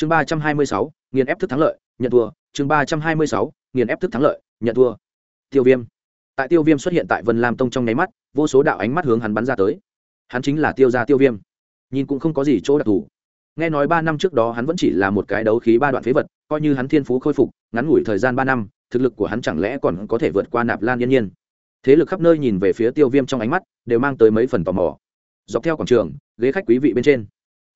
chương ba trăm hai mươi sáu, nghiền ép thức thắng lợi, nhận thua. Chương ba trăm hai mươi sáu, nghiền ép thức thắng lợi, nhận thua. Tiêu viêm. Tại tiêu viêm xuất hiện tại vân lam tông trong nháy mắt, vô số đạo ánh mắt hướng hắn bắn ra tới. Hắn chính là tiêu gia tiêu viêm. Nhìn cũng không có gì chỗ đặc thù. Nghe nói ba năm trước đó hắn vẫn chỉ là một cái đấu khí ba đoạn phế vật, coi như hắn thiên phú khôi phục, ngắn ngủi thời gian ba năm, thực lực của hắn chẳng lẽ còn có thể vượt qua nạp lan yên nhiên. Thế lực khắp nơi nhìn về phía tiêu viêm trong ánh mắt, đều mang tới mấy phần tò mò. Dọc theo quảng trường, ghế khách quý vị bên trên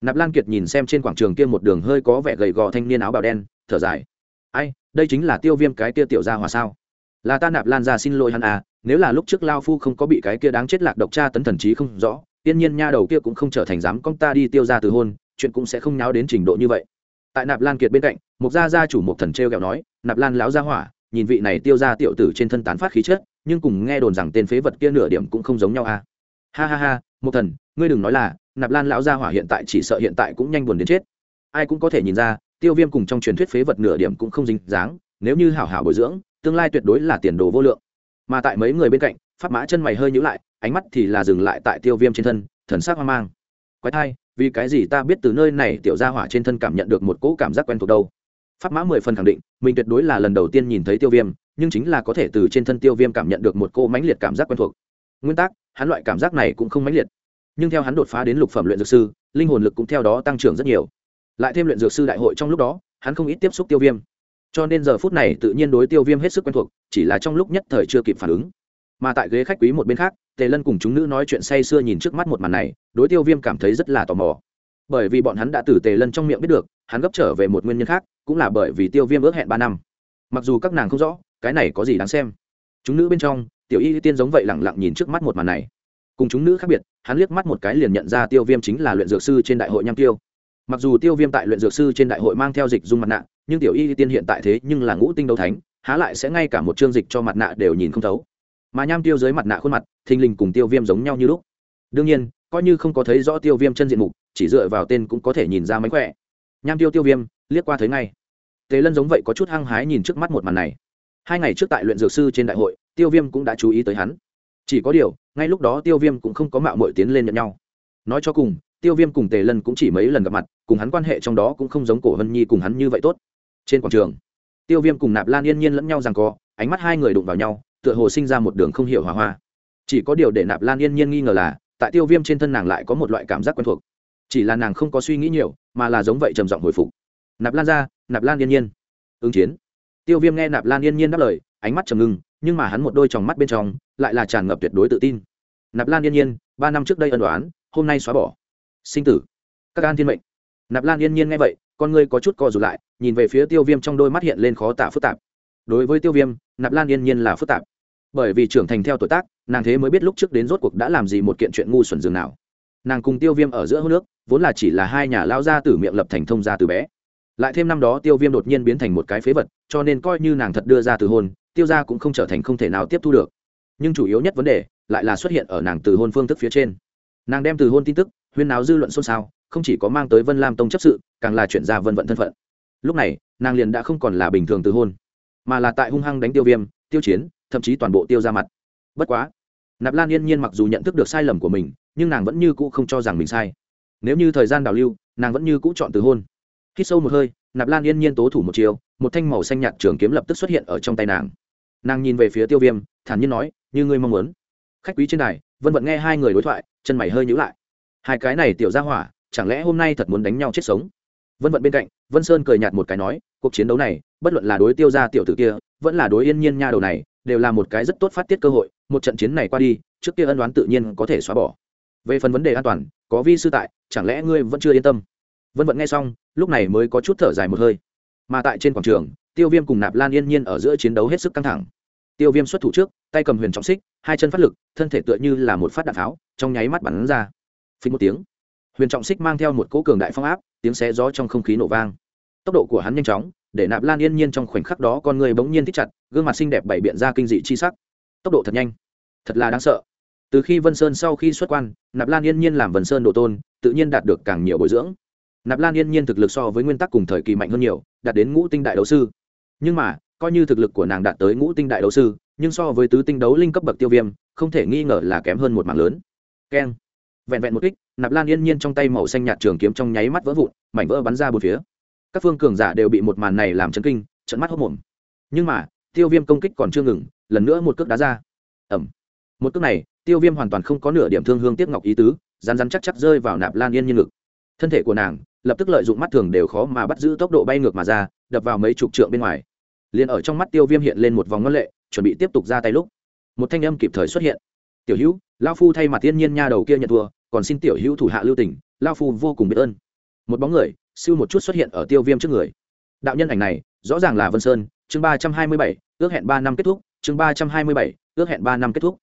nạp lan kiệt nhìn xem trên quảng trường kia một đường hơi có vẻ gầy gò thanh niên áo bào đen, thở dài. Ai, đây chính là tiêu viêm cái kia tiểu gia hòa sao? Là ta nạp lan ra xin lỗi hắn à nếu là lúc trước lao phu không có bị cái kia đáng chết lạc độc cha tấn thần trí không rõ tiên nhiên nha đầu kia cũng không trở thành dám con ta đi tiêu ra từ hôn, chuyện cũng sẽ không nháo đến trình độ như vậy. Tại nạp lan kiệt bên cạnh một gia gia chủ một thần t r kẹo nói, nạp lan láo gia hỏa, nhìn vị này tiêu ra tiểu tử trên thân tán phát khí chất, nhưng cùng nghe đồn rằng tên phế vật kia nửa điểm cũng không giống nhau à. Ha ha ha một thần, ngươi đừng nói là nạp lan lão gia hỏa hiện tại chỉ sợ hiện tại cũng nhanh buồn đến chết. Ai cũng có thể nhìn ra, tiêu viêm cùng trong truyền thuyết phế vật nửa điểm cũng không dính dáng, nếu như hảo hảo bồi dưỡng, tương lai tuyệt đối là tiền đồ vô lượng. Mà tại mấy người bên cạnh, pháp mã chân mày hơi nhữ lại, ánh mắt thì là dừng lại tại tiêu viêm trên thân, thần sắc hoang mang. Quái thai, vì cái gì ta biết từ nơi này tiểu gia hỏa trên thân cảm nhận được một cỗ cảm giác quen thuộc đâu? Pháp mã mười phần khẳng định, mình tuyệt đối là lần đầu tiên nhìn thấy tiêu viêm, nhưng chính là có thể từ trên thân tiêu viêm cảm nhận được một cỗ mãnh liệt cảm giác quen thuộc. Nguyên tắc, hắn loại cảm giác này cũng không mãnh liệt nhưng theo hắn đột phá đến lục phẩm luyện dược sư, linh hồn lực cũng theo đó tăng trưởng rất nhiều. Lại thêm luyện dược sư đại hội trong lúc đó, hắn không ít tiếp xúc tiêu viêm. Cho nên giờ phút này tự nhiên đối tiêu viêm hết sức quen thuộc, chỉ là trong lúc nhất thời chưa kịp phản ứng. Mà tại ghế khách quý một bên khác, tề lân cùng chúng nữ nói chuyện say sưa nhìn trước mắt một màn này, đối tiêu viêm cảm thấy rất là tò mò. Bởi vì bọn hắn đã từ tề lân trong miệng biết được, hắn gấp trở về một nguyên nhân khác, cũng là bởi vì tiêu viêm ước hẹn ba năm. Mặc dù các nàng không rõ, cái này có gì đáng xem. Chúng nữ bên trong, tiểu y tiên giống vậy lẳng lặng nhìn trước mắt một màn này cùng chúng nữ khác biệt, hắn liếc mắt một cái liền nhận ra tiêu viêm chính là luyện dược sư trên đại hội nham tiêu. Mặc dù tiêu viêm tại luyện dược sư trên đại hội mang theo dịch dung mặt nạ, nhưng tiểu y tiên hiện tại thế nhưng là ngũ tinh đấu thánh, há lại sẽ ngay cả một chương dịch cho mặt nạ đều nhìn không thấu. Mà nham tiêu dưới mặt nạ khuôn mặt, thình lình cùng tiêu viêm giống nhau như lúc. Đương nhiên, coi như không có thấy rõ tiêu viêm chân diện mục, chỉ dựa vào tên cũng có thể nhìn ra mánh khỏe. Nham tiêu tiêu viêm, liếc qua thấy ngay. Tề lân giống vậy có chút hăng hái nhìn trước mắt một màn này. Hai ngày trước tại luyện dược sư trên đại hội, tiêu viêm cũng đã chú ý tới hắn chỉ có điều, ngay lúc đó tiêu viêm cũng không có mạo mội tiến lên nhận nhau. Nói cho cùng, tiêu viêm cùng tề lân cũng chỉ mấy lần gặp mặt, cùng hắn quan hệ trong đó cũng không giống cổ hân nhi cùng hắn như vậy tốt. Trên quảng trường, tiêu viêm cùng nạp lan yên nhiên lẫn nhau rằng co, ánh mắt hai người đụng vào nhau, tựa hồ sinh ra một đường không hiểu hòa hoa. Chỉ có điều để nạp lan yên nhiên nghi ngờ là, tại tiêu viêm trên thân nàng lại có một loại cảm giác quen thuộc. Chỉ là nàng không có suy nghĩ nhiều, mà là giống vậy trầm giọng hồi phục. Nạp lan ra, nạp lan yên nhiên. Ứng chiến. Tiêu viêm nghe nạp lan yên nhiên đáp lời, ánh mắt trầm ngưng nhưng mà hắn một đôi tròng mắt bên trong lại là tràn ngập tuyệt đối tự tin. Nạp lan yên nhiên, ba năm trước đây ân đoán hôm nay xóa bỏ. Sinh tử. Các an thiên mệnh. Nạp lan yên nhiên nghe vậy, con ngươi có chút co rụt lại, nhìn về phía tiêu viêm trong đôi mắt hiện lên khó tả phức tạp. Đối với tiêu viêm, nạp lan yên nhiên là phức tạp. Bởi vì trưởng thành theo tuổi tác, nàng thế mới biết lúc trước đến rốt cuộc đã làm gì một kiện chuyện ngu xuẩn dường nào. Nàng cùng tiêu viêm ở giữa hô nước, vốn là chỉ là hai nhà lao ra từ miệng lập thành thông gia từ bé. Lại thêm năm đó tiêu viêm đột nhiên biến thành một cái phế vật, cho nên coi như nàng thật đưa ra từ hôn tiêu gia cũng không trở thành không thể nào tiếp thu được. Nhưng chủ yếu nhất vấn đề lại là xuất hiện ở nàng từ hôn phương thức phía trên. Nàng đem từ hôn tin tức, huyên náo dư luận xôn xao, không chỉ có mang tới vân lam tông chấp sự, càng là chuyển ra vân vận thân phận. Lúc này, nàng liền đã không còn là bình thường từ hôn, mà là tại hung hăng đánh tiêu viêm, tiêu chiến, thậm chí toàn bộ tiêu ra mặt. Bất quá, nạp lan yên nhiên mặc dù nhận thức được sai lầm của mình, nhưng nàng vẫn như cũ không cho rằng mình sai. Nếu như thời gian đào lưu, nàng vẫn như cũ chọn từ hôn. Khi sâu một hơi, nạp lan yên nhiên tố thủ một chiều, một thanh màu xanh nhạt trường kiếm lập tức xuất hiện ở trong tay nàng nàng nhìn về phía tiêu viêm, thản nhiên nói, như ngươi mong muốn. Khách quý trên này vân vận nghe hai người đối thoại, chân mày hơi nhữ lại. Hai cái này tiểu ra hỏa, chẳng lẽ hôm nay thật muốn đánh nhau chết sống? Vân vận bên cạnh, vân sơn cười nhạt một cái nói, cuộc chiến đấu này, bất luận là đối tiêu ra tiểu tử kia, vẫn là đối yên nhiên nha đầu này, đều là một cái rất tốt phát tiết cơ hội, một trận chiến này qua đi, trước kia ân đoán tự nhiên có thể xóa bỏ. Về phần vấn đề an toàn, có vi sư tại, chẳng lẽ ngươi vẫn chưa yên tâm? Vân vận nghe xong, lúc này mới có chút thở dài một hơi. Mà tại trên quảng trường tiêu viêm cùng nạp lan yên nhiên ở giữa chiến đấu hết sức căng thẳng. Tiêu viêm xuất thủ trước, tay cầm huyền trọng xích, hai chân phát lực, thân thể tựa như là một phát đạn pháo, trong nháy mắt bắn ra. Phí một tiếng, huyền trọng xích mang theo một cỗ cường đại phong áp, tiếng xé gió trong không khí nổ vang. Tốc độ của hắn nhanh chóng, để nạp lan yên nhiên trong khoảnh khắc đó con người bỗng nhiên thích chặt, gương mặt xinh đẹp bày biện ra kinh dị chi sắc. Tốc độ thật nhanh, thật là đáng sợ. Từ khi vân sơn sau khi xuất quan, nạp lan yên nhiên làm vân sơn độ tôn, tự nhiên đạt được càng nhiều bồi dưỡng. Nạp lan yên nhiên thực lực so với nguyên tắc cùng thời kỳ mạnh hơn nhiều, đạt đến ngũ tinh đại đấu sư nhưng mà, coi như thực lực của nàng đạt tới ngũ tinh đại đấu sư, nhưng so với tứ tinh đấu linh cấp bậc tiêu viêm, không thể nghi ngờ là kém hơn một mảng lớn. Keng vẹn vẹn một kích, nạp lan yên nhiên trong tay màu xanh nhạt trường kiếm trong nháy mắt vỡ vụn, mảnh vỡ bắn ra bốn phía. Các phương cường giả đều bị một màn này làm chấn kinh trận mắt hốc mồm nhưng mà, tiêu viêm công kích còn chưa ngừng, lần nữa một cước đá ra. Ẩm một cước này, tiêu viêm hoàn toàn không có nửa điểm thương hương tiếc ngọc ý tứ rán rán chắc chắc rơi vào nạp lan yên nhiên ngực. Thân thể của nàng, lập tức lợi dụng mắt thường đều khó mà bắt giữ tốc độ bay ngược mà ra, đập vào mấy chục trượng bên ngoài liền ở trong mắt tiêu viêm hiện lên một vòng ngân lệ, chuẩn bị tiếp tục ra tay lúc. Một thanh âm kịp thời xuất hiện. Tiểu hữu lao phu thay mặt thiên nhiên nha đầu kia nhận thua, còn xin tiểu hữu thủ hạ lưu tỉnh lao phu vô cùng biết ơn. Một bóng người, siêu một chút xuất hiện ở tiêu viêm trước người. Đạo nhân ảnh này, rõ ràng là vân sơn, chương ba trăm hai mươi bảy, ước hẹn ba năm kết thúc, chương ba trăm hai mươi bảy, ước hẹn ba năm kết thúc.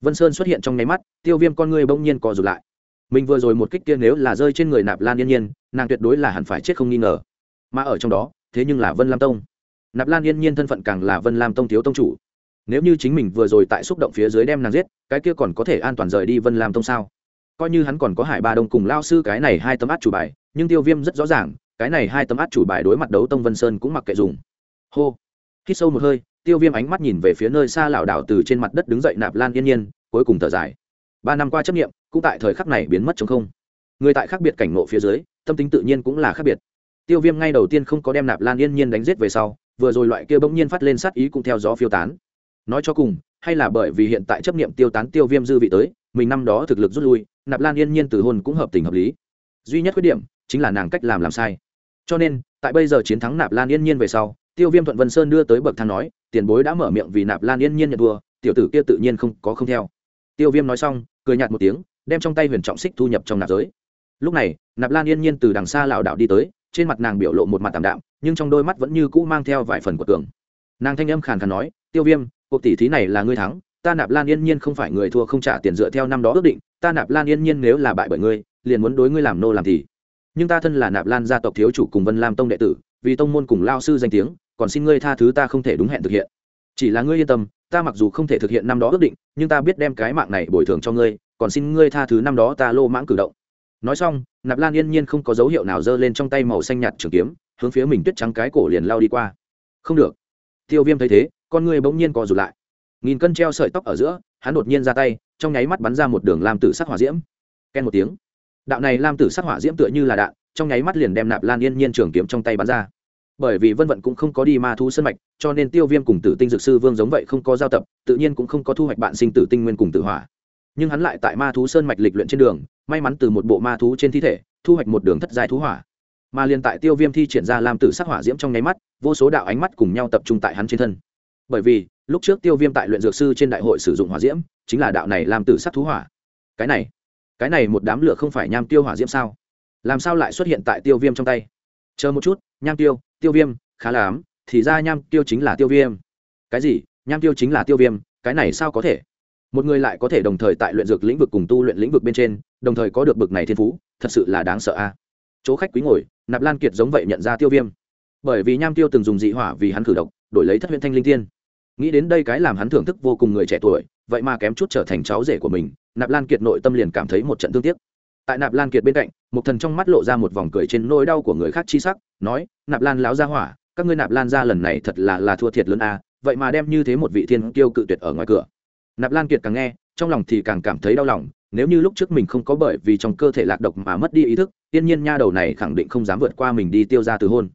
Vân sơn xuất hiện trong nháy mắt, tiêu viêm con người bỗng nhiên co rụt lại. Mình vừa rồi một kích kia nếu là rơi trên người nạp lan yên nhiên, nàng tuyệt đối là hẳn phải chết không nghi ngờ. Mà ở trong đó, thế nhưng là vân lam tông nạp lan yên nhiên thân phận càng là vân lam tông thiếu tông chủ nếu như chính mình vừa rồi tại xúc động phía dưới đem nàng giết cái kia còn có thể an toàn rời đi vân lam tông sao coi như hắn còn có hải ba đông cùng lao sư cái này hai tấm át chủ bài nhưng tiêu viêm rất rõ ràng cái này hai tấm át chủ bài đối mặt đấu tông vân sơn cũng mặc kệ dùng hô khi sâu một hơi tiêu viêm ánh mắt nhìn về phía nơi xa lảo đảo từ trên mặt đất đứng dậy nạp lan yên nhiên cuối cùng thở dài ba năm qua chấp nghiệm cũng tại thời khắc này biến mất chống không người tại khác biệt cảnh ngộ phía dưới tâm tính tự nhiên cũng là khác biệt tiêu viêm ngay đầu tiên không có đem nạp lan yên nhiên đánh giết về sau vừa rồi loại kia bỗng nhiên phát lên sát ý cũng theo gió phiêu tán. Nói cho cùng, hay là bởi vì hiện tại chấp niệm tiêu tán tiêu viêm dư vị tới, mình năm đó thực lực rút lui, nạp lan yên nhiên từ hôn cũng hợp tình hợp lý. Duy nhất khuyết điểm chính là nàng cách làm làm sai. Cho nên, tại bây giờ chiến thắng nạp lan yên nhiên về sau, tiêu viêm thuận vân sơn đưa tới bậc thang nói, tiền bối đã mở miệng vì nạp lan yên nhiên nhận thua, tiểu tử kia tự nhiên không có không theo. Tiêu viêm nói xong, cười nhạt một tiếng, đem trong tay huyền trọng xích thu nhập trong nạp giới. Lúc này, nạp lan yên nhiên từ đằng xa lảo đảo đi tới, trên mặt nàng biểu lộ một mặt tảm đạm nhưng trong đôi mắt vẫn như cũ mang theo vài phần của tường nàng thanh âm khàn khàn nói, tiêu viêm, cuộc tỷ thí này là ngươi thắng, ta nạp lan yên nhiên không phải người thua không trả tiền dựa theo năm đó ước định, ta nạp lan yên nhiên nếu là bại bởi ngươi, liền muốn đối ngươi làm nô làm thì. Nhưng ta thân là nạp lan gia tộc thiếu chủ cùng vân lam tông đệ tử, vì tông môn cùng lao sư danh tiếng, còn xin ngươi tha thứ ta không thể đúng hẹn thực hiện. Chỉ là ngươi yên tâm, ta mặc dù không thể thực hiện năm đó ước định, nhưng ta biết đem cái mạng này bồi thường cho ngươi, còn xin ngươi tha thứ năm đó ta lô mãng cử động. Nói xong, nạp lan yên nhiên không có dấu hiệu nào giơ lên trong tay màu xanh nhạt trường kiếm hướng phía mình tuyết trắng cái cổ liền lao đi qua. Không được. Tiêu viêm thấy thế, con người bỗng nhiên co rụt lại. Nghìn cân treo sợi tóc ở giữa, hắn đột nhiên ra tay, trong nháy mắt bắn ra một đường lam tử sắc hỏa diễm. Ken một tiếng. Đạo này lam tử sắc hỏa diễm tựa như là đạn, trong nháy mắt liền đem nạp lan yên nhiên trường kiếm trong tay bắn ra. Bởi vì vân vận cũng không có đi ma thu sân mạch, cho nên tiêu viêm cùng tử tinh dược sư vương giống vậy không có giao tập, tự nhiên cũng không có thu hoạch bạn sinh tử tinh nguyên cùng tử hỏa. Nhưng hắn lại tại ma thú sơn mạch lịch luyện trên đường, may mắn từ một bộ ma thú trên thi thể, thu hoạch một đường thất giai thú hỏa mà liền tại tiêu viêm thi triển ra làm tử sắc hỏa diễm trong nháy mắt, vô số đạo ánh mắt cùng nhau tập trung tại hắn trên thân. Bởi vì, lúc trước tiêu viêm tại luyện dược sư trên đại hội sử dụng hỏa diễm, chính là đạo này làm tử sắc thú hỏa. Cái này cái này một đám lửa không phải nham tiêu hỏa diễm sao? Làm sao lại xuất hiện tại tiêu viêm trong tay? Chờ một chút, nham tiêu tiêu viêm, khá là ám, thì ra nham tiêu chính là tiêu viêm. Cái gì? Nham tiêu chính là tiêu viêm, cái này sao có thể? Một người lại có thể đồng thời tại luyện dược lĩnh vực cùng tu luyện lĩnh vực bên trên, đồng thời có được bực này thiên phú, thật sự là đáng sợ a chỗ khách quý ngồi, nạp lan kiệt giống vậy nhận ra tiêu viêm. Bởi vì nham tiêu từng dùng dị hỏa vì hắn khử độc, đổi lấy thất huyện thanh linh tiên. Nghĩ đến đây cái làm hắn thưởng thức vô cùng người trẻ tuổi, vậy mà kém chút trở thành cháu rể của mình, nạp lan kiệt nội tâm liền cảm thấy một trận thương tiếc. Tại nạp lan kiệt bên cạnh, một thần trong mắt lộ ra một vòng cười trên nỗi đau của người khác chi sắc, nói, nạp lan láo ra hỏa, các ngươi nạp lan ra lần này thật là là thua thiệt lớn a, vậy mà đem như thế một vị thiên kiêu cự tuyệt ở ngoài cửa. Nạp lan kiệt càng nghe trong lòng thì càng cảm thấy đau lòng, nếu như lúc trước mình không có bởi vì trong cơ thể lạc độc mà mất đi ý thức, tiên nhiên nha đầu này khẳng định không dám vượt qua mình đi tiêu ra từ hôn.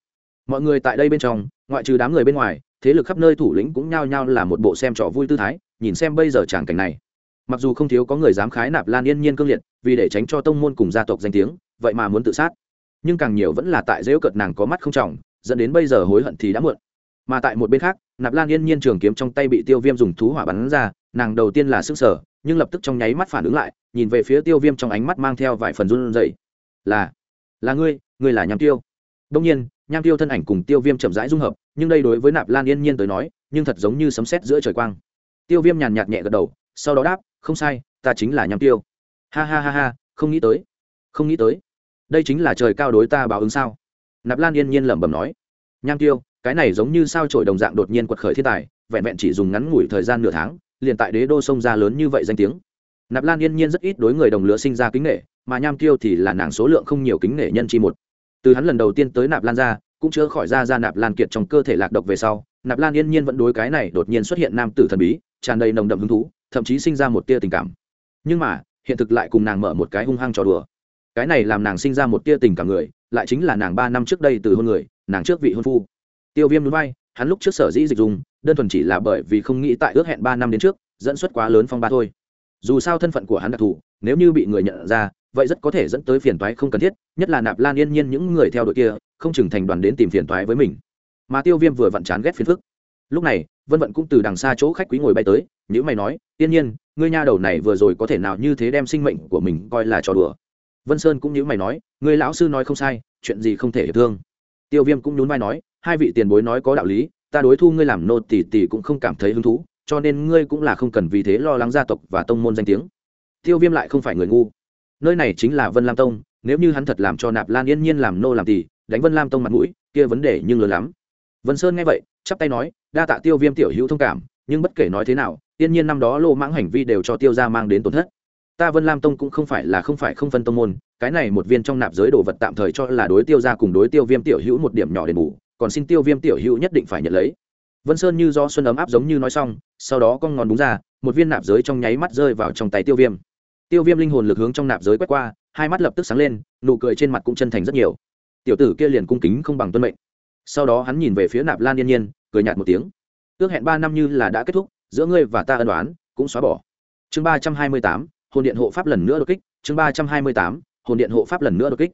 Mọi người tại đây bên trong, ngoại trừ đám người bên ngoài, thế lực khắp nơi thủ lĩnh cũng nhao nhao là một bộ xem trò vui tư thái, nhìn xem bây giờ tràng cảnh này. Mặc dù không thiếu có người dám khái nạp lan yên nhiên cương liệt, vì để tránh cho tông môn cùng gia tộc danh tiếng, vậy mà muốn tự sát. Nhưng càng nhiều vẫn là tại dễu cợt nàng có mắt không trọng, dẫn đến bây giờ hối hận thì đã muộn. Mà tại một bên khác, nạp lan yên nhiên trường kiếm trong tay bị tiêu viêm dùng thú hỏa bắn ra, nàng đầu tiên là sức sở nhưng lập tức trong nháy mắt phản ứng lại, nhìn về phía tiêu viêm trong ánh mắt mang theo vài phần run dậy là là ngươi ngươi là nham tiêu. Đông nhiên, nham tiêu thân ảnh cùng tiêu viêm chậm rãi dung hợp, nhưng đây đối với nạp lan yên nhiên tới nói, nhưng thật giống như sấm sét giữa trời quang. Tiêu viêm nhàn nhạt nhẹ gật đầu, sau đó đáp, không sai, ta chính là nham tiêu. Ha ha ha ha, không nghĩ tới, không nghĩ tới. Đây chính là trời cao đối ta báo ứng sao? Nạp lan yên nhiên lẩm bẩm nói. Nham tiêu, cái này giống như sao trổi đồng dạng đột nhiên quật khởi thiên tài, vẹn vẹn chỉ dùng ngắn ngủi thời gian nửa tháng liền tại đế đô sông ra lớn như vậy danh tiếng. Nạp lan yên nhiên rất ít đối người đồng lứa sinh ra kính nghệ mà nham tiêu thì là nàng số lượng không nhiều kính nghệ nhân chi một. Từ hắn lần đầu tiên tới nạp lan ra, cũng chữa khỏi ra ra nạp lan kiệt trong cơ thể lạc độc về sau, nạp lan yên nhiên vẫn đối cái này đột nhiên xuất hiện nam tử thần bí, tràn đầy nồng đậm hứng thú, thậm chí sinh ra một tia tình cảm. Nhưng mà, hiện thực lại cùng nàng mở một cái hung hăng trò đùa. Cái này làm nàng sinh ra một tia tình cảm người, lại chính là nàng ba năm trước đây từ hôn người, nàng trước vị hôn phu. Tiêu viêm núi bay hắn lúc trước sở dĩ dịch dùng đơn thuần chỉ là bởi vì không nghĩ tại ước hẹn ba năm đến trước, dẫn xuất quá lớn phong ba thôi. Dù sao thân phận của hắn đặc thù, nếu như bị người nhận ra, vậy rất có thể dẫn tới phiền toái không cần thiết, nhất là nạp lan yên nhiên những người theo đội kia, không chừng thành đoàn đến tìm phiền toái với mình. Mà tiêu viêm vừa vặn chán ghét phiền phức. Lúc này, vân vận cũng từ đằng xa chỗ khách quý ngồi bay tới nhữ mày nói yên nhiên, ngươi nha đầu này vừa rồi có thể nào như thế đem sinh mệnh của mình coi là trò đùa? Vân sơn cũng như mày nói người lão sư nói không sai, chuyện gì không thể hiệp thương? Tiêu viêm cũng nhún vai nói, hai vị tiền bối nói có đạo lý ta đối thu ngươi làm nô tỷ tỷ cũng không cảm thấy hứng thú, cho nên ngươi cũng là không cần vì thế lo lắng gia tộc và tông môn danh tiếng. Tiêu viêm lại không phải người ngu. Nơi này chính là vân lam tông, nếu như hắn thật làm cho nạp lan yên nhiên làm nô làm tỷ đánh vân lam tông mặt mũi, kia vấn đề nhưng lớn lắm. Vân sơn nghe vậy, chắp tay nói, đa tạ tiêu viêm tiểu hữu thông cảm, nhưng bất kể nói thế nào, yên nhiên năm đó lô mãng hành vi đều cho tiêu ra mang đến tổn thất. Ta vân lam tông cũng không phải là không phải không phân tông môn, cái này một viên trong nạp giới đồ vật tạm thời cho là đối tiêu ra cùng đối tiêu viêm tiểu hữu một điểm nhỏ đền bù còn xin tiêu viêm tiểu hữu nhất định phải nhận lấy. Vân sơn như do xuân ấm áp giống như nói xong, sau đó con ngón đúng ra, một viên nạp giới trong nháy mắt rơi vào trong tay tiêu viêm. Tiêu viêm linh hồn lực hướng trong nạp giới quét qua, hai mắt lập tức sáng lên, nụ cười trên mặt cũng chân thành rất nhiều. Tiểu tử kia liền cung kính không bằng tuân mệnh. Sau đó hắn nhìn về phía nạp lan yên nhiên, cười nhạt một tiếng. Ước hẹn ba năm như là đã kết thúc, giữa ngươi và ta ân đoán cũng xóa bỏ. Chương ba trăm hai mươi tám, hồn điện hộ pháp lần nữa đột kích. Chương ba trăm hai mươi tám, hồn điện hộ pháp lần nữa đột kích.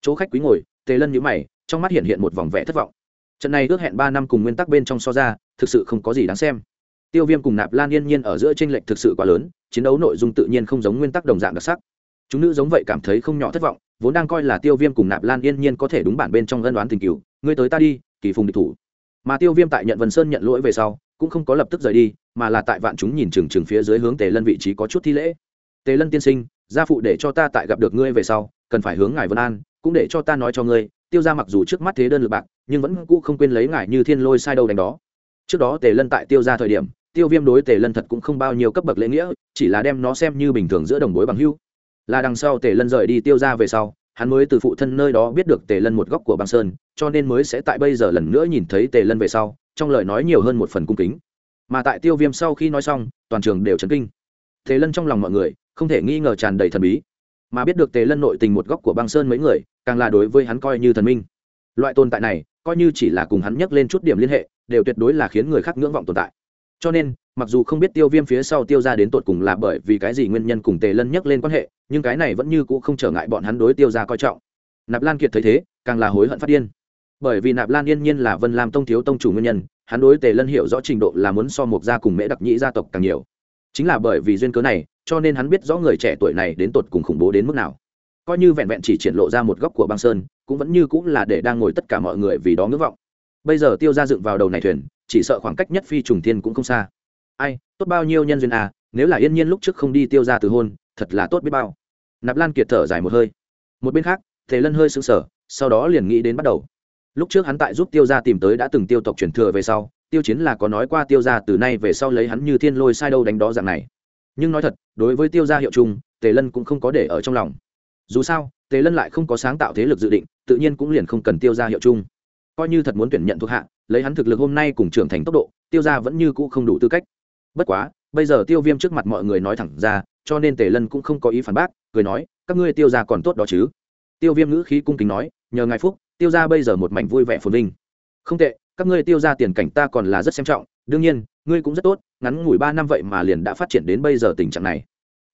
Chỗ khách quý ngồi, tề lân nhữ mày, trong mắt hiện hiện một vòng vẻ thất vọng trận này ước hẹn ba năm cùng nguyên tắc bên trong so ra, thực sự không có gì đáng xem. Tiêu viêm cùng nạp lan yên nhiên ở giữa tranh lệch thực sự quá lớn, chiến đấu nội dung tự nhiên không giống nguyên tắc đồng dạng đặc sắc. Chúng nữ giống vậy cảm thấy không nhỏ thất vọng, vốn đang coi là tiêu viêm cùng nạp lan yên nhiên có thể đúng bản bên trong gân đoán tình cựu ngươi tới ta đi, kỳ phùng địch thủ. Mà tiêu viêm tại nhận vân sơn nhận lỗi về sau, cũng không có lập tức rời đi, mà là tại vạn chúng nhìn chừng chừng phía dưới hướng tề lân vị trí có chút thi lễ. Tề lân tiên sinh, gia phụ để cho ta tại gặp được ngươi về sau, cần phải hướng ngài vân an, cũng để cho ta nói cho ngươi tiêu ra mặc dù trước mắt thế đơn lực bạc, nhưng vẫn cũ không quên lấy ngài như thiên lôi sai đâu đánh đó. Trước đó tề lân tại tiêu ra thời điểm, tiêu viêm đối tề lân thật cũng không bao nhiêu cấp bậc lễ nghĩa, chỉ là đem nó xem như bình thường giữa đồng bối bằng hưu là đằng sau tề lân rời đi tiêu ra về sau, hắn mới từ phụ thân nơi đó biết được tề lân một góc của băng sơn, cho nên mới sẽ tại bây giờ lần nữa nhìn thấy tề lân về sau, trong lời nói nhiều hơn một phần cung kính. Mà tại tiêu viêm sau khi nói xong, toàn trường đều chấn kinh. Tề lân trong lòng mọi người, không thể nghi ngờ tràn đầy thần bí mà biết được tề lân nội tình một góc của băng sơn mấy người, càng là đối với hắn coi như thần minh. Loại tồn tại này, coi như chỉ là cùng hắn nhắc lên chút điểm liên hệ, đều tuyệt đối là khiến người khác ngưỡng vọng tồn tại. Cho nên, mặc dù không biết tiêu viêm phía sau tiêu ra đến tột cùng là bởi vì cái gì nguyên nhân cùng tề lân nhắc lên quan hệ, nhưng cái này vẫn như c ũ không trở ngại bọn hắn đối tiêu ra coi trọng. Nạp lan kiệt thấy thế, càng là hối hận phát điên. Bởi vì nạp lan yên nhiên là vân làm tông thiếu tông chủ nguyên nhân, hắn đối tề lân hiểu rõ trình độ là muốn so mục gia cùng mễ đặc nhĩ gia tộc càng nhiều chính là bởi vì duyên cớ này, cho nên hắn biết rõ người trẻ tuổi này đến tột cùng khủng bố đến mức nào. Coi như vẹn vẹn chỉ triển lộ ra một góc của băng sơn, cũng vẫn như cũng là để đang ngồi tất cả mọi người vì đó ngưỡng vọng. Bây giờ tiêu ra dựng vào đầu này thuyền, chỉ sợ khoảng cách nhất phi trùng thiên cũng không xa. Ai, tốt bao nhiêu nhân duyên à nếu là yên nhiên lúc trước không đi tiêu ra từ hôn, thật là tốt biết bao. Nạp lan kiệt thở dài một hơi. Một bên khác thế lân hơi sững sờ, sau đó liền nghĩ đến bắt đầu. Lúc trước hắn tại giúp tiêu gia tìm tới đã từng tiêu tộc truyền thừa về sau tiêu chiến là có nói qua tiêu gia từ nay về sau lấy hắn như thiên lôi sai đâu đánh đó dạng này. Nhưng nói thật, đối với tiêu gia hiệu chung, tề lân cũng không có để ở trong lòng. Dù sao, tề lân lại không có sáng tạo thế lực dự định, tự nhiên cũng liền không cần tiêu gia hiệu chung. Coi như thật muốn tuyển nhận thuộc hạ, lấy hắn thực lực hôm nay cùng trưởng thành tốc độ, tiêu gia vẫn như cũ không đủ tư cách. Bất quá, bây giờ tiêu viêm trước mặt mọi người nói thẳng ra, cho nên tề lân cũng không có ý phản bác, cười nói, các ngươi tiêu gia còn tốt đó chứ? Tiêu viêm ngữ khí cung kính nói, nhờ ngài phúc, tiêu gia bây giờ một mảnh vui vẻ phồn vinh. Không tệ các ngươi tiêu gia tiền cảnh ta còn là rất xem trọng, đương nhiên, ngươi cũng rất tốt, ngắn ngủi ba năm vậy mà liền đã phát triển đến bây giờ tình trạng này.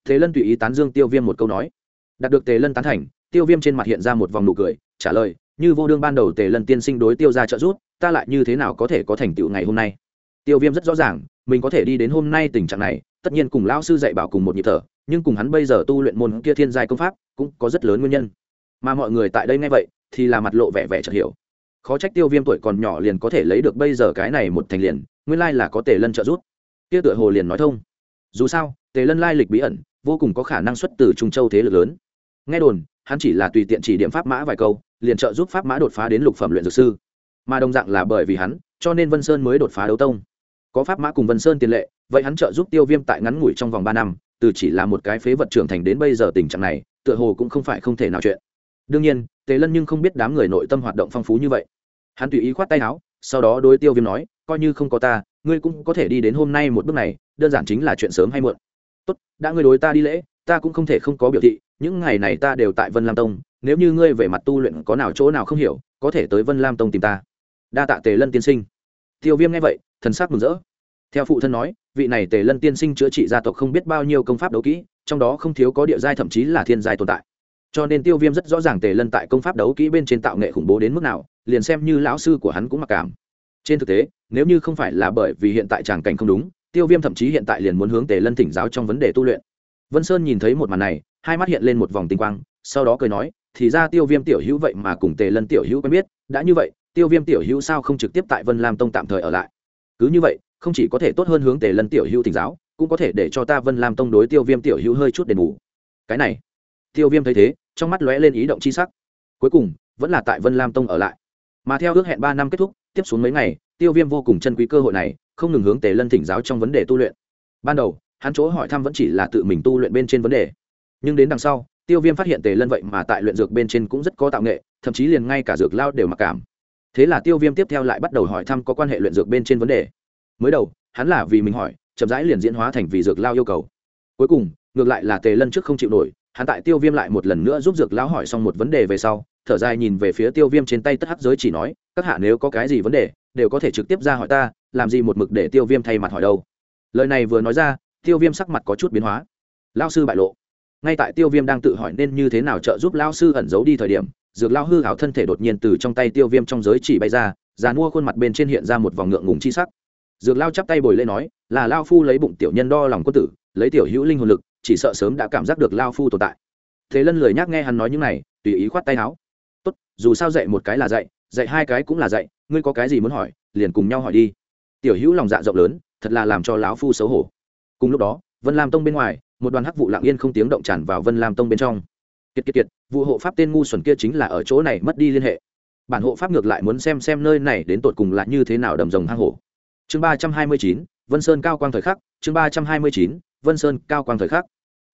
Thế lân tùy ý tán dương tiêu viêm một câu nói. Đạt được tề lân tán thành, tiêu viêm trên mặt hiện ra một vòng nụ cười, trả lời, như vô đương ban đầu tề lân tiên sinh đối tiêu gia trợ giúp, ta lại như thế nào có thể có thành tựu ngày hôm nay? Tiêu viêm rất rõ ràng, mình có thể đi đến hôm nay tình trạng này, tất nhiên cùng lão sư dạy bảo cùng một nhịp thở, nhưng cùng hắn bây giờ tu luyện môn kia thiên giai công pháp, cũng có rất lớn nguyên nhân. Mà mọi người tại đây nghe vậy, thì là mặt lộ vẻ vẻ chợt hiểu khó trách tiêu viêm tuổi còn nhỏ liền có thể lấy được bây giờ cái này một thành liền, nguyên lai là có tề lân trợ giúp. Kia tựa hồ liền nói thông. Dù sao, tề lân lai lịch bí ẩn, vô cùng có khả năng xuất từ trung châu thế lực lớn. Nghe đồn, hắn chỉ là tùy tiện chỉ điểm pháp mã vài câu, liền trợ giúp pháp mã đột phá đến lục phẩm luyện dược sư. Mà đồng dạng là bởi vì hắn, cho nên vân sơn mới đột phá đấu tông. Có pháp mã cùng vân sơn tiền lệ, vậy hắn trợ giúp tiêu viêm tại ngắn ngủi trong vòng ba năm, từ chỉ là một cái phế vật trưởng thành đến bây giờ tình trạng này, tựa hồ cũng không phải không thể nào chuyện. Đương nhiên, tề lân nhưng không biết đám người nội tâm hoạt động phong phú như vậy hắn tùy ý khoát tay áo, sau đó đối tiêu viêm nói, coi như không có ta, ngươi cũng có thể đi đến hôm nay một bước này, đơn giản chính là chuyện sớm hay muộn. Tốt, đã ngươi đối ta đi lễ, ta cũng không thể không có biểu thị, những ngày này ta đều tại vân lam tông, nếu như ngươi về mặt tu luyện có nào chỗ nào không hiểu, có thể tới vân lam tông tìm ta. Đa tạ tề lân tiên sinh. Tiêu viêm nghe vậy, thần sắc mừng rỡ. Theo phụ thân nói, vị này tề lân tiên sinh chữa trị gia tộc không biết bao nhiêu công pháp đấu kỹ, trong đó không thiếu có địa giai thậm chí là thiên giai tồn tại. Cho nên tiêu viêm rất rõ ràng tề lân tại công pháp đấu kỹ bên trên tạo nghệ khủng bố đến mức nào liền xem như lão sư của hắn cũng mặc cảm. Trên thực tế, nếu như không phải là bởi vì hiện tại tràng cảnh không đúng, tiêu viêm thậm chí hiện tại liền muốn hướng tề lân thỉnh giáo trong vấn đề tu luyện. Vân sơn nhìn thấy một màn này, hai mắt hiện lên một vòng tinh quang, sau đó cười nói, thì ra tiêu viêm tiểu hữu vậy mà cùng tề lân tiểu hữu quen biết, đã như vậy, tiêu viêm tiểu hữu sao không trực tiếp tại vân lam tông tạm thời ở lại? Cứ như vậy, không chỉ có thể tốt hơn hướng tề lân tiểu hữu thỉnh giáo, cũng có thể để cho ta vân lam tông đối tiêu viêm tiểu hữu hơi chút đền bù. Cái này, tiêu viêm thấy thế, trong mắt lóe lên ý động c h i sắc. Cuối cùng, vẫn là tại vân lam tông ở lại mà theo ước hẹn ba năm kết thúc, tiếp xuống mấy ngày, tiêu viêm vô cùng chân quý cơ hội này, không ngừng hướng tề lân thỉnh giáo trong vấn đề tu luyện. Ban đầu, hắn chỗ hỏi thăm vẫn chỉ là tự mình tu luyện bên trên vấn đề. Nhưng đến đằng sau, tiêu viêm phát hiện tề lân vậy mà tại luyện dược bên trên cũng rất có tạo nghệ, thậm chí liền ngay cả dược lao đều mặc cảm. Thế là tiêu viêm tiếp theo lại bắt đầu hỏi thăm có quan hệ luyện dược bên trên vấn đề. Mới đầu, hắn là vì mình hỏi, chậm rãi liền diễn hóa thành vì dược lao yêu cầu. Cuối cùng, ngược lại là tề lân trước không chịu nổi, hắn tại tiêu viêm lại một lần nữa giúp dược lão hỏi xong một vấn đề về sau thở dài nhìn về phía tiêu viêm trên tay tất hắc giới chỉ nói, các hạ nếu có cái gì vấn đề, đều có thể trực tiếp ra hỏi ta, làm gì một mực để tiêu viêm thay mặt hỏi đâu. Lời này vừa nói ra, tiêu viêm sắc mặt có chút biến hóa. Lao sư bại lộ. Ngay tại tiêu viêm đang tự hỏi nên như thế nào trợ giúp lao sư ẩn giấu đi thời điểm, dược lao hư hảo thân thể đột nhiên từ trong tay tiêu viêm trong giới chỉ bay ra, già mua khuôn mặt bên trên hiện ra một vòng ngượng ngùng chi sắc. Dược lao chắp tay bồi lê nói, là lao phu lấy bụng tiểu nhân đo lòng quân tử, lấy tiểu hữu linh hồn lực, chỉ sợ sớm đã cảm giác được lao phu tồn tại. Thế lân lười nhắc nghe hắn nói những này, tùy ý khoát tay áo dù sao dạy một cái là dạy dạy hai cái cũng là dạy, ngươi có cái gì muốn hỏi, liền cùng nhau hỏi đi. Tiểu hữu lòng dạ rộng lớn, thật là làm cho lão phu xấu hổ. Cùng lúc đó, vân lam tông bên ngoài, một đoàn hắc vụ lặng yên không tiếng động tràn vào vân lam tông bên trong. Kiệt kiệt kiệt, vụ hộ pháp tên ngu xuẩn kia chính là ở chỗ này mất đi liên hệ. Bản hộ pháp ngược lại muốn xem xem nơi này đến tột cùng là như thế nào đầm rồng hang hổ. Chương ba trăm hai mươi chín, vân sơn cao quang thời khắc, chương ba trăm hai mươi chín, vân sơn cao quang thời khắc.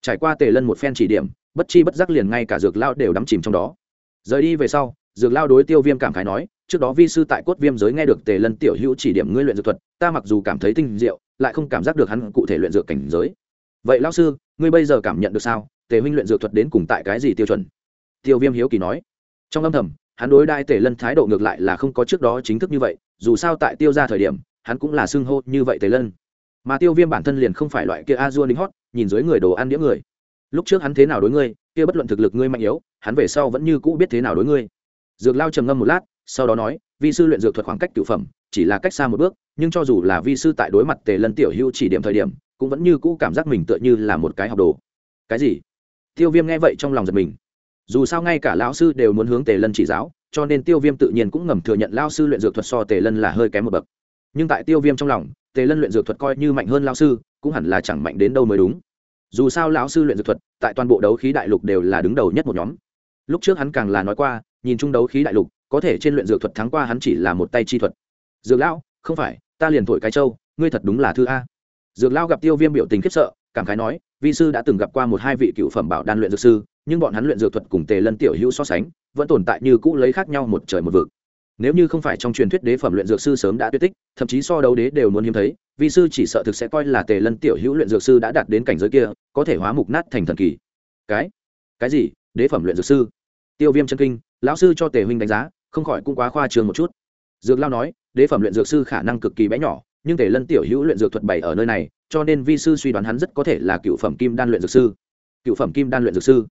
Trải qua tề lân một phen chỉ điểm, bất chi bất giác liền ngay cả dược lao đều đắm chìm trong đó. Rời đi về sau dược lao đối tiêu viêm cảm khái nói, trước đó vi sư tại cốt viêm giới nghe được tề lân tiểu hữu chỉ điểm ngươi luyện dược thuật, ta mặc dù cảm thấy tinh diệu, lại không cảm giác được hắn cụ thể luyện dược cảnh giới. Vậy lao sư, ngươi bây giờ cảm nhận được sao? Tề huynh luyện dược thuật đến cùng tại cái gì tiêu chuẩn? Tiêu viêm hiếu kỳ nói. Trong âm thầm, hắn đối đai tề lân thái độ ngược lại là không có trước đó chính thức như vậy, dù sao tại tiêu ra thời điểm, hắn cũng là xưng hô như vậy tề lân. Mà tiêu viêm bản thân liền không phải loại kia a dua đính hót, nhìn dưới người đồ ăn đĩa người. Lúc trước hắn thế nào đối ngươi, kia bất luận thực lực ngươi mạnh yếu, hắn về sau vẫn như cũ biết thế nào đối ngươi dược lao trầm ngâm một lát, sau đó nói, vi sư luyện dược thuật khoảng cách cựu phẩm, chỉ là cách xa một bước, nhưng cho dù là vi sư tại đối mặt tề lân tiểu hưu chỉ điểm thời điểm, cũng vẫn như cũ cảm giác mình tựa như là một cái học đồ. Cái gì? Tiêu viêm nghe vậy trong lòng giật mình. Dù sao ngay cả lão sư đều muốn hướng tề lân chỉ giáo, cho nên tiêu viêm tự nhiên cũng ngầm thừa nhận lao sư luyện dược thuật so tề lân là hơi kém một bậc. Nhưng tại tiêu viêm trong lòng, tề lân luyện dược thuật coi như mạnh hơn lao sư, cũng hẳn là chẳng mạnh đến đâu mới đúng. Dù sao lão sư luyện dược thuật, tại toàn bộ đấu khí đại lục đều là đứng đầu nhất một nhóm. Lúc trước hắn càng là nói qua nhìn trung đấu khí đại lục, có thể trên luyện dược thuật thắng qua hắn chỉ là một tay chi thuật. Dược lão, không phải, ta liền thổi cái châu, ngươi thật đúng là thư a. Dược lão gặp tiêu viêm biểu tình khiếp sợ, cảm khái nói, vi sư đã từng gặp qua một hai vị cựu phẩm bảo đan luyện dược sư, nhưng bọn hắn luyện dược thuật cùng tề lân tiểu hữu so sánh, vẫn tồn tại như cũ lấy khác nhau một trời một vực. Nếu như không phải trong truyền thuyết đế phẩm luyện dược sư sớm đã tuyệt tích, thậm chí so đấu đế đều muốn hiếm thấy, vi sư chỉ sợ thực sẽ coi là tề lân tiểu hữu luyện dược sư đã đạt đến cảnh giới kia, có thể hóa mục nát thành thần kỳ. Cái? Cái gì? Đế phẩm luyện dược sư? Tiêu viêm chân kinh, lão sư cho tề huynh đánh giá, không khỏi cũng quá khoa trường một chút. Dược lao nói, đế phẩm luyện dược sư khả năng cực kỳ bé nhỏ, nhưng tề lân tiểu hữu luyện dược thuật bày ở nơi này, cho nên vi sư suy đoán hắn rất có thể là cựu phẩm kim đan luyện dược sư. Cựu phẩm kim đan luyện dược sư.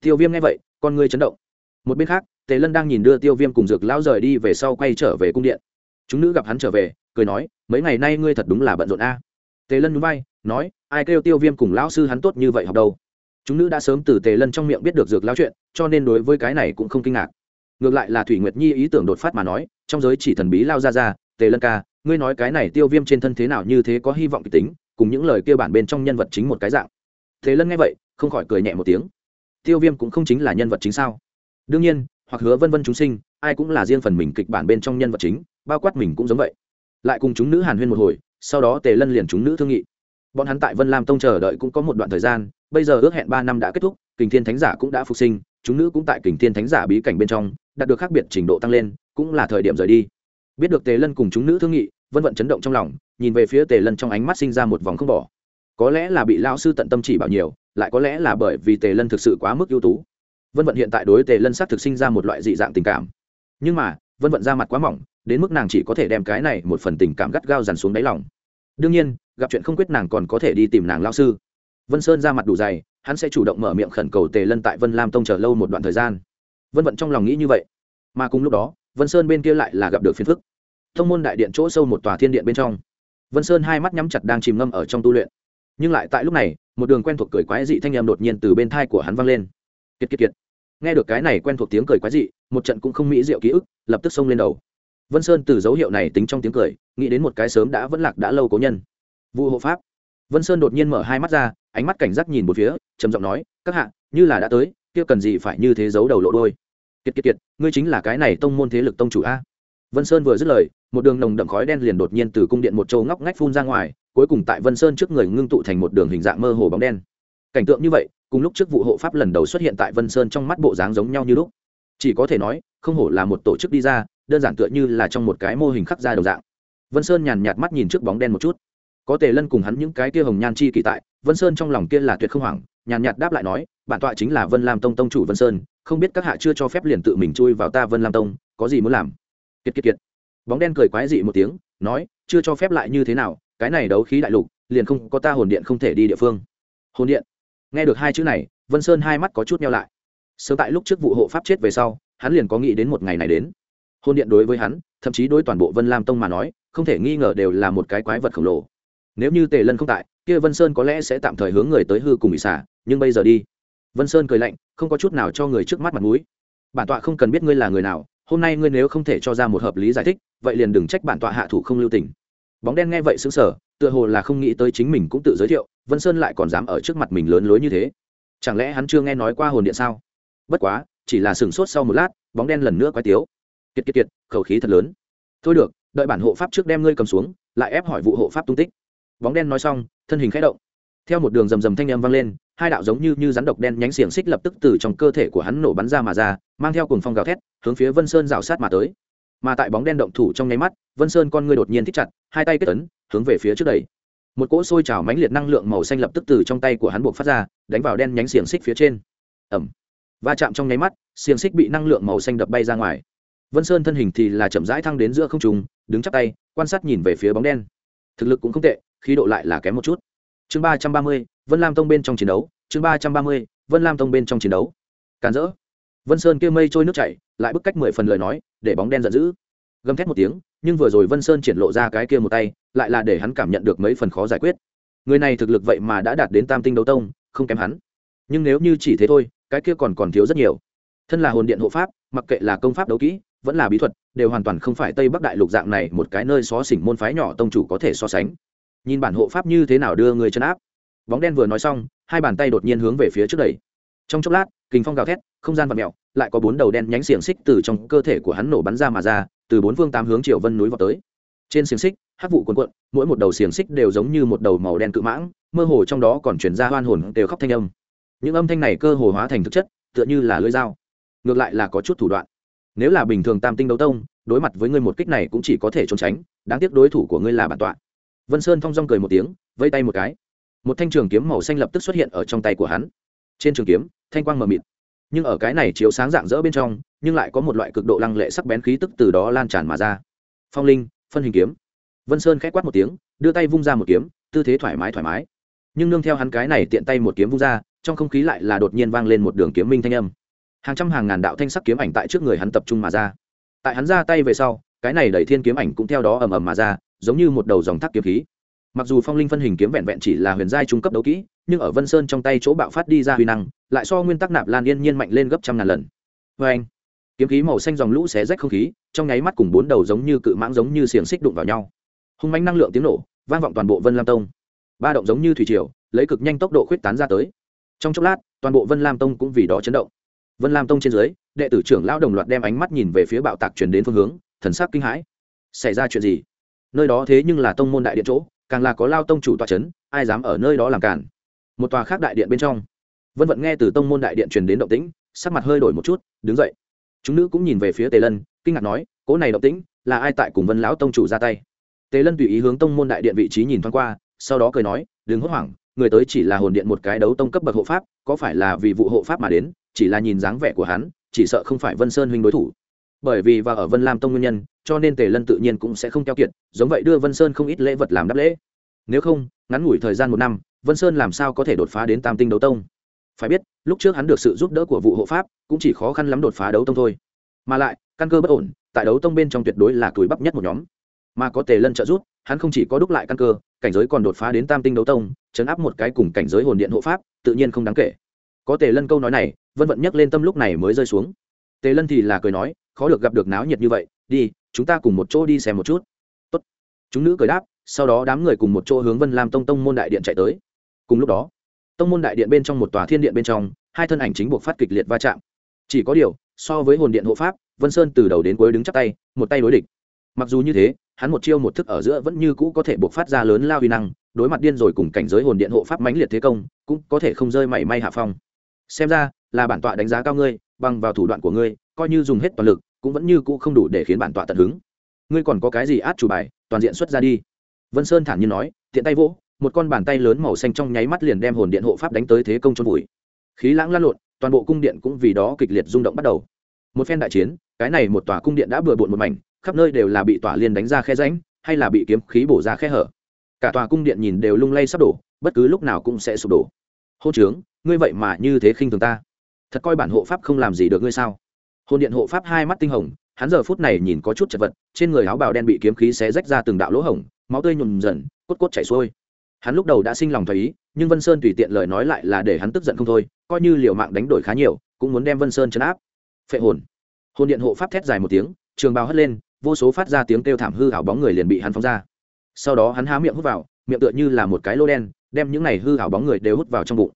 Tiêu viêm nghe vậy, con người chấn động. Một bên khác, tề lân đang nhìn đưa tiêu viêm cùng dược lão rời đi về sau quay trở về cung điện. Chúng nữ gặp hắn trở về, cười nói, mấy ngày nay ngươi thật đúng là bận rộn a. Tề lân núi bay nói, ai kêu tiêu viêm cùng lão sư hắn tốt như vậy học đâu? Chúng nữ đã sớm từ tề lân trong miệng biết được dược lao chuyện, cho nên đối với cái này cũng không kinh ngạc. Ngược lại là thủy nguyệt nhi ý tưởng đột phát mà nói, trong giới chỉ thần bí lao ra ra, tề lân ca, ngươi nói cái này tiêu viêm trên thân thế nào như thế có hy vọng kịch tính, cùng những lời kêu bản bên trong nhân vật chính một cái dạng. Thế lân nghe vậy, không khỏi cười nhẹ một tiếng. Tiêu viêm cũng không chính là nhân vật chính sao? Đương nhiên, hoặc hứa vân vân chúng sinh, ai cũng là riêng phần mình kịch bản bên trong nhân vật chính, bao quát mình cũng giống vậy. Lại cùng chúng nữ hàn huyên một hồi, sau đó tề lân liền chúng nữ thương nghị bọn hắn tại vân lam tông chờ đợi cũng có một đoạn thời gian, bây giờ ước hẹn ba năm đã kết thúc, kình thiên thánh giả cũng đã phục sinh, chúng nữ cũng tại kình thiên thánh giả bí cảnh bên trong, đạt được khác biệt trình độ tăng lên, cũng là thời điểm rời đi. Biết được tề lân cùng chúng nữ thương nghị, vân vận chấn động trong lòng, nhìn về phía tề lân trong ánh mắt sinh ra một vòng không bỏ. Có lẽ là bị lao sư tận tâm chỉ bảo nhiều, lại có lẽ là bởi vì tề lân thực sự quá mức ưu tú. Vân vận hiện tại đối tề lân sắc thực sinh ra một loại dị dạng tình cảm. Nhưng mà, vân vận ra mặt quá mỏng, đến mức nàng chỉ có thể đem cái này một phần tình cảm gắt gao dằn xuống đáy lòng. Đương nhiên gặp chuyện không quyết nàng còn có thể đi tìm nàng lao sư. Vân sơn ra mặt đủ dày, hắn sẽ chủ động mở miệng khẩn cầu tề lân tại vân lam tông chờ lâu một đoạn thời gian. Vân vận trong lòng nghĩ như vậy. Mà cùng lúc đó, vân sơn bên kia lại là gặp được phiền phức. Thông môn đại điện chỗ sâu một tòa thiên điện bên trong. Vân sơn hai mắt nhắm chặt đang chìm ngâm ở trong tu luyện. Nhưng lại tại lúc này, một đường quen thuộc cười quái dị thanh em đột nhiên từ bên thai của hắn vang lên. Kiệt kiệt kiệt. Nghe được cái này quen thuộc tiếng cười quái dị, một trận cũng không mỹ diệu ký ức, lập tức xông lên đầu. Vân sơn từ dấu hiệu này tính trong tiếng cười, nghĩ đến một cái sớm đã vẫn lạc đã lâu cố nhân vụ hộ pháp. Vân sơn đột nhiên mở hai mắt ra, ánh mắt cảnh giác nhìn một phía, trầm giọng nói, các hạ, như là đã tới, kia cần gì phải như thế giấu đầu lộ đôi? Kiệt kiệt kiệt, ngươi chính là cái này tông môn thế lực tông chủ a. Vân sơn vừa dứt lời, một đường nồng đậm khói đen liền đột nhiên từ cung điện một châu ngóc ngách phun ra ngoài, cuối cùng tại vân sơn trước người ngưng tụ thành một đường hình dạng mơ hồ bóng đen. Cảnh tượng như vậy, cùng lúc trước vụ hộ pháp lần đầu xuất hiện tại vân sơn trong mắt bộ dáng giống nhau như lúc. Chỉ có thể nói, không hổ là một tổ chức đi ra, đơn giản tựa như là trong một cái mô hình khắc ra đồng dạng. Vân sơn nhàn nhạt mắt nhìn trước bóng đen một chút có tề lân cùng hắn những cái kia hồng nhan chi kỳ tại, vân sơn trong lòng kia là tuyệt không hoảng, nhàn nhạt đáp lại nói, bản tọa chính là vân lam tông tông chủ vân sơn, không biết các hạ chưa cho phép liền tự mình chui vào ta vân lam tông, có gì muốn làm? Kiệt kiệt kiệt. Bóng đen cười quái dị một tiếng, nói, chưa cho phép lại như thế nào, cái này đấu khí đại lục, liền không có ta hồn điện không thể đi địa phương. Hồn điện. Nghe được hai chữ này, vân sơn hai mắt có chút nhau lại. Sớm tại lúc trước vụ hộ pháp chết về sau, hắn liền có nghĩ đến một ngày này đến. Hồn điện đối với hắn, thậm chí đối toàn bộ vân lam tông mà nói, không thể nghi ngờ đều là một cái quái vật khổng lồ nếu như tề lân không tại, kia vân sơn có lẽ sẽ tạm thời hướng người tới hư cùng bị xả, nhưng bây giờ đi. Vân sơn cười lạnh, không có chút nào cho người trước mắt mặt mũi. Bản tọa không cần biết ngươi là người nào, hôm nay ngươi nếu không thể cho ra một hợp lý giải thích, vậy liền đừng trách bản tọa hạ thủ không lưu tình. Bóng đen nghe vậy xứng sở tựa hồ là không nghĩ tới chính mình cũng tự giới thiệu, vân sơn lại còn dám ở trước mặt mình lớn lối như thế. Chẳng lẽ hắn chưa nghe nói qua hồn điện sao? Bất quá, chỉ là sừng sốt sau một lát, bóng đen lần nữa quái tiếu. Kiệt kiệt kiệt, khẩu khí thật lớn. Thôi được, đợi bản hộ pháp trước đem ngươi cầm xuống, lại ép hỏi vụ hộ pháp tung tích bóng đen nói xong, thân hình khẽ động. Theo một đường rầm rầm thanh â m vang lên, hai đạo giống như như rắn độc đen nhánh xiềng xích lập tức từ trong cơ thể của hắn nổ bắn ra mà ra, mang theo cùng phong gào thét, hướng phía vân sơn rào sát mà tới. Mà tại bóng đen động thủ trong nháy mắt, vân sơn con ngươi đột nhiên thích chặt, hai tay kết tấn hướng về phía trước đầy một cỗ sôi trào mãnh liệt năng lượng màu xanh lập tức từ trong tay của hắn buộc phát ra, đánh vào đen nhánh xiềng xích phía trên. Ẩm va chạm trong nháy mắt, xiềng xích bị năng lượng màu xanh đập bay ra ngoài. Vân sơn thân hình thì là chậm rãi thăng đến giữa không trùng đứng chắp tay, quan sát nhìn về phía bóng đen. Thực lực cũng không tệ khí độ lại là kém một chút. Chương ba trăm ba mươi, vân lam tông bên trong chiến đấu, chương ba trăm ba mươi, vân lam tông bên trong chiến đấu. Càn rỡ. Vân sơn kia mây trôi nước chảy, lại bức cách mười phần lời nói, để bóng đen giận dữ. Gầm thét một tiếng, nhưng vừa rồi vân sơn triển lộ ra cái kia một tay, lại là để hắn cảm nhận được mấy phần khó giải quyết. Người này thực lực vậy mà đã đạt đến tam tinh đấu tông, không kém hắn. Nhưng nếu như chỉ thế thôi, cái kia còn còn thiếu rất nhiều. Thân là hồn điện hộ pháp, mặc kệ là công pháp đấu kỹ, vẫn là bí thuật, đều hoàn toàn không phải tây bắc đại lục dạng này một cái nơi xó xỉnh môn phái nhỏ tông chủ có thể so sánh nhìn bản hộ pháp như thế nào đưa người chân áp. Bóng đen vừa nói xong, hai bàn tay đột nhiên hướng về phía trước đầy trong chốc lát, kình phong gào thét, không gian vật mẹo lại có bốn đầu đen nhánh xiềng xích từ trong cơ thể của hắn nổ bắn ra mà ra, từ bốn phương tám hướng triều vân núi vào tới. Trên xiềng xích hát vụ quần quận mỗi một đầu xiềng xích đều giống như một đầu màu đen cự mãng, mơ hồ trong đó còn chuyển ra hoan hồn đều khóc thanh âm. Những âm thanh này cơ hồ hóa thành thực chất, tựa như là lưỡi dao. Ngược lại là có chút thủ đoạn. Nếu là bình thường tam tinh đấu tông, đối mặt với ngươi một kích này cũng chỉ có thể trốn tránh, đáng tiếc đối thủ của ngươi là bản tọa vân sơn thong dong cười một tiếng vây tay một cái. Một thanh trường kiếm màu xanh lập tức xuất hiện ở trong tay của hắn. Trên trường kiếm, thanh quang mờ mịt. Nhưng ở cái này chiếu sáng dạng dỡ bên trong, nhưng lại có một loại cực độ lăng lệ sắc bén khí tức từ đó lan tràn mà ra. Phong linh, phân hình kiếm. Vân sơn k h á quát một tiếng, đưa tay vung ra một kiếm, tư thế thoải mái thoải mái. Nhưng nương theo hắn cái này tiện tay một kiếm vung ra, trong không khí lại là đột nhiên vang lên một đường kiếm minh thanh âm. Hàng trăm hàng ngàn đạo thanh sắc kiếm ảnh tại trước người hắn tập trung mà ra. Tại hắn ra tay về sau, cái này đẩy thiên kiếm ảnh cũng theo đó ầm ầm mà ra giống như một đầu dòng thác kiếm khí. Mặc dù phong linh phân hình kiếm vẹn vẹn chỉ là huyền giai trung cấp đấu kỹ, nhưng ở vân sơn trong tay chỗ bạo phát đi ra huy năng, lại so nguyên tắc nạp lan yên nhiên mạnh lên gấp trăm ngàn lần. Vê anh, kiếm khí màu xanh dòng lũ xé rách không khí, trong nháy mắt cùng bốn đầu giống như cự mãng giống như xiềng xích đụng vào nhau. Hung mãnh năng lượng tiếng nổ, vang vọng toàn bộ vân lam tông. Ba động giống như thủy triều, lấy cực nhanh tốc độ khuyết tán ra tới. Trong chốc lát, toàn bộ vân lam tông cũng vì đó chấn động. Vân lam tông trên dưới, đệ tử trưởng lão đồng loạt đem ánh mắt nhìn về phía bạo tạc truyền đến phương hướng, thần sắc kinh hãi. Xảy ra chuyện gì? Nơi đó thế nhưng là tông môn đại điện chỗ, càng là có lao tông chủ tọa c h ấ n ai dám ở nơi đó làm cản. Một tòa khác đại điện bên trong. Vân vận nghe từ tông môn đại điện truyền đến động tĩnh, sắc mặt hơi đổi một chút, đứng dậy. Chúng nữ cũng nhìn về phía tề lân, kinh ngạc nói cỗ này động tĩnh, là ai tại cùng vân lão tông chủ ra tay? Tề lân tùy ý hướng tông môn đại điện vị trí nhìn thoáng qua, sau đó cười nói, đừng hốt hoảng, người tới chỉ là hồn điện một cái đấu tông cấp bậc hộ pháp, có phải là vì vụ hộ pháp mà đến, chỉ là nhìn dáng vẻ của hắn, chỉ sợ không phải vân sơn huynh đối thủ bởi vì và ở vân lam tông nguyên nhân, cho nên tề lân tự nhiên cũng sẽ không keo kiệt, giống vậy đưa vân sơn không ít lễ vật làm đáp lễ. Nếu không, ngắn ngủi thời gian một năm, vân sơn làm sao có thể đột phá đến tam tinh đấu tông? Phải biết, lúc trước hắn được sự giúp đỡ của vụ hộ pháp, cũng chỉ khó khăn lắm đột phá đấu tông thôi. Mà lại, căn cơ bất ổn, tại đấu tông bên trong tuyệt đối là túi bắp nhất một nhóm. Mà có tề lân trợ giúp, hắn không chỉ có đúc lại căn cơ, cảnh giới còn đột phá đến tam tinh đấu tông, chấn áp một cái cùng cảnh giới hồn điện hộ pháp, tự nhiên không đáng kể. Có tề lân câu nói này, vân vận nhấc lên tâm lúc này mới rơi xuống. Tề lân thì là cười nói khó được gặp được náo nhiệt như vậy, đi, chúng ta cùng một chỗ đi xem một chút. Tốt. chúng nữ cười đáp, sau đó đám người cùng một chỗ hướng vân lam tông tông môn đại điện chạy tới. Cùng lúc đó, tông môn đại điện bên trong một tòa thiên điện bên trong, hai thân ảnh chính buộc phát kịch liệt va chạm. Chỉ có điều, so với hồn điện hộ pháp, vân sơn từ đầu đến cuối đứng chắc tay, một tay đối địch. Mặc dù như thế, hắn một chiêu một thức ở giữa vẫn như cũ có thể buộc phát ra lớn lao huy năng, đối mặt điên rồi cùng cảnh giới hồn điện hộ pháp mãnh liệt thế công, cũng có thể không rơi mảy may hạ phong. Xem ra, là bản tọa đánh giá cao ngươi, bằng vào thủ đoạn của ngươi, coi như dùng hết toàn lực cũng vẫn như cũ không đủ để khiến bản tọa tận hứng. Ngươi còn có cái gì át chủ bài, toàn diện xuất ra đi. Vân sơn thản nhiên nói, tiện tay vỗ, một con bàn tay lớn màu xanh trong nháy mắt liền đem hồn điện hộ pháp đánh tới thế công trong bụi khí lãng lan lộn, toàn bộ cung điện cũng vì đó kịch liệt rung động bắt đầu. Một phen đại chiến, cái này một tòa cung điện đã bừa bộn một mảnh, khắp nơi đều là bị tỏa liên đánh ra khe ránh hay là bị kiếm khí bổ ra khe hở. Cả tòa cung điện nhìn đều lung lay sắp đổ, bất cứ lúc nào cũng sẽ sụp đổ. Hôn trướng, ngươi vậy mà như thế khinh thường ta. Thật coi bản hộ pháp không làm gì được ngươi sao? Hồn điện hộ pháp hai mắt tinh hồng, hắn giờ phút này nhìn có chút chật vật, trên người áo bào đen bị kiếm khí xé rách ra từng đạo lỗ hổng, máu tươi nhuộm dần, cốt cốt chảy xuôi. Hắn lúc đầu đã sinh lòng thấy nhưng vân sơn tùy tiện lời nói lại là để hắn tức giận không thôi, coi như liều mạng đánh đổi khá nhiều, cũng muốn đem vân sơn chấn áp. Phệ hồn. Hồn điện hộ pháp thét dài một tiếng, trường bào hất lên, vô số phát ra tiếng kêu thảm hư hảo bóng người liền bị hắn phóng ra. Sau đó hắn há miệng hút vào, miệng tựa như là một cái lô đen, đem những này hư hảo bóng người đều hút vào trong bụng.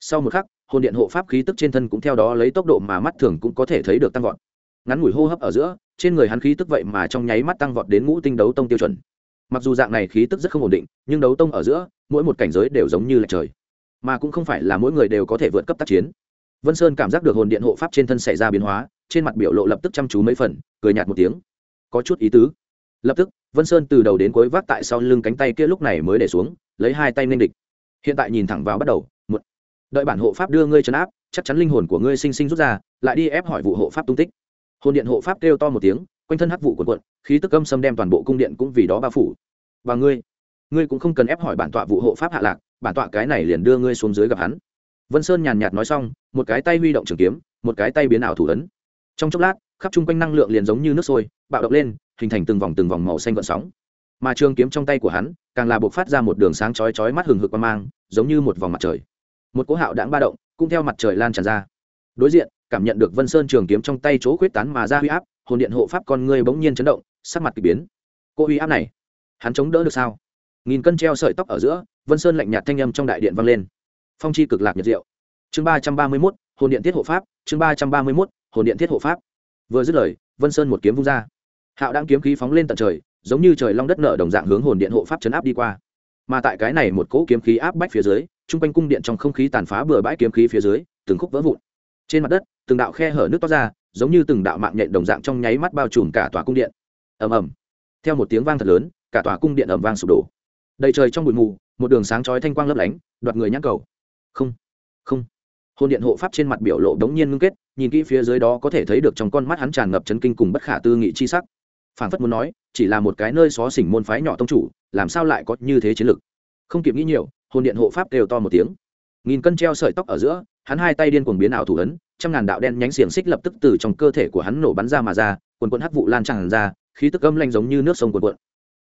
Sau một khắc hồn điện hộ pháp khí tức trên thân cũng theo đó lấy tốc độ mà mắt thường cũng có thể thấy được tăng vọt. Ngắn ngủi hô hấp ở giữa, trên người hắn khí tức vậy mà trong nháy mắt tăng vọt đến ngũ tinh đấu tông tiêu chuẩn. Mặc dù dạng này khí tức rất không ổn định, nhưng đấu tông ở giữa, mỗi một cảnh giới đều giống như là trời. Mà cũng không phải là mỗi người đều có thể vượt cấp tác chiến. Vân sơn cảm giác được hồn điện hộ pháp trên thân xảy ra biến hóa, trên mặt biểu lộ lập tức chăm chú mấy phần, cười nhạt một tiếng. Có chút ý tứ. Lập tức, vân sơn từ đầu đến cuối vác tại sau lưng cánh tay kia lúc này mới để xuống, lấy hai tay nên địch. Hiện tại nhìn thẳng vào bắt đầu đợi bản hộ pháp đưa ngươi trấn áp, chắc chắn linh hồn của ngươi sinh sinh rút ra, lại đi ép hỏi vụ hộ pháp tung tích. Hồn điện hộ pháp kêu to một tiếng, quanh thân hắc vụ quần quận khí tức âm xâm đem toàn bộ cung điện cũng vì đó bao phủ. Và ngươi ngươi cũng không cần ép hỏi bản tọa vụ hộ pháp hạ lạc, bản tọa cái này liền đưa ngươi xuống dưới gặp hắn. Vân sơn nhàn nhạt nói xong, một cái tay huy động trường kiếm, một cái tay biến ảo thủ ấn. Trong chốc lát, khắp chung quanh năng lượng liền giống như nước sôi, bạo động lên, hình thành từng vòng từng vòng màu xanh gợn sóng. Mà trường kiếm trong tay của hắn, càng là buộc phát ra một đường sáng chói chói mắt hừng hực qua mang, giống như một vòng mặt trời một cỗ hạo đãng ba động cũng theo mặt trời lan tràn ra. Đối diện, cảm nhận được vân sơn trường kiếm trong tay chỗ khuyết tán mà ra huy áp, hồn điện hộ pháp con ngươi bỗng nhiên chấn động, sắc mặt k ỳ biến. Cô huy áp này, hắn chống đỡ được sao? Nghìn cân treo sợi tóc ở giữa, vân sơn lạnh nhạt thanh âm trong đại điện vang lên. Phong chi cực lạc nhật diệu. Chương ba trăm ba mươi mốt, hồn điện thiết hộ pháp, chương ba trăm ba mươi mốt, hồn điện thiết hộ pháp. Vừa dứt lời, vân sơn một kiếm vung ra. Hạo đang kiếm khí phóng lên tận trời, giống như trời long đất nở đồng dạng hướng hồn điện hộ pháp chấn áp đi qua. Mà tại cái này một cỗ kiếm khí áp bách phía dưới chung quanh cung điện trong không khí tàn phá bừa bãi kiếm khí phía dưới, từng khúc vỡ vụn. Trên mặt đất, từng đạo khe hở nước toát ra, giống như từng đạo mạng nhện đồng dạng trong nháy mắt bao trùm cả tòa cung điện. Ầm ầm. Theo một tiếng vang thật lớn, cả tòa cung điện ầm vang sụp đổ. Đầy trời trong bụi mù, một đường sáng chói thanh quang lấp lánh, đoạt người nhãn cầu. Không không. Hồn điện hộ pháp trên mặt biểu lộ đống nhiên ngưng kết, nhìn kỹ phía dưới đó có thể thấy được trong con mắt hắn tràn ngập chấn kinh cùng bất khả tư nghị chi sắc. Phản phất muốn nói, chỉ là một cái nơi xó xỉnh môn phái nhỏ tông chủ, làm sao lại có như thế chiến lực? Không kịp nghĩ nhiều hồn điện hộ pháp đều to một tiếng. Nghìn cân treo sợi tóc ở giữa, hắn hai tay điên cuồng biến ảo thủ ấn, trăm ngàn đạo đen nhánh xiềng xích lập tức từ trong cơ thể của hắn nổ bắn ra mà ra, quần quần hắc vụ lan tràn ra, khí tức âm lanh giống như nước sông quần quận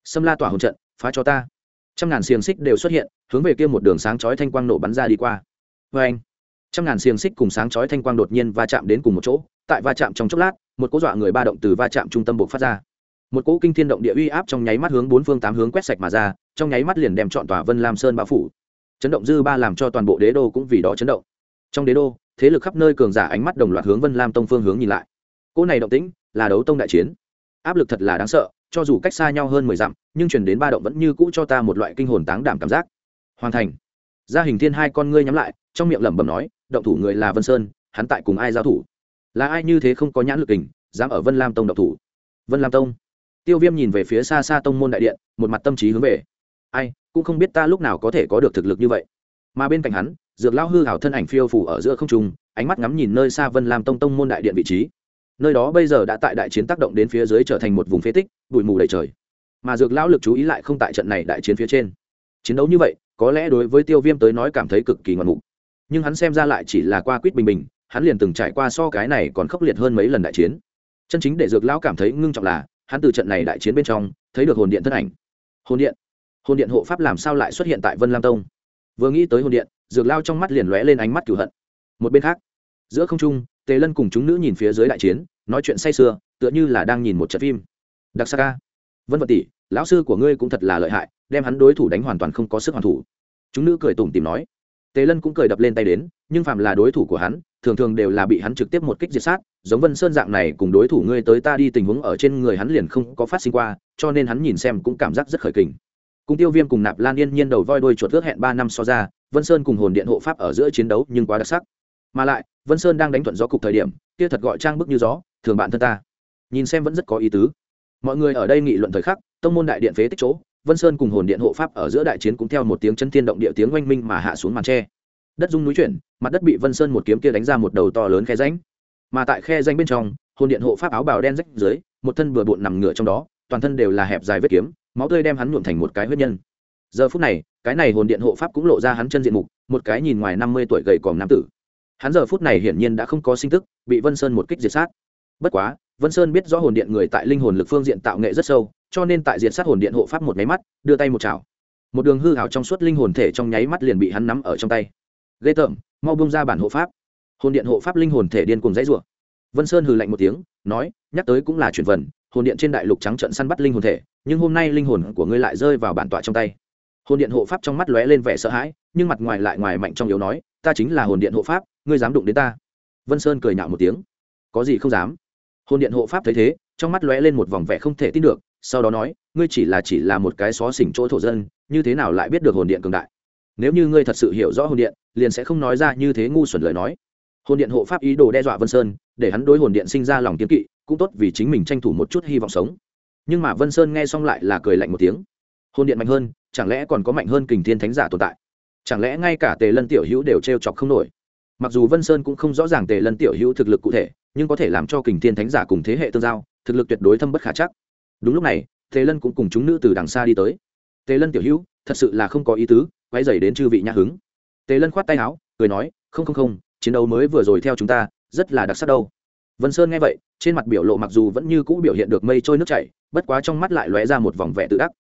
xâm la tỏa hồn trận, phá cho ta. Trăm ngàn xiềng xích đều xuất hiện, hướng về kia một đường sáng chói thanh quang nổ bắn ra đi qua. Vê anh, trăm ngàn xiềng xích cùng sáng chói thanh quang đột nhiên va chạm đến cùng một chỗ, tại va chạm trong chốc lát, một cố dọa người ba động từ va chạm trung tâm buộc phát ra một cỗ kinh thiên động địa uy áp trong nháy mắt hướng bốn phương tám hướng quét sạch mà ra, trong nháy mắt liền đem chọn tòa vân lam sơn bao phủ. Chấn động dư ba làm cho toàn bộ đế đô cũng vì đó chấn động. Trong đế đô, thế lực khắp nơi cường giả ánh mắt đồng loạt hướng vân lam tông phương hướng nhìn lại. Cỗ này động tĩnh là đấu tông đại chiến. Áp lực thật là đáng sợ, cho dù cách xa nhau hơn mười dặm, nhưng chuyển đến ba động vẫn như cũ cho ta một loại kinh hồn táng đảm cảm giác. Hoàn thành. Gia hình thiên hai con ngươi nhắm lại, trong miệng lẩm bẩm nói, động thủ người là vân sơn, hắn tại cùng ai giao thủ? Là ai như thế không có nhãn lực hình, dám ở vân lam tông động thủ? Vân lam tông tiêu viêm nhìn về phía xa xa tông môn đại điện, một mặt tâm trí hướng về. Ai, cũng không biết ta lúc nào có thể có được thực lực như vậy. Mà bên cạnh hắn, dược lao hư hảo thân ảnh phiêu phủ ở giữa không trung, ánh mắt ngắm nhìn nơi xa vân lam tông tông môn đại điện vị trí. Nơi đó bây giờ đã tại đại chiến tác động đến phía dưới trở thành một vùng phế tích, bụi mù đầy trời. Mà dược lão lực chú ý lại không tại trận này đại chiến phía trên. Chiến đấu như vậy, có lẽ đối với tiêu viêm tới nói cảm thấy cực kỳ ngoạn mục. Nhưng hắn xem ra lại chỉ là qua quýt bình bình, hắn liền từng trải qua so cái này còn khốc liệt hơn mấy lần đại chiến. Chân chính để dược lão cảm thấy ngưng trọng là hắn từ trận này đại chiến bên trong thấy được hồn điện thân ảnh. Hồn điện? Hồn điện hộ pháp làm sao lại xuất hiện tại vân lam tông? Vừa nghĩ tới hồn điện, dược lao trong mắt liền lóe lên ánh mắt cửu hận. Một bên khác, giữa không trung, tề lân cùng chúng nữ nhìn phía dưới đại chiến, nói chuyện say sưa, tựa như là đang nhìn một trận phim. Đặc sa ca. Vân vật tỷ, lão sư của ngươi cũng thật là lợi hại, đem hắn đối thủ đánh hoàn toàn không có sức hoàn thủ. Chúng nữ cười tủm tìm nói. Tề lân cũng cười đập lên tay đến, nhưng phàm là đối thủ của hắn thường thường đều là bị hắn trực tiếp một kích diệt sát, giống vân sơn dạng này cùng đối thủ ngươi tới ta đi tình huống ở trên người hắn liền không có phát sinh qua, cho nên hắn nhìn xem cũng cảm giác rất khởi kình. Cùng tiêu viêm cùng nạp lan yên nhiên đầu voi đôi chuột ước hẹn ba năm so ra, vân sơn cùng hồn điện hộ pháp ở giữa chiến đấu nhưng quá đặc sắc. Mà lại, vân sơn đang đánh thuận gió cục thời điểm, kia thật gọi trang bức như gió, thường bạn thân ta. Nhìn xem vẫn rất có ý tứ. Mọi người ở đây nghị luận thời khắc, tông môn đại điện phế tích chỗ, vân sơn cùng hồn điện hộ pháp ở giữa đại chiến cũng theo một tiếng chân thiên động địa tiếng oanh minh mà hạ xuống màn che đất dung núi chuyển, mặt đất bị vân sơn một kiếm kia đánh ra một đầu to lớn khe ránh mà tại khe ránh bên trong, hồn điện hộ pháp áo bào đen rách dưới, một thân bừa bộn nằm ngửa trong đó, toàn thân đều là hẹp dài vết kiếm, máu tươi đem hắn nhuộm thành một cái huyết nhân. Giờ phút này, cái này hồn điện hộ pháp cũng lộ ra hắn chân diện mục, một cái nhìn ngoài năm mươi tuổi gầy còm nam tử. Hắn giờ phút này hiển nhiên đã không có sinh tức, bị vân sơn một kích diệt sát. Bất quá, vân sơn biết rõ hồn điện người tại linh hồn lực phương diện tạo nghệ rất sâu, cho nên tại diệt sát hồn điện hộ pháp một máy mắt, đưa tay một chảo. Một đường hư hào trong suốt linh hồn thể trong nháy mắt liền bị hắn nắm ở trong tay ghê tởm, mau bông ra bản hộ pháp. Hồn điện hộ pháp linh hồn thể điên cùng dãy rủa. Vân sơn hừ lạnh một tiếng, nói, nhắc tới cũng là chuyển vần hồn điện trên đại lục trắng trận săn bắt linh hồn thể, nhưng hôm nay linh hồn của ngươi lại rơi vào bản tọa trong tay. Hồn điện hộ pháp trong mắt lóe lên vẻ sợ hãi, nhưng mặt ngoài lại ngoài mạnh trong yếu nói, ta chính là hồn điện hộ pháp, ngươi dám đụng đến ta. Vân sơn cười nhạo một tiếng, có gì không dám. Hồn điện hộ pháp thấy thế, trong mắt lóe lên một vòng vẻ không thể tin được, sau đó nói, ngươi chỉ là chỉ là một cái xó xỉnh chỗ thổ dân, như thế nào lại biết được hồn điện cường đại? Nếu như ngươi thật sự hiểu rõ hồn điện, liền sẽ không nói ra như thế ngu xuẩn lời nói. Hồn điện hộ pháp ý đồ đe dọa vân sơn, để hắn đối hồn điện sinh ra lòng kiếm kỵ, cũng tốt vì chính mình tranh thủ một chút hy vọng sống. Nhưng mà vân sơn nghe xong lại là cười lạnh một tiếng. Hồn điện mạnh hơn, chẳng lẽ còn có mạnh hơn kình thiên thánh giả tồn tại? Chẳng lẽ ngay cả tề lân tiểu hữu đều t r e o chọc không nổi? Mặc dù vân sơn cũng không rõ ràng tề lân tiểu hữu thực lực cụ thể, nhưng có thể làm cho kình thiên thánh giả cùng thế hệ tương giao, thực lực tuyệt đối thâm bất khả chắc. Đúng lúc này, tề lân cũng cùng chúng nữ từ đằng xa đi tới. Tề lân tiểu hữu, thật sự là không có ý tứ quay dày đến chư vị nhã hứng. Tề lân khoát tay áo, cười nói, không không không, chiến đấu mới vừa rồi theo chúng ta, rất là đặc sắc đâu. Vân sơn nghe vậy, trên mặt biểu lộ mặc dù vẫn như cũ biểu hiện được mây trôi nước chảy, bất quá trong mắt lại lóe ra một vòng vẻ tự đắc.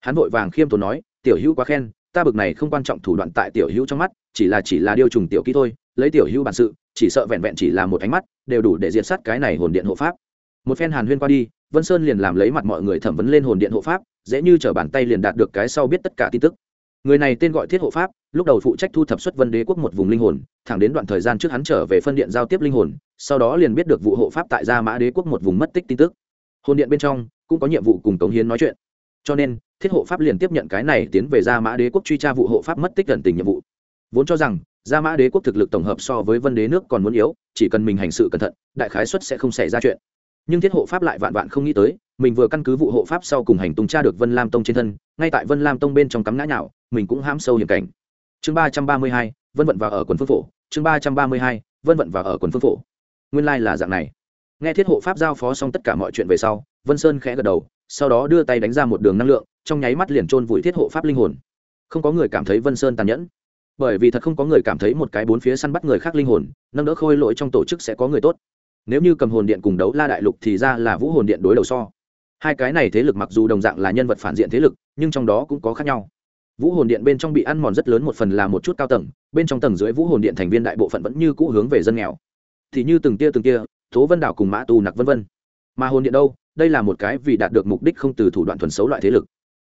Hắn vội vàng khiêm tốn nói, tiểu hữu quá khen, ta bực này không quan trọng thủ đoạn tại tiểu hữu trong mắt, chỉ là chỉ là điều trùng tiểu kỹ thôi, lấy tiểu hữu bản sự, chỉ sợ vẹn vẹn chỉ là một ánh mắt, đều đủ để diệt sát cái này hồn điện hộ pháp. Một phen hàn huyên qua đi, vân sơn liền làm lấy mặt mọi người thẩm vấn lên hồn điện hộ pháp, dễ như t bàn tay liền đạt được cái sau biết tất cả tin tức người này tên gọi thiết hộ pháp, lúc đầu phụ trách thu thập xuất vân đế quốc một vùng linh hồn, thẳng đến đoạn thời gian trước hắn trở về phân điện giao tiếp linh hồn, sau đó liền biết được vụ hộ pháp tại gia mã đế quốc một vùng mất tích tin tức. Hồn điện bên trong, cũng có nhiệm vụ cùng cống hiến nói chuyện. Cho nên, thiết hộ pháp liền tiếp nhận cái này tiến về gia mã đế quốc truy tra vụ hộ pháp mất tích gần tình nhiệm vụ. Vốn cho rằng, gia mã đế quốc thực lực tổng hợp so với vân đế nước còn muốn yếu, chỉ cần mình hành sự cẩn thận, đại khái xuất sẽ không xảy ra chuyện. Nhưng thiết hộ pháp lại vạn vạn không nghĩ tới, mình vừa căn cứ vụ hộ pháp sau cùng hành tung tra được vân lam tông trên thân, ngay tại vân lam tông bên trong cắm ngã nhạo mình cũng hãm sâu hiểm cảnh. Chương ba trăm ba mươi hai, vân vận vào ở quần phương phổ. Chương ba trăm ba mươi hai, vân vận vào ở quần phương phổ. Nguyên lai、like、là dạng này. Nghe thiết hộ pháp giao phó xong tất cả mọi chuyện về sau, vân sơn khẽ gật đầu, sau đó đưa tay đánh ra một đường năng lượng, trong nháy mắt liền trôn vùi thiết hộ pháp linh hồn. Không có người cảm thấy vân sơn tàn nhẫn. Bởi vì thật không có người cảm thấy một cái bốn phía săn bắt người khác linh hồn, nâng đỡ khôi lỗi trong tổ chức sẽ có người tốt. Nếu như cầm hồn điện cùng đấu la đại lục thì ra là vũ hồn điện đối đầu so. Hai cái này thế lực mặc dù đồng dạng là nhân vật phản diện thế lực, nhưng trong đó cũng có khác nhau vũ hồn điện bên trong bị ăn mòn rất lớn, một phần là một chút cao tầng, bên trong tầng dưới vũ hồn điện thành viên đại bộ phận vẫn như cũ hướng về dân nghèo. Thì như từng tia từng tia, tố vân đảo cùng mã tù nặc vân vân. Mà hồn điện đâu? Đây là một cái vì đạt được mục đích không từ thủ đoạn thuần xấu loại thế lực.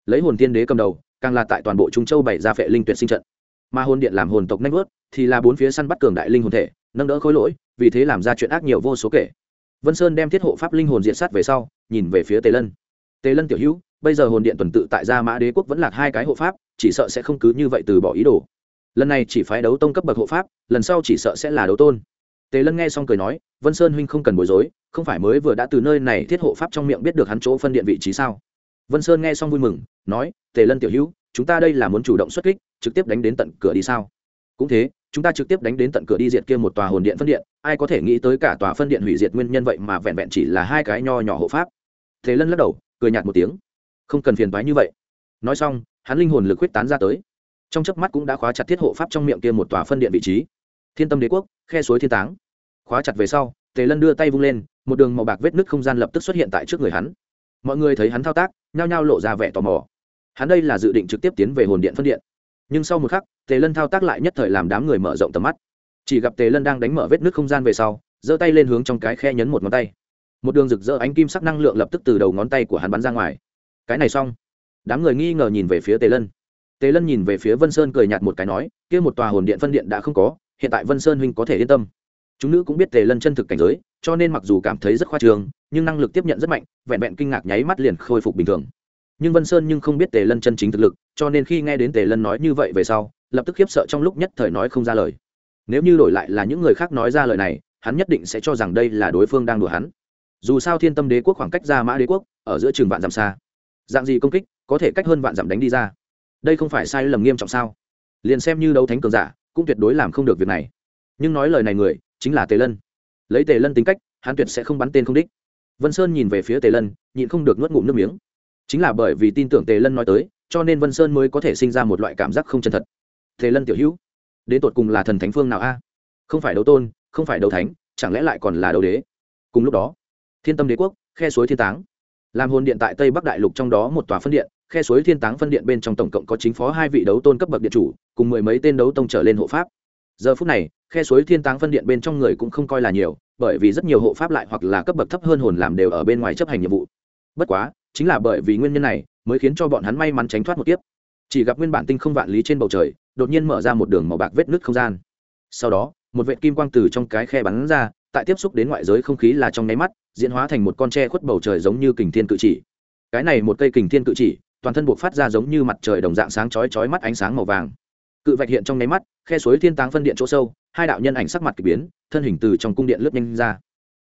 Lấy hồn tiên đế cầm đầu, càng là tại toàn bộ trung châu bày ra phệ linh tuyệt sinh trận. Mà hồn điện làm hồn tộc nanh vớt, thì là bốn phía săn bắt cường đại linh hồn thể, nâng đỡ khối lỗi, vì thế làm ra chuyện ác nhiều vô số kể. Vân sơn đem thiết hộ pháp linh hồn diện sát về sau, nhìn về phía tề lân. Tề lân tiểu hữu bây giờ hồn điện tuần tự tại gia mã đế quốc vẫn là hai cái hộ pháp, chỉ sợ sẽ không cứ như vậy từ bỏ ý đồ. Lần này chỉ phái đấu tông cấp bậc hộ pháp, lần sau chỉ sợ sẽ là đấu tôn. Tề lân nghe xong cười nói, vân sơn huynh không cần bối rối, không phải mới vừa đã từ nơi này thiết hộ pháp trong miệng biết được hắn chỗ phân điện vị trí sao? Vân sơn nghe xong vui mừng, nói, tề lân tiểu hữu, chúng ta đây là muốn chủ động xuất kích, trực tiếp đánh đến tận cửa đi sao? Cũng thế, chúng ta trực tiếp đánh đến tận cửa đi diệt kia một tòa hồn điện phân điện, ai có thể nghĩ tới cả tòa phân điện hủy diệt nguyên nhân vậy mà vẹn vẹn chỉ là hai cái nho nhỏ hộ pháp? Thế lân lắc đầu, cười nhạt một tiếng không cần phiền toái như vậy. Nói xong, hắn linh hồn lực quyết tán ra tới. Trong chớp mắt cũng đã khóa chặt thiết hộ pháp trong miệng kia một tòa phân điện vị trí. Thiên tâm đế quốc, khe suối thiên táng. Khóa chặt về sau, tề lân đưa tay vung lên, một đường màu bạc vết nứt không gian lập tức xuất hiện tại trước người hắn. Mọi người thấy hắn thao tác, nhao nhao lộ ra vẻ tò mò. Hắn đây là dự định trực tiếp tiến về hồn điện phân điện. Nhưng sau một khắc, tề lân thao tác lại nhất thời làm đám người mở rộng tầm mắt. Chỉ gặp tề lân đang đánh mở vết nứt không gian về sau, giơ tay lên hướng trong cái khe nhấn một ngón tay. Một đường rực rỡ ánh kim sắc năng lượng lập tức từ đầu ngón tay của hắn bắn ra ngoài cái này xong. Đám người nghi ngờ nhìn về phía tề lân. Tề lân nhìn về phía vân sơn cười nhạt một cái nói, kia một tòa hồn điện phân điện đã không có, hiện tại vân sơn huynh có thể yên tâm. Chúng nữ cũng biết tề lân chân thực cảnh giới, cho nên mặc dù cảm thấy rất khoa trường nhưng năng lực tiếp nhận rất mạnh, vẹn vẹn kinh ngạc nháy mắt liền khôi phục bình thường. Nhưng vân sơn nhưng không biết tề lân chân chính thực lực, cho nên khi nghe đến tề lân nói như vậy về sau, lập tức khiếp sợ trong lúc nhất thời nói không ra lời. Nếu như đổi lại là những người khác nói ra lời này, hắn nhất định sẽ cho rằng đây là đối phương đang đùa hắn. Dù sao thiên tâm đế quốc khoảng cách ra mã đế quốc, ở giữa trường vạn dặm xa dạng gì công kích, có thể cách hơn vạn dặm đánh đi ra. Đây không phải sai lầm nghiêm trọng sao? Liền xem như đấu thánh cường giả, cũng tuyệt đối làm không được việc này. Nhưng nói lời này người, chính là tề lân. Lấy tề lân tính cách, hắn tuyệt sẽ không bắn tên không đích. Vân sơn nhìn về phía tề lân, nhịn không được nuốt ngụm nước miếng. Chính là bởi vì tin tưởng tề lân nói tới, cho nên vân sơn mới có thể sinh ra một loại cảm giác không chân thật. Tề lân tiểu hữu, đến tột cùng là thần thánh phương nào a? Không phải đấu tôn, không phải đấu thánh, chẳng lẽ lại còn là đấu đế? Cùng lúc đó, thiên tâm đế quốc, khe suối thiên táng làm hồn điện tại tây bắc đại lục trong đó một tòa phân điện, khe suối thiên táng phân điện bên trong tổng cộng có chính phó hai vị đấu tôn cấp bậc điện chủ, cùng mười mấy tên đấu tông trở lên hộ pháp. Giờ phút này, khe suối thiên táng phân điện bên trong người cũng không coi là nhiều, bởi vì rất nhiều hộ pháp lại hoặc là cấp bậc thấp hơn hồn làm đều ở bên ngoài chấp hành nhiệm vụ. Bất quá, chính là bởi vì nguyên nhân này, mới khiến cho bọn hắn may mắn tránh thoát một kiếp. Chỉ gặp nguyên bản tinh không vạn lý trên bầu trời, đột nhiên mở ra một đường màu bạc vết nứt không gian. Sau đó, một vệ kim quang từ trong cái khe bắn ra, tại tiếp xúc đến ngoại giới không khí là trong nháy mắt diễn hóa thành một con tre khuất bầu trời giống như kình thiên cự chỉ. Cái này một cây kình thiên cự chỉ, toàn thân buộc phát ra giống như mặt trời đồng dạng sáng chói chói mắt ánh sáng màu vàng. Cự vạch hiện trong nháy mắt, khe suối thiên táng phân điện chỗ sâu, hai đạo nhân ảnh sắc mặt k ỳ biến, thân hình từ trong cung điện lướt nhanh ra.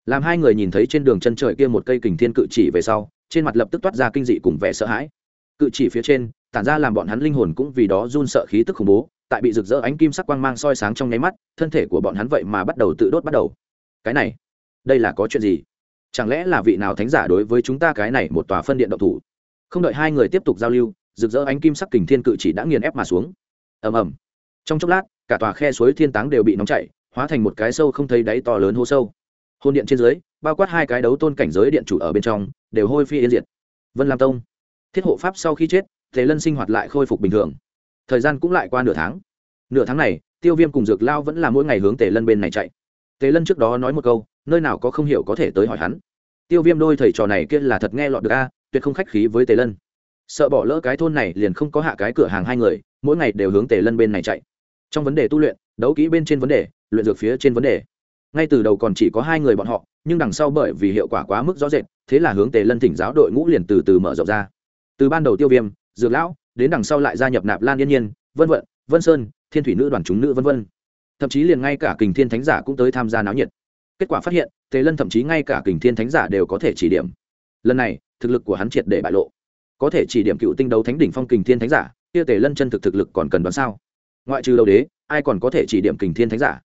Làm hai người nhìn thấy trên đường chân trời kia một cây kình thiên cự chỉ về sau, trên mặt lập tức toát ra kinh dị cùng vẻ sợ hãi. Cự chỉ phía trên, tản ra làm bọn hắn linh hồn cũng vì đó run sợ khí tức khủng bố, tại bị rực rỡ ánh kim sắc quang mang soi sáng trong nháy mắt, thân thể của bọn hắn vậy mà bắt đầu tự đốt bắt đầu. Cái này, đây là có chuyện gì? Chẳng lẽ là vị nào thánh giả đối với chúng ta cái này một tòa phân điện động thủ? Không đợi hai người tiếp tục giao lưu, rực rỡ ánh kim sắc kình thiên cự chỉ đã nghiền ép mà xuống. Ầm ầm. Trong chốc lát, cả tòa khe suối thiên táng đều bị nóng chảy, hóa thành một cái sâu không thấy đáy to lớn hô sâu. Hôn điện trên dưới, bao quát hai cái đấu tôn cảnh giới điện chủ ở bên trong, đều hôi phi yên diệt. Vân lam tông. Thiết hộ pháp sau khi chết tề lân sinh hoạt lại khôi phục bình thường. Thời gian cũng lại qua nửa tháng. Nửa tháng này, tiêu viêm cùng dược lao vẫn là mỗi ngày hướng tề lân bên này chạy. Tề lân trước đó nói một câu nơi nào có không hiểu có thể tới hỏi hắn. Tiêu viêm đôi thầy trò này kia là thật nghe lọt được a, tuyệt không khách khí với tề lân. Sợ bỏ lỡ cái thôn này liền không có hạ cái cửa hàng hai người, mỗi ngày đều hướng tề lân bên này chạy. Trong vấn đề tu luyện, đấu kỹ bên trên vấn đề, luyện dược phía trên vấn đề. Ngay từ đầu còn chỉ có hai người bọn họ, nhưng đằng sau bởi vì hiệu quả quá mức rõ rệt, thế là hướng tề lân thỉnh giáo đội ngũ liền từ từ mở rộng ra. Từ ban đầu tiêu viêm, dược lão, đến đằng sau lại gia nhập nạp lan yên nhiên, vân vận, vân sơn, thiên thủy nữ đoàn chúng nữ vân vân. Thậm chí liền ngay cả kình thiên thánh giả cũng tới tham gia náo nhiệt kết quả phát hiện, tề lân thậm chí ngay cả kình thiên thánh giả đều có thể chỉ điểm. Lần này, thực lực của hắn triệt để bại lộ. Có thể chỉ điểm cựu tinh đấu thánh đỉnh phong kình thiên thánh giả, kia tề lân chân thực thực lực còn cần đoán sao? Ngoại trừ đấu đế, ai còn có thể chỉ điểm kình thiên thánh giả?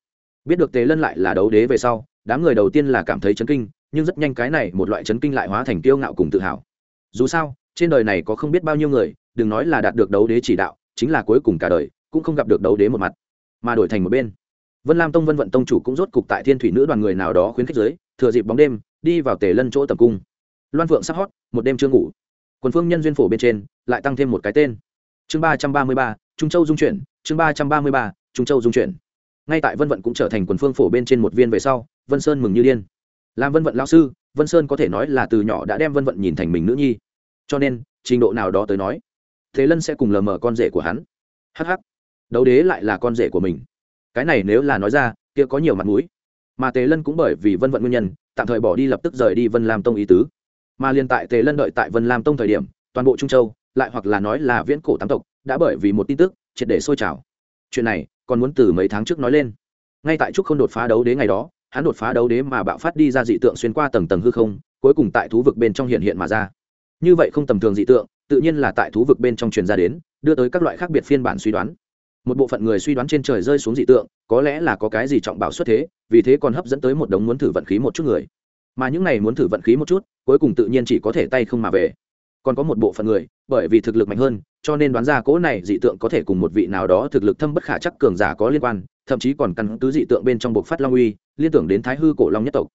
Biết được tề lân lại là đấu đế về sau, đám người đầu tiên là cảm thấy chấn kinh, nhưng rất nhanh cái này một loại chấn kinh lại hóa thành tiêu ngạo cùng tự hào. Dù sao, trên đời này có không biết bao nhiêu người, đừng nói là đạt được đấu đế chỉ đạo, chính là cuối cùng cả đời, cũng không gặp được đấu đế một mặt, mà đổi thành một bên vân lam tông vân vận tông chủ cũng rốt cục tại thiên thủy nữ đoàn người nào đó khuyến khích giới, thừa dịp bóng đêm, đi vào tề lân chỗ tập cung. Loan phượng sắc hót một đêm chưa ngủ. Quần phương nhân duyên phổ bên trên, lại tăng thêm một cái tên. Chương ba trăm ba mươi ba, trung châu dung chuyển, chương ba trăm ba mươi ba, trung châu dung chuyển. Ngay tại vân vận cũng trở thành quần phương phổ bên trên một viên về sau, vân sơn mừng như điên. Làm vân vận lao sư, vân sơn có thể nói là từ nhỏ đã đem vân vận nhìn thành mình nữ nhi. Cho nên, trình độ nào đó tới nói thế lân sẽ cùng lờ mờ con rể của hắn. Hh đấu đế lại là con rể của mình cái này nếu là nói ra, kia có nhiều mặt mũi. Mà tề lân cũng bởi vì vân vận nguyên nhân, tạm thời bỏ đi lập tức rời đi vân lam tông ý tứ. Mà liền tại tề lân đợi tại vân lam tông thời điểm, toàn bộ trung châu, lại hoặc là nói là viễn cổ tám tộc, đã bởi vì một tin tức, triệt để sôi trào. Chuyện này, còn muốn từ mấy tháng trước nói lên. Ngay tại trúc không đột phá đấu đế ngày đó, hắn đột phá đấu đế mà bạo phát đi ra dị tượng xuyên qua tầng tầng hư không, cuối cùng tại thú vực bên trong hiện hiện mà ra. Như vậy không tầm thường dị tượng, tự nhiên là tại thú vực bên trong truyền ra đến, đưa tới các loại khác biệt phiên bản suy đoán một bộ phận người suy đoán trên trời rơi xuống dị tượng, có lẽ là có cái gì trọng bảo xuất thế, vì thế còn hấp dẫn tới một đống muốn thử vận khí một chút người. Mà những này muốn thử vận khí một chút, cuối cùng tự nhiên chỉ có thể tay không mà về. Còn có một bộ phận người, bởi vì thực lực mạnh hơn, cho nên đoán ra cỗ này dị tượng có thể cùng một vị nào đó thực lực thâm bất khả chắc cường giả có liên quan, thậm chí còn căn cứ dị tượng bên trong bộ phát long uy, liên tưởng đến thái hư cổ long nhất tộc.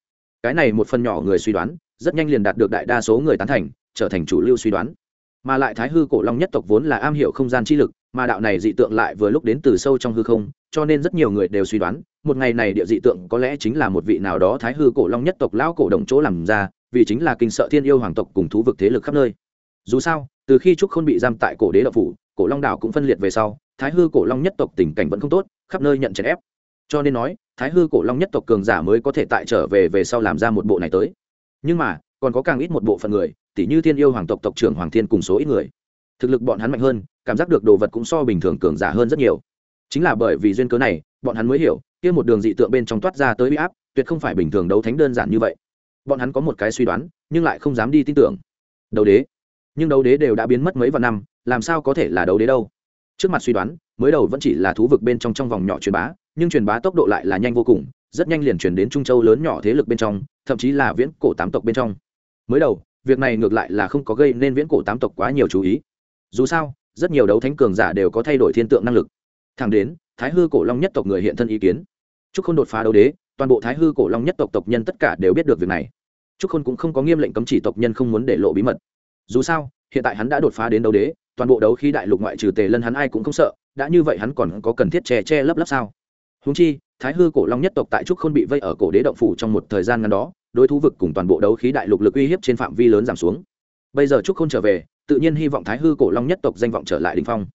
Cái này một phần nhỏ người suy đoán, rất nhanh liền đạt được đại đa số người tán thành, trở thành chủ lưu suy đoán. Mà lại thái hư cổ long nhất tộc vốn là am hiểu không gian chi lực mà đạo này dị tượng lại vừa lúc đến từ sâu trong hư không, cho nên rất nhiều người đều suy đoán, một ngày này địa dị tượng có lẽ chính là một vị nào đó thái hư cổ long nhất tộc lão cổ đồng chỗ làm ra, vì chính là kinh sợ thiên yêu hoàng tộc cùng thú vực thế lực khắp nơi. Dù sao, từ khi trúc khôn bị giam tại cổ đế đậu phủ, cổ long đảo cũng phân liệt về sau, thái hư cổ long nhất tộc tình cảnh vẫn không tốt, khắp nơi nhận chèn ép. Cho nên nói, thái hư cổ long nhất tộc cường giả mới có thể tại trở về về sau làm ra một bộ này tới. Nhưng mà, còn có càng ít một bộ phận người tỷ như thiên yêu hoàng tộc tộc trưởng hoàng thiên cùng số ít người. Thực lực bọn hắn mạnh hơn cảm giác được đồ vật cũng so bình thường cường giả hơn rất nhiều. Chính là bởi vì duyên cớ này, bọn hắn mới hiểu, kia một đường dị tượng bên trong toát ra tới uy áp, tuyệt không phải bình thường đấu thánh đơn giản như vậy. Bọn hắn có một cái suy đoán, nhưng lại không dám đi tin tưởng. Đấu đế. Nhưng đấu đế đều đã biến mất mấy vạn năm, làm sao có thể là đấu đế đâu? Trước mặt suy đoán, mới đầu vẫn chỉ là thú vực bên trong trong vòng nhỏ truyền bá, nhưng truyền bá tốc độ lại là nhanh vô cùng, rất nhanh liền truyền đến trung châu lớn nhỏ thế lực bên trong, thậm chí là viễn cổ tám tộc bên trong. Mới đầu, việc này ngược lại là không có gây nên viễn cổ tám tộc quá nhiều chú ý. Dù sao rất nhiều đấu thánh cường giả đều có thay đổi thiên tượng năng lực. Thẳng đến, thái hư cổ long nhất tộc người hiện thân ý kiến. Chúc Khôn đột phá đấu đế, toàn bộ thái hư cổ long nhất tộc tộc nhân tất cả đều biết được việc này. Chúc khôn cũng không có nghiêm lệnh cấm chỉ tộc nhân không muốn để lộ bí mật. Dù sao, hiện tại hắn đã đột phá đến đấu đế, toàn bộ đấu khí đại lục ngoại trừ tề lân hắn ai cũng không sợ, đã như vậy hắn còn có cần thiết che che lấp lấp sao? Húng chi, thái hư cổ long nhất tộc tại trúc khôn bị vây ở cổ đế động phủ trong một thời gian ngắn đó, đối thú vực cùng toàn bộ đấu khí đại lục lực uy hiếp trên phạm vi lớn giảm xuống. Bây giờ trúc khôn trở về tự nhiên hy vọng thái hư cổ long nhất tộc danh vọng trở lại đình phong.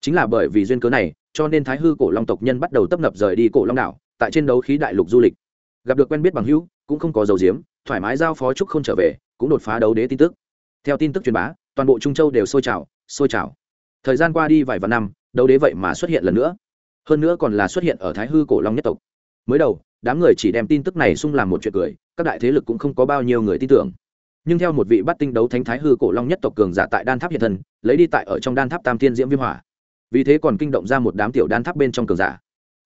Chính là bởi vì duyên cớ này, cho nên thái hư cổ long tộc nhân bắt đầu tấp nập rời đi cổ long đảo, tại trên đấu khí đại lục du lịch. Gặp được quen biết bằng hữu, cũng không có dầu diếm thoải mái giao phó trúc không trở về, cũng đột phá đấu đế tin tức. Theo tin tức truyền bá, toàn bộ trung châu đều sôi trào sôi trào. Thời gian qua đi vài vạn năm, đấu đế vậy mà xuất hiện lần nữa. Hơn nữa còn là xuất hiện ở thái hư cổ long nhất tộc. Mới đầu, đám người chỉ đem tin tức này xung làm một chuyện cười, các đại thế lực cũng không có bao nhiêu người tin tưởng nhưng theo một vị bắt tinh đấu thánh thái hư cổ long nhất tộc cường giả tại đan tháp hiện thân, lấy đi tại ở trong đan tháp tam thiên diễm viêm hỏa. Vì thế còn kinh động ra một đám tiểu đan tháp bên trong cường giả.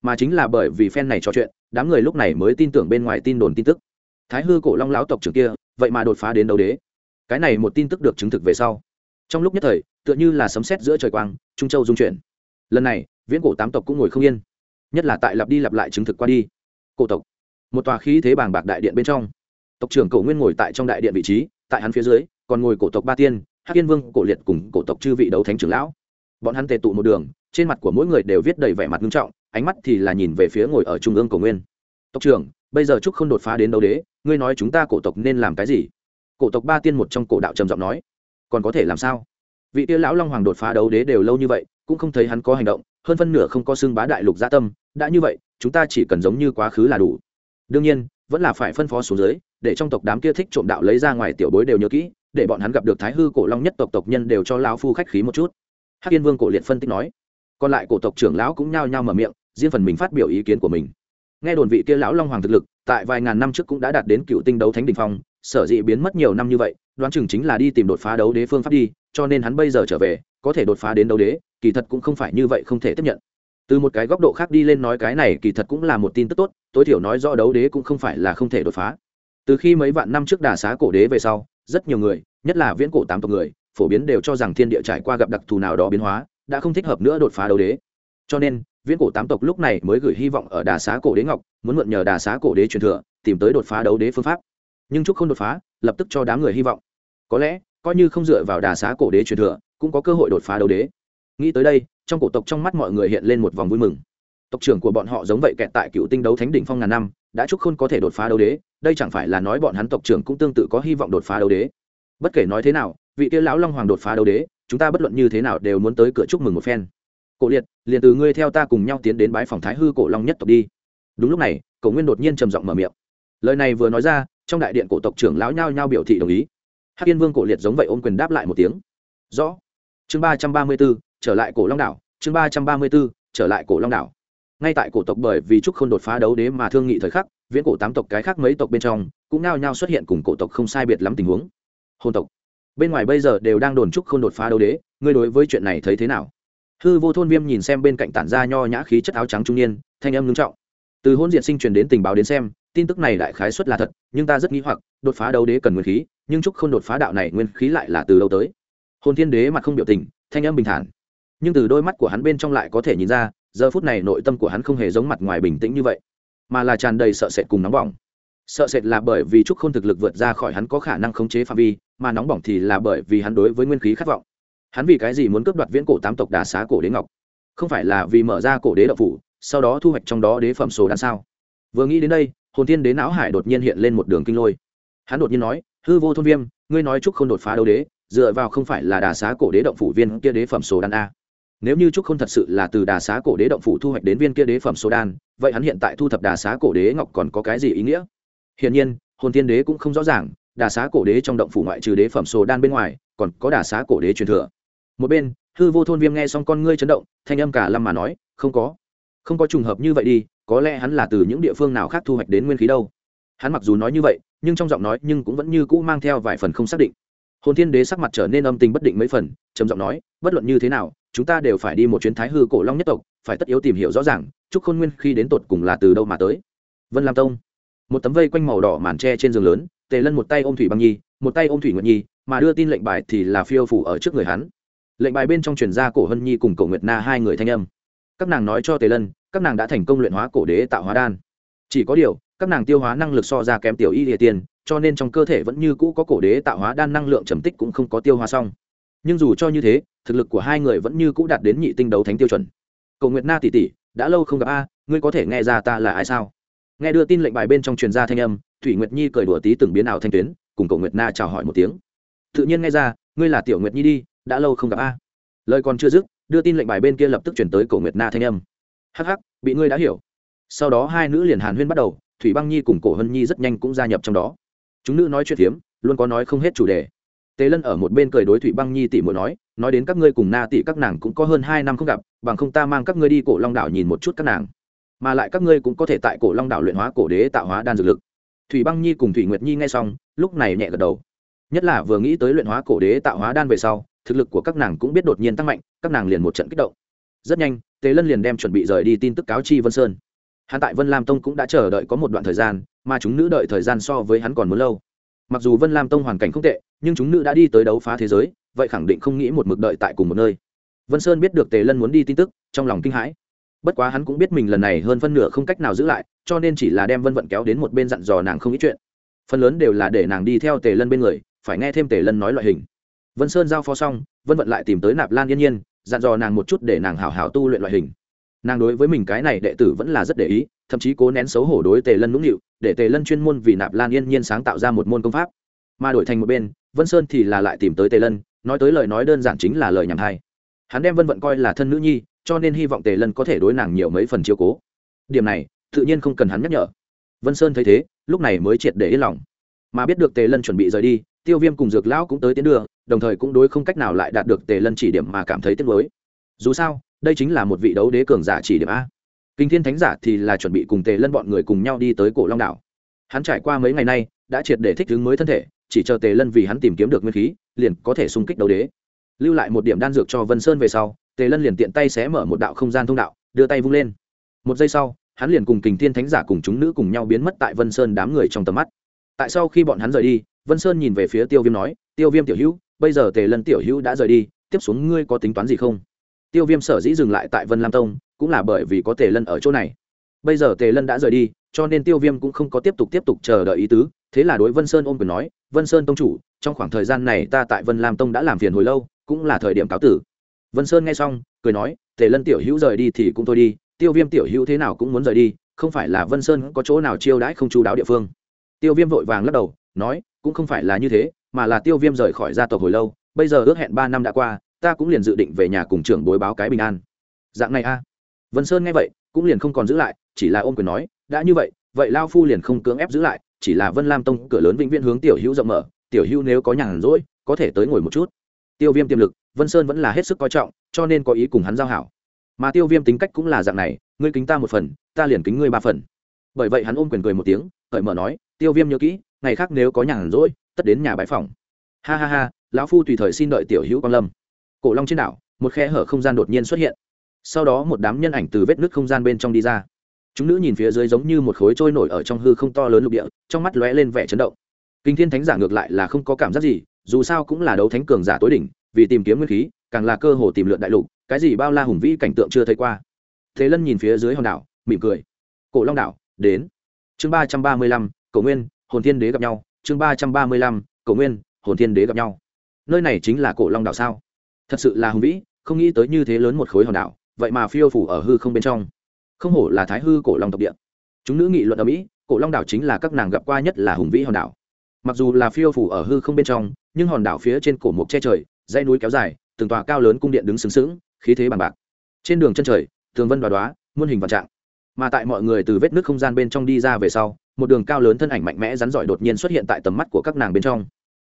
Mà chính là bởi vì phen này trò chuyện, đám người lúc này mới tin tưởng bên ngoài tin đồn tin tức. Thái hư cổ long lão tộc trưởng kia, vậy mà đột phá đến đấu đế. Cái này một tin tức được chứng thực về sau. Trong lúc nhất thời, tựa như là sấm sét giữa trời quang, trung châu dung chuyển. Lần này, viễn cổ tám tộc cũng ngồi không yên. Nhất là tại lặp đi lặp lại chứng thực qua đi. Cổ tộc. Một tòa khí thế bàng bạc đại điện bên trong tộc trưởng cổ nguyên ngồi tại trong đại điện vị trí, tại hắn phía dưới, còn ngồi cổ tộc ba tiên, hắc yên vương, cổ liệt cùng cổ tộc chư vị đấu thánh trưởng lão. Bọn hắn tề tụ một đường, trên mặt của mỗi người đều viết đầy vẻ mặt nghiêm trọng, ánh mắt thì là nhìn về phía ngồi ở trung ương cổ nguyên. Tộc trưởng, bây giờ trúc không đột phá đến đấu đế, ngươi nói chúng ta cổ tộc nên làm cái gì? Cổ tộc ba tiên một trong cổ đạo trầm giọng nói. Còn có thể làm sao? Vị tia lão long hoàng đột phá đấu đế đều lâu như vậy, cũng không thấy hắn có hành động, hơn phân nửa không có xương bá đại lục gia tâm, đã như vậy, chúng ta chỉ cần giống như quá khứ là đủ. Đương nhiên, vẫn là phải phân phó xuống dưới để trong tộc đám kia thích trộm đạo lấy ra ngoài tiểu bối đều nhớ kỹ, để bọn hắn gặp được thái hư cổ long nhất tộc tộc nhân đều cho lão phu khách khí một chút. Hắc yên vương cổ liệt phân tích nói. Còn lại cổ tộc trưởng lão cũng nhao nhao mở miệng, riêng phần mình phát biểu ý kiến của mình. Nghe đồn vị kia lão long hoàng thực lực, tại vài ngàn năm trước cũng đã đạt đến cựu tinh đấu thánh đình phong, sở dĩ biến mất nhiều năm như vậy, đoán chừng chính là đi tìm đột phá đấu đế phương pháp đi, cho nên hắn bây giờ trở về, có thể đột phá đến đấu đế, kỳ thật cũng không phải như vậy không thể tiếp nhận. Từ một cái góc độ khác đi lên nói cái này kỳ thật cũng là một tin tức tốt, tối thiểu nói rõ đấu đế cũng không phải là không thể đột phá từ khi mấy vạn năm trước đà xá cổ đế về sau, rất nhiều người, nhất là viễn cổ tám tộc người, phổ biến đều cho rằng thiên địa trải qua gặp đặc thù nào đó biến hóa, đã không thích hợp nữa đột phá đấu đế. Cho nên, viễn cổ tám tộc lúc này mới gửi hy vọng ở đà xá cổ đế ngọc, muốn mượn nhờ đà xá cổ đế truyền thừa, tìm tới đột phá đấu đế phương pháp. Nhưng trúc không đột phá, lập tức cho đám người hy vọng. Có lẽ, coi như không dựa vào đà xá cổ đế truyền thừa, cũng có cơ hội đột phá đấu đế. Nghĩ tới đây, trong cổ tộc trong mắt mọi người hiện lên một vòng vui mừng. Tộc trưởng của bọn họ giống vậy kẹt tại cựu tinh đấu thánh đỉnh phong ngàn năm, đã chúc khôn có thể đột phá đấu đế đây chẳng phải là nói bọn hắn tộc trưởng cũng tương tự có hy vọng đột phá đấu đế. Bất kể nói thế nào, vị kia lão long hoàng đột phá đấu đế, chúng ta bất luận như thế nào đều muốn tới cửa chúc mừng một phen. Cổ liệt, liền từ ngươi theo ta cùng nhau tiến đến bái phòng thái hư cổ long nhất tộc đi. Đúng lúc này, cổ nguyên đột nhiên trầm giọng mở miệng. Lời này vừa nói ra, trong đại điện cổ tộc trưởng lão nhao nhao biểu thị đồng ý. Hắc yên vương cổ liệt giống vậy ôm quyền đáp lại một tiếng. Rõ. Chương ba trăm ba mươi b ố trở lại cổ long đảo. Chương ba trăm ba mươi b ố trở lại cổ long đảo. Ngay tại cổ tộc bởi vì trúc không đột phá đấu đế mà thương nghị thời khắc viễn cổ tám tộc cái khác mấy tộc bên trong cũng nao nhao xuất hiện cùng cổ tộc không sai biệt lắm tình huống. Hôn tộc. Bên ngoài bây giờ đều đang đồn trúc không đột phá đấu đế, ngươi đối với chuyện này thấy thế nào? Hư vô thôn viêm nhìn xem bên cạnh tản ra nho nhã khí chất áo trắng trung niên, thanh âm ngưng trọng. Từ hôn diện sinh truyền đến tình báo đến xem, tin tức này đại khái xuất là thật, nhưng ta rất nghĩ hoặc, đột phá đấu đế cần nguyên khí, nhưng chúc không đột phá đạo này nguyên khí lại là từ đâu tới? Hồn thiên đế mặt không biểu tình, thanh âm bình thản. Nhưng từ đôi mắt của hắn bên trong lại có thể nhìn ra, giờ phút này nội tâm của hắn không hề giống mặt ngoài bình tĩnh như vậy mà là tràn đầy sợ sệt cùng nóng bỏng. Sợ sệt là bởi vì trúc không thực lực vượt ra khỏi hắn có khả năng khống chế phạm vi, mà nóng bỏng thì là bởi vì hắn đối với nguyên khí khát vọng. Hắn vì cái gì muốn cướp đoạt viễn cổ tám tộc đà xá cổ đế ngọc? Không phải là vì mở ra cổ đế đậu phủ, sau đó thu hoạch trong đó đế phẩm số đan sao? Vừa nghĩ đến đây, hồn thiên đế não hải đột nhiên hiện lên một đường kinh lôi. Hắn đột nhiên nói, hư vô thôn viêm, ngươi nói trúc không đột phá đấu đế, dựa vào không phải là đà xá cổ đế động phủ viên kia đế phẩm số đan a? Nếu như trúc không thật sự là từ đà xá cổ đế động phủ thu hoạch đến viên kia đế phẩm số đan, vậy hắn hiện tại thu thập đà xá cổ đế ngọc còn có cái gì ý nghĩa? Hiển nhiên, hồn thiên đế cũng không rõ ràng, đà xá cổ đế trong động phủ ngoại trừ đế phẩm số đan bên ngoài, còn có đà xá cổ đế truyền thừa. Một bên, hư vô thôn viêm nghe xong con ngươi chấn động, thanh âm cả lâm mà nói, không có. Không có trùng hợp như vậy đi, có lẽ hắn là từ những địa phương nào khác thu hoạch đến nguyên khí đâu. Hắn mặc dù nói như vậy, nhưng trong giọng nói nhưng cũng vẫn như cũ mang theo vài phần không xác định. Hồn thiên đế sắc mặt trở nên âm tình bất định mấy phần, trầm giọng nói, bất luận như thế nào chúng ta đều phải đi một chuyến thái hư cổ long nhất tộc, phải tất yếu tìm hiểu rõ ràng, chúc khôn nguyên khi đến tột cùng là từ đâu mà tới. Vân lam tông. Một tấm vây quanh màu đỏ màn tre trên giường lớn, tề lân một tay ôm thủy băng nhi, một tay ôm thủy nguyệt nhi, mà đưa tin lệnh bài thì là phiêu phủ ở trước người hắn. Lệnh bài bên trong truyền ra cổ hân nhi cùng cổ nguyệt na hai người thanh âm. Các nàng nói cho tề lân, các nàng đã thành công luyện hóa cổ đế tạo hóa đan. Chỉ có điều, các nàng tiêu hóa năng lực so ra kém tiểu y địa tiền, cho nên trong cơ thể vẫn như cũ có cổ đế tạo hóa đan năng lượng trầm tích cũng không có tiêu hóa xong nhưng dù cho như thế, thực lực của hai người vẫn như cũ đạt đến nhị tinh đấu thánh tiêu chuẩn. Cầu nguyệt na tỷ tỷ, đã lâu không gặp a, ngươi có thể nghe ra ta là ai sao? Nghe đưa tin lệnh bài bên trong truyền ra thanh âm, thủy nguyệt nhi cười đùa tí từng biến ảo thanh tuyến, cùng cầu nguyệt na chào hỏi một tiếng. Tự nhiên nghe ra, ngươi là tiểu nguyệt nhi đi, đã lâu không gặp a. Lời còn chưa dứt, đưa tin lệnh bài bên kia lập tức chuyển tới cổ nguyệt na thanh âm. Hắc hắc, bị ngươi đã hiểu. Sau đó hai nữ liền hàn huyên bắt đầu, thủy băng nhi cùng cổ hân nhi rất nhanh cũng gia nhập trong đó. Chúng nữ nói chuyện phiếm luôn có nói không hết chủ đề tề lân ở một bên cười đối thủy băng nhi tỷ muội nói nói đến các ngươi cùng na tỷ các nàng cũng có hơn hai năm không gặp, bằng không ta mang các ngươi đi cổ long đảo nhìn một chút các nàng. Mà lại các ngươi cũng có thể tại cổ long đảo luyện hóa cổ đế tạo hóa đan dược lực. Thủy băng nhi cùng thủy nguyệt nhi nghe xong, lúc này nhẹ gật đầu. Nhất là vừa nghĩ tới luyện hóa cổ đế tạo hóa đan về sau, thực lực của các nàng cũng biết đột nhiên tăng mạnh, các nàng liền một trận kích động. Rất nhanh, tề lân liền đem chuẩn bị rời đi tin tức cáo chi vân sơn. Hắn tại vân lam tông cũng đã chờ đợi có một đoạn thời gian, mà chúng nữ đợi thời gian so với hắn còn muốn lâu. Mặc dù vân lam tông hoàn cảnh không tệ nhưng chúng nữ đã đi tới đấu phá thế giới, vậy khẳng định không nghĩ một mực đợi tại cùng một nơi. Vân sơn biết được tề lân muốn đi tin tức, trong lòng kinh hãi. Bất quá hắn cũng biết mình lần này hơn phân nửa không cách nào giữ lại, cho nên chỉ là đem vân vận kéo đến một bên dặn dò nàng không ít chuyện. Phần lớn đều là để nàng đi theo tề lân bên người, phải nghe thêm tề lân nói loại hình. Vân sơn giao phó xong, vân vận lại tìm tới nạp lan yên nhiên, dặn dò nàng một chút để nàng hảo hảo tu luyện loại hình. Nàng đối với mình cái này đệ tử vẫn là rất để ý, thậm chí cố nén xấu hổ đối tề lân nũng nịu, để tề lân chuyên môn vì nạp lan yên nhiên sáng tạo ra một môn công pháp mà đổi thành một bên vân sơn thì là lại tìm tới tề lân nói tới lời nói đơn giản chính là lời nhảm hay, hắn đem vân vận coi là thân nữ nhi cho nên hy vọng tề lân có thể đối nàng nhiều mấy phần chiếu cố. Điểm này tự nhiên không cần hắn nhắc nhở. Vân sơn thấy thế lúc này mới triệt để yên lòng. Mà biết được tề lân chuẩn bị rời đi tiêu viêm cùng dược lão cũng tới tiến đường đồng thời cũng đối không cách nào lại đạt được tề lân chỉ điểm mà cảm thấy tiếc nuối. Dù sao đây chính là một vị đấu đế cường giả chỉ điểm a. Kinh thiên thánh giả thì là chuẩn bị cùng tề lân bọn người cùng nhau đi tới cổ long đảo. Hắn trải qua mấy ngày nay đã triệt để thích ứng mới thân thể chỉ chờ tề lân vì hắn tìm kiếm được nguyên khí, liền có thể xung kích đấu đế. Lưu lại một điểm đan dược cho vân sơn về sau, tề lân liền tiện tay xé mở một đạo không gian thông đạo, đưa tay vung lên. Một giây sau, hắn liền cùng kình thiên thánh giả cùng chúng nữ cùng nhau biến mất tại vân sơn đám người trong tầm mắt. Tại sau khi bọn hắn rời đi, vân sơn nhìn về phía tiêu viêm nói, tiêu viêm tiểu hữu, bây giờ tề lân tiểu hữu đã rời đi, tiếp xuống ngươi có tính toán gì không? Tiêu viêm sở dĩ dừng lại tại vân lam tông, cũng là bởi vì có tề lân ở chỗ này. Bây giờ tề lân đã rời đi cho nên tiêu viêm cũng không có tiếp tục tiếp tục chờ đợi ý tứ. Thế là đối vân sơn ôm quyền nói, vân sơn tông chủ, trong khoảng thời gian này ta tại vân lam tông đã làm phiền hồi lâu, cũng là thời điểm cáo tử. Vân sơn nghe xong, cười nói, tề lân tiểu hữu rời đi thì cũng thôi đi, tiêu viêm tiểu hữu thế nào cũng muốn rời đi, không phải là vân sơn có chỗ nào chiêu đãi không chú đáo địa phương. Tiêu viêm vội vàng lắc đầu, nói, cũng không phải là như thế, mà là tiêu viêm rời khỏi gia tộc hồi lâu, bây giờ ước hẹn ba năm đã qua, ta cũng liền dự định về nhà cùng trưởng bối báo cái bình an. Dạng này a. Vân sơn nghe vậy, cũng liền không còn giữ lại chỉ là ôm quyền nói, đã như vậy vậy lao phu liền không cưỡng ép giữ lại, chỉ là vân lam tông cửa lớn vĩnh viễn hướng tiểu hữu rộng mở, tiểu hữu nếu có nhàn rỗi, có thể tới ngồi một chút. Tiêu viêm tiềm lực, vân sơn vẫn là hết sức coi trọng, cho nên có ý cùng hắn giao hảo. Mà tiêu viêm tính cách cũng là dạng này, ngươi kính ta một phần, ta liền kính ngươi ba phần. Bởi vậy hắn ôm quyền cười một tiếng, cởi mở nói, tiêu viêm nhớ kỹ, ngày khác nếu có nhàn rỗi, tất đến nhà bãi phòng ha ha ha, lão phu tùy thời xin đợi tiểu hữu quan lâm. Cổ long trên đảo, một khe hở không gian đột nhiên xuất hiện. Sau đó một đám nhân ảnh từ vết nứt không gian bên trong đi ra chúng nữ nhìn phía dưới giống như một khối trôi nổi ở trong hư không to lớn lục địa, trong mắt lóe lên vẻ chấn động. Kinh thiên thánh giả ngược lại là không có cảm giác gì, dù sao cũng là đấu thánh cường giả tối đỉnh, vì tìm kiếm nguyên khí, càng là cơ hồ tìm lượn đại lục, cái gì bao la hùng vĩ cảnh tượng chưa thấy qua. Thế lân nhìn phía dưới hòn đảo, mỉm cười. Cổ long đảo, đến. Chương ba trăm ba mươi lăm, cổ nguyên, hồn thiên đế gặp nhau. Chương ba trăm ba mươi lăm, cổ nguyên, hồn thiên đế gặp nhau. Nơi này chính là cổ long đảo sao? Thật sự là hùng vĩ, không nghĩ tới như thế lớn một khối hòn đảo, vậy mà phiêu phủ ở hư không bên trong không hổ là thái hư cổ long tộc địa. Chúng nữ nghị luận ở mỹ cổ long đảo chính là các nàng gặp qua nhất là hùng vĩ hòn đảo. Mặc dù là phiêu phủ ở hư không bên trong nhưng hòn đảo phía trên cổ mộc che trời dãy núi kéo dài từng tòa cao lớn cung điện đứng sướng sướng, khí thế bằng bạc. Trên đường chân trời tường vân đoá đoá muôn hình vạn trạng. Mà tại mọi người từ vết nước không gian bên trong đi ra về sau một đường cao lớn thân ảnh mạnh mẽ rắn giỏi đột nhiên xuất hiện tại tầm mắt của các nàng bên trong.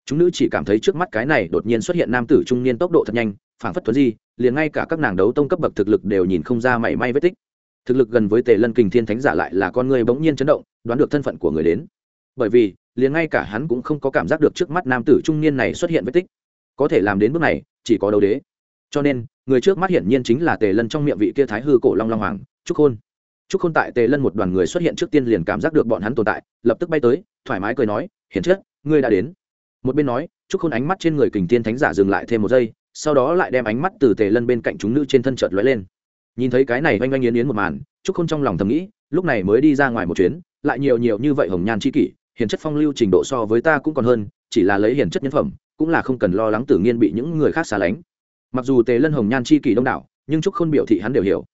Chúng nữ chỉ cảm thấy trước mắt cái này đột nhiên xuất hiện nam tử trung niên tốc độ thật nhanh phảng phất thuấn di liền ngay cả các nàng đấu tông cấp bậc thực lực đều nhìn không ra mảy may vết tích thực lực gần với tề lân kình thiên thánh giả lại là con người bỗng nhiên chấn động, đoán được thân phận của người đến. Bởi vì, liền ngay cả hắn cũng không có cảm giác được trước mắt nam tử trung niên này xuất hiện vết tích. Có thể làm đến bước này, chỉ có đấu đế. Cho nên, người trước mắt hiển nhiên chính là tề lân trong miệng vị kia thái hư cổ long long hoàng, trúc khôn. Trúc khôn tại tề lân một đoàn người xuất hiện trước tiên liền cảm giác được bọn hắn tồn tại, lập tức bay tới, thoải mái cười nói, hiển chết ngươi đã đến. Một bên nói, trúc khôn ánh mắt trên người kình thiên thánh giả dừng lại thêm một giây, sau đó lại đem ánh mắt từ tề lân bên cạnh chúng nữ trên thân chợt lóe lên nhìn thấy cái này oanh oanh yến yến một màn, trúc khôn trong lòng thầm nghĩ, lúc này mới đi ra ngoài một chuyến, lại nhiều nhiều như vậy hồng nhan chi kỷ, hiền chất phong lưu trình độ so với ta cũng còn hơn, chỉ là lấy hiền chất nhân phẩm, cũng là không cần lo lắng tử nghiên bị những người khác xa lánh. Mặc dù tề lân hồng nhan chi kỷ đông đảo, nhưng trúc khôn biểu thị hắn đều hiểu.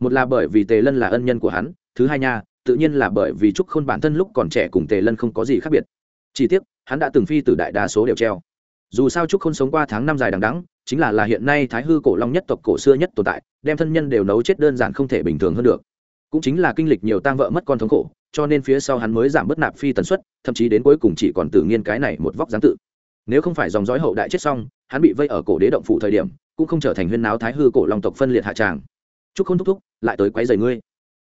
Một là bởi vì tề lân là ân nhân của hắn, thứ hai nha, tự nhiên là bởi vì trúc khôn bản thân lúc còn trẻ cùng tề lân không có gì khác biệt. Chỉ tiếc, hắn đã từng phi từ đại đa số đều treo. Dù sao trúc khôn sống qua tháng năm dài đằng đắng chính là là hiện nay thái hư cổ long nhất tộc cổ xưa nhất tồn tại, đem thân nhân đều nấu chết đơn giản không thể bình thường hơn được. Cũng chính là kinh lịch nhiều tang vợ mất con thống khổ, cho nên phía sau hắn mới giảm bớt nạp phi tần suất, thậm chí đến cuối cùng chỉ còn tự nhiên cái này một vóc dáng tự. Nếu không phải dòng dõi hậu đại chết xong, hắn bị vây ở cổ đế động phủ thời điểm, cũng không trở thành huyên náo thái hư cổ long tộc phân liệt hạ tràng. Chúc không thúc thúc, lại tới quấy giày ngươi.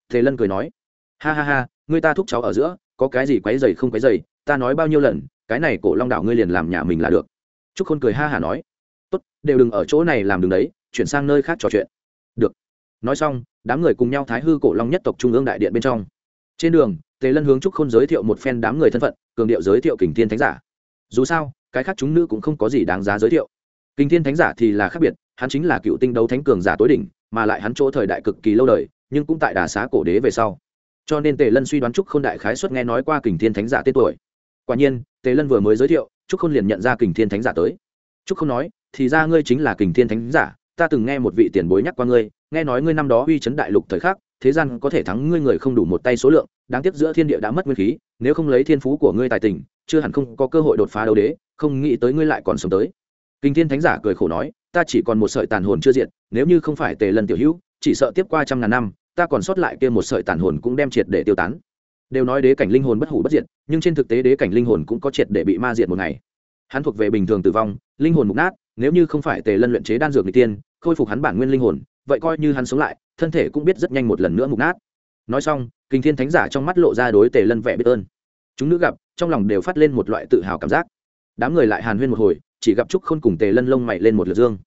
Thế lân cười nói, ha ha ha, ngươi ta thúc cháu ở giữa, có cái gì quấy giày không quấy giày ta nói bao nhiêu lần, cái này cổ long đảo ngươi liền làm nhà mình là được. Chúc khôn cười ha hả nói tốt, đều đừng ở chỗ này làm đường đấy, chuyển sang nơi khác trò chuyện. Được. Nói xong, đám người cùng nhau thái hư cổ long nhất tộc trung ương đại điện bên trong. Trên đường, tề lân hướng trúc khôn giới thiệu một phen đám người thân phận, cường điệu giới thiệu kình thiên thánh giả. Dù sao, cái khác chúng nữ cũng không có gì đáng giá giới thiệu. Kình thiên thánh giả thì là khác biệt, hắn chính là cựu tinh đấu thánh cường giả tối đỉnh, mà lại hắn chỗ thời đại cực kỳ lâu đời, nhưng cũng tại đà xá cổ đế về sau. Cho nên tề lân suy đoán trúc k h ô n đại khái xuất nghe nói qua kình thiên thánh giả tên tuổi. Quả nhiên, tề lân vừa mới giới thiệu, trúc khôn liền nhận ra kình thiên thánh giả tới. Trúc không nói thì ra ngươi chính là kình thiên thánh giả, ta từng nghe một vị tiền bối nhắc qua ngươi, nghe nói ngươi năm đó uy chấn đại lục thời khắc, thế gian có thể thắng ngươi người không đủ một tay số lượng, đáng tiếc giữa thiên địa đã mất nguyên khí, nếu không lấy thiên phú của ngươi tài tình, chưa hẳn không có cơ hội đột phá đấu đế, không nghĩ tới ngươi lại còn sống tới. Kinh thiên thánh giả cười khổ nói, ta chỉ còn một sợi tàn hồn chưa diện nếu như không phải tề lần tiểu hữu, chỉ sợ tiếp qua trăm ngàn năm, ta còn sót lại kia một sợi tàn hồn cũng đem triệt để tiêu tán. Đều nói đế cảnh linh hồn bất hủ bất diệt, nhưng trên thực tế đế cảnh linh hồn cũng có triệt để bị ma diệt một ngày hắn thuộc về bình thường tử vong, linh hồn mục nát, nếu như không phải tề lân luyện chế đan dược n tiên, khôi phục hắn bản nguyên linh hồn, vậy coi như hắn sống lại, thân thể cũng biết rất nhanh một lần nữa mục nát. Nói xong kinh thiên thánh giả trong mắt lộ ra đối tề lân vẻ biết ơn. Chúng nữ gặp, trong lòng đều phát lên một loại tự hào cảm giác. Đám người lại hàn huyên một hồi, chỉ gặp trúc khôn cùng tề lân lông mày lên một lượt dương.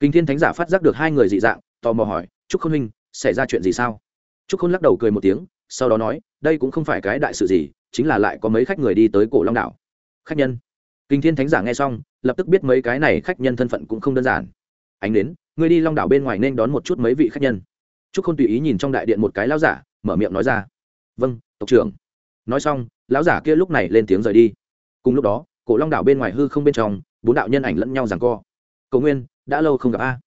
Kinh thiên thánh giả phát giác được hai người dị dạng, tò mò hỏi, trúc khôn huynh, xảy ra chuyện gì sao? Trúc khôn lắc đầu cười một tiếng, sau đó nói, đây cũng không phải cái đại sự gì, chính là lại có mấy khách người đi tới cổ long đảo. Khách nhân? Kinh thiên thánh giả nghe xong, lập tức biết mấy cái này khách nhân thân phận cũng không đơn giản. Ánh đến, ngươi đi long đảo bên ngoài nên đón một chút mấy vị khách nhân. Trúc khôn tùy ý nhìn trong đại điện một cái lão giả, mở miệng nói ra. Vâng tộc trưởng. Nói xong, lão giả kia lúc này lên tiếng rời đi. Cùng lúc đó, cổ long đảo bên ngoài hư không bên trong, bốn đạo nhân ảnh lẫn nhau rằng co. Cầu nguyên, đã lâu không gặp a.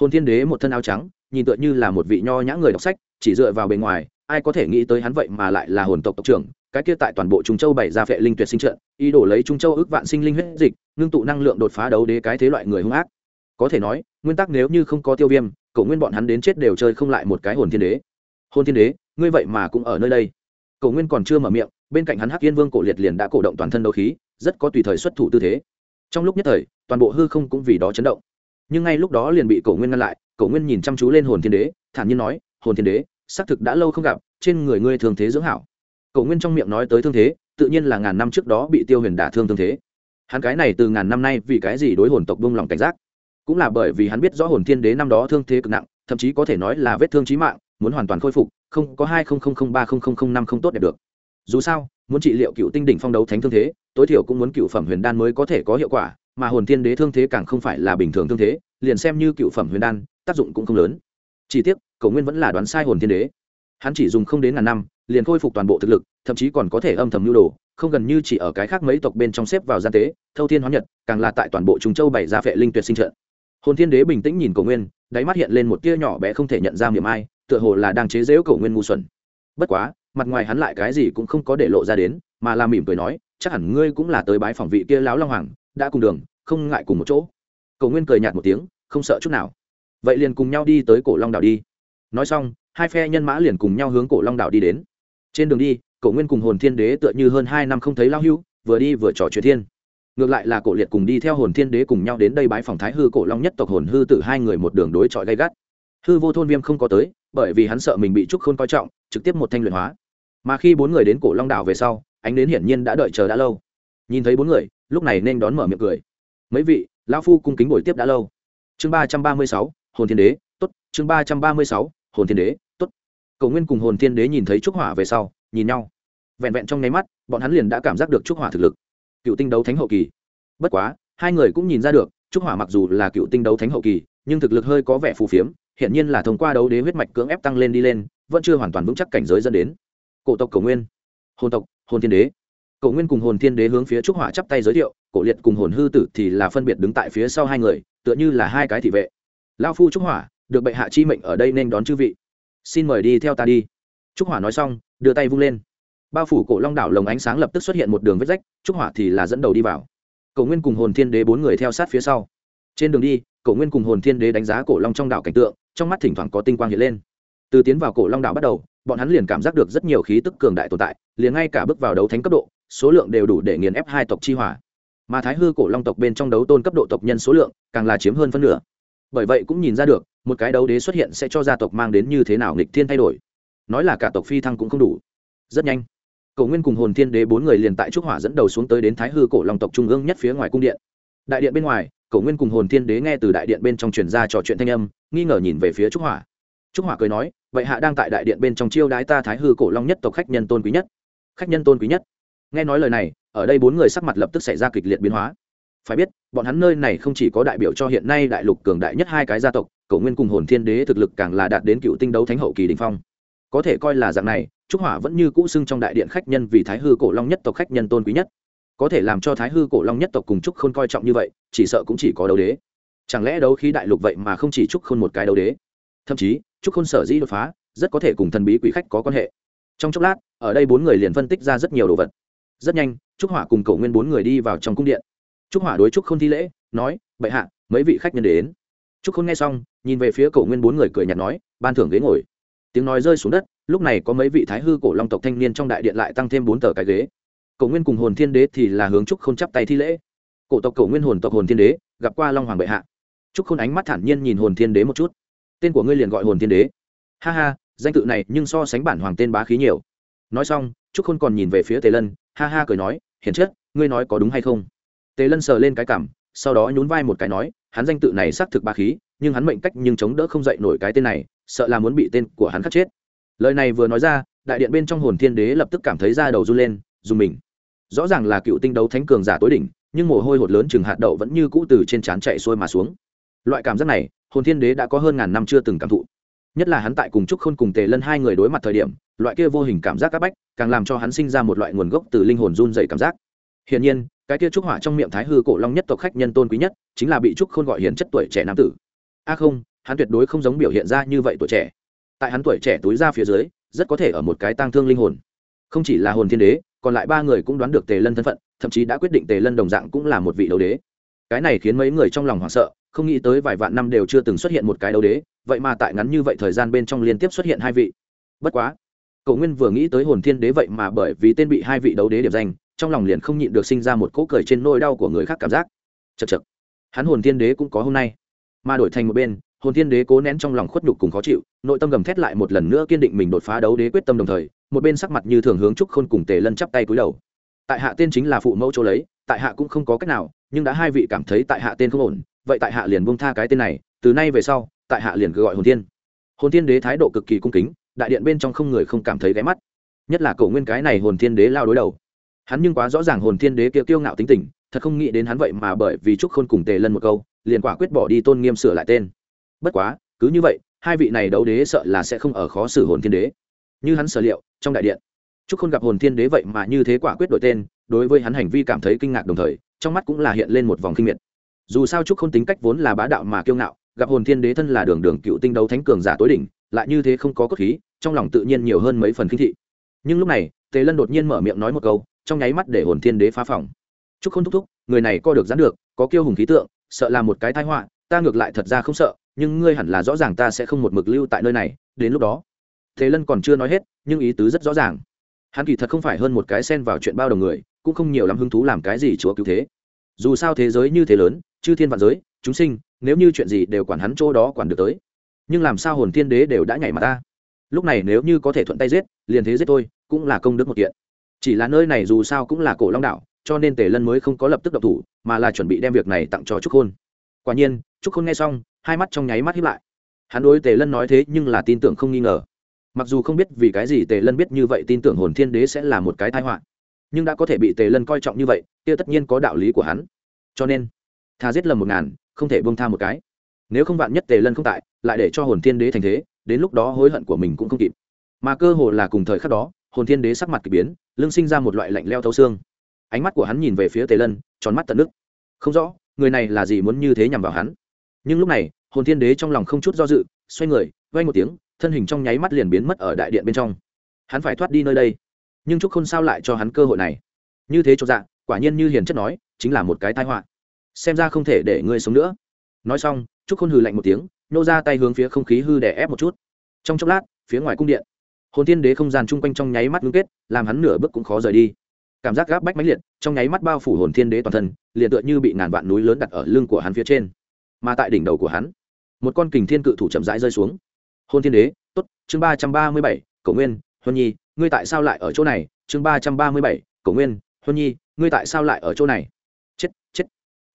Hồn thiên đế một thân áo trắng, nhìn tựa như là một vị nho nhã người đọc sách, chỉ dựa vào bề ngoài, ai có thể nghĩ tới hắn vậy mà lại là hồn tộc tộc trưởng cái kia tại toàn bộ trung châu bày ra phệ linh tuyệt sinh trận, ý đồ lấy trung châu ước vạn sinh linh huyết dịch, ngưng tụ năng lượng đột phá đấu đế cái thế loại người hung ác. Có thể nói, nguyên tắc nếu như không có tiêu viêm, cậu nguyên bọn hắn đến chết đều chơi không lại một cái hồn thiên đế. Hồn thiên đế, ngươi vậy mà cũng ở nơi đây. Cậu nguyên còn chưa mở miệng, bên cạnh hắn hắc yên vương cổ liệt liền đã cổ động toàn thân đấu khí, rất có tùy thời xuất thủ tư thế. Trong lúc nhất thời, toàn bộ hư không cũng vì đó chấn động. Nhưng ngay lúc đó liền bị cổ nguyên ngăn lại cổ nguyên nhìn chăm chú lên hồn thiên đế, thản nhiên nói, hồn thiên đế, xác thực đã lâu không gặp, trên người ngươi thường thế dưỡng hảo cổ nguyên trong miệng nói tới thương thế, tự nhiên là ngàn năm trước đó bị tiêu huyền đả thương thương thế. Hắn cái này từ ngàn năm nay vì cái gì đối hồn tộc buông lòng cảnh giác? Cũng là bởi vì hắn biết rõ hồn thiên đế năm đó thương thế cực nặng, thậm chí có thể nói là vết thương chí mạng, muốn hoàn toàn khôi phục, không có hai ba năm không tốt đẹp được. Dù sao, muốn trị liệu cựu tinh đỉnh phong đấu thánh thương thế, tối thiểu cũng muốn cựu phẩm huyền đan mới có thể có hiệu quả, mà hồn thiên đế thương thế càng không phải là bình thường thương thế, liền xem như cựu phẩm huyền đan, tác dụng cũng không lớn. Chỉ tiếc, cổ nguyên vẫn là đoán sai hồn thiên đế. Hắn chỉ dùng không đến ngàn năm liền khôi phục toàn bộ thực lực, thậm chí còn có thể âm thầm nhu đồ, không gần như chỉ ở cái khác mấy tộc bên trong xếp vào gian tế, thâu thiên hóa nhật, càng là tại toàn bộ trung châu bày ra vệ linh tuyệt sinh trận. Hồn thiên đế bình tĩnh nhìn cổ nguyên, đáy mắt hiện lên một tia nhỏ bé không thể nhận ra miệng ai, tựa hồ là đang chế giễu cổ nguyên ngu xuẩn. Bất quá, mặt ngoài hắn lại cái gì cũng không có để lộ ra đến, mà là mỉm cười nói, chắc hẳn ngươi cũng là tới bái phòng vị kia lão long hoàng, đã cùng đường, không ngại cùng một chỗ. Cổ nguyên cười nhạt một tiếng, không sợ chút nào. Vậy liền cùng nhau đi tới cổ long đảo đi. Nói xong, hai phe nhân mã liền cùng nhau hướng cổ long đảo đi đến trên đường đi, cổ nguyên cùng hồn thiên đế tựa như hơn hai năm không thấy lao hưu vừa đi vừa trò chuyện thiên. Ngược lại là cổ liệt cùng đi theo hồn thiên đế cùng nhau đến đây bái phòng thái hư cổ long nhất tộc hồn hư tử hai người một đường đối chọi gay gắt. Hư vô thôn viêm không có tới, bởi vì hắn sợ mình bị trúc khôn coi trọng, trực tiếp một thanh luyện hóa. Mà khi bốn người đến cổ long đảo về sau, ánh đến hiển nhiên đã đợi chờ đã lâu. Nhìn thấy bốn người, lúc này nên đón mở miệng cười. Mấy vị, lão phu cung kính buổi tiếp đã lâu. Chương ba trăm ba mươi sáu, hồn thiên đế t ố t chương ba trăm ba mươi sáu, hồn thiên đế t ố t cầu nguyên cùng hồn thiên đế nhìn thấy trúc hỏa về sau, nhìn nhau. Vẹn vẹn trong nháy mắt, bọn hắn liền đã cảm giác được trúc hỏa thực lực. Cựu tinh đấu thánh hậu kỳ. Bất quá, hai người cũng nhìn ra được, trúc hỏa mặc dù là cựu tinh đấu thánh hậu kỳ, nhưng thực lực hơi có vẻ phù phiếm hiện nhiên là thông qua đấu đế huyết mạch cưỡng ép tăng lên đi lên, vẫn chưa hoàn toàn vững chắc cảnh giới dẫn đến. Cổ tộc cầu nguyên. Hồn tộc, hồn thiên đế. Cổ nguyên cùng hồn thiên đế hướng phía trúc hỏa chắp tay giới thiệu, cổ liệt cùng hồn hư tử thì là phân biệt đứng tại phía sau hai người, tựa như là hai cái thị vệ. Lao phu trúc hỏa, được bệ hạ chi mệnh ở đây nên đón chư vị xin mời đi theo ta đi. Trúc hỏa nói xong, đưa tay vung lên. Bao phủ cổ long đảo lồng ánh sáng lập tức xuất hiện một đường vết rách, trúc hỏa thì là dẫn đầu đi vào. Cổ nguyên cùng hồn thiên đế bốn người theo sát phía sau. Trên đường đi, cổ nguyên cùng hồn thiên đế đánh giá cổ long trong đảo cảnh tượng, trong mắt thỉnh thoảng có tinh quang hiện lên. Từ tiến vào cổ long đảo bắt đầu, bọn hắn liền cảm giác được rất nhiều khí tức cường đại tồn tại, liền ngay cả bước vào đấu thánh cấp độ, số lượng đều đủ để nghiền ép hai tộc chi hỏa. Mà thái hư cổ long tộc bên trong đấu tôn cấp độ tộc nhân số lượng càng là chiếm hơn phân nửa bởi vậy cũng nhìn ra được, một cái đấu đế xuất hiện sẽ cho gia tộc mang đến như thế nào nghịch thiên thay đổi. Nói là cả tộc phi thăng cũng không đủ. Rất nhanh cầu nguyên cùng hồn thiên đế bốn người liền tại trúc hỏa dẫn đầu xuống tới đến thái hư cổ long tộc trung ương nhất phía ngoài cung điện. Đại điện bên ngoài cầu nguyên cùng hồn thiên đế nghe từ đại điện bên trong truyền ra trò chuyện thanh âm, nghi ngờ nhìn về phía trúc hỏa. Trúc hỏa cười nói, vậy hạ đang tại đại điện bên trong chiêu đái ta thái hư cổ long nhất tộc khách nhân tôn quý nhất. Khách nhân tôn quý nhất. Nghe nói lời này, ở đây bốn người sắc mặt lập tức xảy ra kịch liệt biến hóa phải biết, bọn hắn nơi này không chỉ có đại biểu cho hiện nay đại lục cường đại nhất hai cái gia tộc cầu nguyên cùng hồn thiên đế thực lực càng là đạt đến cựu tinh đấu thánh hậu kỳ đình phong. Có thể coi là dạng này, trúc hỏa vẫn như cũ xưng trong đại điện khách nhân vì thái hư cổ long nhất tộc khách nhân tôn quý nhất. Có thể làm cho thái hư cổ long nhất tộc cùng trúc khôn coi trọng như vậy, chỉ sợ cũng chỉ có đấu đế. Chẳng lẽ đấu khí đại lục vậy mà không chỉ trúc khôn một cái đấu đế? Thậm chí, trúc khôn sở dĩ đột phá, rất có thể cùng thần bí quỷ khách có quan hệ. Trong chốc lát, ở đây bốn người liền phân tích ra rất nhiều đồ vật. Rất nhanh, trúc hỏa cùng cầu nguyên bốn người đi vào trong cung điện trúc hỏa đối trúc khôn thi lễ, nói, bệ hạ, mấy vị khách nhân đến. Trúc khôn nghe xong, nhìn về phía cổ nguyên bốn người cười nhạt nói, ban thưởng ghế ngồi. Tiếng nói rơi xuống đất, lúc này có mấy vị thái hư cổ long tộc thanh niên trong đại điện lại tăng thêm bốn tờ cái ghế. Cổ nguyên cùng hồn thiên đế thì là hướng trúc khôn chắp tay thi lễ. Cổ tộc cổ nguyên hồn tộc hồn thiên đế, gặp qua long hoàng bệ hạ. Trúc khôn ánh mắt thản nhiên nhìn hồn thiên đế một chút. Tên của ngươi liền gọi hồn thiên đế. Ha ha, danh tự này nhưng so sánh bản hoàng tên bá khí nhiều. Nói xong, trúc khôn còn nhìn về phía tề lân, ha ha cười nói, hiển chất, ngươi nói có đúng hay không? Tề lân sờ lên cái cảm, sau đó nhún vai một cái nói, hắn danh tự này xác thực ba khí, nhưng hắn mệnh cách nhưng chống đỡ không dậy nổi cái tên này, sợ là muốn bị tên của hắn khắc chết. Lời này vừa nói ra, đại điện bên trong hồn thiên đế lập tức cảm thấy da đầu run lên, dùng mình. Rõ ràng là cựu tinh đấu thánh cường giả tối đỉnh, nhưng mồ hôi hột lớn chừng hạt đậu vẫn như cũ từ trên trán chạy xuôi mà xuống. Loại cảm giác này, hồn thiên đế đã có hơn ngàn năm chưa từng cảm thụ. Nhất là hắn tại cùng trúc khôn cùng tề lân hai người đối mặt thời điểm, loại kia vô hình cảm giác áp bách, càng làm cho hắn sinh ra một loại nguồn gốc từ linh hồn run dày cảm giác. Hiển nhiên cái kia trúc hỏa trong miệng thái hư cổ long nhất tộc khách nhân tôn quý nhất, chính là bị trúc khôn gọi hiền chất tuổi trẻ nam tử. A không, hắn tuyệt đối không giống biểu hiện ra như vậy tuổi trẻ. Tại hắn tuổi trẻ túi ra phía dưới, rất có thể ở một cái tang thương linh hồn. Không chỉ là hồn thiên đế, còn lại ba người cũng đoán được tề lân thân phận, thậm chí đã quyết định tề lân đồng dạng cũng là một vị đấu đế. Cái này khiến mấy người trong lòng hoảng sợ, không nghĩ tới vài vạn năm đều chưa từng xuất hiện một cái đấu đế, vậy mà tại ngắn như vậy thời gian bên trong liên tiếp xuất hiện hai vị. Bất quá cậu nguyên vừa nghĩ tới hồn thiên đế vậy mà bởi vì tên bị hai vị đấu đế điểm danh trong lòng liền không nhịn được sinh ra một cỗ cười trên nỗi đau của người khác cảm giác. Chật chật hắn hồn thiên đế cũng có hôm nay. Mà đổi thành một bên, hồn thiên đế cố nén trong lòng khuất nhục cùng khó chịu, nội tâm gầm thét lại một lần nữa kiên định mình đột phá đấu đế quyết tâm đồng thời, một bên sắc mặt như thường hướng trúc khôn cùng tề lân chắp tay cúi đầu. Tại hạ tên chính là phụ mẫu chỗ lấy, tại hạ cũng không có cách nào, nhưng đã hai vị cảm thấy tại hạ tên không ổn, vậy tại hạ liền buông tha cái tên này, từ nay về sau, tại hạ liền cứ gọi hồn thiên. Hồn thiên đế thái độ cực kỳ cung kính, đại điện bên trong không người không cảm thấy ghé mắt. Nhất là cổ nguyên cái này hồn thiên đế lao đối đầu hắn nhưng quá rõ ràng hồn thiên đế kia kiêu ngạo tính tình, thật không nghĩ đến hắn vậy mà bởi vì trúc khôn cùng tề lân một câu, liền quả quyết bỏ đi tôn nghiêm sửa lại tên. Bất quá, cứ như vậy, hai vị này đấu đế sợ là sẽ không ở khó xử hồn thiên đế. Như hắn sở liệu, trong đại điện, trúc khôn gặp hồn thiên đế vậy mà như thế quả quyết đổi tên, đối với hắn hành vi cảm thấy kinh ngạc đồng thời, trong mắt cũng là hiện lên một vòng kinh miệt. Dù sao trúc khôn tính cách vốn là bá đạo mà kiêu ngạo, gặp hồn thiên đế thân là đường đường cựu tinh đấu thánh cường giả tối đỉnh, lại như thế không có cốt khí, trong lòng tự nhiên nhiều hơn mấy phần kinh thị. Nhưng lúc này, tề lân đột nhiên mở miệng nói một câu trong nháy mắt để hồn thiên đế phá phòng. Chúc không thúc thúc, người này co được dán được, có kiêu hùng khí tượng, sợ là một cái thái họa, ta ngược lại thật ra không sợ, nhưng ngươi hẳn là rõ ràng ta sẽ không một mực lưu tại nơi này, đến lúc đó. Thế lân còn chưa nói hết, nhưng ý tứ rất rõ ràng. Hắn kỳ thật không phải hơn một cái xen vào chuyện bao đồng người, cũng không nhiều lắm hứng thú làm cái gì chúa cứu thế. Dù sao thế giới như thế lớn, chư thiên vạn giới, chúng sinh, nếu như chuyện gì đều quản hắn chỗ đó quản được tới. Nhưng làm sao hồn thiên đế đều đã nhảy mà ta? Lúc này nếu như có thể thuận tay giết, liền thế giết tôi cũng là công đức một kiện chỉ là nơi này dù sao cũng là cổ long đạo cho nên tề lân mới không có lập tức độc thủ, mà là chuẩn bị đem việc này tặng cho trúc khôn. Quả nhiên, trúc khôn nghe xong, hai mắt trong nháy mắt hiếp lại. Hắn đối tề lân nói thế nhưng là tin tưởng không nghi ngờ. Mặc dù không biết vì cái gì tề lân biết như vậy tin tưởng hồn thiên đế sẽ là một cái tai họa, nhưng đã có thể bị tề lân coi trọng như vậy, kia tất nhiên có đạo lý của hắn. Cho nên thà giết lầm một ngàn, không thể bông tha một cái. Nếu không vạn nhất tề lân không tại, lại để cho hồn thiên đế thành thế, đến lúc đó hối hận của mình cũng không kịp. Mà cơ hồ là cùng thời khắc đó, hồn thiên đế sắc mặt k ỳ biến lưng sinh ra một loại lạnh leo thấu xương. Ánh mắt của hắn nhìn về phía tề lân, tròn mắt tận nước. Không rõ, người này là gì muốn như thế nhằm vào hắn. Nhưng lúc này, hồn thiên đế trong lòng không chút do dự, xoay người vay một tiếng, thân hình trong nháy mắt liền biến mất ở đại điện bên trong. Hắn phải thoát đi nơi đây. Nhưng trúc khôn sao lại cho hắn cơ hội này? Như thế cho dạ quả nhiên như hiền chất nói, chính là một cái tai họa. Xem ra không thể để ngươi sống nữa. Nói xong trúc khôn hừ lạnh một tiếng, nô ra tay hướng phía không khí hư đè ép một chút. Trong chốc lát, phía ngoài cung điện hồn thiên đế không gian chung quanh trong nháy mắt ngưng kết, làm hắn nửa bước cũng khó rời đi. Cảm giác gáp bách mãnh liệt, trong nháy mắt bao phủ hồn thiên đế toàn thân, liền tựa như bị ngàn vạn núi lớn đặt ở lưng của hắn phía trên. Mà tại đỉnh đầu của hắn, một con kình thiên cự thủ chậm rãi rơi xuống. Hồn thiên đế, tốt, chương ba trăm ba mươi bảy, cổ nguyên, huân nhi, ngươi tại sao lại ở chỗ này? Chương ba trăm ba mươi bảy, cổ nguyên, huân nhi, ngươi tại sao lại ở chỗ này? Chết chết.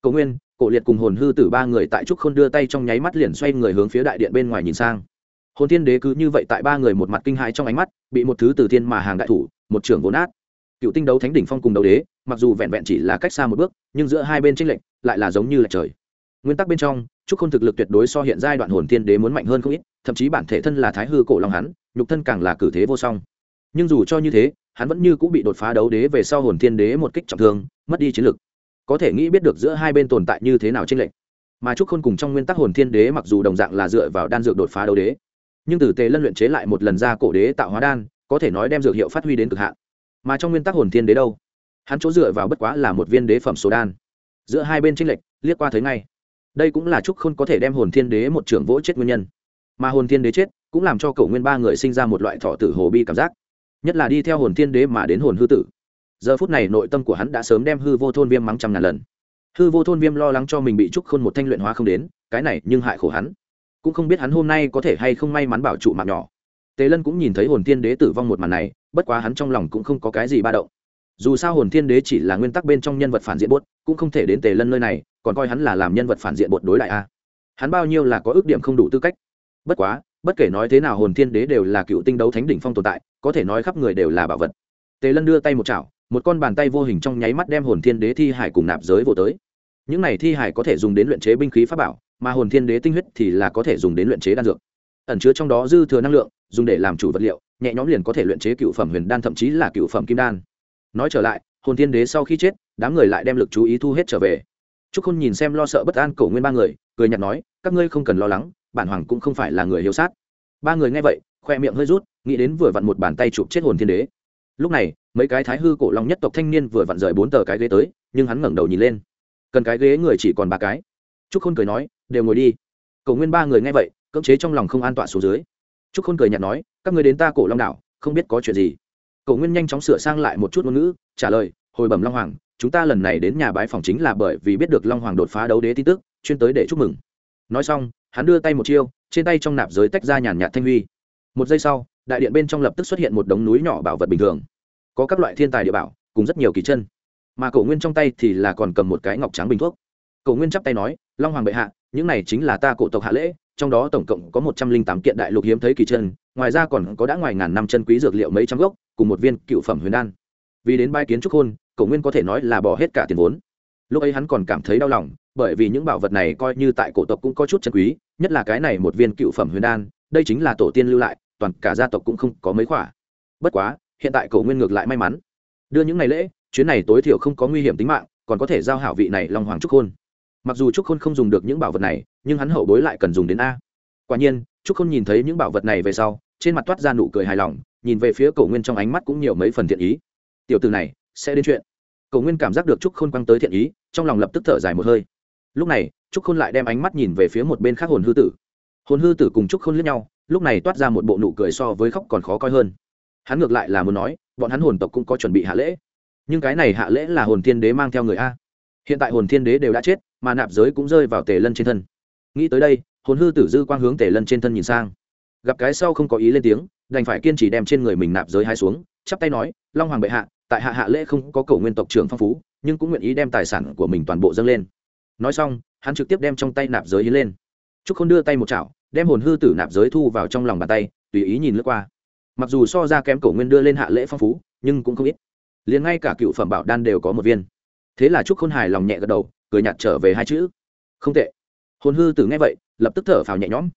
Cổ nguyên, cổ liệt cùng hồn hư tử ba người tại trúc khôn đưa tay trong nháy mắt liền xoay người hướng phía đại điện bên ngoài nhìn sang hồn thiên đế cứ như vậy tại ba người một mặt kinh hãi trong ánh mắt, bị một thứ từ thiên mà hàng đại thủ, một trưởng vốn át cựu tinh đấu thánh đỉnh phong cùng đấu đế, mặc dù vẹn vẹn chỉ là cách xa một bước, nhưng giữa hai bên tranh lệch lại là giống như là trời. Nguyên tắc bên trong chúc khôn thực lực tuyệt đối so hiện giai đoạn hồn thiên đế muốn mạnh hơn không ít, thậm chí bản thể thân là thái hư cổ long hắn, nhục thân càng là cử thế vô song. Nhưng dù cho như thế, hắn vẫn như cũng bị đột phá đấu đế về sau hồn thiên đế một kích trọng thương, mất đi chiến lực. Có thể nghĩ biết được giữa hai bên tồn tại như thế nào tranh lệch. Mà trúc khôn cùng trong nguyên tắc hồn thiên đế mặc dù đồng dạng là dựa vào đan dược đột phá đấu đế nhưng từ tề lân luyện chế lại một lần ra cổ đế tạo hóa đan, có thể nói đem dược hiệu phát huy đến cực hạn. Mà trong nguyên tắc hồn thiên đế đâu? Hắn chỗ dựa vào bất quá là một viên đế phẩm số đan. Giữa hai bên tranh lệch, liếc qua thấy ngay. Đây cũng là trúc khôn có thể đem hồn thiên đế một trưởng vỗ chết nguyên nhân. Mà hồn thiên đế chết, cũng làm cho cậu nguyên ba người sinh ra một loại thọ tử hồ bi cảm giác. Nhất là đi theo hồn thiên đế mà đến hồn hư tử. Giờ phút này nội tâm của hắn đã sớm đem hư vô thôn viêm mắng trăm ngàn lần. Hư vô thôn viêm lo lắng cho mình bị trúc khôn một thanh luyện hóa không đến, cái này nhưng hại khổ hắn cũng không biết hắn hôm nay có thể hay không may mắn bảo trụ mạng nhỏ. Tề lân cũng nhìn thấy hồn thiên đế tử vong một màn này, bất quá hắn trong lòng cũng không có cái gì ba động. Dù sao hồn thiên đế chỉ là nguyên tắc bên trong nhân vật phản diện bốt cũng không thể đến tề lân nơi này, còn coi hắn là làm nhân vật phản diện bột đối lại a. À. Hắn bao nhiêu là có ước điểm không đủ tư cách. Bất quá, bất kể nói thế nào hồn thiên đế đều là cựu tinh đấu thánh đỉnh phong tồn tại, có thể nói khắp người đều là bảo vật. Tề lân đưa tay một chảo, một con bàn tay vô hình trong nháy mắt đem hồn thiên đế thi hải cùng nạp giới vô tới. Những này thi hải có thể dùng đến luyện chế binh khí pháp bảo mà hồn thiên đế tinh huyết thì là có thể dùng đến luyện chế đan dược. Ẩn chứa trong đó dư thừa năng lượng, dùng để làm chủ vật liệu, nhẹ nhõm liền có thể luyện chế cựu phẩm huyền đan thậm chí là cựu phẩm kim đan. Nói trở lại, hồn thiên đế sau khi chết, đám người lại đem lực chú ý thu hết trở về. Trúc khôn nhìn xem lo sợ bất an cổ nguyên ba người, cười nhạt nói, các ngươi không cần lo lắng, bản hoàng cũng không phải là người hiếu sát. Ba người nghe vậy, khoe miệng hơi rút, nghĩ đến vừa vặn một bàn tay chụp chết hồn thiên đế. Lúc này, mấy cái thái hư cổ long nhất tộc thanh niên vừa vặn rời bốn tờ cái ghế tới, nhưng hắn ngẩng đầu nhìn lên. Cần cái ghế người chỉ còn ba cái trúc khôn cười nói, đều ngồi đi. Cổ nguyên ba người nghe vậy, cưỡng chế trong lòng không an toàn xuống dưới. Trúc khôn cười nhạt nói, các người đến ta cổ long đảo, không biết có chuyện gì. Cổ nguyên nhanh chóng sửa sang lại một chút ngôn ngữ, trả lời, hồi bẩm long hoàng, chúng ta lần này đến nhà bái phòng chính là bởi vì biết được long hoàng đột phá đấu đế tin tức, chuyên tới để chúc mừng. Nói xong, hắn đưa tay một chiêu, trên tay trong nạp giới tách ra nhàn nhạt thanh huy. Một giây sau, đại điện bên trong lập tức xuất hiện một đống núi nhỏ bảo vật bình thường. Có các loại thiên tài địa bảo, cùng rất nhiều kỳ chân. Mà cổ nguyên trong tay thì là còn cầm một cái ngọc trắng bình thuốc. Cổ nguyên chắp tay nói long hoàng bệ hạ, những này chính là ta cổ tộc hạ lễ, trong đó tổng cộng có một trăm linh tám kiện đại lục hiếm thấy kỳ chân, ngoài ra còn có đã ngoài ngàn năm chân quý dược liệu mấy trăm gốc, cùng một viên cựu phẩm huyền đan. Vì đến bai kiến trúc hôn, cổ nguyên có thể nói là bỏ hết cả tiền vốn. Lúc ấy hắn còn cảm thấy đau lòng, bởi vì những bảo vật này coi như tại cổ tộc cũng có chút chân quý, nhất là cái này một viên cựu phẩm huyền đan, đây chính là tổ tiên lưu lại, toàn cả gia tộc cũng không có mấy khỏa. Bất quá, hiện tại cổ nguyên ngược lại may mắn. Đưa những ngày lễ, chuyến này tối thiểu không có nguy hiểm tính mạng, còn có thể giao hảo vị này long hoàng trúc hôn mặc dù trúc khôn không dùng được những bảo vật này, nhưng hắn hậu bối lại cần dùng đến a. Quả nhiên, trúc khôn nhìn thấy những bảo vật này về sau, trên mặt toát ra nụ cười hài lòng, nhìn về phía cổ nguyên trong ánh mắt cũng nhiều mấy phần thiện ý. Tiểu từ này, sẽ đến chuyện. Cổ nguyên cảm giác được trúc khôn quăng tới thiện ý, trong lòng lập tức thở dài một hơi. Lúc này, trúc khôn lại đem ánh mắt nhìn về phía một bên khác hồn hư tử. Hồn hư tử cùng trúc khôn lướt nhau, lúc này toát ra một bộ nụ cười so với khóc còn khó coi hơn. Hắn ngược lại là muốn nói, bọn hắn hồn tộc cũng có chuẩn bị hạ lễ. Nhưng cái này hạ lễ là hồn thiên đế mang theo người a. Hiện tại hồn thiên đế đều đã chết mà nạp giới cũng rơi vào tề lân trên thân. Nghĩ tới đây, hồn hư tử dư quang hướng tề lân trên thân nhìn sang. Gặp cái sau không có ý lên tiếng, đành phải kiên trì đem trên người mình nạp giới hai xuống, chắp tay nói, long hoàng bệ hạ, tại hạ hạ lễ không có cầu nguyên tộc trưởng phong phú, nhưng cũng nguyện ý đem tài sản của mình toàn bộ dâng lên. Nói xong, hắn trực tiếp đem trong tay nạp giới hiến lên. Trúc n đưa tay một chảo, đem hồn hư tử nạp giới thu vào trong lòng bàn tay, tùy ý nhìn lướt qua. Mặc dù so ra kém cổ nguyên đưa lên hạ lễ phong phú, nhưng cũng không ít. Liền ngay cả cựu phẩm bảo đan đều có một viên. Thế là trúc khôn hài lòng nhẹ gật đầu cười nhạt trở về hai chữ. Không tệ. Hồn hư tử nghe vậy, lập tức thở phào nhẹ nhõm.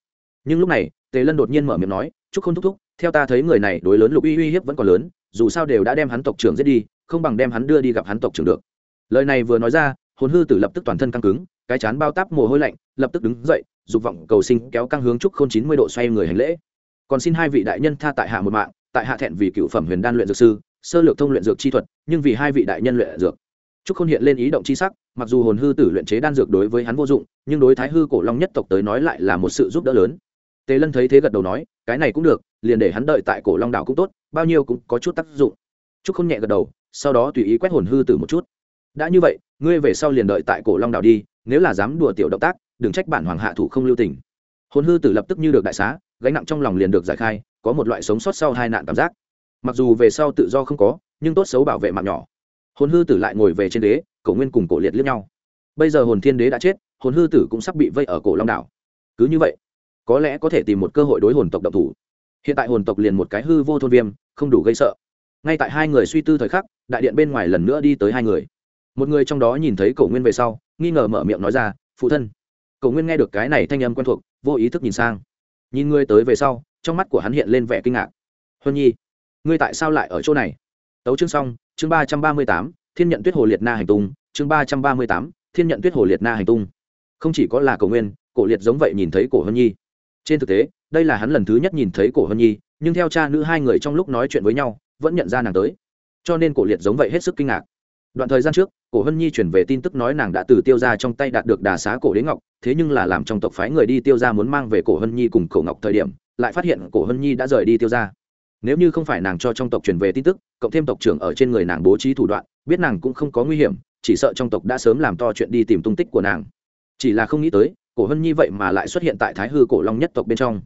Nhưng lúc này, tề lân đột nhiên mở miệng nói trúc khôn thúc thúc, theo ta thấy người này đối lớn lục uy uy hiếp vẫn còn lớn, dù sao đều đã đem hắn tộc trưởng giết đi, không bằng đem hắn đưa đi gặp hắn tộc trưởng được. Lời này vừa nói ra, hồn hư tử lập tức toàn thân căng cứng, cái chán bao táp mồ hôi lạnh, lập tức đứng dậy, dục vọng cầu sinh kéo căng hướng trúc k h ô n chín mươi độ xoay người hành lễ. Còn xin hai vị đại nhân tha tại hạ một mạng, tại hạ thẹn vì cựu phẩm huyền đan luyện dược sư, sơ lược thông luyện dược chi thuật, nhưng vì hai vị đại nhân luyện dược. Trúc khôn hiện lên ý động chi sắc mặc dù hồn hư tử luyện chế đan dược đối với hắn vô dụng, nhưng đối thái hư cổ long nhất tộc tới nói lại là một sự giúp đỡ lớn. Tề lân thấy thế gật đầu nói, cái này cũng được, liền để hắn đợi tại cổ long đảo cũng tốt, bao nhiêu cũng có chút tác dụng. Trúc không nhẹ gật đầu, sau đó tùy ý quét hồn hư tử một chút. Đã như vậy, ngươi về sau liền đợi tại cổ long đảo đi, nếu là dám đùa tiểu động tác, đừng trách bản hoàng hạ thủ không lưu tình. Hồn hư tử lập tức như được đại xá, gánh nặng trong lòng liền được giải khai, có một loại sống sót sau hai nạn cảm giác. Mặc dù về sau tự do không có, nhưng tốt xấu bảo vệ mạng nhỏ. Hồn hư tử lại ngồi về trên đế cổ nguyên cùng cổ liệt liếc nhau. Bây giờ hồn thiên đế đã chết, hồn hư tử cũng sắp bị vây ở cổ long đảo. Cứ như vậy, có lẽ có thể tìm một cơ hội đối hồn tộc độc thủ. Hiện tại hồn tộc liền một cái hư vô thôn viêm, không đủ gây sợ. Ngay tại hai người suy tư thời khắc, đại điện bên ngoài lần nữa đi tới hai người. Một người trong đó nhìn thấy cổ nguyên về sau, nghi ngờ mở miệng nói ra, phụ thân. Cổ nguyên nghe được cái này thanh âm quen thuộc, vô ý thức nhìn sang. Nhìn ngươi tới về sau, trong mắt của hắn hiện lên vẻ kinh ngạc. Huân nhi, ngươi tại sao lại ở chỗ này? Tấu chương xong, chương ba trăm ba mươi tám thiên nhận tuyết hồ liệt na hành tung, chương ba trăm ba mươi tám, thiên nhận tuyết hồ liệt na hành tung. Không chỉ có là cổ nguyên, cổ liệt giống vậy nhìn thấy cổ hân nhi. Trên thực tế, đây là hắn lần thứ nhất nhìn thấy cổ hân nhi, nhưng theo cha nữ hai người trong lúc nói chuyện với nhau, vẫn nhận ra nàng tới. Cho nên cổ liệt giống vậy hết sức kinh ngạc. Đoạn thời gian trước, cổ hân nhi chuyển về tin tức nói nàng đã từ tiêu ra trong tay đạt được đà xá cổ đế ngọc, thế nhưng là làm trong tộc phái người đi tiêu ra muốn mang về cổ hân nhi cùng cổ ngọc thời điểm, lại phát hiện cổ hân nhi đã rời đi tiêu ra nếu như không phải nàng cho trong tộc truyền về tin tức, cộng thêm tộc trưởng ở trên người nàng bố trí thủ đoạn, biết nàng cũng không có nguy hiểm, chỉ sợ trong tộc đã sớm làm to chuyện đi tìm tung tích của nàng. Chỉ là không nghĩ tới, cổ hân nhi vậy mà lại xuất hiện tại thái hư cổ long nhất tộc bên trong.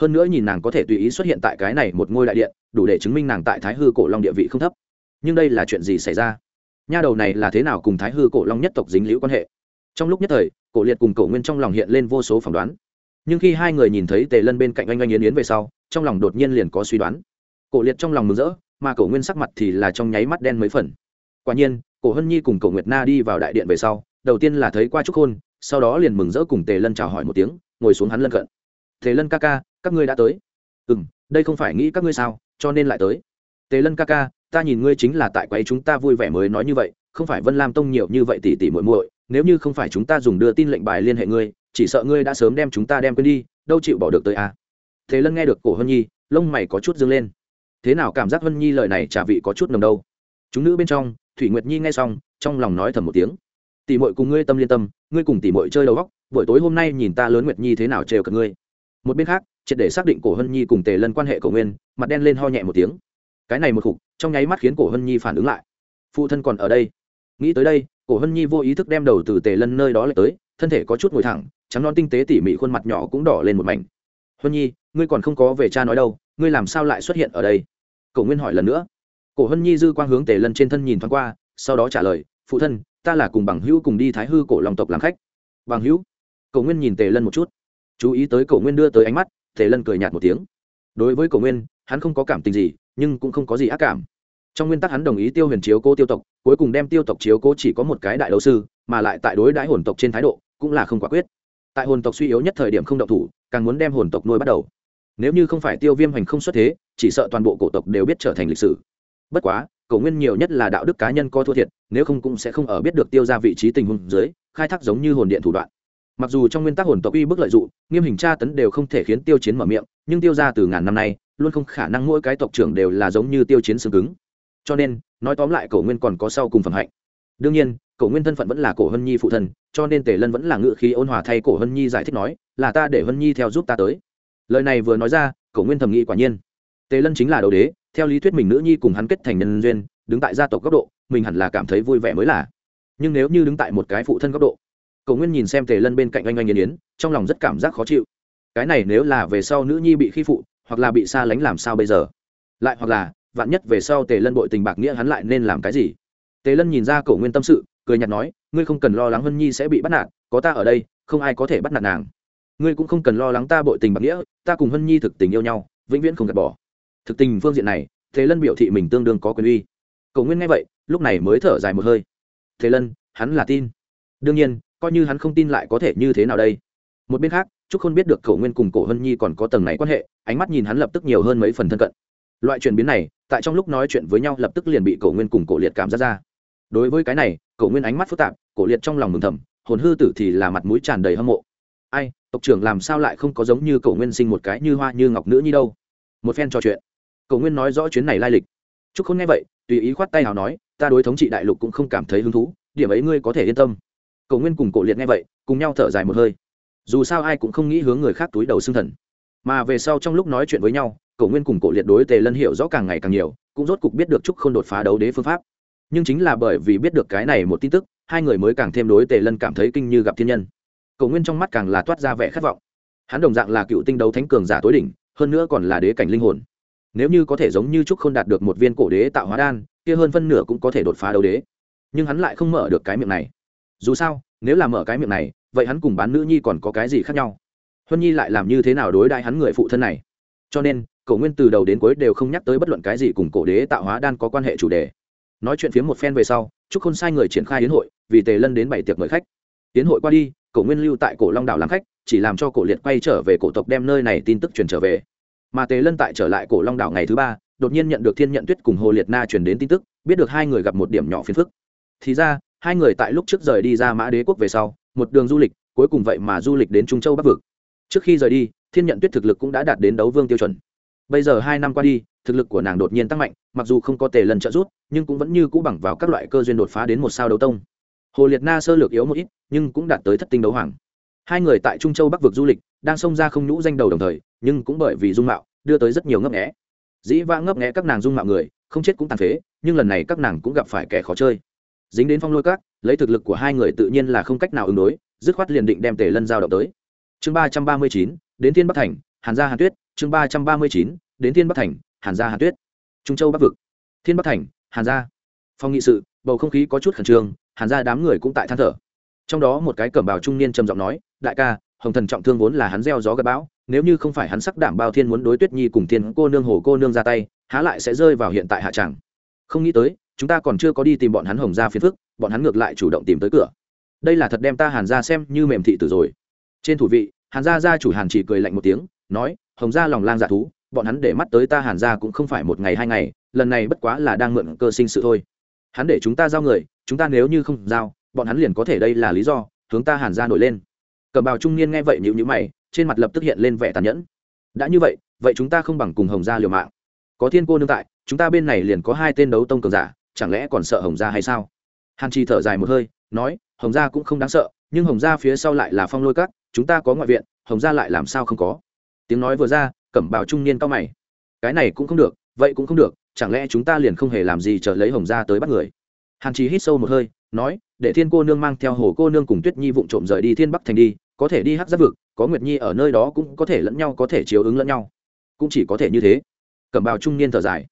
Hơn nữa nhìn nàng có thể tùy ý xuất hiện tại cái này một ngôi đại điện, đủ để chứng minh nàng tại thái hư cổ long địa vị không thấp. Nhưng đây là chuyện gì xảy ra? Nha đầu này là thế nào cùng thái hư cổ long nhất tộc dính liễu quan hệ? Trong lúc nhất thời, cổ liệt cùng cổ nguyên trong lòng hiện lên vô số phỏng đoán. Nhưng khi hai người nhìn thấy tề lân bên cạnh anh oanh yến yến về sau, trong lòng đột nhiên liền có suy đoán cổ liệt trong lòng mừng rỡ, mà cổ nguyên sắc mặt thì là trong nháy mắt đen mấy phần. Quả nhiên, cổ hân nhi cùng cổ nguyệt na đi vào đại điện về sau, đầu tiên là thấy qua trúc hôn, sau đó liền mừng rỡ cùng tề lân chào hỏi một tiếng, ngồi xuống hắn lân cận. Tề lân ca ca, các ngươi đã tới. Ừ m đây không phải nghĩ các ngươi sao, cho nên lại tới. Tề lân ca ca, ta nhìn ngươi chính là tại quấy chúng ta vui vẻ mới nói như vậy, không phải vân lam tông nhiều như vậy tỉ tỉ muội muội, nếu như không phải chúng ta dùng đưa tin lệnh bài liên hệ ngươi, chỉ sợ ngươi đã sớm đem chúng ta đem quên đi, đâu chịu bỏ được tới à. thế lân nghe được cổ hân nhi, lông mày có chút dâng lên thế nào cảm giác vân nhi lời này trả vị có chút nồng đâu? Chúng nữ bên trong, thủy nguyệt nhi nghe xong, trong lòng nói thầm một tiếng. Tỉ muội cùng ngươi tâm liên tâm, ngươi cùng tỉ muội chơi đầu góc buổi tối hôm nay nhìn ta lớn nguyệt nhi thế nào trêu cả ngươi. Một bên khác, triệt để xác định cổ hân nhi cùng tề lân quan hệ cổ nguyên, mặt đen lên ho nhẹ một tiếng. Cái này một khục, trong nháy mắt khiến cổ hân nhi phản ứng lại. Phụ thân còn ở đây. Nghĩ tới đây, cổ hân nhi vô ý thức đem đầu từ tề lân nơi đó lại tới, thân thể có chút ngồi thẳng, trắng non tinh tế tỉ mỉ khuôn mặt nhỏ cũng đỏ lên một mảnh. Hân nhi, ngươi còn không có về cha nói đâu, ngươi làm sao lại xuất hiện ở đây? Cổ nguyên hỏi lần nữa. Cổ hân nhi dư quang hướng tề lân trên thân nhìn thoáng qua, sau đó trả lời, phụ thân, ta là cùng bằng hữu cùng đi thái hư cổ long tộc làm khách. Bằng hữu? Cổ nguyên nhìn tề lân một chút. Chú ý tới Cổ nguyên đưa tới ánh mắt, tề lân cười nhạt một tiếng. Đối với Cổ nguyên, hắn không có cảm tình gì, nhưng cũng không có gì ác cảm. Trong nguyên tắc hắn đồng ý tiêu huyền chiếu cố tiêu tộc, cuối cùng đem tiêu tộc chiếu cố chỉ có một cái đại đấu sư, mà lại tại đối đãi hồn tộc trên thái độ cũng là không quả quyết. Tại hồn tộc suy yếu nhất thời điểm không động thủ, càng muốn đem hồn tộc nuôi bắt đầu nếu như không phải tiêu viêm hành không xuất thế, chỉ sợ toàn bộ cổ tộc đều biết trở thành lịch sử. Bất quá cầu nguyên nhiều nhất là đạo đức cá nhân có thua thiệt, nếu không cũng sẽ không ở biết được tiêu ra vị trí tình huống dưới, khai thác giống như hồn điện thủ đoạn. Mặc dù trong nguyên tắc hồn tộc uy bức lợi dụng, nghiêm hình tra tấn đều không thể khiến tiêu chiến mở miệng, nhưng tiêu ra từ ngàn năm nay, luôn không khả năng mỗi cái tộc trưởng đều là giống như tiêu chiến xương cứng. Cho nên, nói tóm lại cổ nguyên còn có sau cùng phẩm hạnh. Đương nhiên, cổ nguyên thân phận vẫn là cổ hân nhi phụ thân, cho nên tề lân vẫn là ngự khí ôn hòa thay cổ hân nhi giải thích nói, là ta để hân nhi theo giúp ta tới lời này vừa nói ra, cổ nguyên thầm nghĩ quả nhiên. Tề lân chính là đầu đế, theo lý thuyết mình nữ nhi cùng hắn kết thành nhân duyên, đứng tại gia tộc góc độ, mình hẳn là cảm thấy vui vẻ mới là. Nhưng nếu như đứng tại một cái phụ thân góc độ, cổ nguyên nhìn xem tề lân bên cạnh anh anh yên yến trong lòng rất cảm giác khó chịu. Cái này nếu là về sau nữ nhi bị khi phụ, hoặc là bị xa lánh làm sao bây giờ? Lại hoặc là, vạn nhất về sau tề lân bội tình bạc nghĩa hắn lại nên làm cái gì? Tề lân nhìn ra cổ nguyên tâm sự, cười nhạt nói, ngươi không cần lo lắng hân nhi sẽ bị bắt nạt, có ta ở đây, không ai có thể bắt nạt nàng ngươi cũng không cần lo lắng ta bội tình bạc nghĩa, ta cùng hân nhi thực tình yêu nhau, vĩnh viễn không gạt bỏ. Thực tình phương diện này, Thế lân biểu thị mình tương đương có quyền uy. Cổ nguyên nghe vậy, lúc này mới thở dài một hơi. Thế lân, hắn là tin. Đương nhiên, coi như hắn không tin lại có thể như thế nào đây? Một bên khác, trúc không biết được cổ nguyên cùng cổ hân nhi còn có tầng này quan hệ, ánh mắt nhìn hắn lập tức nhiều hơn mấy phần thân cận. Loại chuyển biến này, tại trong lúc nói chuyện với nhau lập tức liền bị cổ nguyên cùng cổ liệt cảm giác ra. Đối với cái này, cổ nguyên ánh mắt phức tạp, cổ liệt trong lòng mừng thầm, hồn hư tử thì là mặt mũi tràn đầy hâm mộ ai, tộc trưởng làm sao lại không có giống như Cầu nguyên sinh một cái như hoa như ngọc nữ như đâu? Một phen trò chuyện Cầu nguyên nói rõ chuyến này lai lịch. Chúc không nghe vậy, tùy ý khoát tay nào nói, ta đối thống trị đại lục cũng không cảm thấy hứng thú, điểm ấy ngươi có thể yên tâm. Cầu nguyên cùng cổ liệt nghe vậy, cùng nhau thở dài một hơi. Dù sao ai cũng không nghĩ hướng người khác túi đầu xương thần. Mà về sau trong lúc nói chuyện với nhau, cổ nguyên cùng cổ liệt đối tề lân hiểu rõ càng ngày càng nhiều, cũng rốt cục biết được trúc k h ô n đột phá đấu đế phương pháp. Nhưng chính là bởi vì biết được cái này một tin tức, hai người mới càng thêm đối tề lân cảm thấy kinh như gặp thiên nhân cổ nguyên trong mắt càng là toát ra vẻ khát vọng. Hắn đồng dạng là cựu tinh đấu thánh cường giả tối đỉnh, hơn nữa còn là đế cảnh linh hồn. Nếu như có thể giống như trúc k h ô n đạt được một viên cổ đế tạo hóa đan, kia hơn phân nửa cũng có thể đột phá đấu đế. Nhưng hắn lại không mở được cái miệng này. Dù sao, nếu là mở cái miệng này, vậy hắn cùng bán nữ nhi còn có cái gì khác nhau? Huân nhi lại làm như thế nào đối đại hắn người phụ thân này? Cho nên cổ nguyên từ đầu đến cuối đều không nhắc tới bất luận cái gì cùng cổ đế tạo hóa đan có quan hệ chủ đề. Nói chuyện phía một phen về sau chúc khôn sai người triển khai hiến hội, vì tề lân đến bảy tiệc mời khách. Hiến hội qua đi cổ nguyên lưu tại cổ long đảo làm khách chỉ làm cho cổ liệt quay trở về cổ tộc đem nơi này tin tức truyền trở về. Mà tề lân tại trở lại cổ long đảo ngày thứ ba đột nhiên nhận được thiên nhận tuyết cùng hồ liệt na truyền đến tin tức biết được hai người gặp một điểm nhỏ phiền phức. Thì ra hai người tại lúc trước rời đi ra mã đế quốc về sau một đường du lịch cuối cùng vậy mà du lịch đến trung châu bắc vực. Trước khi rời đi thiên nhận tuyết thực lực cũng đã đạt đến đấu vương tiêu chuẩn. Bây giờ hai năm qua đi thực lực của nàng đột nhiên tăng mạnh mặc dù không có tề lần trợ giúp, nhưng cũng vẫn như cũ bằng vào các loại cơ duyên đột phá đến một sao đấu tông hồ liệt na sơ lược yếu một ít, nhưng cũng đạt tới thất tinh đấu hoàng. Hai người tại trung châu bắc vực du lịch, đang xông ra không nhũ danh đầu đồng thời, nhưng cũng bởi vì dung mạo, đưa tới rất nhiều ngấp nghẽ dĩ vã ngấp nghẽ các nàng dung mạo người, không chết cũng tàn phế, nhưng lần này các nàng cũng gặp phải kẻ khó chơi. Dính đến phong lôi các, lấy thực lực của hai người tự nhiên là không cách nào ứng đối, dứt khoát liền định đem tề lân giao động tới. Chương ba trăm ba mươi chín, đến thiên bắc thành, hàn gia hàn tuyết. Chương ba trăm ba mươi chín, đến thiên bắc thành, hàn gia hàn tuyết. Trung châu bắc vực. Thiên bắc thành, hàn gia. Phòng nghị sự, bầu không khí có chút khẩn trương hàn gia đám người cũng tại than thở. Trong đó một cái cẩm bào trung niên trầm giọng nói, đại ca, hồng thần trọng thương vốn là hắn gieo gió gặp bão, nếu như không phải hắn sắc đảm bao thiên muốn đối tuyết nhi cùng thiên cô nương, hồ cô nương ra tay, há lại sẽ rơi vào hiện tại hạ tràng không nghĩ tới, chúng ta còn chưa có đi tìm bọn hắn hồng gia phiền phức, bọn hắn ngược lại chủ động tìm tới cửa. Đây là thật đem ta hàn gia xem như mềm thị tử rồi. Trên thủ vị, hàn gia gia chủ hàn chỉ cười lạnh một tiếng, nói, hồng gia lòng lang dạ thú, bọn hắn để mắt tới ta hàn gia cũng không phải một ngày hai ngày, lần này bất quá là đang mượn cơ sinh sự thôi hắn để chúng ta giao người, chúng ta nếu như không giao, bọn hắn liền có thể đây là lý do, hướng ta hàn ra nổi lên. Cẩm bào trung niên nghe vậy nhịu nhữ mày, trên mặt lập tức hiện lên vẻ tàn nhẫn. Đã như vậy vậy chúng ta không bằng cùng hồng gia liều mạng. Có thiên cô nương tại, chúng ta bên này liền có hai tên đấu tông cường giả, chẳng lẽ còn sợ hồng gia hay sao? Hàn chi thở dài một hơi, nói, hồng gia cũng không đáng sợ, nhưng hồng gia phía sau lại là phong lôi cắt chúng ta có ngoại viện, hồng gia lại làm sao không có? Tiếng nói vừa ra, cẩm bào trung niên cao mày. Cái này cũng không được, vậy cũng không được chẳng lẽ chúng ta liền không hề làm gì chờ lấy hồng gia tới bắt người? Hàn trí hít sâu một hơi, nói, để thiên cô nương mang theo hồ cô nương cùng tuyết nhi vụng trộm rời đi thiên bắc thành đi, có thể đi hát giáp vực, có nguyệt nhi ở nơi đó cũng có thể lẫn nhau, có thể chiếu ứng lẫn nhau. Cũng chỉ có thể như thế. Cẩm bào trung niên thở dài.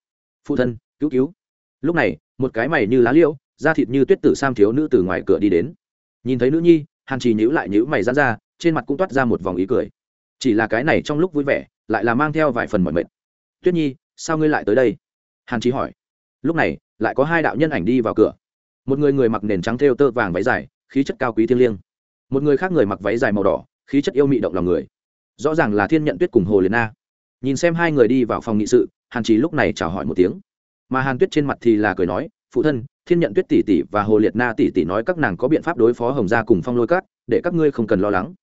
Phụ thân, cứu cứu. Lúc này, một cái mày như lá liễu, da thịt như tuyết tử sam thiếu nữ từ ngoài cửa đi đến. Nhìn thấy nữ nhi, hàn trì nhữ lại nhữ mày dán ra, trên mặt cũng toát ra một vòng ý cười. Chỉ là cái này trong lúc vui vẻ, lại là mang theo vài phần mọi mệt. Tuyết nhi, sao ngươi lại tới đây? Hàn trí hỏi. Lúc này, lại có hai đạo nhân ảnh đi vào cửa. Một người người mặc nền trắng thêu tơ vàng váy dài, khí chất cao quý thiêng liêng. Một người khác người mặc váy dài màu đỏ, khí chất yêu mị động lòng người. Rõ ràng là thiên nhận tuyết cùng hồ liệt na. Nhìn xem hai người đi vào phòng nghị sự, hàn trí lúc này chào hỏi một tiếng. Mà hàn tuyết trên mặt thì là cười nói, phụ thân, thiên nhận tuyết tỷ tỷ và hồ liệt na tỷ tỷ nói các nàng có biện pháp đối phó hồng gia cùng phong lôi cát, để các ngươi không cần lo lắng.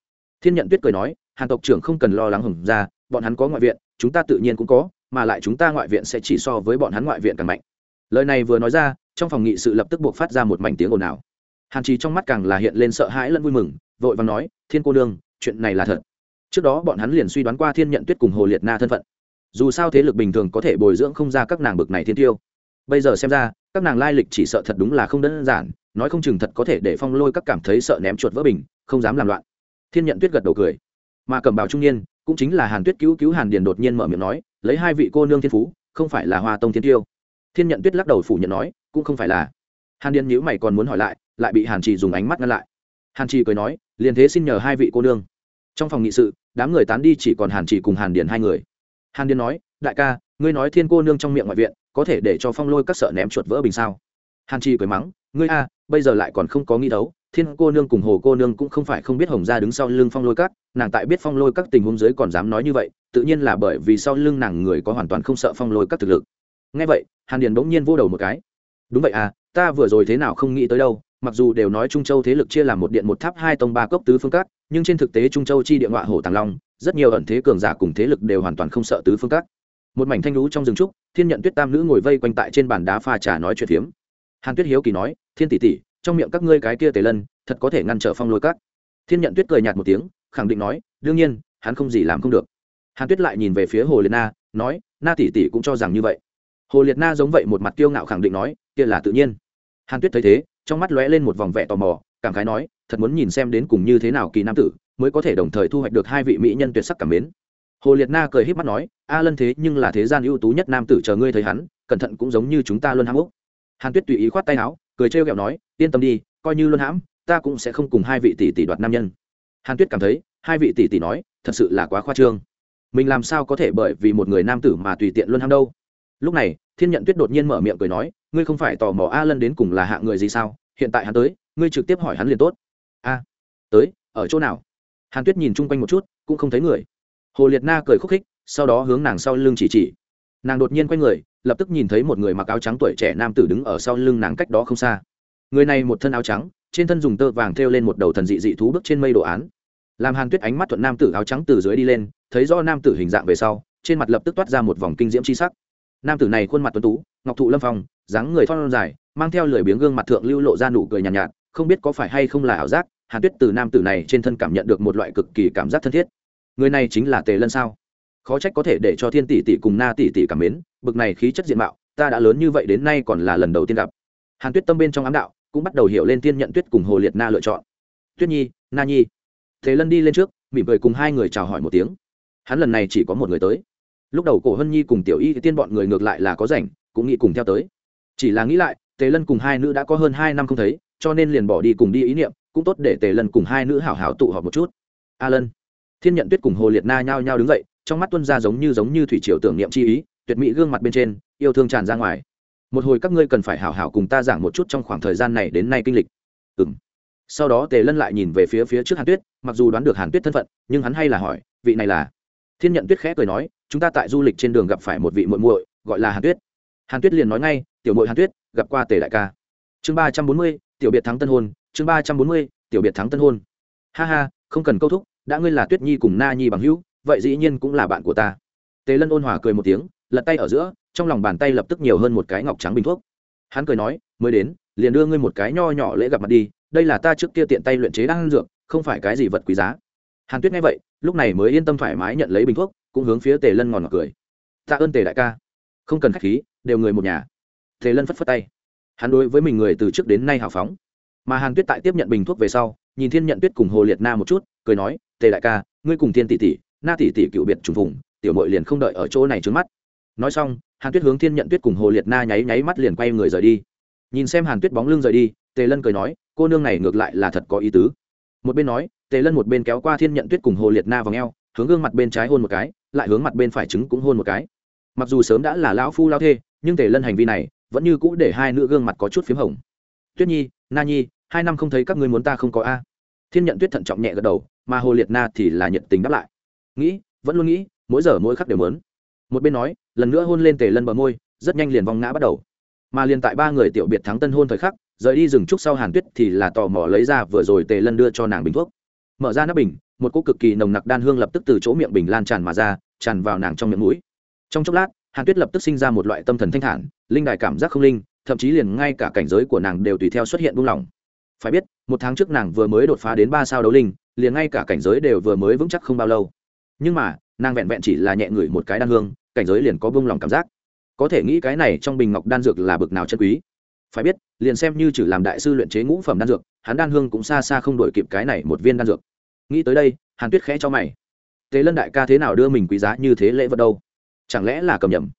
Thiên nhận tuyết cười nói, hàn tộc trưởng không cần lo lắng hồng gia, bọn hắn có ngoại viện, chúng ta tự nhiên cũng có mà lại chúng ta ngoại viện sẽ chỉ so với bọn hắn ngoại viện càng mạnh. Lời này vừa nói ra, trong phòng nghị sự lập tức buộc phát ra một mảnh tiếng ồn ào. Hàn trì trong mắt càng là hiện lên sợ hãi lẫn vui mừng, vội và nói, thiên cô đương chuyện này là thật. Trước đó bọn hắn liền suy đoán qua thiên nhận tuyết cùng hồ liệt na thân phận. Dù sao thế lực bình thường có thể bồi dưỡng không ra các nàng bực này thiên tiêu. Bây giờ xem ra, các nàng lai lịch chỉ sợ thật đúng là không đơn giản, nói không chừng thật có thể để phong lôi các cảm thấy sợ ném chuột vỡ bình, không dám làm loạn. Thiên nhận tuyết gật đầu cười. Mà cầm bào trung niên, cũng chính là hàn tuyết cứu cứu hàn điền đột nhiên mở miệng nói lấy hai vị cô nương thiên phú, không phải là hoa tông thiên tiêu. Thiên nhận tuyết lắc đầu phủ nhận nói, cũng không phải là. Hàn điền nhữ mày còn muốn hỏi lại lại bị hàn trì dùng ánh mắt ngăn lại. Hàn trì cười nói, liền thế xin nhờ hai vị cô nương. Trong phòng nghị sự, đám người tán đi chỉ còn hàn trì cùng hàn điền hai người. Hàn điền nói, đại ca, ngươi nói thiên cô nương trong miệng ngoại viện, có thể để cho phong lôi các sợ ném chuột vỡ bình sao? Hàn trì cười mắng, ngươi a, bây giờ lại còn không có nghĩ đấu thiên cô nương cùng hồ cô nương cũng không phải không biết hồng gia đứng sau lưng phong lôi các, nàng tại biết phong lôi các tình huống dưới còn dám nói như vậy, tự nhiên là bởi vì sau lưng nàng người có hoàn toàn không sợ phong lôi các thực lực. Ngay vậy, hàn điền bỗng nhiên vô đầu một cái. Đúng vậy à ta vừa rồi thế nào không nghĩ tới đâu, mặc dù đều nói trung châu thế lực chia làm một điện một tháp hai tông ba cốc tứ phương các, nhưng trên thực tế trung châu chi địa ngọa hồ tàng long, rất nhiều ẩn thế cường giả cùng thế lực đều hoàn toàn không sợ tứ phương các. Một mảnh thanh lũ trong rừng trúc, thiên nhận tuyết tam nữ ngồi vây quanh tại trên bàn đá pha trà nói chuyện phiếm. Hàn tuyết hiếu kỳ nói, thiên tỷ tỷ trong miệng các ngươi cái kia tề lân, thật có thể ngăn trở phong lôi các. Thiên nhận tuyết cười nhạt một tiếng, khẳng định nói, đương nhiên, hắn không gì làm không được. Hàn tuyết lại nhìn về phía hồ liệt na, nói, na tỷ tỷ cũng cho rằng như vậy. Hồ liệt na giống vậy một mặt kiêu ngạo khẳng định nói, kia là tự nhiên. Hàn tuyết thấy thế, trong mắt lóe lên một vòng vẻ tò mò, cảm khái nói, thật muốn nhìn xem đến cùng như thế nào kỳ nam tử, mới có thể đồng thời thu hoạch được hai vị mỹ nhân tuyệt sắc cảm mến. Hồ liệt na cười h í p mắt nói, a lân thế nhưng là thế gian ưu tú nhất nam tử chờ ngươi thấy hắn, cẩn thận cũng giống như chúng ta luôn hăng úc. Hàn tuyết tùy ý khoát tay áo cười trêu ghẹo nói, yên tâm đi, coi như luôn hãm, ta cũng sẽ không cùng hai vị tỷ tỷ đoạt nam nhân. Hàn tuyết cảm thấy, hai vị tỷ tỷ nói, thật sự là quá khoa trương. Mình làm sao có thể bởi vì một người nam tử mà tùy tiện luôn hãm đâu? Lúc này, thiên nhận tuyết đột nhiên mở miệng cười nói, ngươi không phải tò mò a lân đến cùng là hạ người gì sao? Hiện tại hắn tới, ngươi trực tiếp hỏi hắn liền tốt. A, tới, ở chỗ nào? Hàn tuyết nhìn chung quanh một chút, cũng không thấy người. Hồ liệt na cười khúc khích, sau đó hướng nàng sau lưng chỉ chỉ. Nàng đột nhiên quay người lập tức nhìn thấy một người mặc áo trắng tuổi trẻ nam tử đứng ở sau lưng nàng cách đó không xa. Người này một thân áo trắng trên thân dùng tơ vàng thêu lên một đầu thần dị dị thú bước trên mây đồ án. Làm hàn tuyết ánh mắt thuận nam tử áo trắng từ dưới đi lên thấy do nam tử hình dạng về sau trên mặt lập tức toát ra một vòng kinh diễm c sắc. Nam tử này khuôn mặt tuấn tú ngọc thụ lâm phong dáng người thon dài mang theo lười biếng gương mặt thượng lưu lộ ra nụ cười nhàn nhạt, nhạt không biết có phải hay không là ảo giác hàn tuyết từ nam tử này trên thân cảm nhận được một loại cực kỳ cảm giác thân thiết. Người này chính là tề lân sao? Khó trách có thể để cho thiên tỷ tỷ cùng na tỷ tỷ cảm mến, bực này khí chất diện mạo, ta đã lớn như vậy đến nay còn là lần đầu tiên gặp. Hàn tuyết tâm bên trong ám đạo, cũng bắt đầu hiểu lên tiên nhận tuyết cùng hồ liệt na lựa chọn. Tuyết nhi, na nhi. Thế lân đi lên trước, mỉm cười cùng hai người chào hỏi một tiếng. Hắn lần này chỉ có một người tới. Lúc đầu cổ hân nhi cùng tiểu y thì tiên bọn người ngược lại là có rảnh, cũng nghĩ cùng theo tới. Chỉ là nghĩ lại, tề lân cùng hai nữ đã có hơn hai năm không thấy, cho nên liền bỏ đi cùng đi ý niệm, cũng tốt để tề lân cùng hai nữ hảo hảo tụ họp một chút. A lân. Thiên nhận tuyết cùng hồ liệt na nhao nhao đứng dậy trong mắt tuân ra giống như giống như thủy triều tưởng niệm chi ý, tuyệt mỹ gương mặt bên trên, yêu thương tràn ra ngoài. Một hồi các ngươi cần phải hảo hảo cùng ta giảng một chút trong khoảng thời gian này đến nay kinh lịch. Ừ m sau đó tề lân lại nhìn về phía phía trước hàn tuyết, mặc dù đoán được hàn tuyết thân phận, nhưng hắn hay là hỏi, vị này là? Thiên nhận tuyết khẽ cười nói, chúng ta tại du lịch trên đường gặp phải một vị muội muội, gọi là hàn tuyết. Hàn tuyết liền nói ngay, tiểu muội hàn tuyết, gặp qua tề đại ca. Chương ba trăm bốn mươi, tiểu biệt thắng tân hôn. Chương ba trăm bốn mươi, tiểu biệt thắng tân hôn. Ha ha, không cần câu thúc, đã ngươi là tuyết nhi cùng na nhi bằng hữu vậy dĩ nhiên cũng là bạn của ta. Tề lân ôn hòa cười một tiếng, lật tay ở giữa, trong lòng bàn tay lập tức nhiều hơn một cái ngọc trắng bình thuốc. Hắn cười nói, mới đến, liền đưa ngươi một cái nho nhỏ lễ gặp mặt đi, đây là ta trước kia tiện tay luyện chế đang dược, không phải cái gì vật quý giá. Hàn tuyết nghe vậy, lúc này mới yên tâm thoải mái nhận lấy bình thuốc, cũng hướng phía tề lân ngòn ngọt cười. Tạ ơn tề đại ca. Không cần k h á c h khí, đều người một nhà. Tề lân phất phất tay. Hắn đối với mình người từ trước đến nay hào phóng. Mà hàn tuyết tại tiếp nhận bình thuốc về sau, nhìn thiên nhận tuyết cùng hồ liệt na một chút, cười nói, tề đại ca, ngươi cùng thiên tỷ tỷ na tỷ tỷ cựu biệt trùng vùng, tiểu mội liền không đợi ở chỗ này trước mắt. Nói xong, hàn tuyết hướng thiên nhận tuyết cùng hồ liệt na nháy nháy mắt liền quay người rời đi. Nhìn xem hàn tuyết bóng lưng rời đi, tề lân cười nói, cô nương này ngược lại là thật có ý tứ. Một bên nói, tề lân một bên kéo qua thiên nhận tuyết cùng hồ liệt na vào ngheo hướng gương mặt bên trái hôn một cái, lại hướng mặt bên phải trứng cũng hôn một cái. Mặc dù sớm đã là lão phu lao thê, nhưng tề lân hành vi này vẫn như cũ để hai nữ gương mặt có chút p h í m hồng. Tuyết nhi, na nhi, hai năm không thấy các ngươi muốn ta không có a? Thiên nhận tuyết thận trọng nhẹ gật đầu, mà hồ liệt na thì là nhận tình đáp lại nghĩ, vẫn luôn nghĩ, mỗi giờ mỗi khắc đều mớn một bên nói, lần nữa hôn lên tề lân bờ môi, rất nhanh liền vong ngã bắt đầu. Mà liền tại ba người tiểu biệt thắng tân hôn thời khắc, rời đi rừng trúc sau hàn tuyết thì là tò mò lấy ra vừa rồi tề lân đưa cho nàng bình thuốc. Mở ra nắp bình, một cỗ cực kỳ nồng nặc đan hương lập tức từ chỗ miệng bình lan tràn mà ra, tràn vào nàng trong miệng mũi. Trong chốc lát, hàn tuyết lập tức sinh ra một loại tâm thần thanh thản, linh đài cảm giác không linh, thậm chí liền ngay cả cảnh giới của nàng đều tùy theo xuất hiện buông lỏng. Phải biết, một tháng trước nàng vừa mới đột phá đến ba sao đấu linh, liền ngay cả cảnh giới đều vừa mới vững chắc không bao lâu nhưng mà, nàng vẹn vẹn chỉ là nhẹ ngửi một cái đan hương, cảnh giới liền có buông lòng cảm giác. Có thể nghĩ cái này trong bình ngọc đan dược là bực nào chân quý. Phải biết, liền xem như chử làm đại sư luyện chế ngũ phẩm đan dược, hắn đan hương cũng xa xa không đổi kịp cái này một viên đan dược. Nghĩ tới đây, hàn tuyết khẽ cho mày. Tế lân đại ca thế nào đưa mình quý giá như thế lễ vật đâu? Chẳng lẽ là cầm nhầm?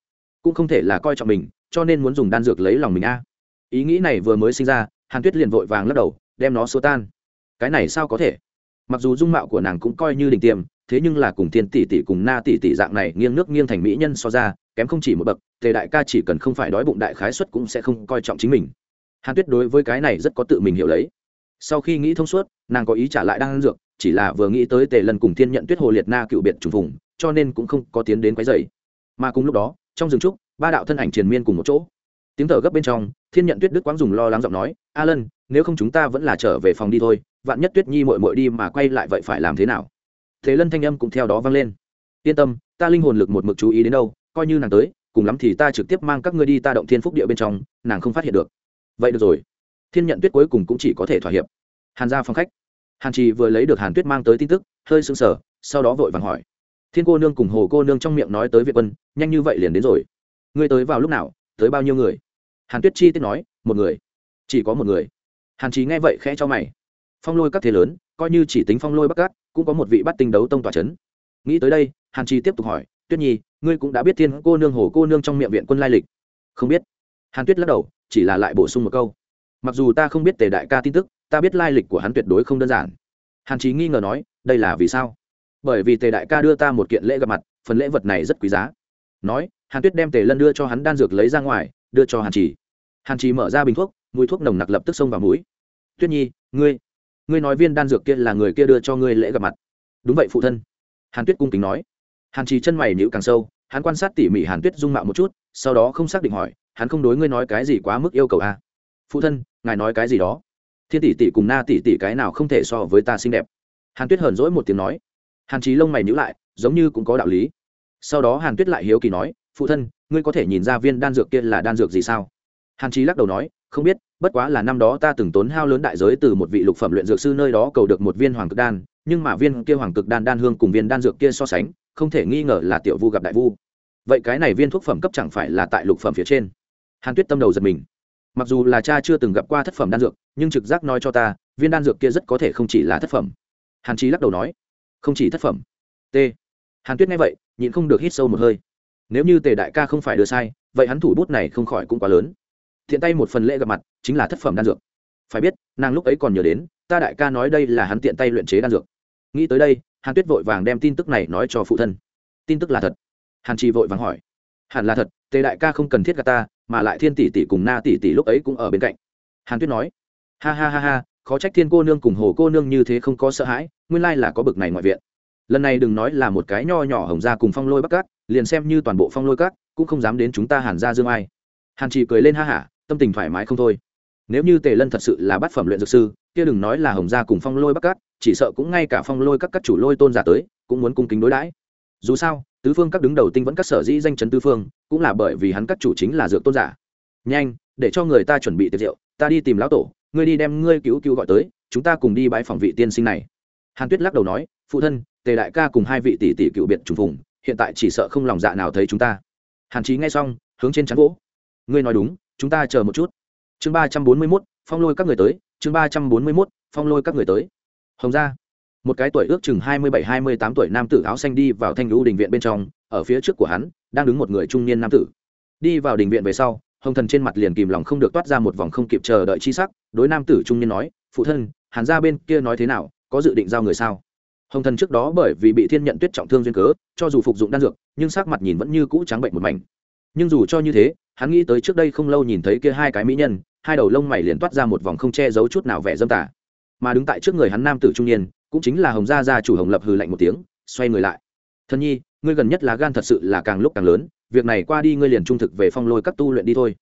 Cũng không thể là coi trọng mình, cho nên muốn dùng đan dược lấy lòng mình a. Ý nghĩ này vừa mới sinh ra, hàn tuyết liền vội vàng lắc đầu, đem nó xua tan. Cái này sao có thể? Mặc dù dung mạo của nàng cũng coi như đỉnh tiêm thế nhưng là cùng tiên tỷ tỷ cùng na tỷ tỷ dạng này nghiêng nước nghiêng thành mỹ nhân so ra, kém không chỉ một bậc, tề đại ca chỉ cần không phải đói bụng đại khái suất cũng sẽ không coi trọng chính mình. Hàn tuyết đối với cái này rất có tự mình hiểu lấy. Sau khi nghĩ thông suốt, nàng có ý trả lại đang ăn dược, chỉ là vừa nghĩ tới tề lần cùng thiên nhận tuyết hồ liệt na cựu biệt trùng vùng cho nên cũng không có tiến đến quấy dày mà cùng lúc đó, trong rừng trúc, ba đạo thân ảnh triền miên cùng một chỗ. Tiếng thở gấp bên trong, thiên nhận tuyết đức quang dùng lo lắng giọng nói a lân nếu không chúng ta vẫn là trở về phòng đi thôi, vạn nhất tuyết nhi mội mội đi mà quay lại vậy phải làm thế nào? Thế lân thanh âm cũng theo đó vang lên. Yên tâm, ta linh hồn lực một mực chú ý đến đâu, coi như nàng tới, cùng lắm thì ta trực tiếp mang các ngươi đi ta động thiên phúc địa bên trong, nàng không phát hiện được. Vậy được rồi. Thiên nhận tuyết cuối cùng cũng chỉ có thể thỏa hiệp. Hàn ra phòng khách. Hàn trì vừa lấy được hàn tuyết mang tới tin tức, hơi sưng sờ, sau đó vội vàng hỏi. Thiên cô nương cùng hồ cô nương trong miệng nói tới việt quân, nhanh như vậy liền đến rồi. Ngươi tới vào lúc nào, tới bao nhiêu người? Hàn tuyết chi tiết nói, một người. Chỉ có một người. Hàn trì nghe vậy khẽ cho mày. Phong lôi các thế lớn, coi như chỉ tính phong lôi bắc cát cũng có một vị bắt tinh đấu tông tỏa c h ấ n nghĩ tới đây hàn Chi tiếp tục hỏi tuyết nhi ngươi cũng đã biết thiên cô nương hồ cô nương trong miệng viện quân lai lịch không biết hàn tuyết lắc đầu chỉ là lại bổ sung một câu mặc dù ta không biết tề đại ca tin tức ta biết lai lịch của hắn tuyệt đối không đơn giản hàn Chi nghi ngờ nói đây là vì sao bởi vì tề đại ca đưa ta một kiện lễ gặp mặt phần lễ vật này rất quý giá nói hàn tuyết đem tề lân đưa cho hắn đan dược lấy ra ngoài đưa cho hàn trì hàn trì mở ra bình thuốc mùi thuốc nồng nặc lập tức xông vào mũi tuyết nhi ngươi ngươi nói viên đan dược kia là người kia đưa cho ngươi lễ gặp mặt. Đúng vậy, phụ thân. Hàn tuyết cung kính nói. Hàn trì chân mày nhịu càng sâu, hắn quan sát tỉ mỉ hàn tuyết dung mạo một chút, sau đó không xác định hỏi, hắn không đối ngươi nói cái gì quá mức yêu cầu a à? phụ thân, ngài nói cái gì đó? Thiên tỷ tỷ cùng na tỷ tỷ cái nào không thể so với ta xinh đẹp? Hàn tuyết hờn dỗi một tiếng nói. Hàn trí lông mày nhữ lại, giống như cũng có đạo lý. Sau đó hàn tuyết lại hiếu kỳ nói, phụ thân, ngươi có thể nhìn ra viên đan dược kia là đan dược gì sao? Hàn trí lắc đầu nói, không biết bất quá là năm đó ta từng tốn hao lớn đại giới từ một vị lục phẩm luyện dược sư nơi đó cầu được một viên hoàng cực đan, nhưng mà viên kia hoàng cực đan đan hương cùng viên đan dược kia so sánh, không thể nghi ngờ là tiểu vu gặp đại vu. Vậy cái này viên thuốc phẩm cấp chẳng phải là tại lục phẩm phía trên? Hàn tuyết tâm đầu giật mình. Mặc dù là cha chưa từng gặp qua thất phẩm đan dược, nhưng trực giác nói cho ta, viên đan dược kia rất có thể không chỉ là thất phẩm. Hàn trí lắc đầu nói, không chỉ thất phẩm. T. Hàn tuyết nghe vậy, nhịn không được hít sâu một hơi. Nếu như tề đại ca không phải đưa sai, vậy hắn thủ bút này không khỏi cũng quá lớn thiện tay một phần lễ gặp mặt, chính là thất phẩm đan dược. Phải biết, nàng lúc ấy còn nhớ đến, ta đại ca nói đây là hắn tiện tay luyện chế đan dược. Nghĩ tới đây, hàn tuyết vội vàng đem tin tức này nói cho phụ thân. Tin tức là thật. Hàn trì vội vàng hỏi. Hẳn là thật, tề đại ca không cần thiết gà ta, mà lại thiên tỷ tỷ cùng na tỷ tỷ lúc ấy cũng ở bên cạnh. Hàn tuyết nói. Ha ha ha ha, khó trách thiên cô nương cùng hồ cô nương như thế không có sợ hãi, nguyên lai là có bực này ngoại viện. Lần này đừng nói là một cái nho nhỏ hồng ra cùng phong lôi bắc cát, liền xem như toàn bộ phong lôi cát, cũng không dám đến chúng ta hàn ra dương ai. Hàn chỉ cười lên ha hả tâm tình thoải mái không thôi. Nếu như tề lân thật sự là bát phẩm luyện dược sư, kia đừng nói là hồng gia cùng phong lôi bắc cát, chỉ sợ cũng ngay cả phong lôi các các chủ lôi tôn giả tới, cũng muốn cung kính đối đãi. Dù sao, tứ phương các đứng đầu tinh vẫn các sở dĩ danh chấn tứ phương, cũng là bởi vì hắn các chủ chính là dược tôn giả. Nhanh, để cho người ta chuẩn bị tiệc rượu, ta đi tìm lão tổ, ngươi đi đem ngươi cứu cứu gọi tới, chúng ta cùng đi bãi phòng vị tiên sinh này. Hàn tuyết lắc đầu nói, phụ thân, tề đại ca cùng hai vị tỷ tỷ cựu biệt trùng phùng, hiện tại chỉ sợ không lòng dạ nào thấy chúng ta. Hàn trí nghe xong, hướng trên chắn gỗ. Ngươi nói đúng chúng ta chờ một chút. Chương ba trăm bốn mươi mốt, phong lôi các người tới. Chương ba trăm bốn mươi mốt, phong lôi các người tới. Hồng gia. Một cái tuổi ước chừng hai mươi bảy, hai mươi tám tuổi nam tử áo xanh đi vào thanh lũ đình viện bên trong. Ở phía trước của hắn, đang đứng một người trung niên nam tử. Đi vào đình viện về sau, hồng thần trên mặt liền kìm lòng không được toát ra một vòng không kịp chờ đợi chi sắc. Đối nam tử trung niên nói, phụ thân, hàn gia bên kia nói thế nào? Có dự định giao người sao? Hồng thần trước đó bởi vì bị thiên nhận tuyết trọng thương duyên cớ, cho dù phục dụng đan dược, nhưng sắc mặt nhìn vẫn như cũ trắng bệnh một mảnh nhưng dù cho như thế, hắn nghĩ tới trước đây không lâu nhìn thấy kia hai cái mỹ nhân, hai đầu lông mày liền toát ra một vòng không che giấu chút nào vẻ dâm tả mà đứng tại trước người hắn nam tử trung niên, cũng chính là hồng gia gia chủ hồng lập hừ lạnh một tiếng, xoay người lại. Thân nhi, ngươi gần nhất là gan thật sự là càng lúc càng lớn, việc này qua đi ngươi liền trung thực về phong lôi các tu luyện đi thôi.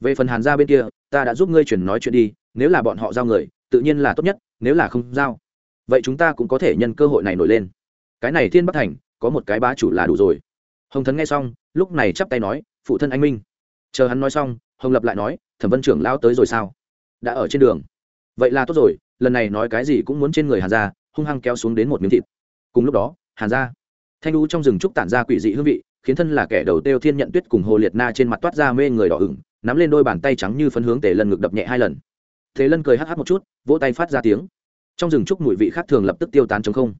Về phần hàn gia bên kia, ta đã giúp ngươi chuyển nói chuyện đi, nếu là bọn họ giao người, tự nhiên là tốt nhất, nếu là không giao, vậy chúng ta cũng có thể nhân cơ hội này nổi lên. Cái này thiên bắc thành, có một cái bá chủ là đủ rồi. Hồng thấn nghe xong, lúc này chắp tay nói phụ thân anh minh chờ hắn nói xong hồng lập lại nói thẩm vân trưởng lao tới rồi sao đã ở trên đường vậy là tốt rồi lần này nói cái gì cũng muốn trên người hàn gia hung hăng kéo xuống đến một miếng thịt cùng lúc đó hàn gia thanh lũ trong rừng trúc tản ra quỷ dị hương vị khiến thân là kẻ đầu tiêu thiên nhận tuyết cùng hồ liệt na trên mặt toát ra mê người đỏ ửng nắm lên đôi bàn tay trắng như phấn hướng tề lân ngực đập nhẹ hai lần thế lân cười hắc hắc một chút vỗ tay phát ra tiếng trong rừng trúc mùi vị khác thường lập tức tiêu tán chống không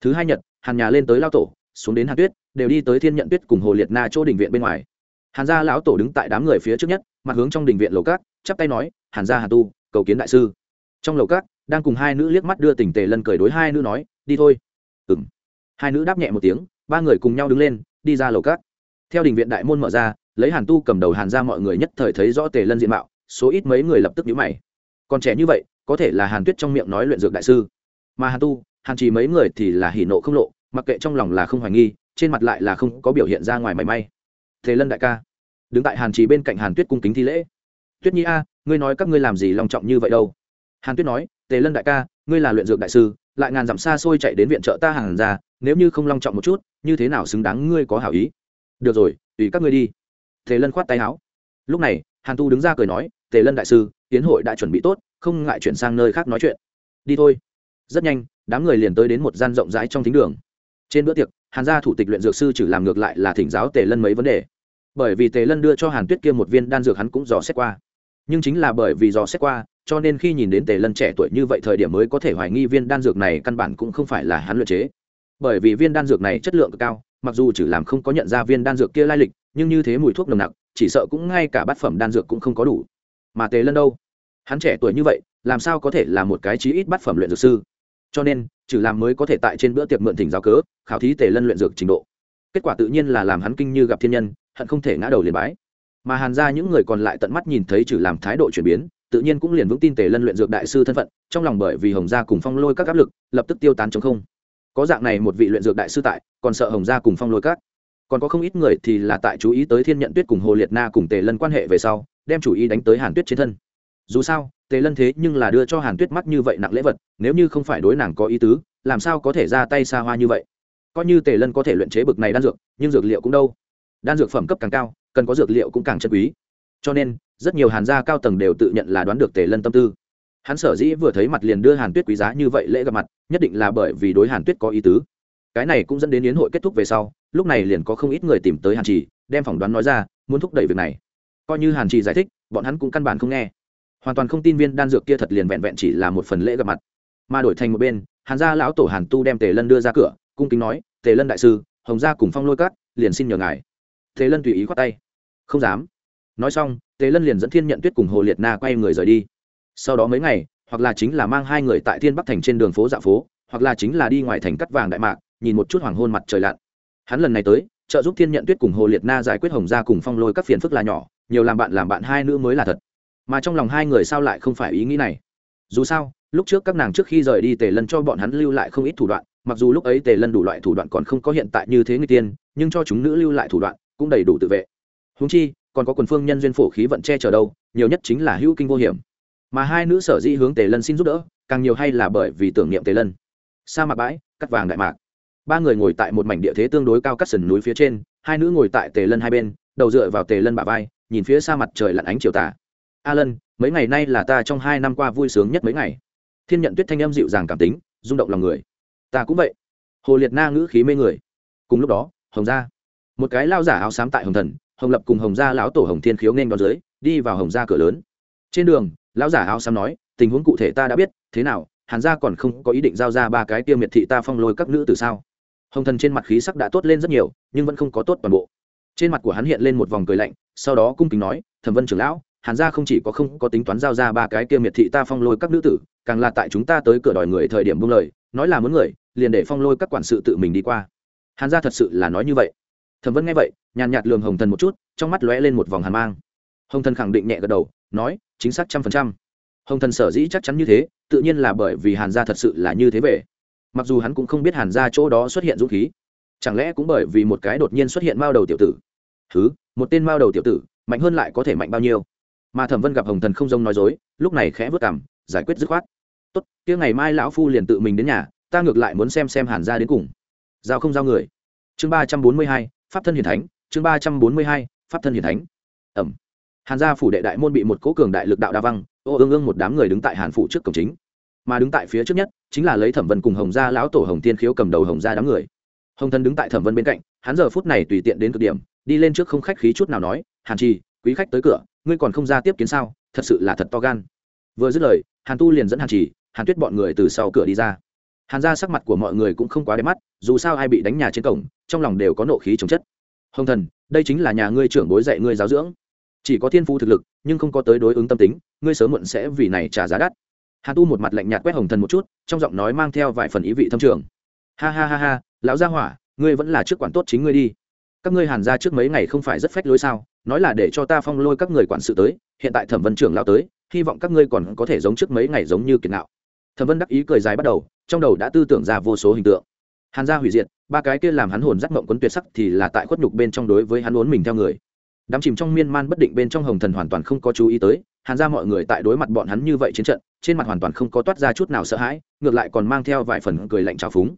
thứ hai nhật hàn nhà lên tới lao tổ xuống đến hàn tuyết đều đi tới thiên nhận tuyết cùng hồ liệt na chỗ đình viện bên ngoài hàn gia lão tổ đứng tại đám người phía trước nhất, mặt hướng trong đình viện lầu cát chắp tay nói, hàn gia hàn tu, cầu kiến đại sư. Trong lầu cát đang cùng hai nữ liếc mắt đưa tình tề lân cười đối hai nữ nói, đi thôi. Ừng hai nữ đáp nhẹ một tiếng, ba người cùng nhau đứng lên, đi ra lầu cát theo đình viện đại môn mở ra, lấy hàn tu cầm đầu hàn ra mọi người nhất thời thấy rõ tề lân diện mạo, số ít mấy người lập tức nhíu mày. Còn trẻ như vậy, có thể là hàn tuyết trong miệng nói luyện dược đại sư. Mà hàn tu, hàn chỉ mấy người thì là hỉ nộ không lộ, mặc kệ trong lòng là không hoài nghi, trên mặt lại là không có biểu hiện ra ngoài mảy may. Thế lân đại ca đứng tại hàn trì bên cạnh hàn tuyết cung kính thi lễ. Tuyết nhi a, ngươi nói các ngươi làm gì long trọng như vậy đâu? Hàn tuyết nói, tề lân đại ca, ngươi là luyện dược đại sư, lại ngàn dặm xa xôi chạy đến viện trợ ta hàng ra, nếu như không long trọng một chút, như thế nào xứng đáng ngươi có hảo ý? Được rồi, tùy các ngươi đi. Tề lân khoát tay áo. Lúc này, hàn tu đứng ra cười nói, tề lân đại sư tiến hội đã chuẩn bị tốt, không ngại chuyển sang nơi khác nói chuyện. Đi thôi. Rất nhanh, đám người liền tới đến một gian rộng rãi trong thính đường. Trên bữa tiệc, hàn gia thủ tịch luyện dược sư chỉ làm ngược lại là thỉnh giáo tề lân mấy vấn đề bởi vì tề lân đưa cho hàn tuyết kia một viên đan dược hắn cũng dò xét qua. Nhưng chính là bởi vì dò xét qua, cho nên khi nhìn đến tề lân trẻ tuổi như vậy thời điểm mới có thể hoài nghi viên đan dược này căn bản cũng không phải là hắn luyện chế. Bởi vì viên đan dược này chất lượng cao, mặc dù chỉ làm không có nhận ra viên đan dược kia lai lịch, nhưng như thế mùi thuốc nồng nặc, chỉ sợ cũng ngay cả bát phẩm đan dược cũng không có đủ. Mà tề lân đâu? Hắn trẻ tuổi như vậy, làm sao có thể là một cái chí ít bát phẩm luyện dược sư? Cho nên trừ làm mới có thể tại trên bữa tiệc mượn thỉnh giáo cớ, khảo thí tề lân luyện dược trình độ. Kết quả tự nhiên là làm hắn kinh như gặp thiên nhân hận không thể ngã đầu liền bái. Mà hàn ra những người còn lại tận mắt nhìn thấy trừ làm thái độ chuyển biến, tự nhiên cũng liền vững tin tề lân luyện dược đại sư thân phận, trong lòng bởi vì hồng gia cùng phong lôi các áp lực, lập tức tiêu tán chống không. Có dạng này một vị luyện dược đại sư tại, còn sợ hồng gia cùng phong lôi các. Còn có không ít người thì là tại chú ý tới thiên nhận tuyết cùng hồ liệt na cùng tề lân quan hệ về sau, đem chủ ý đánh tới hàn tuyết trên thân. Dù sao, tề lân thế nhưng là đưa cho hàn tuyết mắt như vậy nặng lễ vật, nếu như không phải đối nàng có ý tứ, làm sao có thể ra tay xa hoa như vậy? Coi như tề lân có thể luyện chế bực này đan dược, nhưng dược liệu cũng đâu? Đan dược phẩm cấp càng cao, cần có dược liệu cũng càng chân quý. Cho nên, rất nhiều hàn gia cao tầng đều tự nhận là đoán được tề lân tâm tư. Hắn sở dĩ vừa thấy mặt liền đưa hàn tuyết quý giá như vậy lễ gặp mặt, nhất định là bởi vì đối hàn tuyết có ý tứ. Cái này cũng dẫn đến yến hội kết thúc về sau, lúc này liền có không ít người tìm tới hàn trì, đem phỏng đoán nói ra, muốn thúc đẩy việc này. Coi như hàn trì giải thích, bọn hắn cũng căn bản không nghe. Hoàn toàn không tin viên đan dược kia thật liền vẹn vẹn chỉ là một phần lễ gặp mặt. Mà đổi thành một bên, hàn gia lão tổ hàn tu đem tề lân đưa ra cửa, cung kính nói, tề lân đại sư, hồng gia cùng phong lôi cát, liền xin nhờ ngài tề lân tùy ý khoát tay. Không dám. Nói xong, tề lân liền dẫn thiên nhận tuyết cùng hồ liệt na quay người rời đi. Sau đó mấy ngày, hoặc là chính là mang hai người tại thiên bắc thành trên đường phố dạo phố, hoặc là chính là đi ngoài thành cắt vàng đại mạc, nhìn một chút hoàng hôn mặt trời lặn. Hắn lần này tới, trợ giúp thiên nhận tuyết cùng hồ liệt na giải quyết hồng gia cùng phong lôi các phiền phức là nhỏ, nhiều làm bạn làm bạn hai nữ mới là thật. Mà trong lòng hai người sao lại không phải ý nghĩ này? Dù sao, lúc trước các nàng trước khi rời đi tề lân cho bọn hắn lưu lại không ít thủ đoạn, mặc dù lúc ấy tề lân đủ loại thủ đoạn còn không có hiện tại như thế người tiên, nhưng cho chúng nữ lưu lại thủ đoạn cũng đầy đủ tự vệ. Húng chi, còn có quần phương nhân duyên phổ khí vận che chở đâu, nhiều nhất chính là hữu kinh vô hiểm. Mà hai nữ sở dĩ hướng tề lân xin giúp đỡ, càng nhiều hay là bởi vì tưởng niệm tề lân. Sa mạc bãi, cắt vàng đại mạc. Ba người ngồi tại một mảnh địa thế tương đối cao cắt sườn núi phía trên, hai nữ ngồi tại tề lân hai bên, đầu dựa vào tề lân bả vai, nhìn phía xa mặt trời lặn ánh chiều tà. A lân, mấy ngày nay là ta trong hai năm qua vui sướng nhất mấy ngày. Thiên nhận tuyết thanh âm dịu dàng cảm tính, rung động lòng người. Ta cũng vậy. Hồ liệt na ngữ khí mê người. Cùng lúc đó, hồng gia một cái lao giả áo xám tại hồng thần, hồng lập cùng hồng gia lão tổ hồng thiên khiếu nên đón dưới, đi vào hồng gia cửa lớn. Trên đường, lão giả áo xám nói, tình huống cụ thể ta đã biết, thế nào, hàn gia còn không có ý định giao ra ba cái tiêu miệt thị ta phong lôi các nữ từ sao? Hồng thần trên mặt khí sắc đã tốt lên rất nhiều, nhưng vẫn không có tốt toàn bộ. Trên mặt của hắn hiện lên một vòng cười lạnh, sau đó cung kính nói, thẩm vân trưởng lão, hàn gia không chỉ có không có tính toán giao ra ba cái kia miệt thị ta phong lôi các nữ tử, càng là tại chúng ta tới cửa đòi người thời điểm buông lời, nói là muốn người, liền để phong lôi các quản sự tự mình đi qua. Hàn gia thật sự là nói như vậy thẩm vân nghe vậy, nhàn nhạt lường hồng thần một chút, trong mắt lóe lên một vòng hàn mang. Hồng thần khẳng định nhẹ gật đầu, nói, chính xác trăm phần trăm. Hồng thần sở dĩ chắc chắn như thế, tự nhiên là bởi vì hàn gia thật sự là như thế về. Mặc dù hắn cũng không biết hàn gia chỗ đó xuất hiện dũng khí, chẳng lẽ cũng bởi vì một cái đột nhiên xuất hiện mao đầu tiểu tử? Thứ một tên mao đầu tiểu tử, mạnh hơn lại có thể mạnh bao nhiêu? Mà thẩm vân gặp hồng thần không dông nói dối, lúc này khẽ vất cảm giải quyết dứt khoát. Tốt, kia ngày mai lão phu liền tự mình đến nhà, ta ngược lại muốn xem xem hàn gia đến cùng. Giao không giao người. Chương ba trăm bốn mươi hai pháp thân hiền thánh, chương ba trăm bốn mươi hai, pháp thân hiền thánh. Ẩm. Hàn gia phủ đệ đại môn bị một cố cường đại lực đạo đa văng, ô ương ương một đám người đứng tại hàn phủ trước cổng chính. Mà đứng tại phía trước nhất, chính là lấy thẩm vân cùng hồng gia lão tổ hồng tiên khiếu cầm đầu hồng gia đám người. Hồng thân đứng tại thẩm vân bên cạnh, hắn giờ phút này tùy tiện đến cực điểm, đi lên trước không khách khí chút nào nói, hàn chi quý khách tới cửa, ngươi còn không ra tiếp kiến sao? Thật sự là thật to gan. Vừa dứt lời, hàn tu liền dẫn hàn trì, hàn tuyết bọn người từ sau cửa đi ra hàn ra sắc mặt của mọi người cũng không quá đẹp mắt, dù sao ai bị đánh nhà trên cổng, trong lòng đều có nộ khí chống chất. Hồng thần, đây chính là nhà ngươi trưởng bối dạy ngươi giáo dưỡng. Chỉ có thiên phu thực lực, nhưng không có tới đối ứng tâm tính, ngươi sớm muộn sẽ vì này trả giá đắt. Hàn tu một mặt lạnh nhạt quét hồng thần một chút, trong giọng nói mang theo vài phần ý vị thâm trường. Ha ha ha ha, lão gia hỏa, ngươi vẫn là trước quản tốt chính ngươi đi. Các ngươi hàn ra trước mấy ngày không phải rất phách lối sao? Nói là để cho ta phong lôi các người quản sự tới, hiện tại thẩm vân trưởng lao tới, hy vọng các ngươi còn có thể giống trước mấy ngày giống như kiệt nạo thẩm vân đắc ý cười dài bắt đầu trong đầu đã tư tưởng ra vô số hình tượng. Hàn gia hủy diệt, ba cái kia làm hắn hồn giác mộng quấn tuyệt sắc thì là tại khuất nhục bên trong đối với hắn uốn mình theo người. Đắm chìm trong miên man bất định bên trong hồng thần hoàn toàn không có chú ý tới, hàn ra mọi người tại đối mặt bọn hắn như vậy chiến trận, trên mặt hoàn toàn không có toát ra chút nào sợ hãi, ngược lại còn mang theo vài phần cười lạnh trào phúng.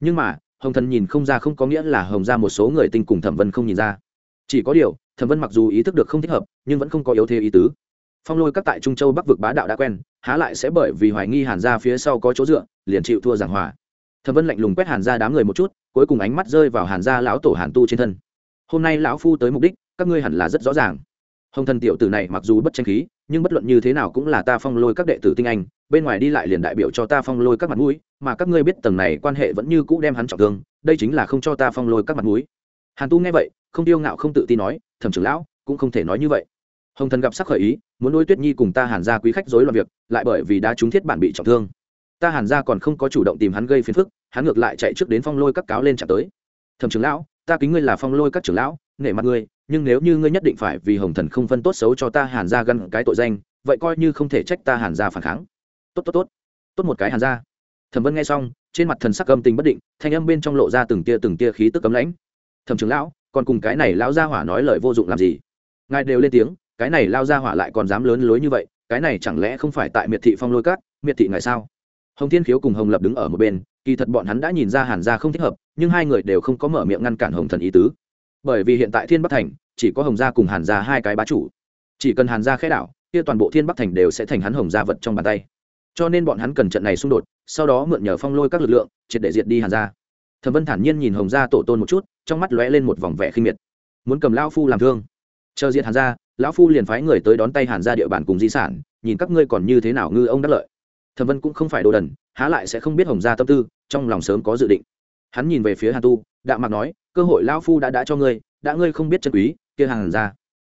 Nhưng mà, hồng thần nhìn không ra không có nghĩa là hồng ra một số người tinh cùng thẩm vân không nhìn ra. Chỉ có điều, thẩm vân mặc dù ý thức được không thích hợp, nhưng vẫn không có yếu thế ý tứ phong lôi các tại trung châu bắc vực bá đạo đã quen, há lại sẽ bởi vì hoài nghi hàn ra phía sau có chỗ dựa, liền chịu thua giảng hòa. Thẩm vân lạnh lùng quét hàn ra đám người một chút, cuối cùng ánh mắt rơi vào hàn gia lão tổ hàn tu trên thân. Hôm nay lão phu tới mục đích, các ngươi hẳn là rất rõ ràng. Hồng thần tiểu tử này mặc dù bất tranh khí, nhưng bất luận như thế nào cũng là ta phong lôi các đệ tử tinh anh, bên ngoài đi lại liền đại biểu cho ta phong lôi các mặt mũi, mà các ngươi biết tầng này quan hệ vẫn như cũ đem hắn trọng thương, đây chính là không cho ta phong lôi các mặt mũi. Hàn tu nghe vậy, không tiêu ngạo không tự tin nói, thẩm trưởng lão, cũng không thể nói như vậy. Hồng thần gặp sắc khởi ý muốn nuôi tuyết nhi cùng ta hàn ra quý khách dối loạn việc, lại bởi vì đã trúng thiết bản bị trọng thương. Ta hàn ra còn không có chủ động tìm hắn gây phiền phức, hắn ngược lại chạy trước đến phong lôi các cáo lên trả tới. Thẩm trưởng lão, ta kính ngươi là phong lôi các trưởng lão, nể mặt ngươi, nhưng nếu như ngươi nhất định phải vì hồng thần không phân tốt xấu cho ta hàn ra gắn cái tội danh, vậy coi như không thể trách ta hàn ra phản kháng. Tốt tốt tốt. Tốt một cái hàn ra thẩm vân nghe xong, trên mặt thần sắc âm tình bất định, thanh âm bên trong lộ ra từng tia từng tia khí tức cấm lãnh. Thẩm trưởng lão, còn cùng cái này lão gia hỏa nói lời vô dụng làm gì? Ngài đều lên tiếng cái này lao ra hỏa lại còn dám lớn lối như vậy, cái này chẳng lẽ không phải tại miệt thị phong lôi cát miệt thị ngày sao? Hồng thiên khiếu cùng hồng lập đứng ở một bên, kỳ thật bọn hắn đã nhìn ra hàn gia không thích hợp, nhưng hai người đều không có mở miệng ngăn cản hồng thần ý tứ. Bởi vì hiện tại thiên bắc thành, chỉ có hồng gia cùng hàn gia hai cái bá chủ. Chỉ cần hàn gia khẽ đảo, kia toàn bộ thiên bắc thành đều sẽ thành hắn hồng gia vật trong bàn tay. Cho nên bọn hắn cần trận này xung đột, sau đó mượn nhờ phong lôi các lực lượng, triệt để diệt đi hàn gia. Thẩm vân thản nhiên nhìn hồng gia tổ tôn một chút, trong mắt lóe lên một vòng vẻ khinh miệt. Muốn cầm lão phu làm thương. Chờ diệt hàn gia lão phu liền phái người tới đón tay hàn gia địa bàn cùng di sản, nhìn các ngươi còn như thế nào ngư ông đắc lợi. Thẩm vân cũng không phải đồ đần, há lại sẽ không biết hồng gia tâm tư, trong lòng sớm có dự định. Hắn nhìn về phía hàn tu, đạm mạc nói, cơ hội lão phu đã đã cho ngươi, đã ngươi không biết chân quý, kia hàn gia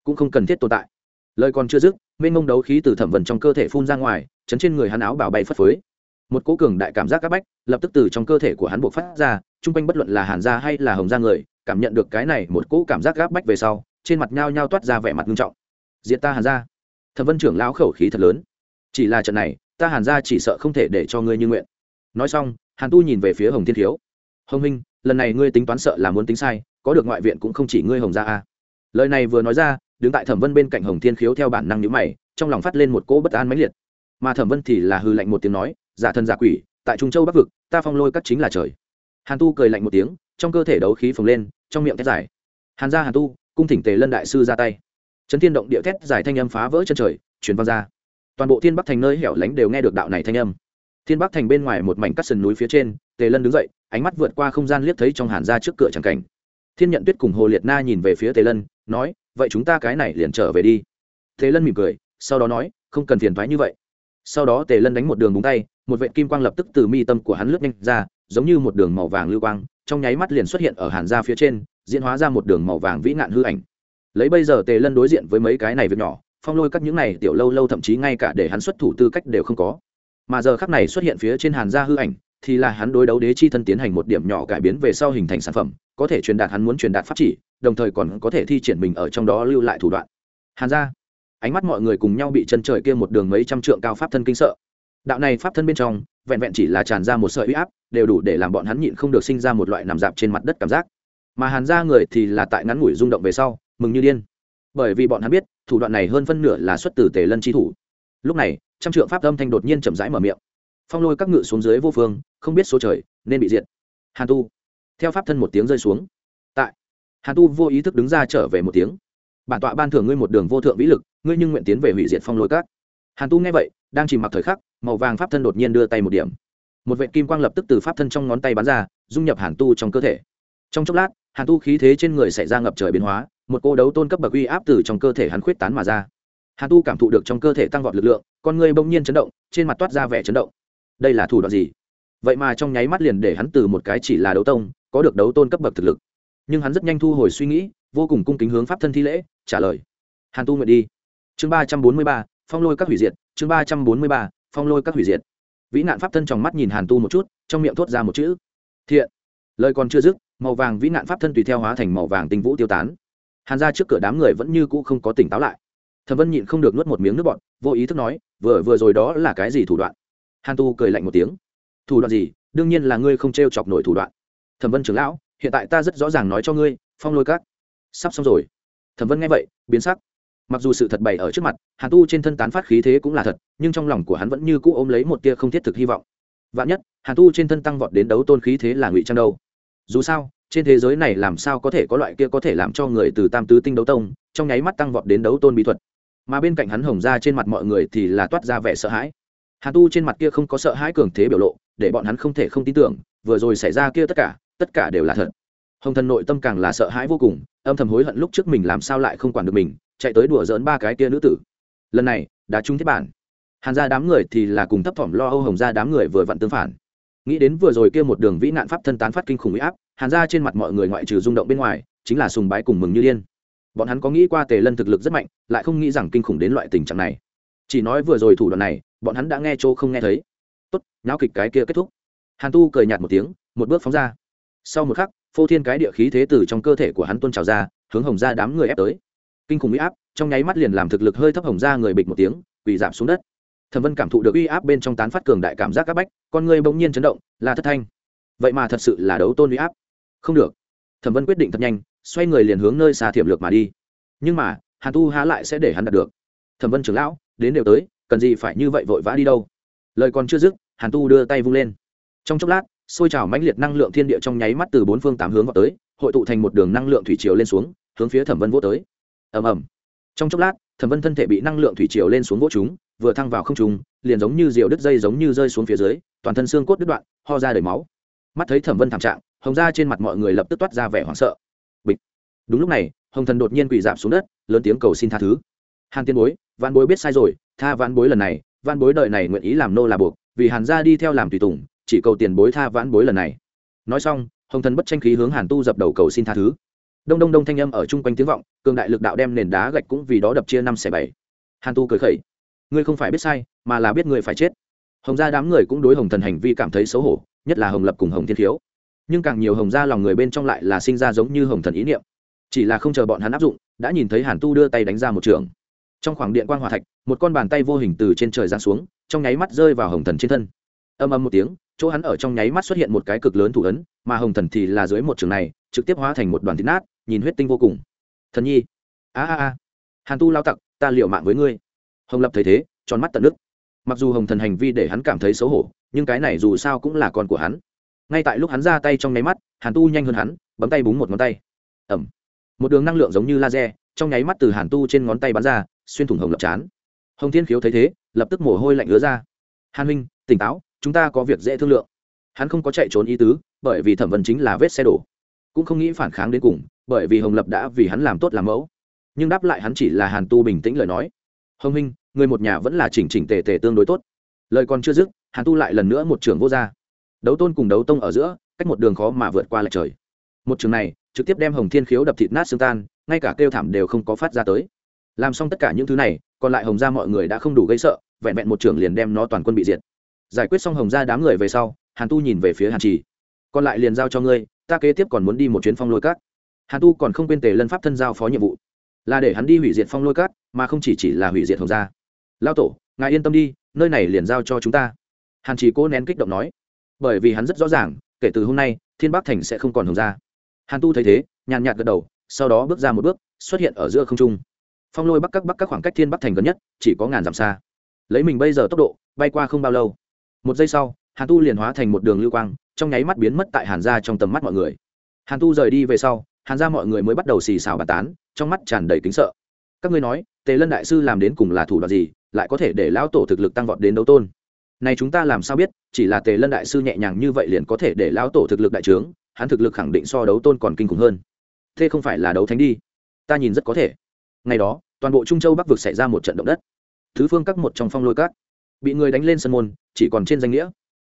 cũng không cần thiết tồn tại. Lời còn chưa dứt, mênh mông đấu khí từ thẩm vần trong cơ thể phun ra ngoài, chấn trên người hắn áo bảo bay phất phới. Một cố cường đại cảm giác áp bách, lập tức từ trong cơ thể của hắn buộc phát ra, chung quanh bất luận là hàn gia hay là hồng gia người, cảm nhận được cái này một cỗ cảm giác áp bách về sau trên mặt nhao nhao toát ra vẻ mặt nghiêm trọng. Diệt ta hàn gia. Thẩm vân trưởng lão khẩu khí thật lớn. Chỉ là trận này, ta hàn gia chỉ sợ không thể để cho ngươi như nguyện. Nói xong, hàn tu nhìn về phía hồng thiên thiếu. Hồng minh, lần này ngươi tính toán sợ là muốn tính sai, có được ngoại viện cũng không chỉ ngươi hồng gia a. Lời này vừa nói ra, đứng tại thẩm vân bên cạnh hồng thiên khiếu theo bản năng nhữ mày, trong lòng phát lên một cỗ bất an mãnh liệt. Mà thẩm vân thì là hư lạnh một tiếng nói, giả thân giả quỷ, tại trung châu bắc vực, ta phong lôi cắt chính là trời. Hàn tu cười lạnh một tiếng, trong cơ thể đấu khí phồng lên, trong miệng thét dài. Hàn gia, hàn tu cung thỉnh tề lân đại sư ra tay. Trấn thiên động địa thét dài thanh âm phá vỡ chân trời, truyền văng ra. Toàn bộ thiên bắc thành nơi hẻo lánh đều nghe được đạo này thanh âm. Thiên bắc thành bên ngoài một mảnh cắt sườn núi phía trên, tề lân đứng dậy, ánh mắt vượt qua không gian liếc thấy trong hàn ra trước cửa tràng cảnh. Thiên nhận tuyết cùng hồ liệt na nhìn về phía tề lân, nói, vậy chúng ta cái này liền trở về đi. Tề lân mỉm cười, sau đó nói, không cần phiền thoái như vậy. Sau đó tề lân đánh một đường búng tay, một vệ kim quang lập tức từ mi tâm của hắn lướt nhanh ra, giống như một đường màu vàng lưu quang, trong nháy mắt liền xuất hiện ở hàn ra phía trên diễn hóa ra một đường màu vàng vĩ nạn hư ảnh. Lấy bây giờ tề lân đối diện với mấy cái này việc nhỏ, phong lôi các những này tiểu lâu lâu thậm chí ngay cả để hắn xuất thủ tư cách đều không có. Mà giờ khắc này xuất hiện phía trên hàn gia hư ảnh, thì là hắn đối đấu đế chi thân tiến hành một điểm nhỏ cải biến về sau hình thành sản phẩm, có thể truyền đạt hắn muốn truyền đạt pháp chỉ, đồng thời còn có thể thi triển mình ở trong đó lưu lại thủ đoạn. Hàn gia, ánh mắt mọi người cùng nhau bị chân trời kia một đường mấy trăm trượng cao pháp thân kinh sợ. Đạo này pháp thân bên trong, vẹn vẹn chỉ là tràn ra một sợi huy áp, đều đủ để làm bọn hắn nhịn không được sinh ra một loại nằm dạp trên mặt đất cảm giác mà hàn ra người thì là tại ngắn ngủi rung động về sau, mừng như điên. Bởi vì bọn hắn biết, thủ đoạn này hơn phân nửa là xuất từ tề lân chi thủ. Lúc này, trăm trượng pháp âm thanh đột nhiên chậm rãi mở miệng. Phong lôi các ngự xuống dưới vô phương, không biết số trời, nên bị diệt. Hàn tu. Theo pháp thân một tiếng rơi xuống. Tại. Hàn tu vô ý thức đứng ra trở về một tiếng. Bản tọa ban thưởng ngươi một đường vô thượng vĩ lực, ngươi nhưng nguyện tiến về hủy diệt phong lôi các. Hàn tu nghe vậy, đang chìm mặc thời khắc, màu vàng pháp thân đột nhiên đưa tay một điểm. Một vệ kim quang lập tức từ pháp thân trong ngón tay bắn ra, dung nhập hàn tu trong cơ thể. Trong chốc lát hàn tu khí thế trên người xảy ra ngập trời biến hóa, một cô đấu tôn cấp bậc uy áp từ trong cơ thể hắn khuyết tán mà ra. Hàn tu cảm thụ được trong cơ thể tăng vọt lực lượng, con người bỗng nhiên chấn động, trên mặt toát ra vẻ chấn động. Đây là thủ đoạn gì? Vậy mà trong nháy mắt liền để hắn từ một cái chỉ là đấu tông, có được đấu tôn cấp bậc thực lực. Nhưng hắn rất nhanh thu hồi suy nghĩ, vô cùng cung kính hướng pháp thân thi lễ, trả lời. Hàn tu nguyện đi. Chương ba trăm bốn mươi ba, phong lôi các hủy diệt, chương ba trăm bốn mươi ba, phong lôi các hủy diệt. Vĩ nạn pháp thân trong mắt nhìn hàn tu một chút, trong miệng thốt ra một chữ. Thiện. Lời còn chưa dứt màu vàng vĩ nạn pháp thân tùy theo hóa thành màu vàng tinh vũ tiêu tán. Hàn ra trước cửa đám người vẫn như cũ không có tỉnh táo lại. Thẩm vân nhịn không được nuốt một miếng nước bọn vô ý thức nói, vừa vừa rồi đó là cái gì thủ đoạn? Hàn tu cười lạnh một tiếng. Thủ đoạn gì? Đương nhiên là ngươi không t r e o chọc nổi thủ đoạn. Thẩm vân trưởng lão, hiện tại ta rất rõ ràng nói cho ngươi, phong lôi cát sắp xong rồi. Thẩm vân nghe vậy, biến sắc. Mặc dù sự thật bày ở trước mặt, hàn tu trên thân tán phát khí thế cũng là thật, nhưng trong lòng của hắn vẫn như cũ ôm lấy một tia không thiết thực hy vọng. Vạn nhất, hàn tu trên thân tăng vọt đến đấu tôn khí thế là ngụy trang đâu? Dù sao, trên thế giới này làm sao có thể có loại kia có thể làm cho người từ tam tứ tinh đấu tông, trong nháy mắt tăng vọt đến đấu tôn bí thuật. Mà bên cạnh hắn hồng ra trên mặt mọi người thì là toát ra vẻ sợ hãi. Hàn tu trên mặt kia không có sợ hãi cường thế biểu lộ, để bọn hắn không thể không tin tưởng, vừa rồi xảy ra kia tất cả tất cả đều là thật. Hồng thần nội tâm càng là sợ hãi vô cùng, âm thầm hối hận lúc trước mình làm sao lại không quản được mình, chạy tới đùa dỡn ba cái kia nữ tử. Lần này đã trúng thiết bản. Hàn ra đám người thì là cùng thấp thỏm lo âu hồng ra đám người vừa vặn tương phản nghĩ đến vừa rồi kia một đường vĩ nạn pháp thân tán phát kinh khủng huy áp, hàn ra trên mặt mọi người ngoại trừ rung động bên ngoài, chính là sùng bái cùng mừng như điên. Bọn hắn có nghĩ qua tề lân thực lực rất mạnh, lại không nghĩ rằng kinh khủng đến loại tình trạng này. Chỉ nói vừa rồi thủ đoạn này, bọn hắn đã nghe chỗ không nghe thấy. Tốt nháo kịch cái kia kết thúc. Hàn tu cười nhạt một tiếng, một bước phóng ra. Sau một khắc, phô thiên cái địa khí thế từ trong cơ thể của hắn tuôn trào ra, hướng hồng ra đám người ép tới. Kinh khủng uy áp, trong nháy mắt liền làm thực lực hơi thấp hồng ra người bịch một tiếng, quỳ giảm xuống đất thẩm vân cảm thụ được uy áp bên trong tán phát cường đại cảm giác áp bách, con người bỗng nhiên chấn động, là thất thanh. Vậy mà thật sự là đấu tôn uy áp. Không được. Thẩm vân quyết định thật nhanh, xoay người liền hướng nơi xa thiểm lược mà đi. Nhưng mà, hàn tu há lại sẽ để hắn đạt được. Thẩm vân trưởng lão, đến đều tới, cần gì phải như vậy vội vã đi đâu? Lời còn chưa dứt, hàn tu đưa tay vung lên. Trong chốc lát xôi trào mãnh liệt năng lượng thiên địa trong nháy mắt từ bốn phương tám hướng vào tới, hội tụ thành một đường năng lượng thủy chiều lên xuống, hướng phía thẩm vân vô tới. Ầm ầm trong chốc lát, thẩm vân thân thể bị năng lượng thủy triều lên xuống gỗ chúng, vừa thăng vào không trung, liền giống như diều đứt dây giống như rơi xuống phía dưới, toàn thân xương cốt đứt đoạn, ho ra đầy máu. Mắt thấy thẩm vân thảm trạng, hồng ra trên mặt mọi người lập tức toát ra vẻ hoảng sợ. Bịch. Đúng lúc này, hồng thần đột nhiên quỳ giảm xuống đất, lớn tiếng cầu xin tha thứ. Hàn tiên bối văn bối biết sai rồi, tha văn bối lần này văn bối đợi này nguyện ý làm nô là buộc, vì hàn gia đi theo làm tùy tùng, chỉ cầu tiền bối tha vãn bối lần này. Nói xong, hồng thần bất tranh khí hướng hàn tu dập đầu cầu xin tha thứ đông đông đông thanh âm ở chung quanh tiếng vọng, cường đại lực đạo đem nền đá gạch cũng vì đó đập chia năm xẻ bảy. Hàn tu cười khẩy, ngươi không phải biết sai, mà là biết ngươi phải chết. Hồng gia đám người cũng đối hồng thần hành vi cảm thấy xấu hổ, nhất là hồng lập cùng hồng thiên thiếu. Nhưng càng nhiều hồng gia lòng người bên trong lại là sinh ra giống như hồng thần ý niệm. Chỉ là không chờ bọn hắn áp dụng, đã nhìn thấy hàn tu đưa tay đánh ra một trường. Trong khoảng điện quan hòa thạch, một con bàn tay vô hình từ trên trời giáng xuống, trong nháy mắt rơi vào hồng thần trên thân. Âm âm một tiếng, chỗ hắn ở trong nháy mắt xuất hiện một cái cực lớn thủ ấn, mà hồng thần thì là dưới một trường này, trực tiếp hóa thành một đoàn thịt nát nhìn huyết tinh vô cùng. Thần nhi, a a a, hàn tu lao tặc, ta liệu mạng với ngươi. Hồng lập thấy thế, tròn mắt tận nước. Mặc dù hồng thần hành vi để hắn cảm thấy xấu hổ, nhưng cái này dù sao cũng là con của hắn. Ngay tại lúc hắn ra tay trong nháy mắt, hàn tu nhanh hơn hắn, bấm tay búng một ngón tay. Ẩm. Một đường năng lượng giống như laser, trong nháy mắt từ hàn tu trên ngón tay bắn ra, xuyên thủng hồng lập chán. Hồng thiên khiếu thấy thế, lập tức mồ hôi lạnh ứa ra. Hàn huynh tỉnh táo, chúng ta có việc dễ thương lượng. Hắn không có chạy trốn ý tứ, bởi vì thẩm vấn chính là vết xe đổ. Cũng không nghĩ phản kháng đến cùng bởi vì hồng lập đã vì hắn làm tốt làm mẫu. Nhưng đáp lại hắn chỉ là hàn tu bình tĩnh lời nói. Hồng minh người một nhà vẫn là chỉnh chỉnh tề tề tương đối tốt. Lời còn chưa dứt, hàn tu lại lần nữa một trường vô r đấu tôn cùng đấu tông ở giữa, cách một đường khó mà vượt qua lại trời. Một trường này, trực tiếp đem hồng thiên khiếu đập thịt nát xương tan, ngay cả kêu thảm đều không có phát ra tới. Làm xong tất cả những thứ này, còn lại hồng gia mọi người đã không đủ gây sợ, vẹn vẹn một trưởng liền đem nó toàn quân bị diệt. Giải quyết xong hồng gia đám người về sau, hàn tu nhìn về phía hàn trì. Còn lại liền giao cho ngươi, ta kế tiếp còn muốn đi một chuyến phong lôi cát hàn tu còn không quên tề lân pháp thân giao phó nhiệm vụ, là để hắn đi hủy diệt phong lôi cát, mà không chỉ chỉ là hủy diệt hồng gia. Lao tổ, ngài yên tâm đi, nơi này liền giao cho chúng ta. Hàn chỉ cố nén kích động nói. Bởi vì hắn rất rõ ràng, kể từ hôm nay, thiên bắc thành sẽ không còn hồng gia. Hàn tu thấy thế, nhàn nhạt gật đầu, sau đó bước ra một bước, xuất hiện ở giữa không trung. Phong lôi bắc các bắc các khoảng cách thiên bắc thành gần nhất, chỉ có ngàn dặm xa. Lấy mình bây giờ tốc độ, bay qua không bao lâu. Một giây sau, hàn tu liền hóa thành một đường lưu quang, trong nháy mắt biến mất tại hàn gia trong tầm mắt mọi người. Hàn tu rời đi về sau hàn gia mọi người mới bắt đầu xì xào bàn tán, trong mắt tràn đầy kính sợ. Các ngươi nói, tề lân đại sư làm đến cùng là thủ đoạn gì, lại có thể để lão tổ thực lực tăng vọt đến đấu tôn? Này chúng ta làm sao biết, chỉ là tề lân đại sư nhẹ nhàng như vậy liền có thể để lão tổ thực lực đại trướng, hắn thực lực khẳng định so đấu tôn còn kinh khủng hơn. Thế không phải là đấu thánh đi? Ta nhìn rất có thể. Ngày đó, toàn bộ trung châu bắc vực xảy ra một trận động đất. Thứ phương các một trong phong lôi cát bị người đánh lên sân môn, chỉ còn trên danh nghĩa.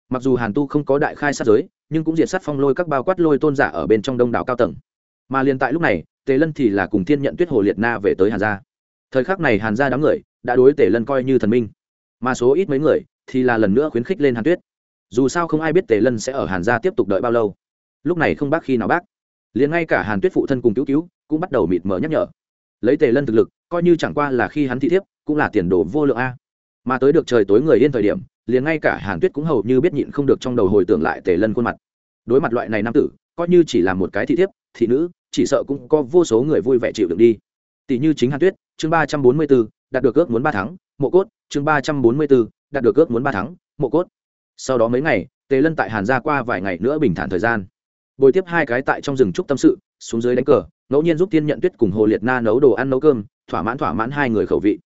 Mặc dù hàn tu không có đại khai sát giới, nhưng cũng diệt sát phong lôi các bao quát lôi tôn giả ở bên trong đông đảo cao tầng mà liền tại lúc này, tề lân thì là cùng thiên nhận tuyết hồ liệt na về tới hàn gia. Thời khắc này hàn gia đám người đã đối tề lân coi như thần minh, mà số ít mấy người thì là lần nữa khuyến khích lên hàn tuyết. Dù sao không ai biết tề lân sẽ ở hàn gia tiếp tục đợi bao lâu. Lúc này không bác khi nào bác. Liền ngay cả hàn tuyết phụ thân cùng cứu cứu cũng bắt đầu mịt mờ nhắc nhở. Lấy tề lân thực lực, coi như chẳng qua là khi hắn thị thiếp, cũng là tiền đồ vô lượng a. Mà tới được trời tối người yên thời điểm, liền ngay cả hàn tuyết cũng hầu như biết nhịn không được trong đầu hồi tưởng lại tề lân khuôn mặt. Đối mặt loại này nam tử, coi như chỉ là một cái thị thiếp, thị nữ chỉ sợ cũng có vô số người vui vẻ chịu đựng đi. Tỷ như chính hàn tuyết, chương ba trăm bốn mươi b ố đạt được ước muốn ba tháng mộ cốt, chương ba trăm bốn mươi b ố đạt được ước muốn ba tháng mộ cốt. Sau đó mấy ngày, tề lân tại hàn gia qua vài ngày nữa bình thản thời gian. Bồi tiếp hai cái tại trong rừng trúc tâm sự, xuống dưới đánh cờ, ngẫu nhiên giúp tiên nhận tuyết cùng hồ liệt na nấu đồ ăn nấu cơm, thỏa mãn thỏa mãn hai người khẩu vị.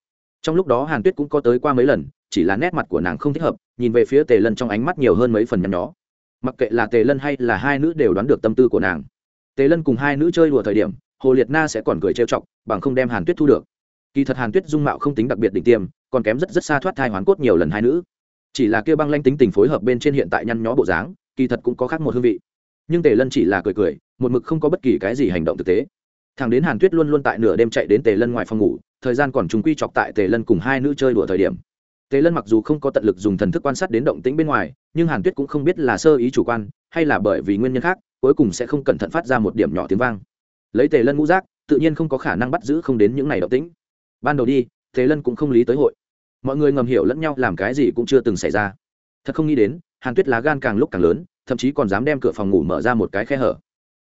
Trong lúc đó hàn tuyết cũng có tới qua mấy lần, chỉ là nét mặt của nàng không thích hợp, nhìn về phía tề lân trong ánh mắt nhiều hơn mấy phần nhăn nhó. Mặc kệ là tề lân hay là hai nữ đều đoán được tâm tư của nàng tề lân cùng hai nữ chơi đùa thời điểm, hồ liệt na sẽ còn cười trêu chọc, bằng không đem hàn tuyết thu được. Kỳ thật hàn tuyết dung mạo không tính đặc biệt đỉnh tiêm, còn kém rất rất xa thoát thai hoán cốt nhiều lần hai nữ. Chỉ là kia băng lanh tính tình phối hợp bên trên hiện tại nhăn nhó bộ dáng, kỳ thật cũng có khác một hương vị. Nhưng tề lân chỉ là cười cười, một mực không có bất kỳ cái gì hành động thực tế. Thằng đến hàn tuyết luôn luôn tại nửa đêm chạy đến tề lân ngoài phòng ngủ, thời gian còn chúng quy chọc tại tề lân cùng hai nữ chơi đùa thời điểm. Tề lân mặc dù không có tận lực dùng thần thức quan sát đến động tĩnh bên ngoài, nhưng hàn tuyết cũng không biết là sơ ý chủ quan hay là bởi vì nguyên nhân khác, cuối cùng sẽ không cẩn thận phát ra một điểm nhỏ tiếng vang. Lấy tề lân ngũ giác, tự nhiên không có khả năng bắt giữ không đến những này động tĩnh. Ban đầu đi, tề lân cũng không lý tới hội. Mọi người ngầm hiểu lẫn nhau làm cái gì cũng chưa từng xảy ra. Thật không nghĩ đến, hàn tuyết lá gan càng lúc càng lớn, thậm chí còn dám đem cửa phòng ngủ mở ra một cái khe hở.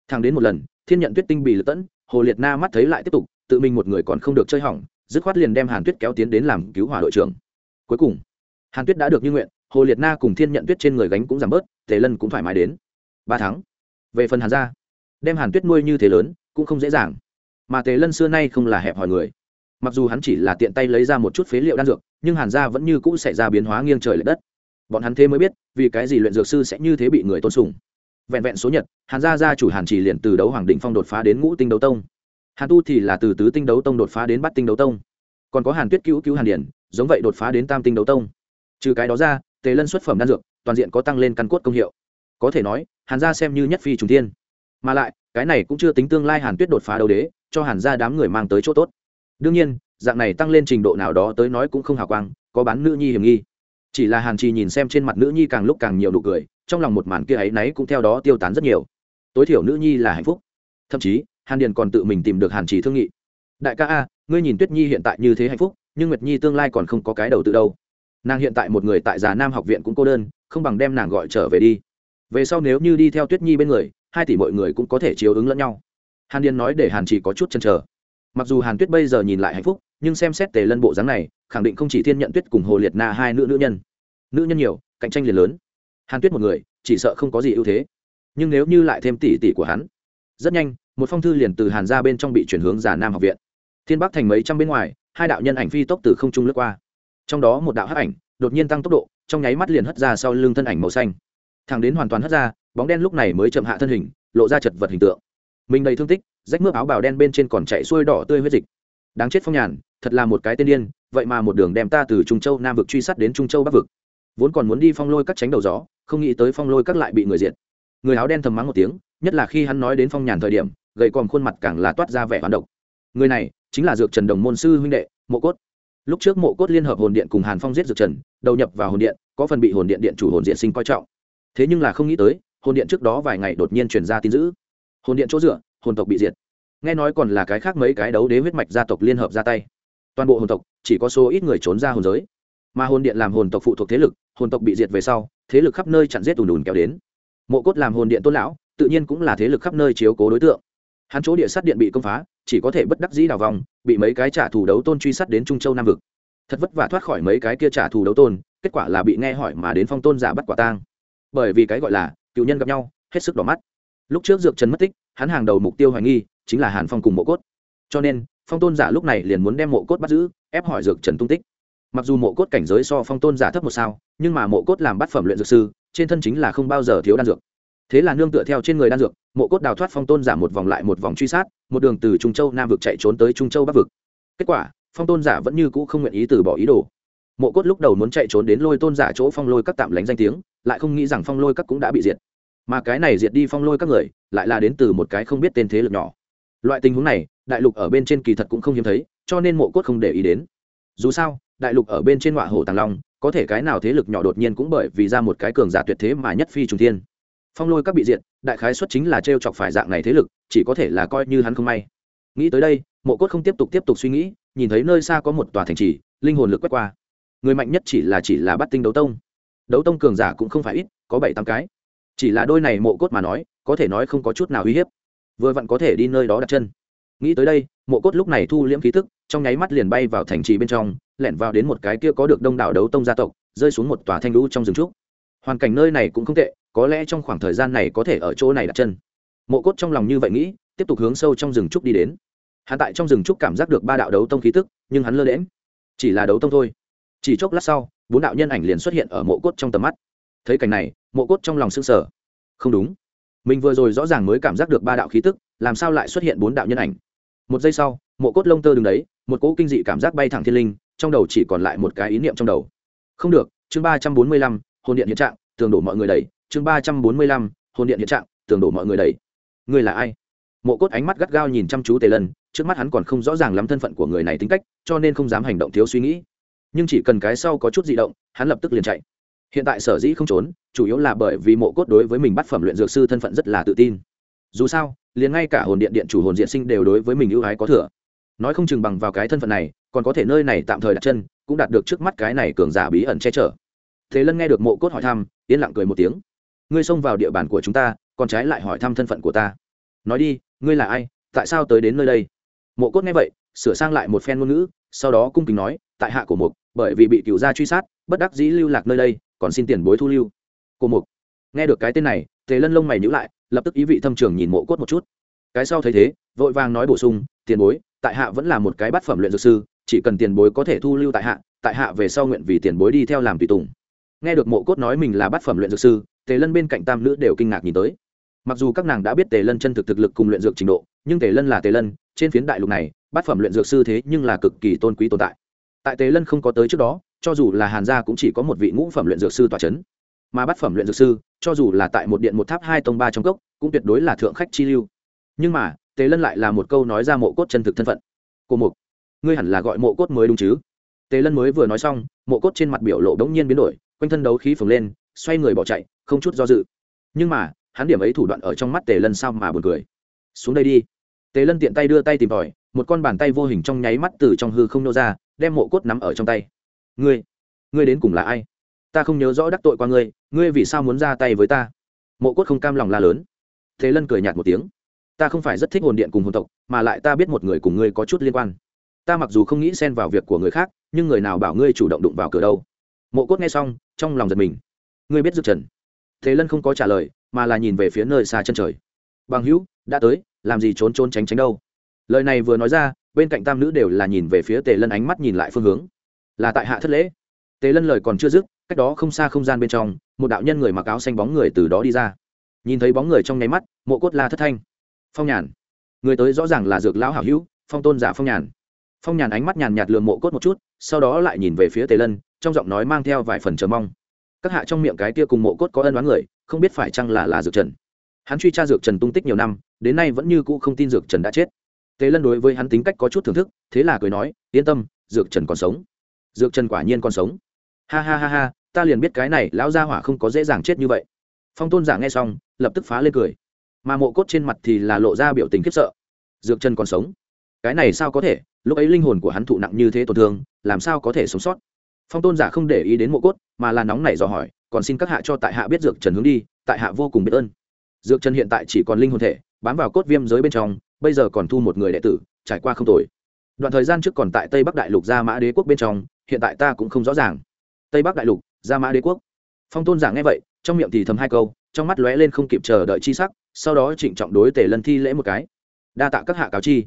Thang đến một lần, thiên nhận tuyết tinh bị lật tẫn, hồ liệt na mắt thấy lại tiếp tục, tự mình một người còn không được chơi hỏng, dứt khoát liền đem hàn tuyết kéo tiến đến làm cứu hỏa đội trưởng. Cuối cùng, hàn tuyết đã được như nguyện, hồ liệt na cùng thiên nhận tuyết trên người gánh cũng giảm bớt, tề lân cũng thoải mái đến ba tháng. Về phần hàn gia, đem hàn tuyết nuôi như thế lớn, cũng không dễ dàng. Mà tề lân xưa nay không là hẹp hòi người. Mặc dù hắn chỉ là tiện tay lấy ra một chút phế liệu đan dược, nhưng hàn gia vẫn như cũ xảy ra biến hóa nghiêng trời l ệ đất. Bọn hắn thế mới biết, vì cái gì luyện dược sư sẽ như thế bị người tôn sùng. Vẹn vẹn số nhật, hàn gia gia chủ hàn chỉ liền từ đấu hoàng định phong đột phá đến ngũ tinh đấu tông. Hàn tu thì là từ tứ tinh đấu tông đột phá đến bát tinh đấu tông. Còn có hàn tuyết cứu cứu hàn điển, giống vậy đột phá đến tam tinh đấu tông. Trừ cái đó ra, tề lân xuất phẩm đan dược, toàn diện có tăng lên căn cốt công hiệu có thể nói, hàn gia xem như nhất phi trùng thiên. Mà lại, cái này cũng chưa tính tương lai hàn tuyết đột phá đầu đế, cho hàn gia đám người mang tới chỗ tốt. Đương nhiên, dạng này tăng lên trình độ nào đó tới nói cũng không hào quang, có bán nữ nhi hiểm nghi. Chỉ là hàn trì nhìn xem trên mặt nữ nhi càng lúc càng nhiều nụ cười, trong lòng một màn kia ấy náy cũng theo đó tiêu tán rất nhiều. Tối thiểu nữ nhi là hạnh phúc. Thậm chí, hàn điền còn tự mình tìm được hàn trì thương nghị. Đại ca a, ngươi nhìn tuyết nhi hiện tại như thế hạnh phúc, nhưng nguyệt nhi tương lai còn không có cái đầu tự đâu. Nàng hiện tại một người tại già nam học viện cũng cô đơn, không bằng đem nàng gọi trở về đi về sau nếu như đi theo tuyết nhi bên người, hai tỷ mọi người cũng có thể chiếu ứng lẫn nhau. Hàn điền nói để hàn chỉ có chút chăn trở mặc dù hàn tuyết bây giờ nhìn lại hạnh phúc, nhưng xem xét tề lân bộ dáng này, khẳng định không chỉ thiên nhận tuyết cùng hồ liệt na hai nữ nữ nhân. Nữ nhân nhiều, cạnh tranh liền lớn. Hàn tuyết một người, chỉ sợ không có gì ưu thế. Nhưng nếu như lại thêm tỷ tỷ của hắn, rất nhanh, một phong thư liền từ hàn ra bên trong bị chuyển hướng giả nam học viện. Thiên bắc thành mấy trăm bên ngoài, hai đạo nhân ảnh phi tốc từ không trung lướt qua. Trong đó một đạo hắc ảnh, đột nhiên tăng tốc độ, trong nháy mắt liền hất ra sau lưng thân ảnh màu xanh. Thằng đến hoàn toàn hất ra, bóng đen lúc này mới chậm hạ thân hình, lộ ra chật vật hình tượng. Mình đầy thương tích, rách mướp áo bào đen bên trên còn chạy xuôi đỏ tươi huyết dịch. Đáng chết phong nhàn, thật là một cái tên điên, vậy mà một đường đem ta từ trung châu nam vực truy sát đến trung châu bắc vực. Vốn còn muốn đi phong lôi các tránh đầu gió, không nghĩ tới phong lôi các lại bị người diệt. Người áo đen thầm mắng một tiếng, nhất là khi hắn nói đến phong nhàn thời điểm, gầy còm khuôn mặt càng là toát ra vẻ hoán độc. Người này chính là dược trần đồng môn sư huynh đệ, mộ cốt. Lúc trước mộ cốt liên hợp hồn điện cùng hàn phong giết dược trần, đầu nhập vào hồn điện, có phần bị hồn điện điện chủ hồn diện sinh coi trọng thế nhưng là không nghĩ tới, hồn điện trước đó vài ngày đột nhiên truyền ra tin dữ. Hồn điện chỗ dựa, hồn tộc bị diệt. Nghe nói còn là cái khác mấy cái đấu đế huyết mạch gia tộc liên hợp ra tay. Toàn bộ hồn tộc, chỉ có số ít người trốn ra hồn giới. Mà hồn điện làm hồn tộc phụ thuộc thế lực, hồn tộc bị diệt về sau, thế lực khắp nơi chặn giết ùn ùn kéo đến. Mộ cốt làm hồn điện tôn lão, tự nhiên cũng là thế lực khắp nơi chiếu cố đối tượng. Hắn chỗ địa sát điện bị công phá, chỉ có thể bất đắc dĩ đào vòng, bị mấy cái trả thù đấu tôn truy sát đến trung châu nam vực. Thật vất vả thoát khỏi mấy cái kia trả thù đấu tôn, kết quả là bị nghe hỏi mà đến phong tôn giả bắt quả tang bởi vì cái gọi là cựu nhân gặp nhau, hết sức đỏ mắt. Lúc trước dược trần mất tích, hắn hàng đầu mục tiêu hoài nghi chính là hàn phong cùng mộ cốt. Cho nên, phong tôn giả lúc này liền muốn đem mộ cốt bắt giữ, ép hỏi dược trần tung tích. Mặc dù mộ cốt cảnh giới so phong tôn giả thấp một sao, nhưng mà mộ cốt làm bát phẩm luyện dược sư, trên thân chính là không bao giờ thiếu đan dược. Thế là nương tựa theo trên người đan dược, mộ cốt đào thoát phong tôn giả một vòng lại một vòng truy sát, một đường từ trung châu nam vực chạy trốn tới trung châu bắc vực. Kết quả, phong tôn giả vẫn như cũ không nguyện ý từ bỏ ý đồ mộ cốt lúc đầu muốn chạy trốn đến lôi tôn giả chỗ phong lôi các tạm lánh danh tiếng, lại không nghĩ rằng phong lôi các cũng đã bị diệt. Mà cái này diệt đi phong lôi các người, lại là đến từ một cái không biết tên thế lực nhỏ. Loại tình huống này, đại lục ở bên trên kỳ thật cũng không hiếm thấy, cho nên mộ cốt không để ý đến. Dù sao, đại lục ở bên trên ngọa hồ tàng long, có thể cái nào thế lực nhỏ đột nhiên cũng bởi vì ra một cái cường giả tuyệt thế mà nhất phi trùng thiên. Phong lôi các bị diệt, đại khái xuất chính là t r e o chọc phải dạng này thế lực, chỉ có thể là coi như hắn không may. Nghĩ tới đây, mộ cốt không tiếp tục tiếp tục suy nghĩ, nhìn thấy nơi xa có một tòa thành trì, linh hồn lực quét qua người mạnh nhất chỉ là chỉ là bắt tinh đấu tông. Đấu tông cường giả cũng không phải ít, có bảy tám cái. Chỉ là đôi này mộ cốt mà nói, có thể nói không có chút nào uy hiếp. Vừa vặn có thể đi nơi đó đặt chân. Nghĩ tới đây, mộ cốt lúc này thu liễm khí thức, trong nháy mắt liền bay vào thành trì bên trong, lẻn vào đến một cái kia có được đông đảo đấu tông gia tộc, rơi xuống một tòa thanh lũ trong rừng trúc. Hoàn cảnh nơi này cũng không tệ, có lẽ trong khoảng thời gian này có thể ở chỗ này đặt chân. Mộ cốt trong lòng như vậy nghĩ, tiếp tục hướng sâu trong rừng trúc đi đến. Hắn tại trong rừng trúc cảm giác được ba đạo đấu tông khí tức nhưng hắn lơ lễm chỉ là đấu tông thôi chỉ chốc lát sau, bốn đạo nhân ảnh liền xuất hiện ở mộ cốt trong tầm mắt. Thấy cảnh này, mộ cốt trong lòng s ư n g sở không đúng. Mình vừa rồi rõ ràng mới cảm giác được ba đạo khí tức, làm sao lại xuất hiện bốn đạo nhân ảnh? Một giây sau, mộ cốt lông tơ đứng đấy, một cỗ kinh dị cảm giác bay thẳng thiên linh, trong đầu chỉ còn lại một cái ý niệm trong đầu. Không được, chương ba trăm bốn mươi lăm, hồn điện hiện trạng, tường đổ mọi người đầy. Chương ba trăm bốn mươi lăm, hồn điện hiện trạng, tường đổ mọi người đầy. Người là ai? Mộ cốt ánh mắt gắt gao nhìn chăm chú tề lân, trước mắt hắn còn không rõ ràng lắm thân phận của người này tính cách, cho nên không dám hành động thiếu suy nghĩ nhưng chỉ cần cái sau có chút di động, hắn lập tức liền chạy. Hiện tại sở dĩ không trốn, chủ yếu là bởi vì mộ cốt đối với mình bắt phẩm luyện dược sư thân phận rất là tự tin. Dù sao, liền ngay cả hồn điện điện chủ hồn diện sinh đều đối với mình ưu ái có thừa. Nói không chừng bằng vào cái thân phận này, còn có thể nơi này tạm thời đặt chân, cũng đạt được trước mắt cái này cường giả bí ẩn che chở. Thế lân nghe được mộ cốt hỏi thăm, yên lặng cười một tiếng. Ngươi xông vào địa bàn của chúng ta còn trái lại hỏi thăm thân phận của ta. Nói đi, ngươi là ai, tại sao tới đến nơi đây? Mộ cốt nghe vậy, sửa sang lại một phen ngôn ngữ, sau đó cung kính nói, tại hạ của mục bởi vì bị cựu gia truy sát, bất đắc dĩ lưu lạc nơi đây, còn xin tiền bối thu lưu. Cổ mục, nghe được cái tên này, tề lân lông mày nhữ lại, lập tức ý vị thâm trường nhìn mộ cốt một chút. Cái sau thấy thế, vội vàng nói bổ sung, tiền bối, tại hạ vẫn là một cái bát phẩm luyện dược sư, chỉ cần tiền bối có thể thu lưu tại hạ tại hạ về sau nguyện vì tiền bối đi theo làm tùy tùng. Nghe được mộ cốt nói mình là bát phẩm luyện dược sư, tề lân bên cạnh tam nữ đều kinh ngạc nhìn tới. Mặc dù các nàng đã biết tề lân chân thực thực lực cùng luyện dược trình độ, nhưng tề lân là tề lân, trên phiến đại lục này, bát phẩm luyện dược sư thế nhưng là cực kỳ tôn quý tồn tại tại tề lân không có tới trước đó, cho dù là hàn gia cũng chỉ có một vị ngũ phẩm luyện dược sư tòa c h ấ n mà bát phẩm luyện dược sư, cho dù là tại một điện một tháp hai tông ba trong cốc, cũng tuyệt đối là thượng khách chi lưu. Nhưng mà, tề lân lại là một câu nói ra mộ cốt chân thực thân phận. Cô mục, ngươi hẳn là gọi mộ cốt mới đúng chứ? Tề lân mới vừa nói xong, mộ cốt trên mặt biểu lộ đ ố n g nhiên biến đổi, quanh thân đấu khí phồng lên, xoay người bỏ chạy, không chút do dự. Nhưng mà, hắn điểm ấy thủ đoạn ở trong mắt tề lân sao mà buồn cười. Xuống đây đi tề lân tiện tay đưa tay tìm tòi, một con bàn tay vô hình trong nháy mắt từ trong hư không nô ra, đem mộ cốt nắm ở trong tay. Ngươi ngươi đến cùng là ai? Ta không nhớ rõ đắc tội qua ngươi ngươi vì sao muốn ra tay với ta? Mộ cốt không cam lòng la lớn. Thế lân cười nhạt một tiếng. Ta không phải rất thích hồn điện cùng hồn tộc, mà lại ta biết một người cùng ngươi có chút liên quan. Ta mặc dù không nghĩ xen vào việc của người khác, nhưng người nào bảo ngươi chủ động đụng vào cửa đâu? Mộ cốt nghe xong, trong lòng giật mình. Ngươi biết dược trần? Thế lân không có trả lời, mà là nhìn về phía nơi xa chân trời. Bằng hữu, đã tới làm gì trốn trốn tránh tránh đâu. Lời này vừa nói ra, bên cạnh tam nữ đều là nhìn về phía tề lân ánh mắt nhìn lại phương hướng. Là tại hạ thất lễ. Tề lân lời còn chưa dứt, cách đó không xa không gian bên trong, một đạo nhân người mặc áo xanh bóng người từ đó đi ra. Nhìn thấy bóng người trong nháy mắt, mộ cốt la thất thanh. Phong nhàn. Người tới rõ ràng là dược lão hảo hữu, phong tôn giả phong nhàn. Phong nhàn ánh mắt nhàn nhạt lườm mộ cốt một chút, sau đó lại nhìn về phía tề lân, trong giọng nói mang theo vài phần chờ mong. Các hạ trong miệng cái kia cùng mộ cốt có ân đoán người, không biết phải chăng là là dược trần. Hắn truy tra dược trần tung tích nhiều năm đến nay vẫn như cũ không tin dược trần đã chết. Tề lân đối với hắn tính cách có chút thưởng thức, thế là cười nói, yên tâm, dược trần còn sống. Dược trần quả nhiên còn sống. Ha ha ha ha, ta liền biết cái này lão gia hỏa không có dễ dàng chết như vậy. Phong tôn giả nghe xong, lập tức phá lên cười. Mà mộ cốt trên mặt thì là lộ ra biểu tình khiếp sợ. Dược trần còn sống? Cái này sao có thể? Lúc ấy linh hồn của hắn thụ nặng như thế tổn thương, làm sao có thể sống sót? Phong tôn giả không để ý đến mộ cốt, mà là nóng nảy dò hỏi, còn xin các hạ cho tại hạ biết dược trần hướng đi, tại hạ vô cùng biết ơn. Dược trần hiện tại chỉ còn linh hồn thể bám vào cốt viêm giới bên trong, bây giờ còn thu một người đệ tử, trải qua không tồi. Đoạn thời gian trước còn tại tây bắc đại lục gia mã đế quốc bên trong, hiện tại ta cũng không rõ ràng. Tây bắc đại lục gia mã đế quốc. Phong tôn giả nghe vậy, trong miệng thì thầm hai câu, trong mắt lóe lên không kịp chờ đợi chi sắc, sau đó trịnh trọng đối tề lân thi lễ một cái. Đa tạ các hạ cáo chi.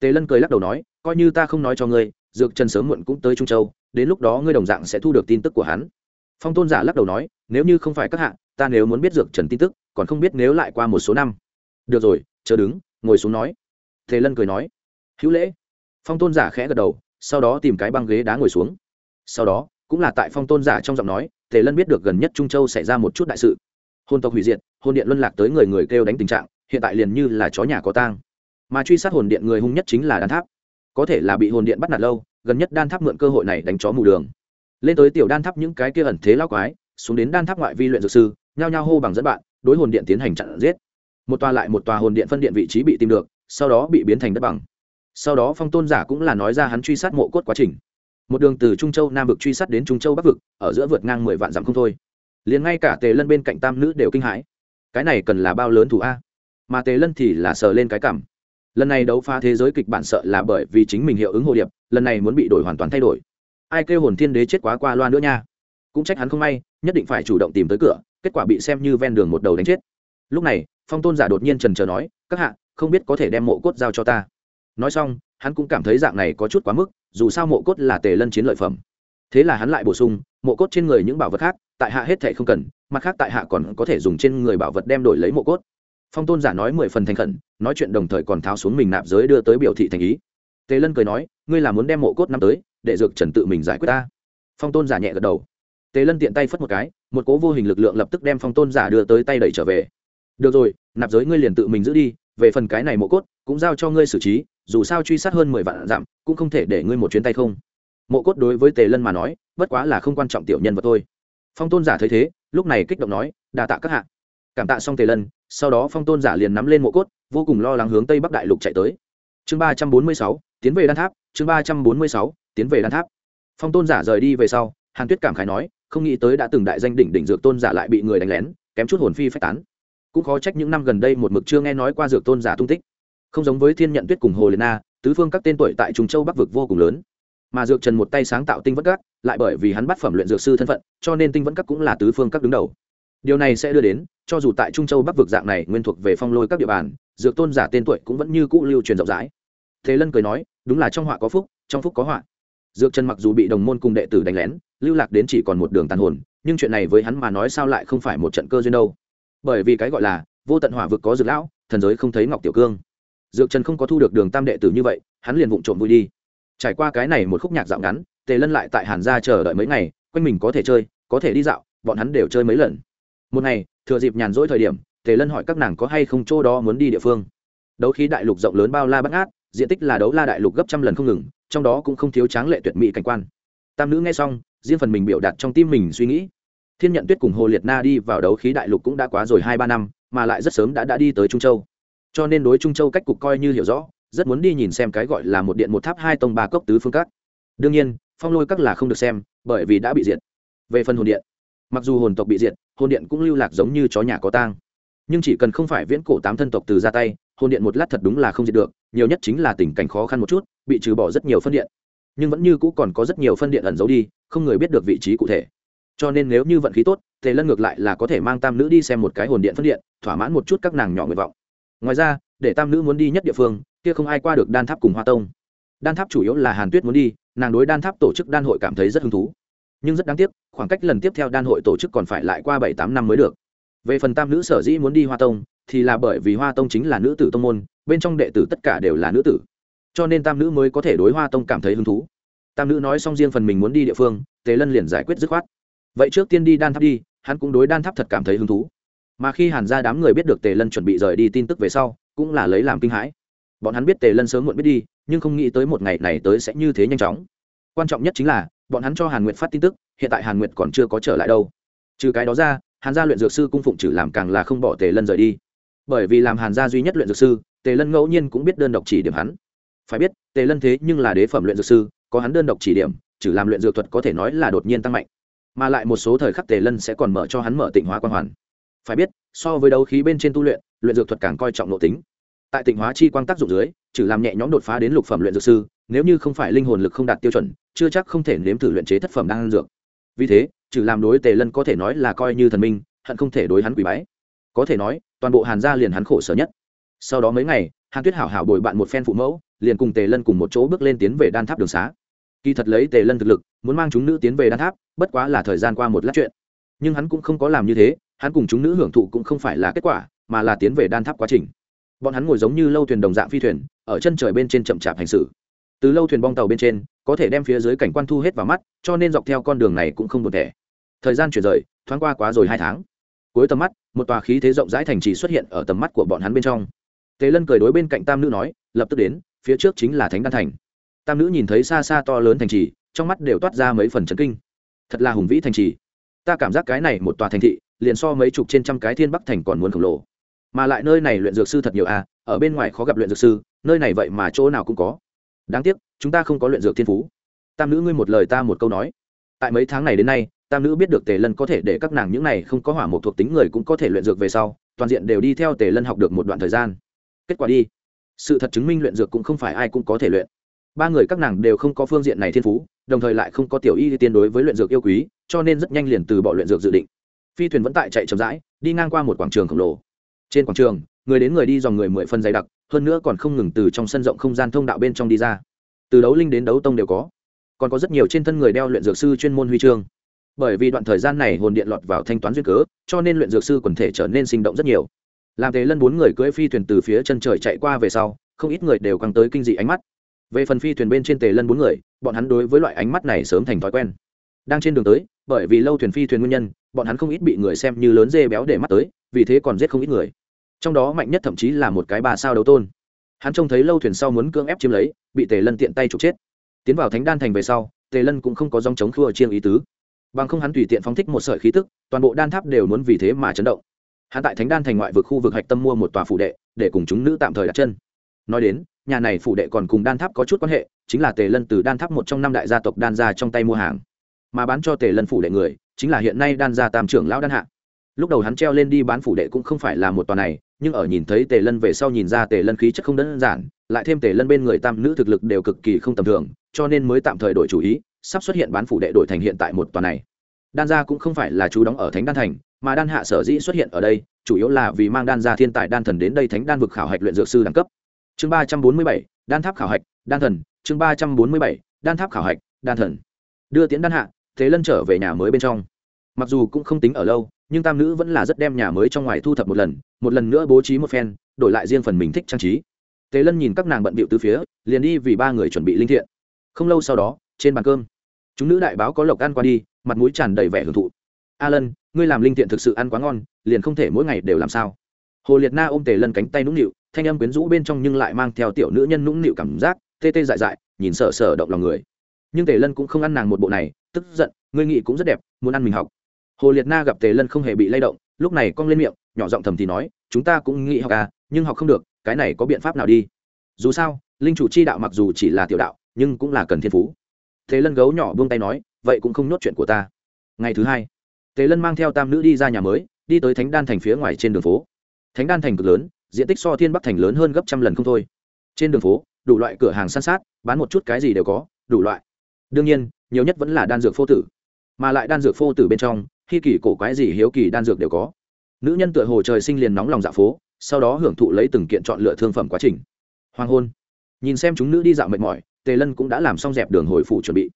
Tề lân cười lắc đầu nói, coi như ta không nói cho ngươi, dược trần sớm muộn cũng tới trung châu, đến lúc đó ngươi đồng dạng sẽ thu được tin tức của hắn. Phong tôn giả lắc đầu nói, nếu như không phải các hạ, ta nếu muốn biết dược trần tin tức, còn không biết nếu lại qua một số năm được rồi chờ đứng, ngồi xuống nói. Thế lân cười nói. Hữu lễ. Phong tôn giả khẽ gật đầu, sau đó tìm cái băng ghế đá ngồi xuống. Sau đó, cũng là tại phong tôn giả trong giọng nói tề lân biết được gần nhất trung châu xảy ra một chút đại sự. Hôn tộc hủy diệt, hôn điện luân lạc tới người người kêu đánh tình trạng, hiện tại liền như là chó nhà có tang. Mà truy sát hồn điện người hung nhất chính là đan tháp. Có thể là bị hồn điện bắt nạt lâu, gần nhất đan tháp mượn cơ hội này đánh chó mù đường. Lên tới tiểu đan tháp những cái kia ẩn thế lao quái, xuống đến đan tháp ngoại vi luyện dược sư, nhao nhao hô bằng dẫn bạn, đối hồn điện tiến hành chặn giết một tòa lại một tòa hồn điện phân điện vị trí bị tìm được, sau đó bị biến thành đất bằng. Sau đó phong tôn giả cũng là nói ra hắn truy sát mộ cốt quá trình. Một đường từ trung châu nam vực truy sát đến trung châu bắc vực, ở giữa vượt ngang mười vạn dặm không thôi. Liền ngay cả tề lân bên cạnh tam nữ đều kinh hãi. Cái này cần là bao lớn thủ a? Mà tề lân thì là sờ lên cái cảm. Lần này đấu phá thế giới kịch bản sợ là bởi vì chính mình hiệu ứng hồ điệp, lần này muốn bị đổi hoàn toàn thay đổi. Ai kêu hồn thiên đế chết quá qua loa nữa nha? Cũng trách hắn không may, nhất định phải chủ động tìm tới cửa, kết quả bị xem như ven đường một đầu đánh chết lúc này, phong tôn giả đột nhiên trần trờ nói, các hạ, không biết có thể đem mộ cốt giao cho ta. Nói xong, hắn cũng cảm thấy dạng này có chút quá mức, dù sao mộ cốt là tề lân chiến lợi phẩm. Thế là hắn lại bổ sung, mộ cốt trên người những bảo vật khác, tại hạ hết thệ không cần, mặt khác tại hạ còn có thể dùng trên người bảo vật đem đổi lấy mộ cốt. Phong tôn giả nói mười phần thành khẩn, nói chuyện đồng thời còn tháo xuống mình nạp giới đưa tới biểu thị thành ý. Tề lân cười nói, ngươi là muốn đem mộ cốt năm tới, để dược trần tự mình giải quyết ta. Phong tôn giả nhẹ gật đầu. Tề lân tiện tay phất một cái, một cố vô hình lực lượng lập tức đem phong tôn giả đưa tới tay đẩy trở về được rồi, nạp giới ngươi liền tự mình giữ đi, về phần cái này mộ cốt, cũng giao cho ngươi xử trí, dù sao truy sát hơn mười vạn dặm, cũng không thể để ngươi một chuyến tay không. Mộ cốt đối với tề lân mà nói, bất quá là không quan trọng tiểu nhân vật thôi. Phong tôn giả thấy thế, lúc này kích động nói đà tạ các hạ. Cảm tạ xong tề lân, sau đó phong tôn giả liền nắm lên mộ cốt, vô cùng lo lắng hướng tây bắc đại lục chạy tới. Chương ba trăm bốn mươi sáu, tiến về đan tháp, chương ba trăm bốn mươi sáu, tiến về đan tháp. Phong tôn giả rời đi về sau, hàn tuyết cảm khái nói, không nghĩ tới đã từng đại danh đỉnh đỉnh dược tôn giả lại bị người đánh lén, kém chút hồn phi phách tán cũng khó trách những năm gần đây một mực chưa nghe nói qua dược tôn giả tung tích. Không giống với thiên nhận tuyết cùng hồ liệt na tứ phương các tên tuổi tại trung châu bắc vực vô cùng lớn. Mà dược trần một tay sáng tạo tinh vẫn các, lại bởi vì hắn bắt phẩm luyện dược sư thân phận, cho nên tinh vẫn các cũng là tứ phương các đứng đầu. Điều này sẽ đưa đến, cho dù tại trung châu bắc vực dạng này nguyên thuộc về phong lôi các địa bàn, dược tôn giả tên tuổi cũng vẫn như cũ lưu truyền rộng rãi. Thế lân cười nói, đúng là trong họa có phúc, trong phúc có họa. Dược trần mặc dù bị đồng môn cùng đệ tử đánh lén, lưu lạc đến chỉ còn một đường tàn hồn, nhưng chuyện này với hắn mà nói sao lại không phải một trận cơ duyên đâu bởi vì cái gọi là vô tận hỏa vực có dược lão, thần giới không thấy ngọc tiểu cương. Dược trần không có thu được đường tam đệ tử như vậy, hắn liền vụng trộm vui đi. Trải qua cái này một khúc nhạc dạo ngắn, tề lân lại tại hàn gia chờ đợi mấy ngày, quanh mình có thể chơi, có thể đi dạo, bọn hắn đều chơi mấy lần. Một ngày, thừa dịp nhàn rỗi thời điểm, tề lân hỏi các nàng có hay không chỗ đó muốn đi địa phương. Đấu khí đại lục rộng lớn bao la bắt ngát, diện tích là đấu la đại lục gấp trăm lần không ngừng, trong đó cũng không thiếu tráng lệ tuyệt mỹ cảnh quan. Tam nữ nghe xong, riêng phần mình biểu đạt trong tim mình suy nghĩ thiên nhận tuyết cùng hồ liệt na đi vào đấu khí đại lục cũng đã quá rồi hai ba năm, mà lại rất sớm đã đã đi tới trung châu. Cho nên đối trung châu cách cục coi như hiểu rõ, rất muốn đi nhìn xem cái gọi là một điện một tháp hai tông ba cốc tứ phương các. Đương nhiên, phong lôi các là không được xem, bởi vì đã bị diệt. Về phần hồn điện, mặc dù hồn tộc bị diệt, hồn điện cũng lưu lạc giống như chó nhà có tang. Nhưng chỉ cần không phải viễn cổ tám thân tộc từ ra tay, hồn điện một lát thật đúng là không diệt được, nhiều nhất chính là tình cảnh khó khăn một chút, bị trừ bỏ rất nhiều phân điện. Nhưng vẫn như cũ còn có rất nhiều phân điện ẩn giấu đi, không người biết được vị trí cụ thể cho nên nếu như vận khí tốt, tề lân ngược lại là có thể mang tam nữ đi xem một cái hồn điện phân điện, thỏa mãn một chút các nàng nhỏ nguyện vọng. Ngoài ra, để tam nữ muốn đi nhất địa phương, kia không ai qua được đan tháp cùng hoa tông. Đan tháp chủ yếu là hàn tuyết muốn đi, nàng đối đan tháp tổ chức đan hội cảm thấy rất hứng thú. Nhưng rất đáng tiếc, khoảng cách lần tiếp theo đan hội tổ chức còn phải lại qua bảy tám năm mới được. Về phần tam nữ sở dĩ muốn đi hoa tông, thì là bởi vì hoa tông chính là nữ tử tông môn, bên trong đệ tử tất cả đều là nữ tử. Cho nên tam nữ mới có thể đối hoa tông cảm thấy hứng thú. Tam nữ nói xong riêng phần mình muốn đi địa phương, tề lân liền giải quyết dứt khoát vậy trước tiên đi đan tháp đi, hắn cũng đối đan tháp thật cảm thấy hứng thú. Mà khi hàn ra đám người biết được tề lân chuẩn bị rời đi tin tức về sau, cũng là lấy làm kinh hãi. Bọn hắn biết tề lân sớm muộn biết đi, nhưng không nghĩ tới một ngày này tới sẽ như thế nhanh chóng. Quan trọng nhất chính là, bọn hắn cho hàn nguyệt phát tin tức, hiện tại hàn nguyệt còn chưa có trở lại đâu. Trừ cái đó ra, hàn gia luyện dược sư cung phụng trừ làm càng là không bỏ tề lân rời đi. Bởi vì làm hàn gia duy nhất luyện dược sư, tề lân ngẫu nhiên cũng biết đơn độc chỉ điểm hắn. Phải biết, tề lân thế nhưng là đế phẩm luyện dược sư, có hắn đơn độc chỉ điểm, trừ làm luyện dược thuật có thể nói là đột nhiên tăng mạnh mà lại một số thời khắc tề lân sẽ còn mở cho hắn mở tịnh hóa quan hoàn. Phải biết, so với đấu khí bên trên tu luyện luyện dược thuật càng coi trọng nội tính. Tại tịnh hóa chi quang tác dụng dưới, trừ làm nhẹ nhõm đột phá đến lục phẩm luyện dược sư, nếu như không phải linh hồn lực không đạt tiêu chuẩn, chưa chắc không thể nếm thử luyện chế thất phẩm đan dược. Vì thế, trừ làm đối tề lân có thể nói là coi như thần minh, hận không thể đối hắn quỷ bái. Có thể nói, toàn bộ hàn gia liền hắn khổ sở nhất. Sau đó mấy ngày, hàn tuyết hảo hảo bồi bạn một phen phụ mẫu, liền cùng tề lân cùng một chỗ bước lên tiến về đan tháp đường xá. Kỳ thật lấy tề lân thực lực, muốn mang chúng nữ tiến về đan tháp bất quá là thời gian qua một lát chuyện. Nhưng hắn cũng không có làm như thế, hắn cùng chúng nữ hưởng thụ cũng không phải là kết quả, mà là tiến về đan tháp quá trình. Bọn hắn ngồi giống như lâu thuyền đồng dạng phi thuyền, ở chân trời bên trên chậm chạp hành xử. Từ lâu thuyền bong tàu bên trên, có thể đem phía dưới cảnh quan thu hết vào mắt, cho nên dọc theo con đường này cũng không buồn thẻ thời gian chuyển rời, thoáng qua quá rồi hai tháng. Cuối tầm mắt, một tòa khí thế rộng rãi thành trì xuất hiện ở tầm mắt của bọn hắn bên trong. Tề lân cười đối bên cạnh tam nữ nói, lập tức đến, phía trước chính là thánh đan thành. Tam nữ nhìn thấy xa xa to lớn thành trì, trong mắt đều toát ra mấy phần chấn kinh thật là hùng vĩ thành trì. Ta cảm giác cái này một tòa thành thị, liền so mấy chục trên trăm cái thiên bắc thành còn muốn khổng lồ. Mà lại nơi này luyện dược sư thật nhiều à ở bên ngoài khó gặp luyện dược sư, nơi này vậy mà chỗ nào cũng có. Đáng tiếc, chúng ta không có luyện dược thiên phú. Tam nữ ngươi một lời ta một câu nói. Tại mấy tháng này đến nay, tam nữ biết được tề lân có thể để các nàng những này không có hỏa một thuộc tính người cũng có thể luyện dược về sau, toàn diện đều đi theo tề lân học được một đoạn thời gian. Kết quả đi. Sự thật chứng minh luyện dược cũng không phải ai cũng có thể luyện ba người các nàng đều không có phương diện này thiên phú, đồng thời lại không có tiểu y tiên đối với luyện dược yêu quý, cho nên rất nhanh liền từ bỏ luyện dược dự định. Phi thuyền vẫn tại chạy chậm rãi, đi ngang qua một quảng trường khổng lồ. Trên quảng trường, người đến người đi dòng người mười phân dày đặc, hơn nữa còn không ngừng từ trong sân rộng không gian thông đạo bên trong đi ra. Từ đấu linh đến đấu tông đều có. Còn có rất nhiều trên thân người đeo luyện dược sư chuyên môn huy chương. Bởi vì đoạn thời gian này hồn điện lọt vào thanh toán duyên cớ, cho nên luyện dược sư quần thể trở nên sinh động rất nhiều. Làm thế lân bốn người cưỡi phi thuyền từ phía chân trời chạy qua về sau, không ít người đều căng tới kinh dị ánh mắt về phần phi thuyền bên trên tề lân bốn người, bọn hắn đối với loại ánh mắt này sớm thành thói quen. Đang trên đường tới, bởi vì lâu thuyền phi thuyền nguyên nhân, bọn hắn không ít bị người xem như lớn dê béo để mắt tới, vì thế còn giết không ít người. Trong đó mạnh nhất thậm chí là một cái bà sao đấu tôn. Hắn trông thấy lâu thuyền sau muốn cưỡng ép chiếm lấy, bị tề lân tiện tay trục chết. Tiến vào thánh đan thành về sau, tề lân cũng không có dòng chống khua chiêng ý tứ. Bằng không hắn tùy tiện phóng thích một sợi khí tức, toàn bộ đan tháp đều muốn vì thế mà chấn động. Hắn tại thánh đan thành ngoại vực khu vực hạch tâm mua một tòa phụ đệ, để cùng chúng nữ tạm thời đặt chân. Nói đến nhà này phủ đệ còn cùng đan tháp có chút quan hệ, chính là tề lân từ đan tháp một trong năm đại gia tộc đan ra trong tay mua hàng. Mà bán cho tề lân phủ đệ người, chính là hiện nay đan gia tam trưởng lão đan hạ. Lúc đầu hắn treo lên đi bán phủ đệ cũng không phải là một tòa này, nhưng ở nhìn thấy tề lân về sau nhìn ra tề lân khí chất không đơn giản, lại thêm tề lân bên người tam nữ thực lực đều cực kỳ không tầm thường, cho nên mới tạm thời đổi chủ ý, sắp xuất hiện bán phủ đệ đổi thành hiện tại một tòa này. Đan gia cũng không phải là chú đóng ở thánh đan thành, mà đan hạ sở dĩ xuất hiện ở đây, chủ yếu là vì mang đan gia thiên tài đan thần đến đây thánh đan vực khảo hạch luyện dược sư đẳng cấp chương ba trăm bốn mươi bảy, đan tháp khảo hạch, đan thần. Chương ba trăm bốn mươi bảy, đan tháp khảo hạch, đan thần. Đưa tiến đan hạ, thế lân trở về nhà mới bên trong. Mặc dù cũng không tính ở lâu, nhưng tam nữ vẫn là rất đem nhà mới trong ngoài thu thập một lần một lần nữa bố trí một phen, đổi lại riêng phần mình thích trang trí. Thế lân nhìn các nàng bận bịu từ phía, liền đi vì ba người chuẩn bị linh thiện. Không lâu sau đó, trên bàn cơm, chúng nữ đại báo có lộc ăn qua đi, mặt mũi tràn đầy vẻ hưởng thụ. A lân, ngươi làm linh thiện thực sự ăn quá ngon, liền không thể mỗi ngày đều làm sao? Hồ liệt na ôm tề lân cánh tay nũng nịu thanh âm quyến rũ bên trong nhưng lại mang theo tiểu nữ nhân nũng nịu cảm giác, tê tê dại dại, nhìn sợ sợ động lòng người. Nhưng tề lân cũng không ăn nàng một bộ này, tức giận, ngươi nghĩ cũng rất đẹp, muốn ăn mình học. Hồ liệt na gặp tề lân không hề bị lay động, lúc này cong lên miệng, nhỏ giọng thầm thì nói, chúng ta cũng nghĩ học à nhưng học không được, cái này có biện pháp nào đi? Dù sao, linh chủ chi đạo mặc dù chỉ là tiểu đạo, nhưng cũng là cần thiên phú. Tề lân gấu nhỏ buông tay nói, vậy cũng không nhốt chuyện của ta. Ngày thứ hai, tề lân mang theo tam nữ đi ra nhà mới, đi tới thánh đan thành phía ngoài trên đường phố. Thánh đan thành cực lớn diện tích so thiên bắc thành lớn hơn gấp trăm lần không thôi. Trên đường phố, đủ loại cửa hàng san sát, bán một chút cái gì đều có, đủ loại. Đương nhiên, nhiều nhất vẫn là đan dược phô tử. Mà lại đan dược phô tử bên trong, khi kỳ cổ quái gì hiếu kỳ đan dược đều có. Nữ nhân tựa hồ trời sinh liền nóng lòng dạ phố, sau đó hưởng thụ lấy từng kiện chọn lựa thương phẩm quá trình. Hoàng hôn. Nhìn xem chúng nữ đi dạo mệt mỏi, tề lân cũng đã làm xong dẹp đường hồi phủ chuẩn bị.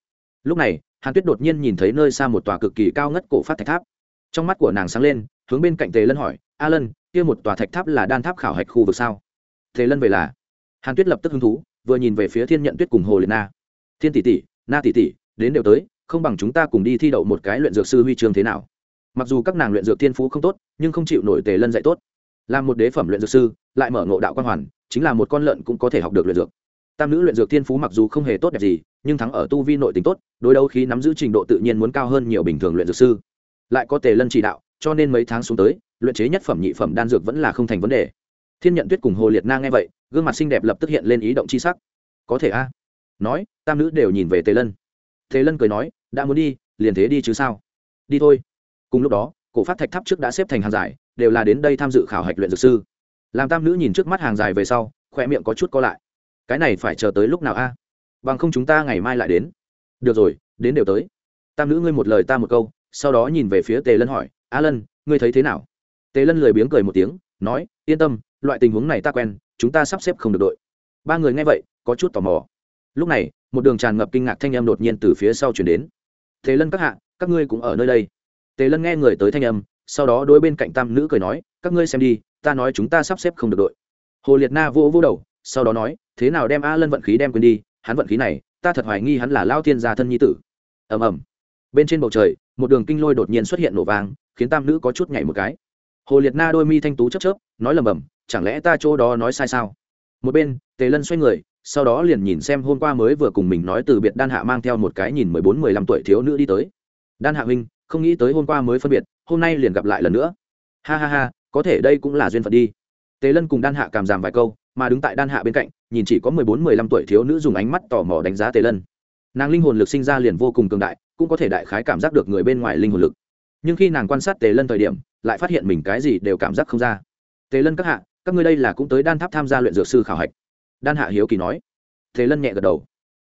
Lúc này, hàn tuyết đột nhiên nhìn thấy nơi xa một tòa cực kỳ cao ngất cổ phát thạch tháp. Trong mắt của nàng sáng lên, hướng bên cạnh tề lân hỏi, a lân kia một tòa thạch tháp là đan tháp khảo hạch khu vực sao? Tề lân về là? Hàn tuyết lập tức hứng thú, vừa nhìn về phía thiên nhận tuyết cùng hồ liệt na. Thiên tỷ tỷ, na tỷ tỷ, đến đều tới, không bằng chúng ta cùng đi thi đậu một cái luyện dược sư huy chương thế nào? Mặc dù các nàng luyện dược thiên phú không tốt, nhưng không chịu nổi tề lân dạy tốt. Làm một đế phẩm luyện dược sư, lại mở ngộ đạo quan hoàn, chính là một con lợn cũng có thể học được luyện dược. Tam nữ luyện dược thiên phú mặc dù không hề tốt đẹp gì, nhưng thắng ở tu vi nội tính tốt, đối đầu khi nắm giữ trình độ tự nhiên muốn cao hơn nhiều bình thường luyện dược sư. Lại có tề lân chỉ đạo, cho nên mấy tháng xuống tới luyện chế nhất phẩm nhị phẩm đan dược vẫn là không thành vấn đề. Thiên nhận tuyết cùng hồ liệt na nghe vậy, gương mặt xinh đẹp lập tức hiện lên ý động c h i sắc. Có thể a? Nói, tam nữ đều nhìn về tề lân. Tề lân cười nói, đã muốn đi, liền thế đi chứ sao? Đi thôi. Cùng lúc đó, cổ phát thạch tháp trước đã xếp thành hàng dài, đều là đến đây tham dự khảo hạch luyện dược sư. Làm tam nữ nhìn trước mắt hàng dài về sau khoe miệng có chút co lại. Cái này phải chờ tới lúc nào a? Bằng không chúng ta ngày mai lại đến. Được rồi, đến đều tới. Tam nữ ngươi một lời ta một câu, sau đó nhìn về phía tề lân hỏi, a lân, ngươi thấy thế nào? Tề lân lười biếng cười một tiếng, nói, yên tâm, loại tình huống này ta quen, chúng ta sắp xếp không được đội. Ba người nghe vậy, có chút tò mò. Lúc này, một đường tràn ngập kinh ngạc thanh âm đột nhiên từ phía sau chuyển đến. Tề lân các hạ, các ngươi cũng ở nơi đây. Tề lân nghe người tới thanh âm, sau đó đôi bên cạnh tam nữ cười nói, các ngươi xem đi, ta nói chúng ta sắp xếp không được đội. Hồ liệt na vô vỗ đầu, sau đó nói, thế nào đem a lân vận khí đem quên đi, hắn vận khí này, ta thật hoài nghi hắn là lao thiên gia thân nhi tử. Ầm ầm. Bên trên bầu trời, một đường kinh lôi đột nhiên xuất hiện nổ vang, khiến tam nữ có chút nhảy một cái hồ liệt na đôi mi thanh tú chấp chớp, nói lầm bầm chẳng lẽ ta chỗ đó nói sai sao? Một bên, tề lân xoay người, sau đó liền nhìn xem hôm qua mới vừa cùng mình nói từ biệt đan hạ mang theo một cái nhìn mười bốn, mười lăm tuổi thiếu nữ đi tới. Đan hạ huynh, không nghĩ tới hôm qua mới phân biệt, hôm nay liền gặp lại lần nữa. Ha ha ha, có thể đây cũng là duyên phận đi. Tề lân cùng đan hạ cảm giảm vài câu, mà đứng tại đan hạ bên cạnh, nhìn chỉ có mười bốn, mười lăm tuổi thiếu nữ dùng ánh mắt tò mò đánh giá tề lân. Nàng linh hồn lực sinh ra liền vô cùng cường đại, cũng có thể đại khái cảm giác được người bên ngoài linh hồn lực nhưng khi nàng quan sát tề lân thời điểm, lại phát hiện mình cái gì đều cảm giác không ra. Tề lân các hạ, các ngươi đây là cũng tới đan tháp tham gia luyện dược sư khảo hạch. Đan hạ hiếu kỳ nói. Tề lân nhẹ gật đầu.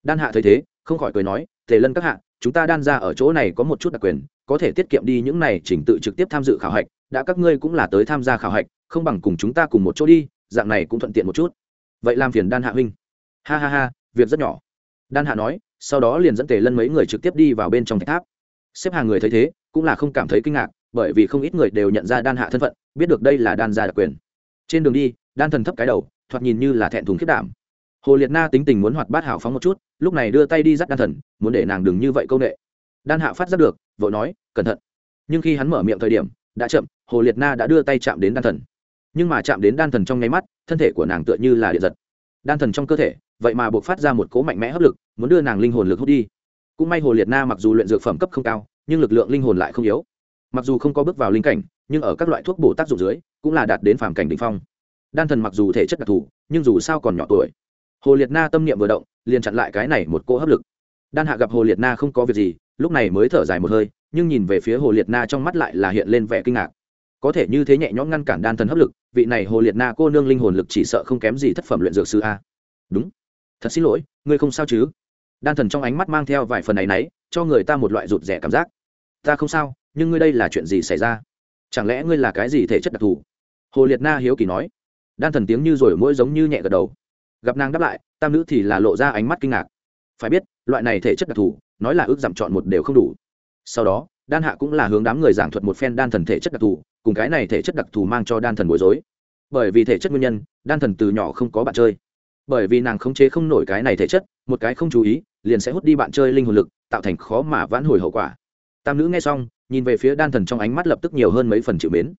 Đan hạ thấy thế, không khỏi cười nói, tề lân các hạ, chúng ta đan ra ở chỗ này có một chút đặc quyền, có thể tiết kiệm đi những này chỉnh tự trực tiếp tham dự khảo hạch, đã các ngươi cũng là tới tham gia khảo hạch, không bằng cùng chúng ta cùng một chỗ đi, dạng này cũng thuận tiện một chút. Vậy làm phiền đan hạ huynh. Ha ha ha, việc rất nhỏ. Đan hạ nói, sau đó liền dẫn tề lân mấy người trực tiếp đi vào bên trong thạch tháp. Xếp hàng người thấy thế cũng là không cảm thấy kinh ngạc, bởi vì không ít người đều nhận ra đan hạ thân phận, biết được đây là đan gia đặc quyền. Trên đường đi, đan thần thấp cái đầu, thoạt nhìn như là thẹn thùng khiết đảm. Hồ liệt na tính tình muốn hoạt bát hào phóng một chút, lúc này đưa tay đi dắt đan thần, muốn để nàng đừng như vậy câu nệ. Đan hạ phát giác được, vội nói, cẩn thận. Nhưng khi hắn mở miệng thời điểm, đã chậm, hồ liệt na đã đưa tay chạm đến đan thần. Nhưng mà chạm đến đan thần trong nháy mắt, thân thể của nàng tựa như là điện giật. Đan thần trong cơ thể, vậy mà buộc phát ra một cố mạnh mẽ hấp lực, muốn đưa nàng linh hồn lực hút đi. Cũng may hồ liệt na mặc dù luyện dược phẩm cấp không cao nhưng lực lượng linh hồn lại không yếu. Mặc dù không có bước vào linh cảnh, nhưng ở các loại thuốc bổ tác dụng dưới, cũng là đạt đến phàm cảnh đ ỉ n h phong. Đan thần mặc dù thể chất đặc thù, nhưng dù sao còn nhỏ tuổi. Hồ liệt na tâm niệm vừa động, liền chặn lại cái này một cỗ hấp lực. Đan hạ gặp hồ liệt na không có việc gì, lúc này mới thở dài một hơi, nhưng nhìn về phía hồ liệt na trong mắt lại là hiện lên vẻ kinh ngạc. Có thể như thế nhẹ nhõm ngăn cản đan thần hấp lực, vị này hồ liệt na cô nương linh hồn lực chỉ sợ không kém gì thất phẩm luyện dược sư a. Đúng. Thật xin lỗi, ngươi không sao chứ? Đan thần trong ánh mắt mang theo vài phần này nấy, náy cho người ta một loại rụt rẻ cảm giác. Ta không sao nhưng ngươi đây là chuyện gì xảy ra? Chẳng lẽ ngươi là cái gì thể chất đặc thù? Hồ liệt na hiếu kỳ nói. Đan thần tiếng như rồi mỗi giống như nhẹ gật đầu. Gặp nàng đáp lại tam nữ thì là lộ ra ánh mắt kinh ngạc. Phải biết loại này thể chất đặc thù nói là ước giảm chọn một đều không đủ. Sau đó đan hạ cũng là hướng đám người giảng thuật một phen đan thần thể chất đặc thù cùng cái này thể chất đặc thù mang cho đan thần bối rối. Bởi vì thể chất nguyên nhân đan thần từ nhỏ không có bạn chơi. Bởi vì nàng khống chế không nổi cái này thể chất một cái không chú ý liền sẽ hút đi bạn chơi linh hồn lực, tạo thành khó mà vãn hồi hậu quả. Tam nữ nghe xong, nhìn về phía đan thần trong ánh mắt lập tức nhiều hơn mấy phần chịu mến.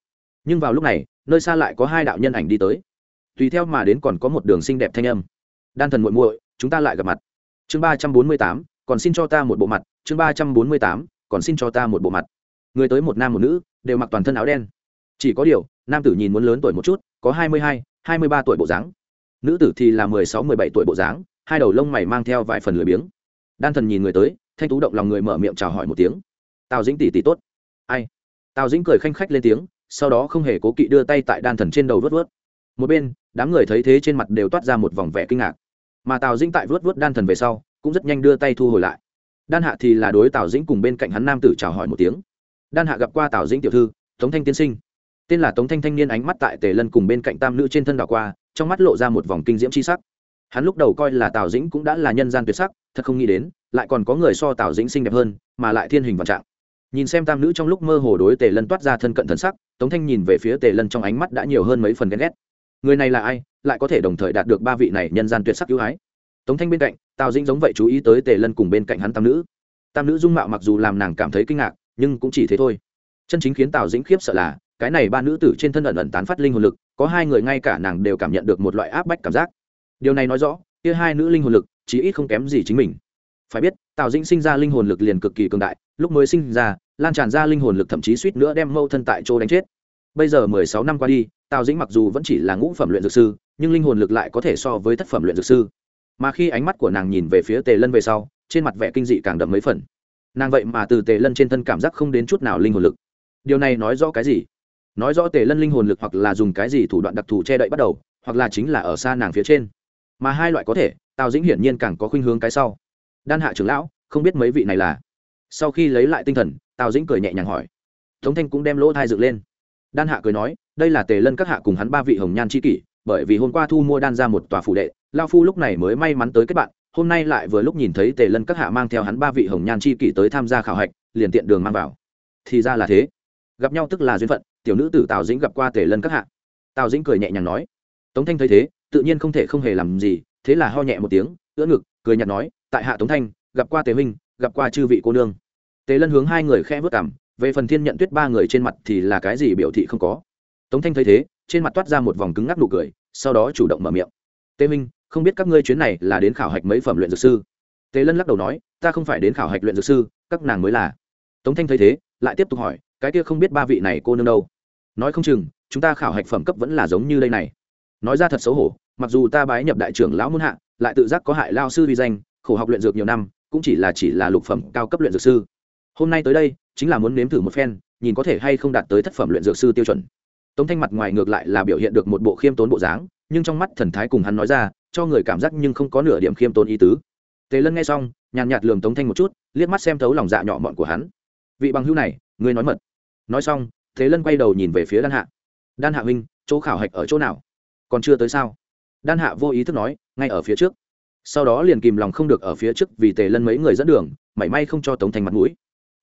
Nhưng vào lúc này, nơi xa lại có hai đạo nhân ảnh đi tới. Tùy theo mà đến còn có một đường xinh đẹp thanh âm. Đan thần muội muội, chúng ta lại gặp mặt. Chương ba trăm bốn mươi tám, còn xin cho ta một bộ mặt. Chương ba trăm bốn mươi tám, còn xin cho ta một bộ mặt. Người tới một nam một nữ, đều mặc toàn thân áo đen. Chỉ có điều, nam tử nhìn muốn lớn tuổi một chút, có hai mươi hai hai mươi ba tuổi bộ dáng. Nữ tử thì là mười sáu, mười bảy tuổi bộ dáng hai đầu lông mày mang theo vài phần lười biếng. Đan thần nhìn người tới, thanh tú động lòng người mở miệng chào hỏi một tiếng. Tào dĩnh tỷ tỷ tốt. Ai? Tào dĩnh cười khanh khách lên tiếng, sau đó không hề cố kỵ đưa tay tại đan thần trên đầu vớt vớt một bên, đám người thấy thế trên mặt đều toát ra một vòng vẻ kinh ngạc. Mà tào dĩnh tại vớt vớt đan thần về sau, cũng rất nhanh đưa tay thu hồi lại. Đan hạ thì là đối tào dĩnh cùng bên cạnh hắn nam tử chào hỏi một tiếng. Đan hạ gặp qua tào dĩnh tiểu thư, tống thanh tiên sinh. Tên là tống thanh thanh niên ánh mắt tại tề lân cùng bên cạnh tam nữ trên thân đảo qua, trong mắt lộ ra một vòng kinh diễm c h i sắc hắn lúc đầu coi là tào dĩnh cũng đã là nhân gian tuyệt sắc, thật không nghĩ đến, lại còn có người so tào dĩnh xinh đẹp hơn, mà lại thiên hình vạn trạng. Nhìn xem tam nữ trong lúc mơ hồ đối tề lân toát ra thân cận thần sắc, tống thanh nhìn về phía tề lân trong ánh mắt đã nhiều hơn mấy phần ghen ghét. Người này là ai, lại có thể đồng thời đạt được ba vị này nhân gian tuyệt sắc ưu ái? Tống thanh bên cạnh, tào dĩnh giống vậy chú ý tới tề lân cùng bên cạnh hắn tam nữ. Tam nữ dung mạo mặc dù làm nàng cảm thấy kinh ngạc, nhưng cũng chỉ thế thôi. Chân chính khiến tào dĩnh khiếp sợ là, cái này ba nữ tử trên thân ẩn ẩn tán phát linh hồn lực, có hai người ngay cả nàng đều cảm nhận được một loại áp bách cảm giác điều này nói rõ, kia hai nữ linh hồn lực, chí ít không kém gì chính mình. Phải biết, tào dĩnh sinh ra linh hồn lực liền cực kỳ cường đại, lúc mới sinh ra, lan tràn ra linh hồn lực thậm chí suýt nữa đem mâu thân tại chỗ đánh chết. Bây giờ mười sáu năm qua đi, tào dĩnh mặc dù vẫn chỉ là ngũ phẩm luyện dược sư, nhưng linh hồn lực lại có thể so với thất phẩm luyện dược sư. Mà khi ánh mắt của nàng nhìn về phía tề lân về sau, trên mặt vẻ kinh dị càng đậm mấy phần. Nàng vậy mà từ tề lân trên thân cảm giác không đến chút nào linh hồn lực. Điều này nói rõ cái gì? Nói rõ tề lân linh hồn lực hoặc là dùng cái gì thủ đoạn đặc thù che đậy bắt đầu, hoặc là chính là ở xa nàng phía trên mà hai loại có thể, tào dĩnh hiển nhiên càng có khuynh hướng cái sau. Đan hạ trưởng lão, không biết mấy vị này là? Sau khi lấy lại tinh thần, tào dĩnh cười nhẹ nhàng hỏi. Tống thanh cũng đem lỗ thai dựng lên. Đan hạ cười nói, đây là tề lân các hạ cùng hắn ba vị hồng nhan c h i kỷ, bởi vì hôm qua thu mua đan ra một tòa phủ đệ, lao phu lúc này mới may mắn tới kết bạn, hôm nay lại vừa lúc nhìn thấy tề lân các hạ mang theo hắn ba vị hồng nhan c h i kỷ tới tham gia khảo hạch, liền tiện đường mang vào. Thì ra là thế. Gặp nhau tức là duyên phận, tiểu nữ tử tào dĩnh gặp qua tề lân các hạ. Tào dĩnh cười nhẹ nhàng nói. Tống thanh thấy thế tự nhiên không thể không hề làm gì, thế là ho nhẹ một tiếng, ưỡn ngực, cười nhạt nói, tại hạ tống thanh, gặp qua tề huynh, gặp qua chư vị cô nương. Tề lân hướng hai người khe vớt cảm, về phần thiên nhận tuyết ba người trên mặt thì là cái gì biểu thị không có. Tống thanh thấy thế, trên mặt toát ra một vòng cứng ngắc nụ cười, sau đó chủ động mở miệng. Tề minh không biết các ngươi chuyến này là đến khảo hạch mấy phẩm luyện dược sư? Tề lân lắc đầu nói, ta không phải đến khảo hạch luyện dược sư, các nàng mới là. Tống thanh thấy thế, lại tiếp tục hỏi, cái kia không biết ba vị này cô nương đâu? Nói không chừng, chúng ta khảo hạch phẩm cấp vẫn là giống như đây này. Nói ra thật xấu hổ mặc dù ta bái nhập đại trưởng lão muôn hạ, lại tự giác có hại lao sư vi danh, khổ học luyện dược nhiều năm, cũng chỉ là chỉ là lục phẩm cao cấp luyện dược sư. Hôm nay tới đây, chính là muốn nếm thử một phen, nhìn có thể hay không đạt tới thất phẩm luyện dược sư tiêu chuẩn. Tống thanh mặt ngoài ngược lại là biểu hiện được một bộ khiêm tốn bộ dáng, nhưng trong mắt thần thái cùng hắn nói ra, cho người cảm giác nhưng không có nửa điểm khiêm tốn ý tứ. Tề lân nghe xong, nhàn nhạt lườm tống thanh một chút, liếc mắt xem thấu lòng dạ nhỏ mọn của hắn. Vị bằng hưu này, ngươi nói mật. Nói xong thế lân quay đầu nhìn về phía đan hạ. Đan hạ huynh, chỗ khảo hạch ở chỗ nào? Còn chưa tới sao? Đan hạ vô ý thức nói, ngay ở phía trước. Sau đó liền kìm lòng không được ở phía trước vì tề lân mấy người dẫn đường, mảy may không cho tống thanh mặt mũi.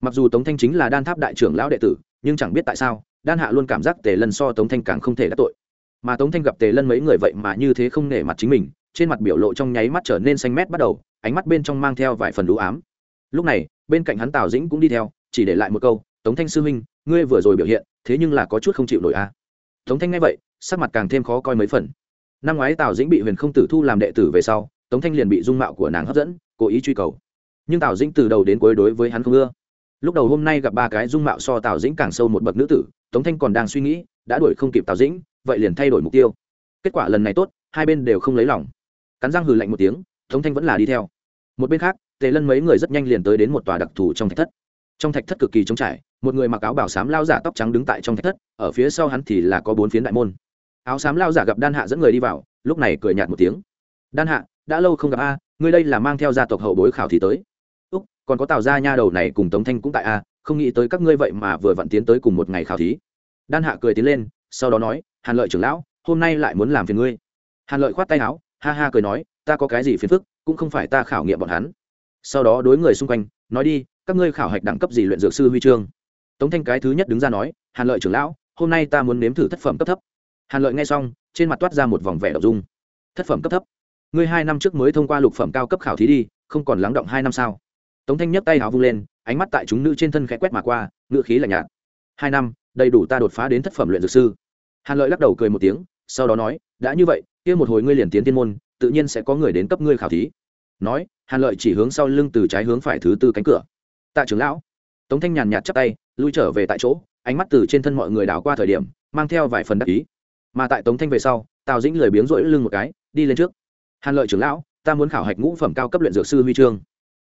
Mặc dù tống thanh chính là đan tháp đại trưởng lão đệ tử, nhưng chẳng biết tại sao, đan hạ luôn cảm giác tề lân so tống thanh càng không thể đắc tội. Mà tống thanh gặp tề lân mấy người vậy mà như thế không nể mặt chính mình, trên mặt biểu lộ trong nháy mắt trở nên xanh mét bắt đầu, ánh mắt bên trong mang theo vài phần đủ ám. Lúc này, bên cạnh hắn tào dĩnh cũng đi theo, chỉ để lại một câu, tống thanh sư huynh, ngươi vừa rồi biểu hiện, thế nhưng là có chút không chịu nổi a tống thanh nghe vậy, sắc mặt càng thêm khó coi mấy phần năm ngoái tào dĩnh bị huyền không tử thu làm đệ tử về sau, tống thanh liền bị dung mạo của nàng hấp dẫn, cố ý truy cầu. Nhưng tào dĩnh từ đầu đến cuối đối với hắn không ưa. Lúc đầu hôm nay gặp ba cái dung mạo so tào dĩnh càng sâu một bậc nữ tử, tống thanh còn đang suy nghĩ, đã đuổi không kịp tào dĩnh, vậy liền thay đổi mục tiêu. Kết quả lần này tốt, hai bên đều không lấy lòng. Cắn răng hừ lạnh một tiếng, tống thanh vẫn là đi theo. Một bên khác, tề lân mấy người rất nhanh liền tới đến một tòa đặc thù trong thạch thất. Trong thạch thất cực kỳ trống trải, một người mặc áo bảo sám lao giả tóc trắng đứng tại trong thạch thất, ở phía sau hắn thì là có bốn phiến đại môn áo xám lao giả gặp đan hạ dẫn người đi vào, lúc này cười nhạt một tiếng. Đan hạ, đã lâu không gặp a, ngươi đây là mang theo gia tộc hậu bối khảo thì tới. Úc, còn có tào gia nha đầu này cùng tống thanh cũng tại a, không nghĩ tới các ngươi vậy mà vừa vặn tiến tới cùng một ngày khảo thí. Đan hạ cười tiến lên, sau đó nói, hàn lợi trưởng lão, hôm nay lại muốn làm phiền ngươi. Hàn lợi khoát tay áo, ha ha cười nói, ta có cái gì phiền phức, cũng không phải ta khảo nghiệm bọn hắn. Sau đó đối người xung quanh, nói đi, các ngươi khảo hạch đẳng cấp gì luyện dược sư huy chương? Tống thanh cái thứ nhất đứng ra nói, hàn lợi trưởng lão, hôm nay ta muốn nếm thử thất phẩm cấp thấp hàn lợi nghe xong, trên mặt toát ra một vòng vẻ đậu dung. Thất phẩm cấp thấp. Ngươi hai năm trước mới thông qua lục phẩm cao cấp khảo thí đi, không còn lắng động hai năm sao? Tống thanh nhấc tay áo vung lên, ánh mắt tại chúng nữ trên thân khẽ quét mà qua ngựa khí lạnh nhạt. Hai năm, đầy đủ ta đột phá đến thất phẩm luyện dược sư. Hàn lợi lắc đầu cười một tiếng, sau đó nói, đã như vậy, kia một hồi ngươi liền tiến tiên môn, tự nhiên sẽ có người đến cấp ngươi khảo thí. Nói, hàn lợi chỉ hướng sau lưng từ trái hướng phải thứ tư cánh cửa. Tạ trưởng lão. Tống thanh nhàn nhạt chắp tay, lui trở về tại chỗ, ánh mắt từ trên thân mọi người đảo qua thời điểm, mang theo vài phần đắc ý mà tại tống thanh về sau tào dĩnh lười biếng rỗi lưng một cái đi lên trước hàn lợi trưởng lão ta muốn khảo hạch ngũ phẩm cao cấp luyện dược sư huy chương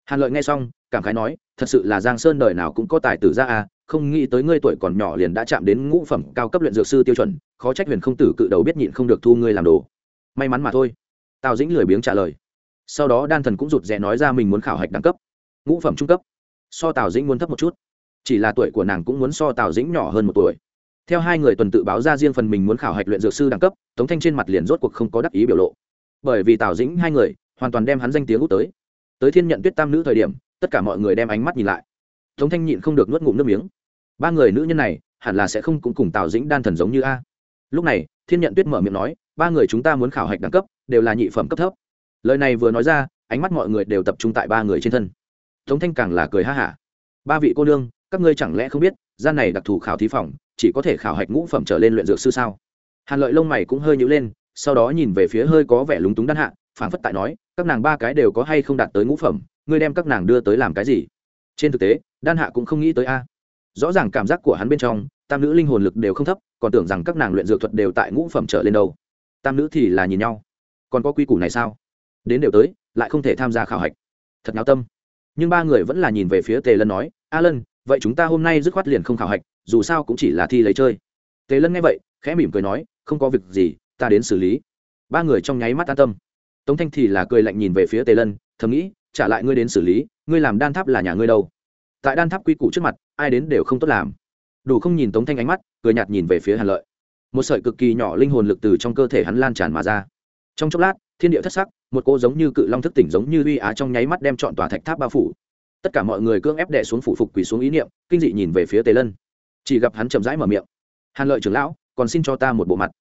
hàn lợi nghe xong cảm khái nói thật sự là giang sơn đời nào cũng có tài tử ra à không nghĩ tới ngươi tuổi còn nhỏ liền đã chạm đến ngũ phẩm cao cấp luyện dược sư tiêu chuẩn, khó trách huyền không tử cự đầu biết nhịn không được thu ngươi làm đồ. May mắn mà thôi. Tào dĩnh lười biếng trả lời. Sau đó đan thần cũng rụt rè nói ra mình muốn khảo hạch đẳng cấp, ngũ phẩm trung cấp. So tào dĩnh muốn thấp một chút. Chỉ là tuổi của nàng cũng muốn so tào dĩnh nhỏ hơn một tuổi theo hai người tuần tự báo ra riêng phần mình muốn khảo hạch luyện dược sư đẳng cấp, tống thanh trên mặt liền rốt cuộc không có đắc ý biểu lộ. Bởi vì tào dĩnh hai người, hoàn toàn đem hắn danh tiếng út tới. Tới thiên nhận tuyết tam nữ thời điểm, tất cả mọi người đem ánh mắt nhìn lại. Tống thanh nhịn không được nuốt ngụm nước miếng. Ba người nữ nhân này, hẳn là sẽ không cũng cùng tào dĩnh đan thần giống như a. Lúc này, thiên nhận tuyết mở miệng nói, ba người chúng ta muốn khảo hạch đẳng cấp, đều là nhị phẩm cấp thấp. Lời này vừa nói ra, ánh mắt mọi người đều tập trung tại ba người trên thân. Tống thanh càng là cười ha hả. Ba vị cô nương, các ngươi chẳng lẽ không biết gian này đặc thù khảo thí phòng, chỉ có thể khảo hạch ngũ phẩm trở lên luyện dược sư sao? Hàn lợi lông mày cũng hơi nhữ lên, sau đó nhìn về phía hơi có vẻ lúng túng đan hạ phản phất tại nói, các nàng ba cái đều có hay không đạt tới ngũ phẩm, ngươi đem các nàng đưa tới làm cái gì? Trên thực tế, đan hạ cũng không nghĩ tới a. Rõ ràng cảm giác của hắn bên trong, tam nữ linh hồn lực đều không thấp, còn tưởng rằng các nàng luyện dược thuật đều tại ngũ phẩm trở lên đâu. Tam nữ thì là nhìn nhau. Còn có quy củ này sao? Đến đều tới, lại không thể tham gia khảo hạch. Thật náo tâm. Nhưng ba người vẫn là nhìn về phía tề lân nói a lân vậy chúng ta hôm nay dứt khoát liền không khảo hạch, dù sao cũng chỉ là thi lấy chơi. Tề lân nghe vậy, khẽ mỉm cười nói, không có việc gì, ta đến xử lý. Ba người trong nháy mắt an tâm. Tống thanh thì là cười lạnh nhìn về phía tề lân, thầm nghĩ, trả lại ngươi đến xử lý, ngươi làm đan tháp là nhà ngươi đâu. Tại đan tháp quy củ trước mặt, ai đến đều không tốt làm. Đủ không nhìn tống thanh ánh mắt, cười nhạt nhìn về phía hàn lợi. Một sợi cực kỳ nhỏ linh hồn lực từ trong cơ thể hắn lan tràn mà ra. Trong chốc lát, thiên địa thất sắc, một cô giống như cự long thức tỉnh giống như uy á trong nháy mắt đem chọn tòa thạch tháp bao phủ tất cả mọi người cưỡng ép đệ xuống phủ phục quỳ xuống ý niệm, kinh dị nhìn về phía tề lân. Chỉ gặp hắn chậm rãi mở miệng. Hàn lợi trưởng lão, còn xin cho ta một bộ mặt.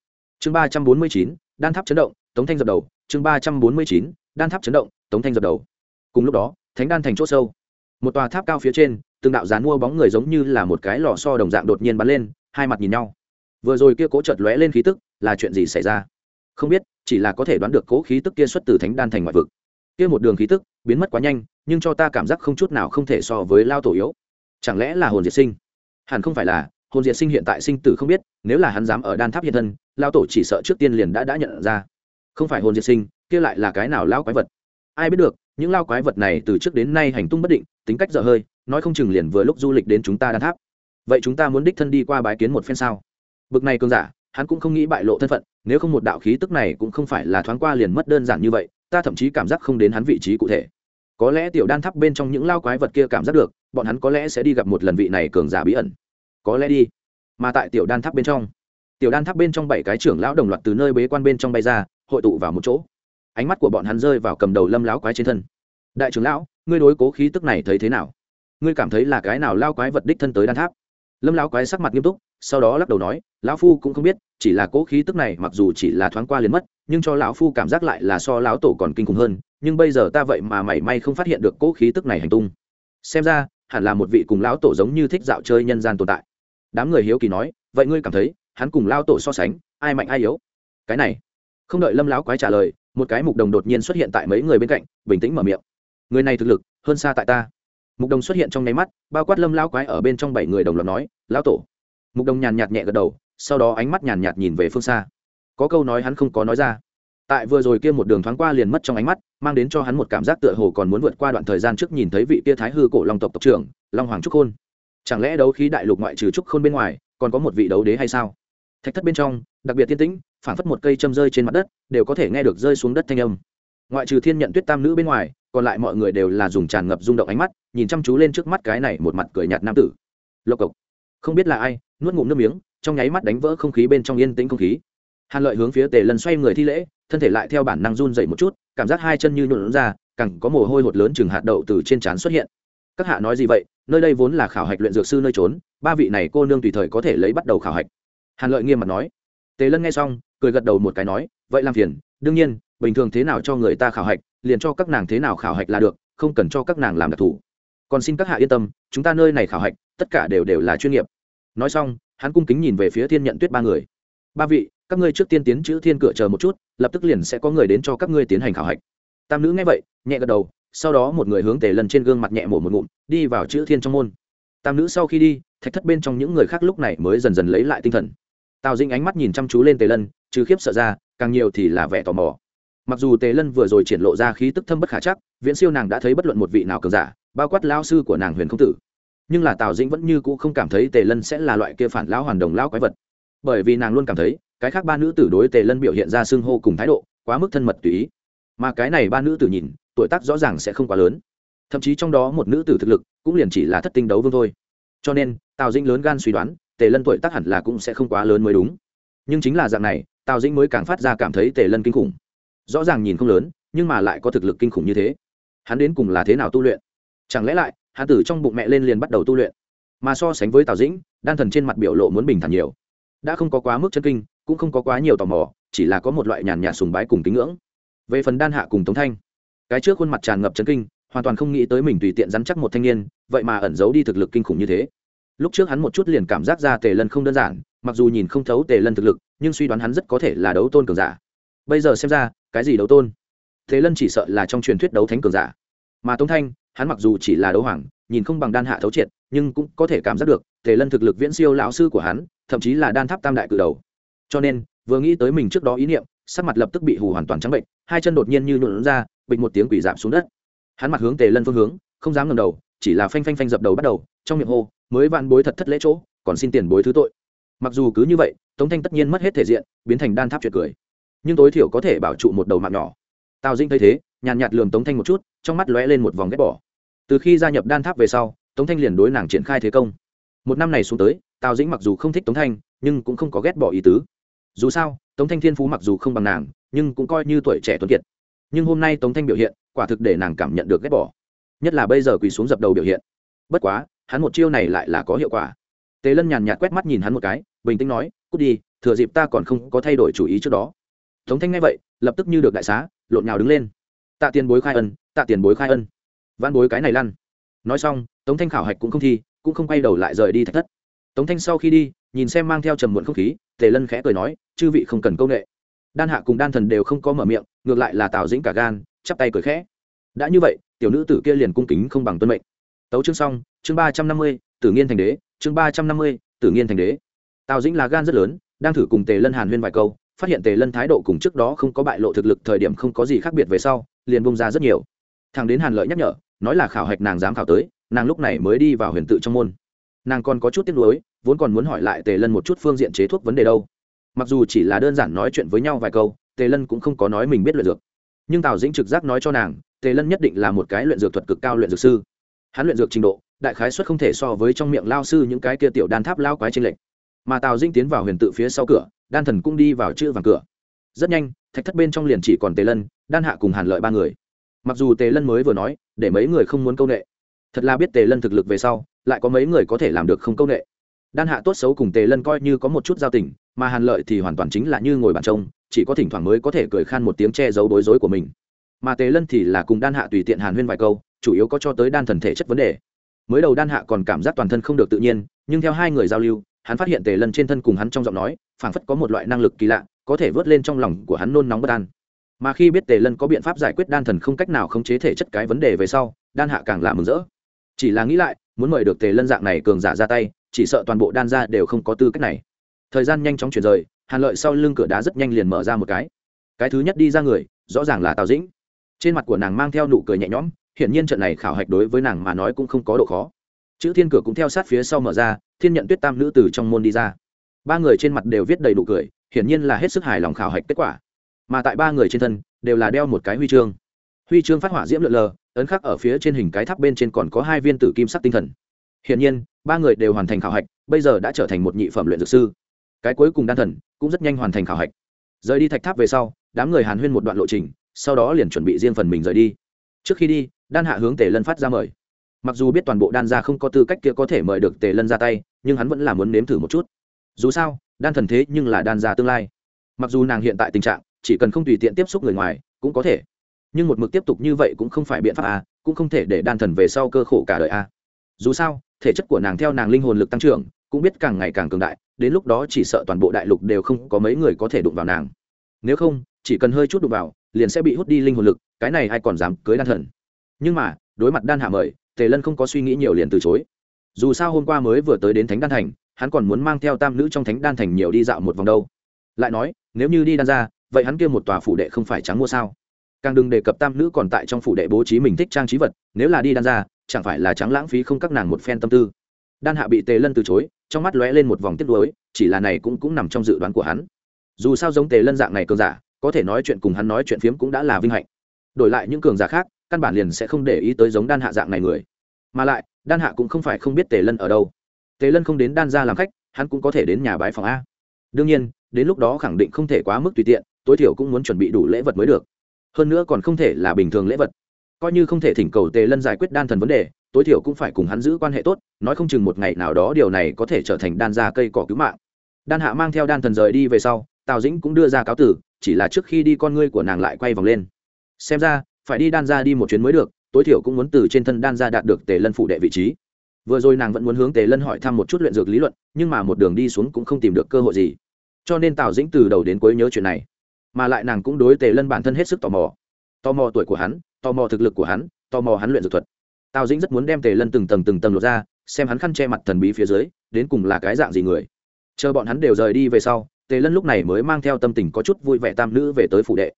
Chương ba trăm bốn mươi chín, đan tháp chấn động, tống thanh dập đầu. Chương ba trăm bốn mươi chín, đan tháp chấn động, tống thanh dập đầu. Cùng lúc đó, thánh đan thành c h ỗ sâu. Một tòa tháp cao phía trên, từng đạo dán mua bóng người giống như là một cái lò so đồng dạng đột nhiên bắn lên, hai mặt nhìn nhau. Vừa rồi kia cố chợt lóe lên khí tức, là chuyện gì xảy ra? Không biết, chỉ là có thể đoán được cố khí tức kia xuất từ thánh đan thành ngoại vực kia một đường khí tức biến mất quá nhanh, nhưng cho ta cảm giác không chút nào không thể so với lao tổ yếu. Chẳng lẽ là hồn diệt sinh? Hẳn không phải là, hồn diệt sinh hiện tại sinh tử không biết, nếu là hắn dám ở đan tháp hiện thân, lao tổ chỉ sợ trước tiên liền đã đã nhận ra. Không phải hồn diệt sinh, kia lại là cái nào lao quái vật? Ai biết được, những lao quái vật này từ trước đến nay hành tung bất định, tính cách dở hơi, nói không chừng liền vừa lúc du lịch đến chúng ta đan tháp. Vậy chúng ta muốn đích thân đi qua bái kiến một phen sao? Bực này cường giả, hắn cũng không nghĩ bại lộ thân phận, nếu không một đạo khí tức này cũng không phải là thoáng qua liền mất đơn giản như vậy ta thậm chí cảm giác không đến hắn vị trí cụ thể. Có lẽ tiểu đan tháp bên trong những lao quái vật kia cảm giác được, bọn hắn có lẽ sẽ đi gặp một lần vị này cường giả bí ẩn. Có lẽ đi. Mà tại tiểu đan tháp bên trong, tiểu đan tháp bên trong bảy cái trưởng lão đồng loạt từ nơi bế quan bên trong bay ra, hội tụ vào một chỗ. Ánh mắt của bọn hắn rơi vào cầm đầu lâm lão quái trên thân. Đại trưởng lão, ngươi đối cố khí tức này thấy thế nào? Ngươi cảm thấy là cái nào lao quái vật đích thân tới đan tháp? Lâm lão quái sắc mặt nghiêm túc sau đó lắc đầu nói, lão phu cũng không biết, chỉ là cố khí tức này mặc dù chỉ là thoáng qua liền mất, nhưng cho lão phu cảm giác lại là so lão tổ còn kinh khủng hơn, nhưng bây giờ ta vậy mà mảy may không phát hiện được cố khí tức này hành tung. Xem ra, hẳn là một vị cùng lão tổ giống như thích dạo chơi nhân gian tồn tại. Đám người hiếu kỳ nói, vậy ngươi cảm thấy, hắn cùng lão tổ so sánh, ai mạnh ai yếu? Cái này, không đợi lâm lão quái trả lời, một cái mục đồng đột nhiên xuất hiện tại mấy người bên cạnh, bình tĩnh mở miệng. Người này thực lực, hơn xa tại ta. Mục đồng xuất hiện trong nháy mắt, bao quát lâm lão quái ở bên trong bảy người đồng loạt nói, lão tổ mục đồng nhàn nhạt nhẹ gật đầu, sau đó ánh mắt nhàn nhạt nhìn về phương xa. Có câu nói hắn không có nói ra. Tại vừa rồi kia một đường thoáng qua liền mất trong ánh mắt, mang đến cho hắn một cảm giác tựa hồ còn muốn vượt qua đoạn thời gian trước nhìn thấy vị kia thái hư cổ long tộc tộc trưởng, long hoàng trúc khôn. Chẳng lẽ đấu khí đại lục ngoại trừ trúc khôn bên ngoài, còn có một vị đấu đế hay sao? Thạch thất bên trong, đặc biệt tiên tĩnh phản phất một cây châm rơi trên mặt đất, đều có thể nghe được rơi xuống đất thanh âm. Ngoại trừ thiên nhận tuyết tam nữ bên ngoài, còn lại mọi người đều là dùng tràn ngập rung động ánh mắt, nhìn chăm chú lên trước mắt cái này một mặt cười nhạt nam tử. Lộc cộc không biết là ai, nuốt ngụm nước miếng, trong nháy mắt đánh vỡ không khí bên trong yên tĩnh không khí. Hàn lợi hướng phía tề Lân xoay người thi lễ, thân thể lại theo bản năng run dậy một chút, cảm giác hai chân như nhuộn ra cẳng có mồ hôi hột lớn chừng hạt đậu từ trên trán xuất hiện. Các hạ nói gì vậy? Nơi đây vốn là khảo hạch luyện dược sư nơi trốn, ba vị này cô nương tùy thời có thể lấy bắt đầu khảo hạch. Hàn lợi nghiêm mặt nói. Tề lân nghe xong, cười gật đầu một cái nói, vậy làm phiền, đương nhiên, bình thường thế nào cho người ta khảo hạch, liền cho các nàng thế nào khảo hạch là được, không cần cho các nàng làm đặc thù còn xin các hạ yên tâm, chúng ta nơi này khảo hạch, tất cả đều đều là chuyên nghiệp. Nói xong, hắn cung kính nhìn về phía thiên nhận tuyết ba người. Ba vị, các ngươi trước tiên tiến chữ thiên cửa chờ một chút, lập tức liền sẽ có người đến cho các ngươi tiến hành khảo hạch. Tam nữ nghe vậy, nhẹ gật đầu, sau đó một người hướng tề lần trên gương mặt nhẹ mổ một ngụm, đi vào chữ thiên trong môn. Tam nữ sau khi đi, thạch thất bên trong những người khác lúc này mới dần dần lấy lại tinh thần. Tào Dinh ánh mắt nhìn chăm chú lên tề lân chứ khiếp sợ ra, càng nhiều thì là vẻ tò mò. Mặc dù tề lân vừa rồi triển lộ ra khí tức thâm bất khả chắc, viễn siêu nàng đã thấy bất luận một vị nào cường giả bao quát lao sư của nàng huyền không tử. Nhưng là tào dĩnh vẫn như cũ không cảm thấy tề lân sẽ là loại kia phản lão hoàn đồng lão quái vật. Bởi vì nàng luôn cảm thấy, cái khác ba nữ tử đối tề lân biểu hiện ra xưng hô cùng thái độ, quá mức thân mật tùy ý. Mà cái này ba nữ tử nhìn, tuổi tác rõ ràng sẽ không quá lớn. Thậm chí trong đó một nữ tử thực lực cũng liền chỉ là thất tinh đấu vương thôi. Cho nên, tào dĩnh lớn gan suy đoán, tề lân tuổi tác hẳn là cũng sẽ không quá lớn mới đúng. Nhưng chính là dạng này, tào dĩnh mới càng phát ra cảm thấy tề lân kinh khủng. Rõ ràng nhìn không lớn, nhưng mà lại có thực lực kinh khủng như thế. Hắn đến cùng là thế nào tu luyện? Chẳng lẽ lại hạ tử trong bụng mẹ lên liền bắt đầu tu luyện? Mà so sánh với tào dĩnh, đan thần trên mặt biểu lộ muốn bình thản nhiều. Đã không có quá mức chân kinh, cũng không có quá nhiều tò mò, chỉ là có một loại nhàn nhạt sùng bái cùng kính ngưỡng. Về phần đan hạ cùng tống thanh, cái trước khuôn mặt tràn ngập chân kinh, hoàn toàn không nghĩ tới mình tùy tiện dắn chắc một thanh niên, vậy mà ẩn giấu đi thực lực kinh khủng như thế. Lúc trước hắn một chút liền cảm giác ra tề lân không đơn giản, mặc dù nhìn không thấu tề lân thực lực, nhưng suy đoán hắn rất có thể là đấu tôn cường giả. Bây giờ xem ra, cái gì đấu tôn? Tề lân chỉ sợ là trong truyền thuyết đấu thánh cường giả. Mà tống thanh hắn mặc dù chỉ là đấu hoàng, nhìn không bằng đan hạ thấu triệt, nhưng cũng có thể cảm giác được, tề lân thực lực viễn siêu lão sư của hắn, thậm chí là đan tháp tam đại cử đầu. Cho nên, vừa nghĩ tới mình trước đó ý niệm, sắc mặt lập tức bị hù hoàn toàn trắng bệnh, hai chân đột nhiên như nhuộn ra, bịch một tiếng quỷ giảm xuống đất. Hắn mặt hướng tề lân phương hướng, không dám ngầm đầu, chỉ là phanh phanh phanh dập đầu bắt đầu, trong miệng hô, mới vạn bối thật thất lễ chỗ, còn xin tiền bối thứ tội. Mặc dù cứ như vậy, tống thanh tất nhiên mất hết thể diện, biến thành đan tháp chuyện cười. Nhưng tối thiểu có thể bảo trụ một đầu mạng nhỏ. Tào dinh thấy thế nhàn nhạt lườm tống thanh một chút, trong mắt lóe lên một vòng ghét bỏ. Từ khi gia nhập đan tháp về sau, tống thanh liền đối nàng triển khai thế công. Một năm này xuống tới, tào dĩnh mặc dù không thích tống thanh, nhưng cũng không có ghét bỏ ý tứ. Dù sao, tống thanh thiên phú mặc dù không bằng nàng, nhưng cũng coi như tuổi trẻ tuấn kiệt. Nhưng hôm nay tống thanh biểu hiện, quả thực để nàng cảm nhận được ghét bỏ. Nhất là bây giờ quỳ xuống dập đầu biểu hiện. Bất quá, hắn một chiêu này lại là có hiệu quả. Tề lân nhàn nhạt quét mắt nhìn hắn một cái, bình tĩnh nói, cút đi, thừa dịp ta còn không có thay đổi chủ ý trước đó. Tống thanh nghe vậy, lập tức như được đại xá, lộn nhào đứng lên tạ tiền bối khai ân, tạ tiền bối khai ân. Văn bối cái này lăn. Nói xong, tống thanh khảo hạch cũng không thi, cũng không quay đầu lại rời đi thạch thất. Tống thanh sau khi đi, nhìn xem mang theo trầm muộn không khí, tề lân khẽ cười nói, chư vị không cần công nghệ đan hạ cùng đan thần đều không có mở miệng, ngược lại là tào dĩnh cả gan, chắp tay cười khẽ. Đã như vậy, tiểu nữ tử kia liền cung kính không bằng tuân mệnh. Tấu chương xong, chương ba trăm năm mươi, tử nghiên thành đế, chương ba trăm năm mươi, tử nghiên thành đế. Tào dĩnh là gan rất lớn, đang thử cùng tề lân hàn huyên vài câu, phát hiện tề lân thái độ cùng trước đó không có bại lộ thực lực thời điểm không có gì khác biệt về sau liền bông ra rất nhiều. Thằng đến hàn lợi nhắc nhở, nói là khảo hạch nàng dám khảo tới, nàng lúc này mới đi vào huyền tự trong môn. Nàng còn có chút tiếc nuối, vốn còn muốn hỏi lại tề lân một chút phương diện chế thuốc vấn đề đâu. Mặc dù chỉ là đơn giản nói chuyện với nhau vài câu, tề lân cũng không có nói mình biết luyện dược. Nhưng tào dĩnh trực giác nói cho nàng, tề lân nhất định là một cái luyện dược thuật cực cao luyện dược sư. Hắn luyện dược trình độ, đại khái xuất không thể so với trong miệng lao sư những cái kia tiểu đan tháp lao quái tranh lệnh mà tào dĩnh tiến vào huyền tự phía sau cửa, đan thần cũng đi vào chữ vàng cửa rất nhanh, thạch thất bên trong liền chỉ còn tề lân, đan hạ cùng hàn lợi ba người. Mặc dù tề lân mới vừa nói, để mấy người không muốn công nghệ thật là biết tề lân thực lực về sau, lại có mấy người có thể làm được không công nghệ đan hạ tốt xấu cùng tề lân coi như có một chút giao tình, mà hàn lợi thì hoàn toàn chính là như ngồi bàn trông, chỉ có thỉnh thoảng mới có thể cười khan một tiếng che giấu bối rối của mình. Mà tề lân thì là cùng đan hạ tùy tiện hàn huyên vài câu, chủ yếu có cho tới đan thần thể chất vấn đề. Mới đầu đan hạ còn cảm giác toàn thân không được tự nhiên, nhưng theo hai người giao lưu, hắn phát hiện tề lân trên thân cùng hắn trong giọng nói, phảng phất có một loại năng lực kỳ lạ có thể vớt lên trong lòng của hắn nôn nóng bất an. Mà khi biết tề lân có biện pháp giải quyết đan thần không cách nào khống chế thể chất cái vấn đề về sau, đan hạ càng là mừng rỡ. Chỉ là nghĩ lại, muốn mời được tề lân dạng này cường giả ra tay, chỉ sợ toàn bộ đan ra đều không có tư cách này. Thời gian nhanh chóng chuyển rời, hàn lợi sau lưng cửa đá rất nhanh liền mở ra một cái. Cái thứ nhất đi ra người, rõ ràng là tào dĩnh. Trên mặt của nàng mang theo nụ cười nhẹ nhõm, hiển nhiên trận này khảo hạch đối với nàng mà nói cũng không có độ khó. Chữ thiên cửa cũng theo sát phía sau mở ra, thiên nhận tuyết tam nữ từ trong môn đi ra. Ba người trên mặt đều viết đầy nụ cười hiển nhiên là hết sức hài lòng khảo hạch kết quả. Mà tại ba người trên thân, đều là đeo một cái huy chương. Huy chương phát hỏa diễm lượn lờ, ấn khắc ở phía trên hình cái tháp bên trên còn có hai viên tử kim sắc tinh thần. Hiển nhiên, ba người đều hoàn thành khảo hạch, bây giờ đã trở thành một nhị phẩm luyện dược sư. Cái cuối cùng đan thần, cũng rất nhanh hoàn thành khảo hạch. Rời đi thạch tháp về sau, đám người hàn huyên một đoạn lộ trình, sau đó liền chuẩn bị riêng phần mình rời đi. Trước khi đi, đan hạ hướng tề lân phát ra mời. Mặc dù biết toàn bộ đan gia không có tư cách kia có thể mời được tề lân ra tay, nhưng hắn vẫn là muốn nếm thử một chút. Dù sao đan thần thế nhưng là đan gia tương lai. Mặc dù nàng hiện tại tình trạng, chỉ cần không tùy tiện tiếp xúc người ngoài, cũng có thể. Nhưng một mực tiếp tục như vậy cũng không phải biện pháp à cũng không thể để đan thần về sau cơ khổ cả đời à. Dù sao, thể chất của nàng theo nàng linh hồn lực tăng trưởng, cũng biết càng ngày càng cường đại, đến lúc đó chỉ sợ toàn bộ đại lục đều không có mấy người có thể đụng vào nàng. Nếu không, chỉ cần hơi chút đụng vào, liền sẽ bị hút đi linh hồn lực, cái này ai còn dám cưới đan thần? Nhưng mà, đối mặt đan hạ mời, tề lân không có suy nghĩ nhiều liền từ chối. Dù sao hôm qua mới vừa tới đến thánh đan thành hắn còn muốn mang theo tam nữ trong thánh đan thành nhiều đi dạo một vòng đâu. Lại nói, nếu như đi đan ra, vậy hắn kia một tòa phủ đệ không phải trắng mua sao? Càng đừng đề cập tam nữ còn tại trong phủ đệ bố trí mình thích trang trí vật, nếu là đi đan ra, chẳng phải là trắng lãng phí không các nàng một phen tâm tư. Đan hạ bị tề lân từ chối, trong mắt lóe lên một vòng tiếc nuối, chỉ là này cũng cũng nằm trong dự đoán của hắn. Dù sao giống tề lân dạng này cường giả, có thể nói chuyện cùng hắn nói chuyện phiếm cũng đã là vinh hạnh. Đổi lại những cường giả khác, căn bản liền sẽ không để ý tới giống đan hạ dạng này người. Mà lại, đan hạ cũng không phải không biết tề lân ở đâu tề lân không đến đan ra làm khách, hắn cũng có thể đến nhà bái phòng a. Đương nhiên, đến lúc đó khẳng định không thể quá mức tùy tiện, tối thiểu cũng muốn chuẩn bị đủ lễ vật mới được. Hơn nữa còn không thể là bình thường lễ vật. Coi như không thể thỉnh cầu tề lân giải quyết đan thần vấn đề, tối thiểu cũng phải cùng hắn giữ quan hệ tốt, nói không chừng một ngày nào đó điều này có thể trở thành đan ra cây cỏ cứu mạng. Đan hạ mang theo đan thần rời đi về sau, tào dĩnh cũng đưa ra cáo tử, chỉ là trước khi đi con ngươi của nàng lại quay vòng lên. Xem ra, phải đi đan ra đi một chuyến mới được, tối thiểu cũng muốn từ trên thân đan ra đạt được tề lân phụ đệ vị trí vừa rồi nàng vẫn muốn hướng tề lân hỏi thăm một chút luyện dược lý luận, nhưng mà một đường đi xuống cũng không tìm được cơ hội gì. Cho nên tào dĩnh từ đầu đến cuối nhớ chuyện này. Mà lại nàng cũng đối tề lân bản thân hết sức tò mò. Tò mò tuổi của hắn, tò mò thực lực của hắn, tò mò hắn luyện dược thuật. Tào dĩnh rất muốn đem tề lân từng tầng từng tầng lột ra, xem hắn khăn che mặt thần bí phía dưới, đến cùng là cái dạng gì người. Chờ bọn hắn đều rời đi về sau, tề lân lúc này mới mang theo tâm tình có chút vui vẻ tam nữ về tới phủ đệ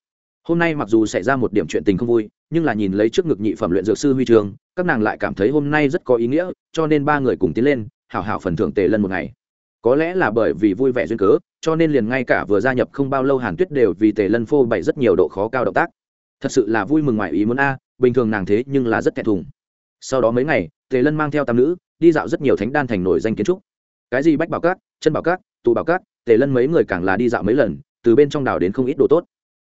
hôm nay mặc dù xảy ra một điểm chuyện tình không vui, nhưng là nhìn lấy trước ngực nhị phẩm luyện dược sư huy trường, các nàng lại cảm thấy hôm nay rất có ý nghĩa, cho nên ba người cùng tiến lên, hảo hảo phần thưởng tề lân một ngày. Có lẽ là bởi vì vui vẻ duyên cớ, cho nên liền ngay cả vừa gia nhập không bao lâu hàn tuyết đều vì tề lân phô bày rất nhiều độ khó cao động tác. Thật sự là vui mừng ngoài ý muốn a, bình thường nàng thế nhưng là rất thẹn thùng. Sau đó mấy ngày, tề lân mang theo tam nữ, đi dạo rất nhiều thánh đan thành nổi danh kiến trúc. Cái gì bách bảo cát chân bảo cát tụ bảo cát tề lân mấy người càng là đi dạo mấy lần, từ bên trong đảo đến không ít đồ tốt.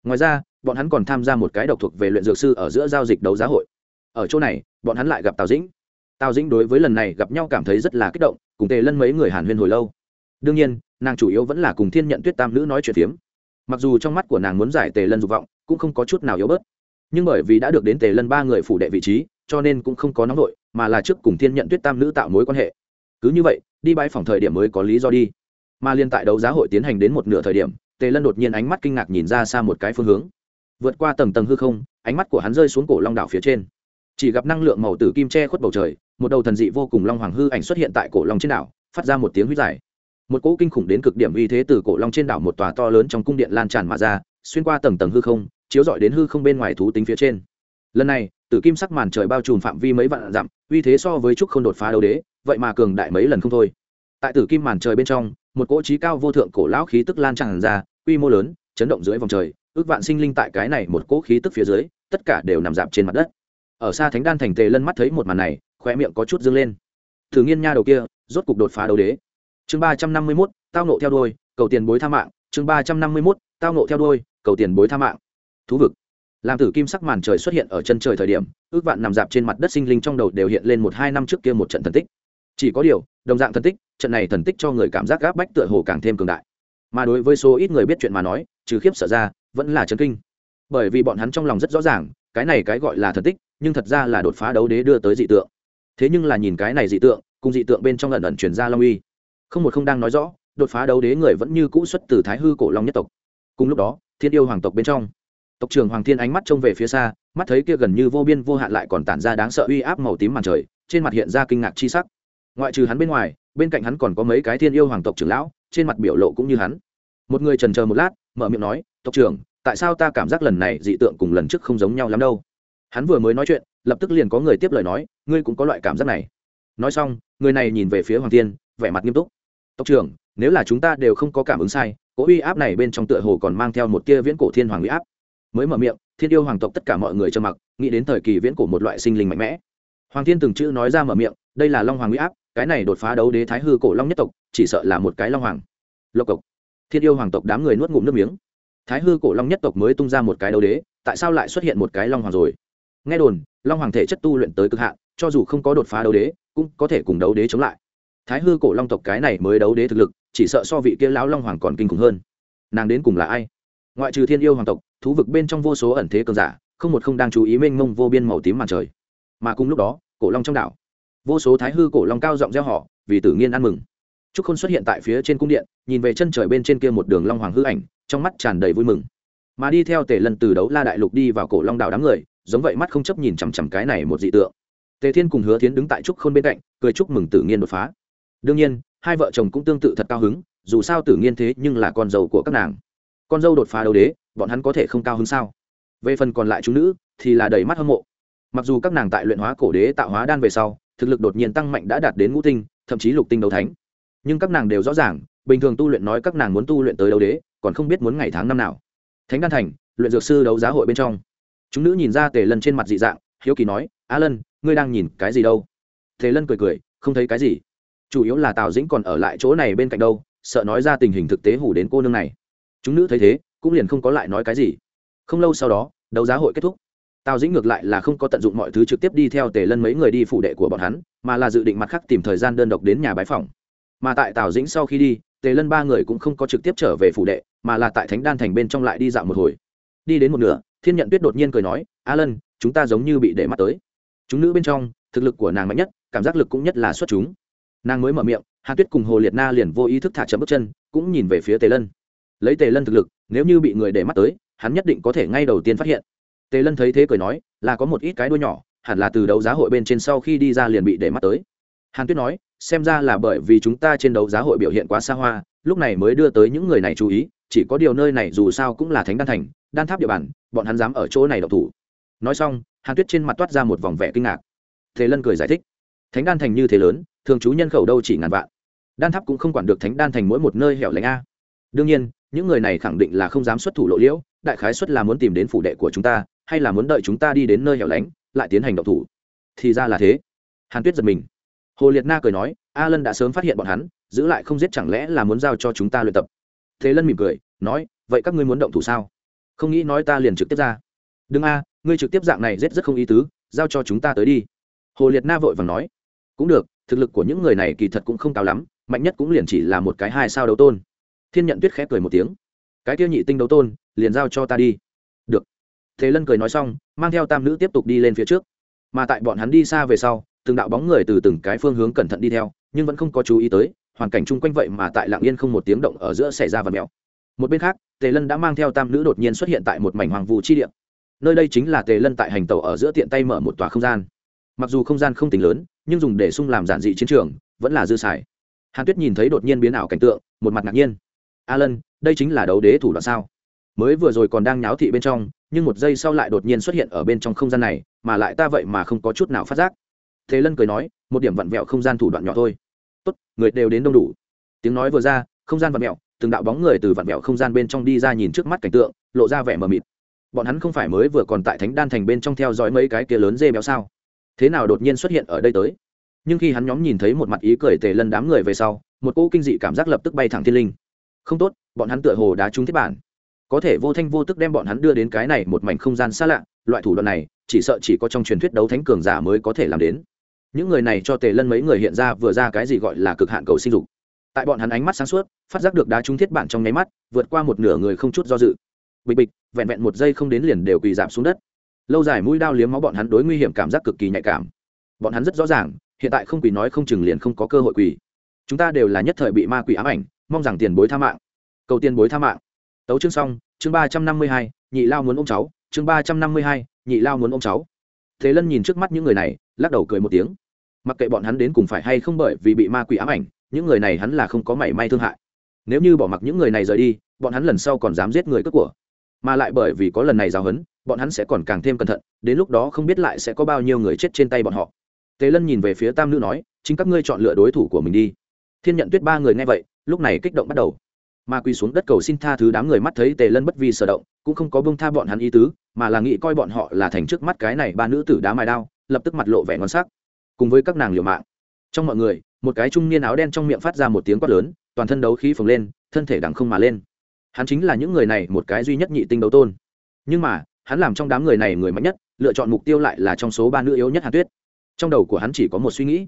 Ngoài ra bọn hắn còn tham gia một cái độc thuộc về luyện dược sư ở giữa giao dịch đấu giá hội. Ở chỗ này, bọn hắn lại gặp tào dĩnh. Tào dĩnh đối với lần này gặp nhau cảm thấy rất là kích động, cùng tề lân mấy người hàn huyên hồi lâu. Đương nhiên, nàng chủ yếu vẫn là cùng thiên nhận tuyết tam nữ nói chuyện phiếm. Mặc dù trong mắt của nàng muốn giải tề lân dục vọng, cũng không có chút nào yếu bớt. Nhưng bởi vì đã được đến tề lân ba người phủ đệ vị trí, cho nên cũng không có nóng vội, mà là trước cùng thiên nhận tuyết tam nữ tạo mối quan hệ. Cứ như vậy, đi bãi phòng thời điểm mới có lý do đi. Mà liên tại đấu giá hội tiến hành đến một nửa thời điểm, tề lân đột nhiên ánh mắt kinh ngạc nhìn ra xa một cái phương hướng vượt qua tầng tầng hư không, ánh mắt của hắn rơi xuống cổ long đảo phía trên. Chỉ gặp năng lượng màu tử kim che khuất bầu trời, một đầu thần dị vô cùng long hoàng hư ảnh xuất hiện tại cổ long trên đảo, phát ra một tiếng huyết dài. Một cỗ kinh khủng đến cực điểm uy thế từ cổ long trên đảo một tòa to lớn trong cung điện lan tràn mà ra, xuyên qua tầng tầng hư không, chiếu dọi đến hư không bên ngoài thú tính phía trên. Lần này, tử kim sắc màn trời bao trùm phạm vi mấy vạn dặm, uy thế so với trúc không đột phá đấu đế, vậy mà cường đại mấy lần không thôi. Tại tử kim màn trời bên trong, một cỗ trí cao vô thượng cổ lão khí tức lan tràn ra, quy mô lớn, chấn động dưới vòng trời ước vạn sinh linh tại cái này một cỗ khí tức phía dưới, tất cả đều nằm dạp trên mặt đất. Ở xa thánh đan thành tề lân mắt thấy một màn này khoe miệng có chút dâng lên. Thử nghiên nha đầu kia, rốt cục đột phá đấu đế. Chương ba trăm năm mươi mốt, tao nộ theo đôi cầu tiền bối tha mạng. Chương ba trăm năm mươi mốt, tao nộ theo đôi cầu tiền bối tha mạng. Thú vực. Làm tử kim sắc màn trời xuất hiện ở chân trời thời điểm, ước vạn nằm dạp trên mặt đất sinh linh trong đầu đều hiện lên một hai năm trước kia một trận thần tích. Chỉ có điều, đồng dạng thần tích, trận này thần tích cho người cảm giác gáp bách tựa hồ càng thêm cường đại. Mà đối với số ít người biết chuyện mà nói, trừ khiếp sợ ra vẫn là chấn kinh. Bởi vì bọn hắn trong lòng rất rõ ràng, cái này cái gọi là thần tích, nhưng thật ra là đột phá đấu đế đưa tới dị tượng. Thế nhưng là nhìn cái này dị tượng, cùng dị tượng bên trong lần ẩn chuyển ra long uy. Không một không đang nói rõ, đột phá đấu đế người vẫn như cũ xuất từ thái hư cổ long nhất tộc. Cùng lúc đó, thiên yêu hoàng tộc bên trong, tộc trưởng hoàng thiên ánh mắt trông về phía xa, mắt thấy kia gần như vô biên vô hạn lại còn tản ra đáng sợ uy áp màu tím màn trời, trên mặt hiện ra kinh ngạc chi sắc. Ngoại trừ hắn bên ngoài, bên cạnh hắn còn có mấy cái thiên yêu hoàng tộc trưởng lão, trên mặt biểu lộ cũng như hắn. Một người trần chờ một lát, mở miệng nói tộc trưởng, tại sao ta cảm giác lần này dị tượng cùng lần trước không giống nhau lắm đâu? Hắn vừa mới nói chuyện, lập tức liền có người tiếp lời nói, ngươi cũng có loại cảm giác này. Nói xong, người này nhìn về phía hoàng thiên, vẻ mặt nghiêm túc. Tộc trưởng, nếu là chúng ta đều không có cảm ứng sai, cỗ uy áp này bên trong tựa hồ còn mang theo một tia viễn cổ thiên hoàng uy áp. Mới mở miệng, thiên yêu hoàng tộc tất cả mọi người trơ mặc, nghĩ đến thời kỳ viễn cổ một loại sinh linh mạnh mẽ. Hoàng thiên từng chữ nói ra mở miệng, đây là long hoàng uy áp, cái này đột phá đấu đế thái hư cổ long nhất tộc, chỉ sợ là một cái long hoàng. Lộc cộc. Thiên yêu hoàng tộc đám người nuốt ngụm nước miếng thái hư cổ long nhất tộc mới tung ra một cái đấu đế, tại sao lại xuất hiện một cái long hoàng rồi? Nghe đồn, long hoàng thể chất tu luyện tới cực hạn, cho dù không có đột phá đấu đế, cũng có thể cùng đấu đế chống lại. Thái hư cổ long tộc cái này mới đấu đế thực lực, chỉ sợ so vị kia lão long hoàng còn kinh khủng hơn. Nàng đến cùng là ai? Ngoại trừ thiên yêu hoàng tộc, thú vực bên trong vô số ẩn thế cường giả, không một không đang chú ý mênh mông vô biên màu tím màn trời. Mà cùng lúc đó, cổ long trong đảo, vô số thái hư cổ long cao giọng gieo họ vì tử nghiên ăn mừng. Trúc khôn xuất hiện tại phía trên cung điện, nhìn về chân trời bên trên kia một đường long hoàng hư ảnh trong mắt tràn đầy vui mừng. Mà đi theo tề lân từ đấu la đại lục đi vào cổ long đảo đám người, giống vậy mắt không chấp nhìn chằm chằm cái này một dị tượng. Tề thiên cùng hứa thiến đứng tại trúc khôn bên cạnh, cười chúc mừng tử nghiên đột phá. Đương nhiên, hai vợ chồng cũng tương tự thật cao hứng, dù sao tử nghiên thế nhưng là con dâu của các nàng. Con dâu đột phá đấu đế, bọn hắn có thể không cao hứng sao? Về phần còn lại chúng nữ, thì là đầy mắt hâm mộ. Mặc dù các nàng tại luyện hóa cổ đế tạo hóa đan về sau, thực lực đột nhiên tăng mạnh đã đạt đến ngũ tinh, thậm chí lục tinh đấu thánh. Nhưng các nàng đều rõ ràng bình thường tu luyện nói các nàng muốn tu luyện tới đấu đế, còn không biết muốn ngày tháng năm nào. Thánh đan thành, luyện dược sư đấu giá hội bên trong. Chúng nữ nhìn ra tề lân trên mặt dị dạng, hiếu kỳ nói á lân, ngươi đang nhìn cái gì đâu? Tề lân cười cười, không thấy cái gì. Chủ yếu là tào dĩnh còn ở lại chỗ này bên cạnh đâu, sợ nói ra tình hình thực tế hủ đến cô nương này. Chúng nữ thấy thế, cũng liền không có lại nói cái gì. Không lâu sau đó, đấu giá hội kết thúc. Tào dĩnh ngược lại là không có tận dụng mọi thứ trực tiếp đi theo tề lân mấy người đi phụ đệ của bọn hắn, mà là dự định mặt khác tìm thời gian đơn độc đến nhà bái phòng. Mà tại tào dĩnh sau khi đi tề lân ba người cũng không có trực tiếp trở về phủ đệ, mà là tại thánh đan thành bên trong lại đi dạo một hồi. Đi đến một nửa, thiên nhận tuyết đột nhiên cười nói, a lân, chúng ta giống như bị để mắt tới. Chúng nữ bên trong, thực lực của nàng mạnh nhất, cảm giác lực cũng nhất là xuất chúng. Nàng mới mở miệng, hàn tuyết cùng hồ liệt na liền vô ý thức thả chậm bước chân, cũng nhìn về phía tề lân. Lấy tề lân thực lực, nếu như bị người để mắt tới, hắn nhất định có thể ngay đầu tiên phát hiện. Tề lân thấy thế cười nói, là có một ít cái đuôi nhỏ, hẳn là từ đấu giá hội bên trên sau khi đi ra liền bị để mắt tới hàn tuyết nói, xem ra là bởi vì chúng ta trên đấu giá hội biểu hiện quá xa hoa, lúc này mới đưa tới những người này chú ý, chỉ có điều nơi này dù sao cũng là thánh đan thành, đan tháp địa bàn, bọn hắn dám ở chỗ này độc thủ. Nói xong, hàn tuyết trên mặt toát ra một vòng vẻ kinh ngạc. Thế lân cười giải thích, thánh đan thành như thế lớn, thường trú nhân khẩu đâu chỉ ngàn vạn. Đan tháp cũng không quản được thánh đan thành mỗi một nơi hẻo lánh a. Đương nhiên, những người này khẳng định là không dám xuất thủ lộ liễu, đại khái xuất là muốn tìm đến phủ đệ của chúng ta, hay là muốn đợi chúng ta đi đến nơi hẻo lánh, lại tiến hành độc thủ. Thì ra là thế. Hàn tuyết giật mình hồ liệt na cười nói a lân đã sớm phát hiện bọn hắn, giữ lại không giết chẳng lẽ là muốn giao cho chúng ta luyện tập? Thế lân mỉm cười, nói, vậy các ngươi muốn động thủ sao? Không nghĩ nói ta liền trực tiếp ra. Đừng a, ngươi trực tiếp dạng này giết rất không ý tứ, giao cho chúng ta tới đi. Hồ liệt na vội vàng nói, cũng được, thực lực của những người này kỳ thật cũng không cao lắm, mạnh nhất cũng liền chỉ là một cái hai sao đấu tôn. Thiên nhận tuyết khẽ cười một tiếng, cái tiêu nhị tinh đấu tôn, liền giao cho ta đi. Được. Thế lân cười nói xong, mang theo tam nữ tiếp tục đi lên phía trước. Mà tại bọn hắn đi xa về sau từng đạo bóng người từ từng cái phương hướng cẩn thận đi theo, nhưng vẫn không có chú ý tới, hoàn cảnh chung quanh vậy mà tại lạng yên không một tiếng động ở giữa xảy ra và mèo. Một bên khác, tề lân đã mang theo tam nữ đột nhiên xuất hiện tại một mảnh hoàng vụ chi địa. Nơi đây chính là tề lân tại hành tàu ở giữa tiện tay mở một tòa không gian. Mặc dù không gian không tính lớn, nhưng dùng để sung làm giản dị chiến trường, vẫn là dư xài. Hàn tuyết nhìn thấy đột nhiên biến ảo cảnh tượng, một mặt ngạc nhiên. A lân, đây chính là đấu đế thủ đoạn sao? Mới vừa rồi còn đang nháo thị bên trong, nhưng một giây sau lại đột nhiên xuất hiện ở bên trong không gian này, mà lại ta vậy mà không có chút nào phát giác thế lân cười nói, một điểm vặn vẹo không gian thủ đoạn nhỏ thôi. Tốt, người đều đến đông đủ. Tiếng nói vừa ra, không gian vặn vẹo, từng đạo bóng người từ vặn vẹo không gian bên trong đi ra nhìn trước mắt cảnh tượng, lộ ra vẻ mờ mịt. Bọn hắn không phải mới vừa còn tại thánh đan thành bên trong theo dõi mấy cái kia lớn dê béo sao? Thế nào đột nhiên xuất hiện ở đây tới? Nhưng khi hắn nhóm nhìn thấy một mặt ý cười tề lân đám người về sau, một cỗ kinh dị cảm giác lập tức bay thẳng thiên linh. Không tốt, bọn hắn tựa hồ đá trúng thiết bản. Có thể vô thanh vô tức đem bọn hắn đưa đến cái này một mảnh không gian xa lạ, loại thủ đoạn này, chỉ sợ chỉ có trong truyền thuyết đấu thánh cường giả mới có thể làm đến những người này cho tề lân mấy người hiện ra vừa ra cái gì gọi là cực hạn cầu sinh dục. Tại bọn hắn ánh mắt sáng suốt, phát giác được đá trúng thiết bản trong nháy mắt, vượt qua một nửa người không chút do dự. Bịch bịch, vẹn vẹn một giây không đến liền đều quỳ giảm xuống đất. Lâu dài mũi đao liếm máu bọn hắn đối nguy hiểm cảm giác cực kỳ nhạy cảm. Bọn hắn rất rõ ràng, hiện tại không quỳ nói không chừng liền không có cơ hội quỳ. Chúng ta đều là nhất thời bị ma quỷ ám ảnh, mong rằng tiền bối tha mạng. Cầu tiền bối tha mạng. Tấu chương xong, chương ba trăm năm mươi hai, nhị lao muốn ôm cháu. Chương ba trăm năm mươi hai, nhị lao muốn ôm cháu. Thế lân nhìn trước mắt những người này, lắc đầu cười một tiếng mặc kệ bọn hắn đến cùng phải hay không bởi vì bị ma quỷ ám ảnh, những người này hắn là không có mảy may thương hại. Nếu như bỏ mặc những người này rời đi, bọn hắn lần sau còn dám giết người cướp của. Mà lại bởi vì có lần này giáo hấn bọn hắn sẽ còn càng thêm cẩn thận, đến lúc đó không biết lại sẽ có bao nhiêu người chết trên tay bọn họ. Tề lân nhìn về phía tam nữ nói, chính các ngươi chọn lựa đối thủ của mình đi. Thiên nhận tuyết ba người nghe vậy, lúc này kích động bắt đầu. Mà quỳ xuống đất cầu xin tha thứ đám người mắt thấy tề lân bất vi sở động, cũng không có bông tha bọn hắn ý tứ, mà là nghĩ coi bọn họ là thành trước mắt cái này ba nữ tử đá mài đao, lập tức mặt lộ vẻ ngon sắc cùng với các nàng liều mạng. Trong mọi người, một cái trung niên áo đen trong miệng phát ra một tiếng quát lớn, toàn thân đấu khí phồng lên, thân thể đằng không mà lên. Hắn chính là những người này một cái duy nhất nhị tinh đấu tôn. Nhưng mà, hắn làm trong đám người này người mạnh nhất, lựa chọn mục tiêu lại là trong số ba nữ yếu nhất hàn tuyết. Trong đầu của hắn chỉ có một suy nghĩ,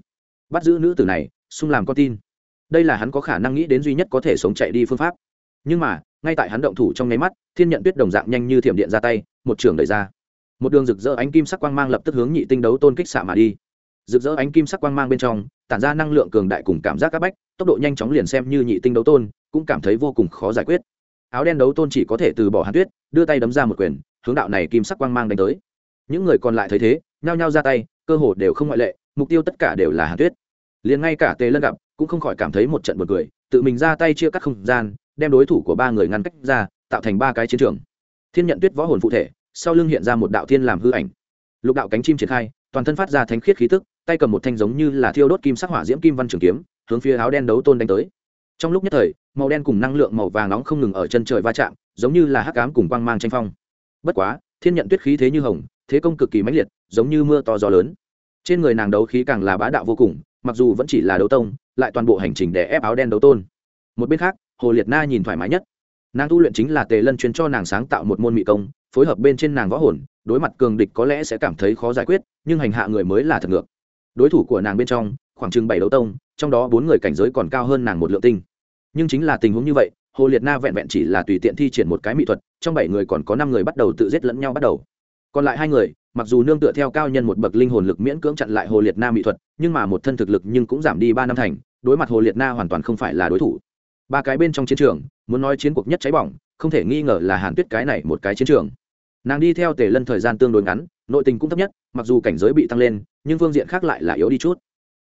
bắt giữ nữ tử này, xung làm con tin. Đây là hắn có khả năng nghĩ đến duy nhất có thể sống chạy đi phương pháp. Nhưng mà, ngay tại hắn động thủ trong nháy mắt, thiên nhận tuyết đồng dạng nhanh như thiểm điện ra tay, một trường đẩy ra. Một đường rực rỡ ánh kim sắc quang mang lập tức hướng nhị tinh đấu tôn kích xạ mà đi rực rỡ ánh kim sắc quang mang bên trong, tản ra năng lượng cường đại cùng cảm giác các bách, tốc độ nhanh chóng liền xem như nhị tinh đấu tôn, cũng cảm thấy vô cùng khó giải quyết. Áo đen đấu tôn chỉ có thể từ bỏ hàn tuyết, đưa tay đấm ra một quyền, hướng đạo này kim sắc quang mang đánh tới. Những người còn lại thấy thế, nhao nhao ra tay, cơ hồ đều không ngoại lệ, mục tiêu tất cả đều là hàn tuyết. Liền ngay cả tề lân gặp, cũng không khỏi cảm thấy một trận bật cười, tự mình ra tay chia cắt không gian, đem đối thủ của ba người ngăn cách ra, tạo thành ba cái chiến trường. Thiên nhận tuyết võ hồn phụ thể, sau lưng hiện ra một đạo thiên làm hư ảnh. Lục đạo cánh chim triển khai, toàn thân phát ra thánh khiết khí tức tay cầm một thanh giống như là thiêu đốt kim sắc hỏa diễm kim văn trường kiếm, hướng phía áo đen đấu tôn đánh tới. Trong lúc nhất thời, màu đen cùng năng lượng màu vàng nóng không ngừng ở chân trời va chạm, giống như là hắc ám cùng quang mang tranh phong. Bất quá, thiên nhận tuyết khí thế như hồng, thế công cực kỳ mãnh liệt, giống như mưa to gió lớn. Trên người nàng đấu khí càng là bá đạo vô cùng, mặc dù vẫn chỉ là đấu tông, lại toàn bộ hành trình để ép áo đen đấu tôn. Một bên khác, hồ liệt na nhìn thoải mái nhất. Nàng tu luyện chính là tề lân chuyên cho nàng sáng tạo một môn mỹ công, phối hợp bên trên nàng võ hồn, đối mặt cường địch có lẽ sẽ cảm thấy khó giải quyết, nhưng hành hạ người mới là thật ngược đối thủ của nàng bên trong, khoảng chừng bảy đấu tông, trong đó bốn người cảnh giới còn cao hơn nàng một lượng tinh. Nhưng chính là tình huống như vậy, hồ liệt na vẹn vẹn chỉ là tùy tiện thi triển một cái mỹ thuật, trong bảy người còn có năm người bắt đầu tự giết lẫn nhau bắt đầu. Còn lại hai người, mặc dù nương tựa theo cao nhân một bậc linh hồn lực miễn cưỡng chặn lại hồ liệt na mỹ thuật, nhưng mà một thân thực lực nhưng cũng giảm đi ba năm thành, đối mặt hồ liệt na hoàn toàn không phải là đối thủ. Ba cái bên trong chiến trường, muốn nói chiến cuộc nhất cháy bỏng, không thể nghi ngờ là hàn tuyết cái này một cái chiến trường. Nàng đi theo tề lân thời gian tương đối ngắn nội tình cũng thấp nhất, mặc dù cảnh giới bị tăng lên, nhưng phương diện khác lại là yếu đi chút.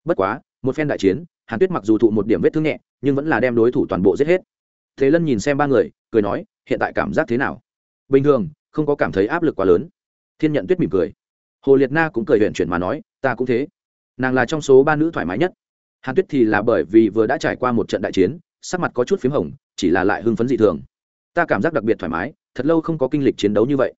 Bất quá, một phen đại chiến, hàn tuyết mặc dù thụ một điểm vết thương nhẹ, nhưng vẫn là đem đối thủ toàn bộ giết hết. Thế lân nhìn xem ba người, cười nói, hiện tại cảm giác thế nào? Bình thường, không có cảm thấy áp lực quá lớn. Thiên nhận tuyết mỉm cười. Hồ liệt na cũng cười huyện chuyển mà nói, ta cũng thế. Nàng là trong số ba nữ thoải mái nhất. Hàn tuyết thì là bởi vì vừa đã trải qua một trận đại chiến, sắc mặt có chút p h í m hồng, chỉ là lại hưng phấn dị thường. Ta cảm giác đặc biệt thoải mái, thật lâu không có kinh lịch chiến đấu như vậy.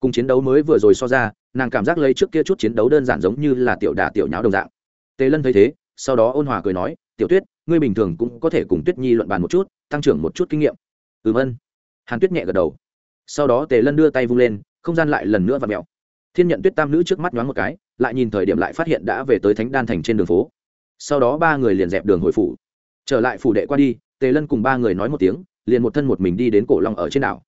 Cùng chiến đấu mới vừa rồi so ra nàng cảm giác lấy trước kia chút chiến đấu đơn giản giống như là tiểu đà tiểu nháo đồng dạng. Tề lân thấy thế, sau đó ôn hòa cười nói, tiểu tuyết, ngươi bình thường cũng có thể cùng tuyết nhi luận bàn một chút, tăng trưởng một chút kinh nghiệm. Ừm ân. Hàn tuyết nhẹ gật đầu. Sau đó tề lân đưa tay vung lên, không gian lại lần nữa và mẹo thiên nhận tuyết tam nữ trước mắt nhoáng một cái, lại nhìn thời điểm lại phát hiện đã về tới thánh đan thành trên đường phố. Sau đó ba người liền dẹp đường hồi phủ. Trở lại phủ đệ qua đi, tề lân cùng ba người nói một tiếng, liền một thân một mình đi đến cổ long ở trên đảo.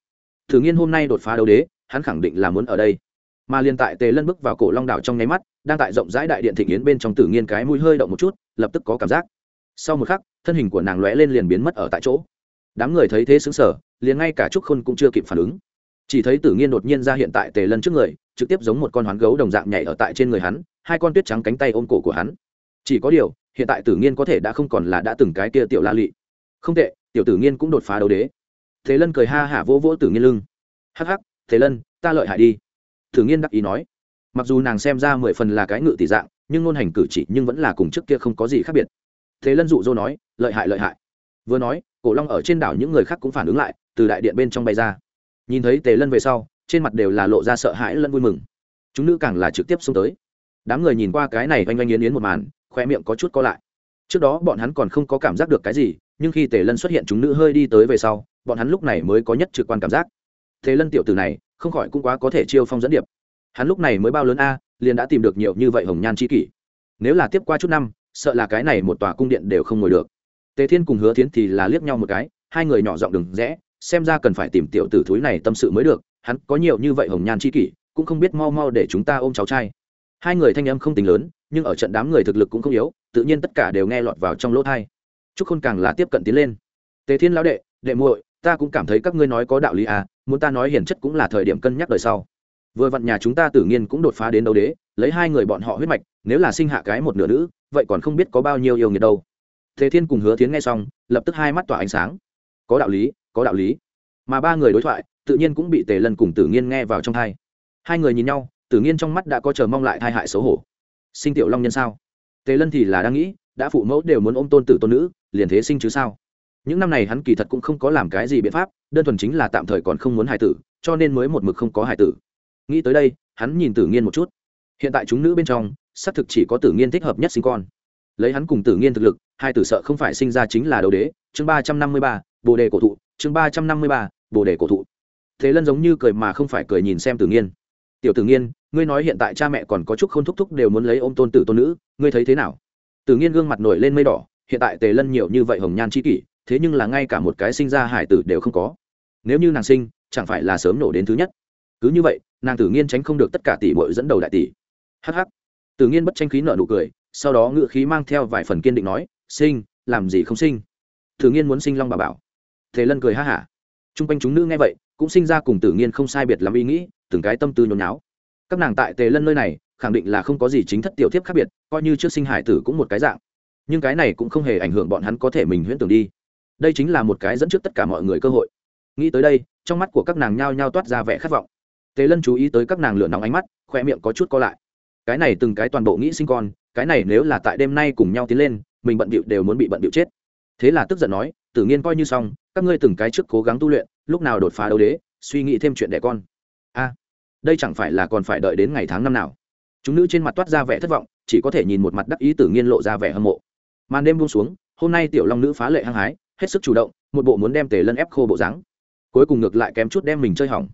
Thử nghiên hôm nay đột phá đấu đế, hắn khẳng định là muốn ở đây mà liền tại tề lân bước vào cổ long đảo trong nháy mắt, đang tại rộng rãi đại điện thịnh yến bên trong tử nghiên cái mũi hơi động một chút, lập tức có cảm giác. Sau một khắc, thân hình của nàng lóe lên liền biến mất ở tại chỗ. Đám người thấy thế xứng sở liền ngay cả trúc khôn cũng chưa kịp phản ứng. Chỉ thấy tử nghiên đột nhiên ra hiện tại tề lân trước người, trực tiếp giống một con hoán gấu đồng dạng nhảy ở tại trên người hắn, hai con tuyết trắng cánh tay ôm cổ của hắn. Chỉ có điều, hiện tại tử nghiên có thể đã không còn là đã từng cái kia tiểu la lị. Không tệ, tiểu tử nghiên cũng đột phá đấu đế. Thế lân cười ha hả vỗ vỗ tử nghiên lưng. Hắc hắc thế lân, ta lợi hại đi thử nghiên đắc ý nói, mặc dù nàng xem ra mười phần là cái ngự tỷ dạng, nhưng ngôn hành cử chỉ nhưng vẫn là cùng trước kia không có gì khác biệt. Thế lân dụ dỗ nói, lợi hại lợi hại. Vừa nói, cổ long ở trên đảo những người khác cũng phản ứng lại, từ đại điện bên trong bay ra. Nhìn thấy tề lân về sau, trên mặt đều là lộ ra sợ hãi lẫn vui mừng. Chúng nữ càng là trực tiếp xông tới. Đám người nhìn qua cái này oanh oanh yến yến một màn khoe miệng có chút co lại. Trước đó bọn hắn còn không có cảm giác được cái gì, nhưng khi tề lân xuất hiện chúng nữ hơi đi tới về sau, bọn hắn lúc này mới có nhất trực quan cảm giác. Thế lân tiểu tử này không khỏi cũng quá có thể chiêu phong dẫn điệp. Hắn lúc này mới bao lớn a, liền đã tìm được nhiều như vậy hồng nhan c kỷ. Nếu là tiếp qua chút năm, sợ là cái này một tòa cung điện đều không ngồi được. Tề thiên cùng hứa thiến thì là liếc nhau một cái, hai người nhỏ giọng đừng rẽ, xem ra cần phải tìm tiểu tử thúi này tâm sự mới được, hắn có nhiều như vậy hồng nhan c kỷ, cũng không biết mau mau để chúng ta ôm cháu trai. Hai người thanh âm không tính lớn, nhưng ở trận đám người thực lực cũng không yếu, tự nhiên tất cả đều nghe lọt vào trong lỗ thai chúc khôn càng là tiếp cận tiến lên. Tề thiên lão đệ đệ muội ta cũng cảm thấy các ngươi nói có đạo lý à muốn ta nói hiển chất cũng là thời điểm cân nhắc đời sau. Vừa vặn nhà chúng ta tử nhiên cũng đột phá đến đấu đế, lấy hai người bọn họ huyết mạch, nếu là sinh hạ cái một nửa nữ, vậy còn không biết có bao nhiêu yêu nghiệt đâu. Thế thiên cùng hứa tiến nghe xong, lập tức hai mắt tỏa ánh sáng. Có đạo lý, có đạo lý. Mà ba người đối thoại, tự nhiên cũng bị tề lân cùng tử nghiên nghe vào trong thai hai người nhìn nhau, tử nghiên trong mắt đã có chờ mong lại thai hại xấu hổ. Sinh tiểu long nhân sao? Tề lân thì là đang nghĩ, đã phụ mẫu đều muốn ôm tôn tử tôn nữ, liền thế sinh chứ sao? Những năm này hắn kỳ thật cũng không có làm cái gì biện pháp, đơn thuần chính là tạm thời còn không muốn hài tử, cho nên mới một mực không có hài tử. Nghĩ tới đây, hắn nhìn tử nghiên một chút. Hiện tại chúng nữ bên trong, xác thực chỉ có tử nghiên thích hợp nhất sinh con. Lấy hắn cùng tử nghiên thực lực, hai tử sợ không phải sinh ra chính là đầu đế, chương ba trăm năm mươi ba, bồ đề cổ thụ, chương ba trăm năm mươi ba, bồ đề cổ thụ. Thế lân giống như cười mà không phải cười nhìn xem tử nghiên. Tiểu tử nghiên, ngươi nói hiện tại cha mẹ còn có chút k h ô n thúc thúc đều muốn lấy ôm tôn tử tôn nữ, ngươi thấy thế nào? Tử nghiên gương mặt nổi lên mây đỏ, hiện tại tề lân nhiều như vậy hồng nhan c h i kỷ thế nhưng là ngay cả một cái sinh ra hải tử đều không có. Nếu như nàng sinh, chẳng phải là sớm nổ đến thứ nhất. Cứ như vậy, nàng tử nghiên tránh không được tất cả tỷ bội dẫn đầu đại tỷ. Hh tử nghiên bất tranh khí nợ nụ cười, sau đó ngựa khí mang theo vài phần kiên định nói, sinh, làm gì không sinh? Tử nghiên muốn sinh long bà bảo. Thế lân cười ha hả. T r u n g quanh chúng nữ nghe vậy, cũng sinh ra cùng tử nghiên không sai biệt làm ý nghĩ, từng cái tâm tư nhốn náo các nàng tại tề lân nơi này, khẳng định là không có gì chính thất tiểu thiếp khác biệt, coi như trước sinh hải tử cũng một cái dạng. Nhưng cái này cũng không hề ảnh hưởng bọn hắn có thể mình huyễn tưởng đi đây chính là một cái dẫn trước tất cả mọi người cơ hội. Nghĩ tới đây, trong mắt của các nàng nhao nhao toát ra vẻ khát vọng. Tề lân chú ý tới các nàng lửa nóng ánh mắt khoe miệng có chút co lại. Cái này từng cái toàn bộ nghĩ sinh con, cái này nếu là tại đêm nay cùng nhau tiến lên, mình bận bịu đều muốn bị bận bịu chết. Thế là tức giận nói tự nhiên coi như xong, các ngươi từng cái trước cố gắng tu luyện, lúc nào đột phá đấu đế, suy nghĩ thêm chuyện đẻ con. A, đây chẳng phải là còn phải đợi đến ngày tháng năm nào? Chúng nữ trên mặt toát ra vẻ thất vọng, chỉ có thể nhìn một mặt đắc ý tử nghiên lộ ra vẻ hâm mộ. Màn đêm buông xuống, hôm nay tiểu long nữ phá lệ hăng hái hết sức chủ động, một bộ muốn đem tề lân ép khô bộ dáng. Cuối cùng ngược lại kém chút đem mình chơi hỏng.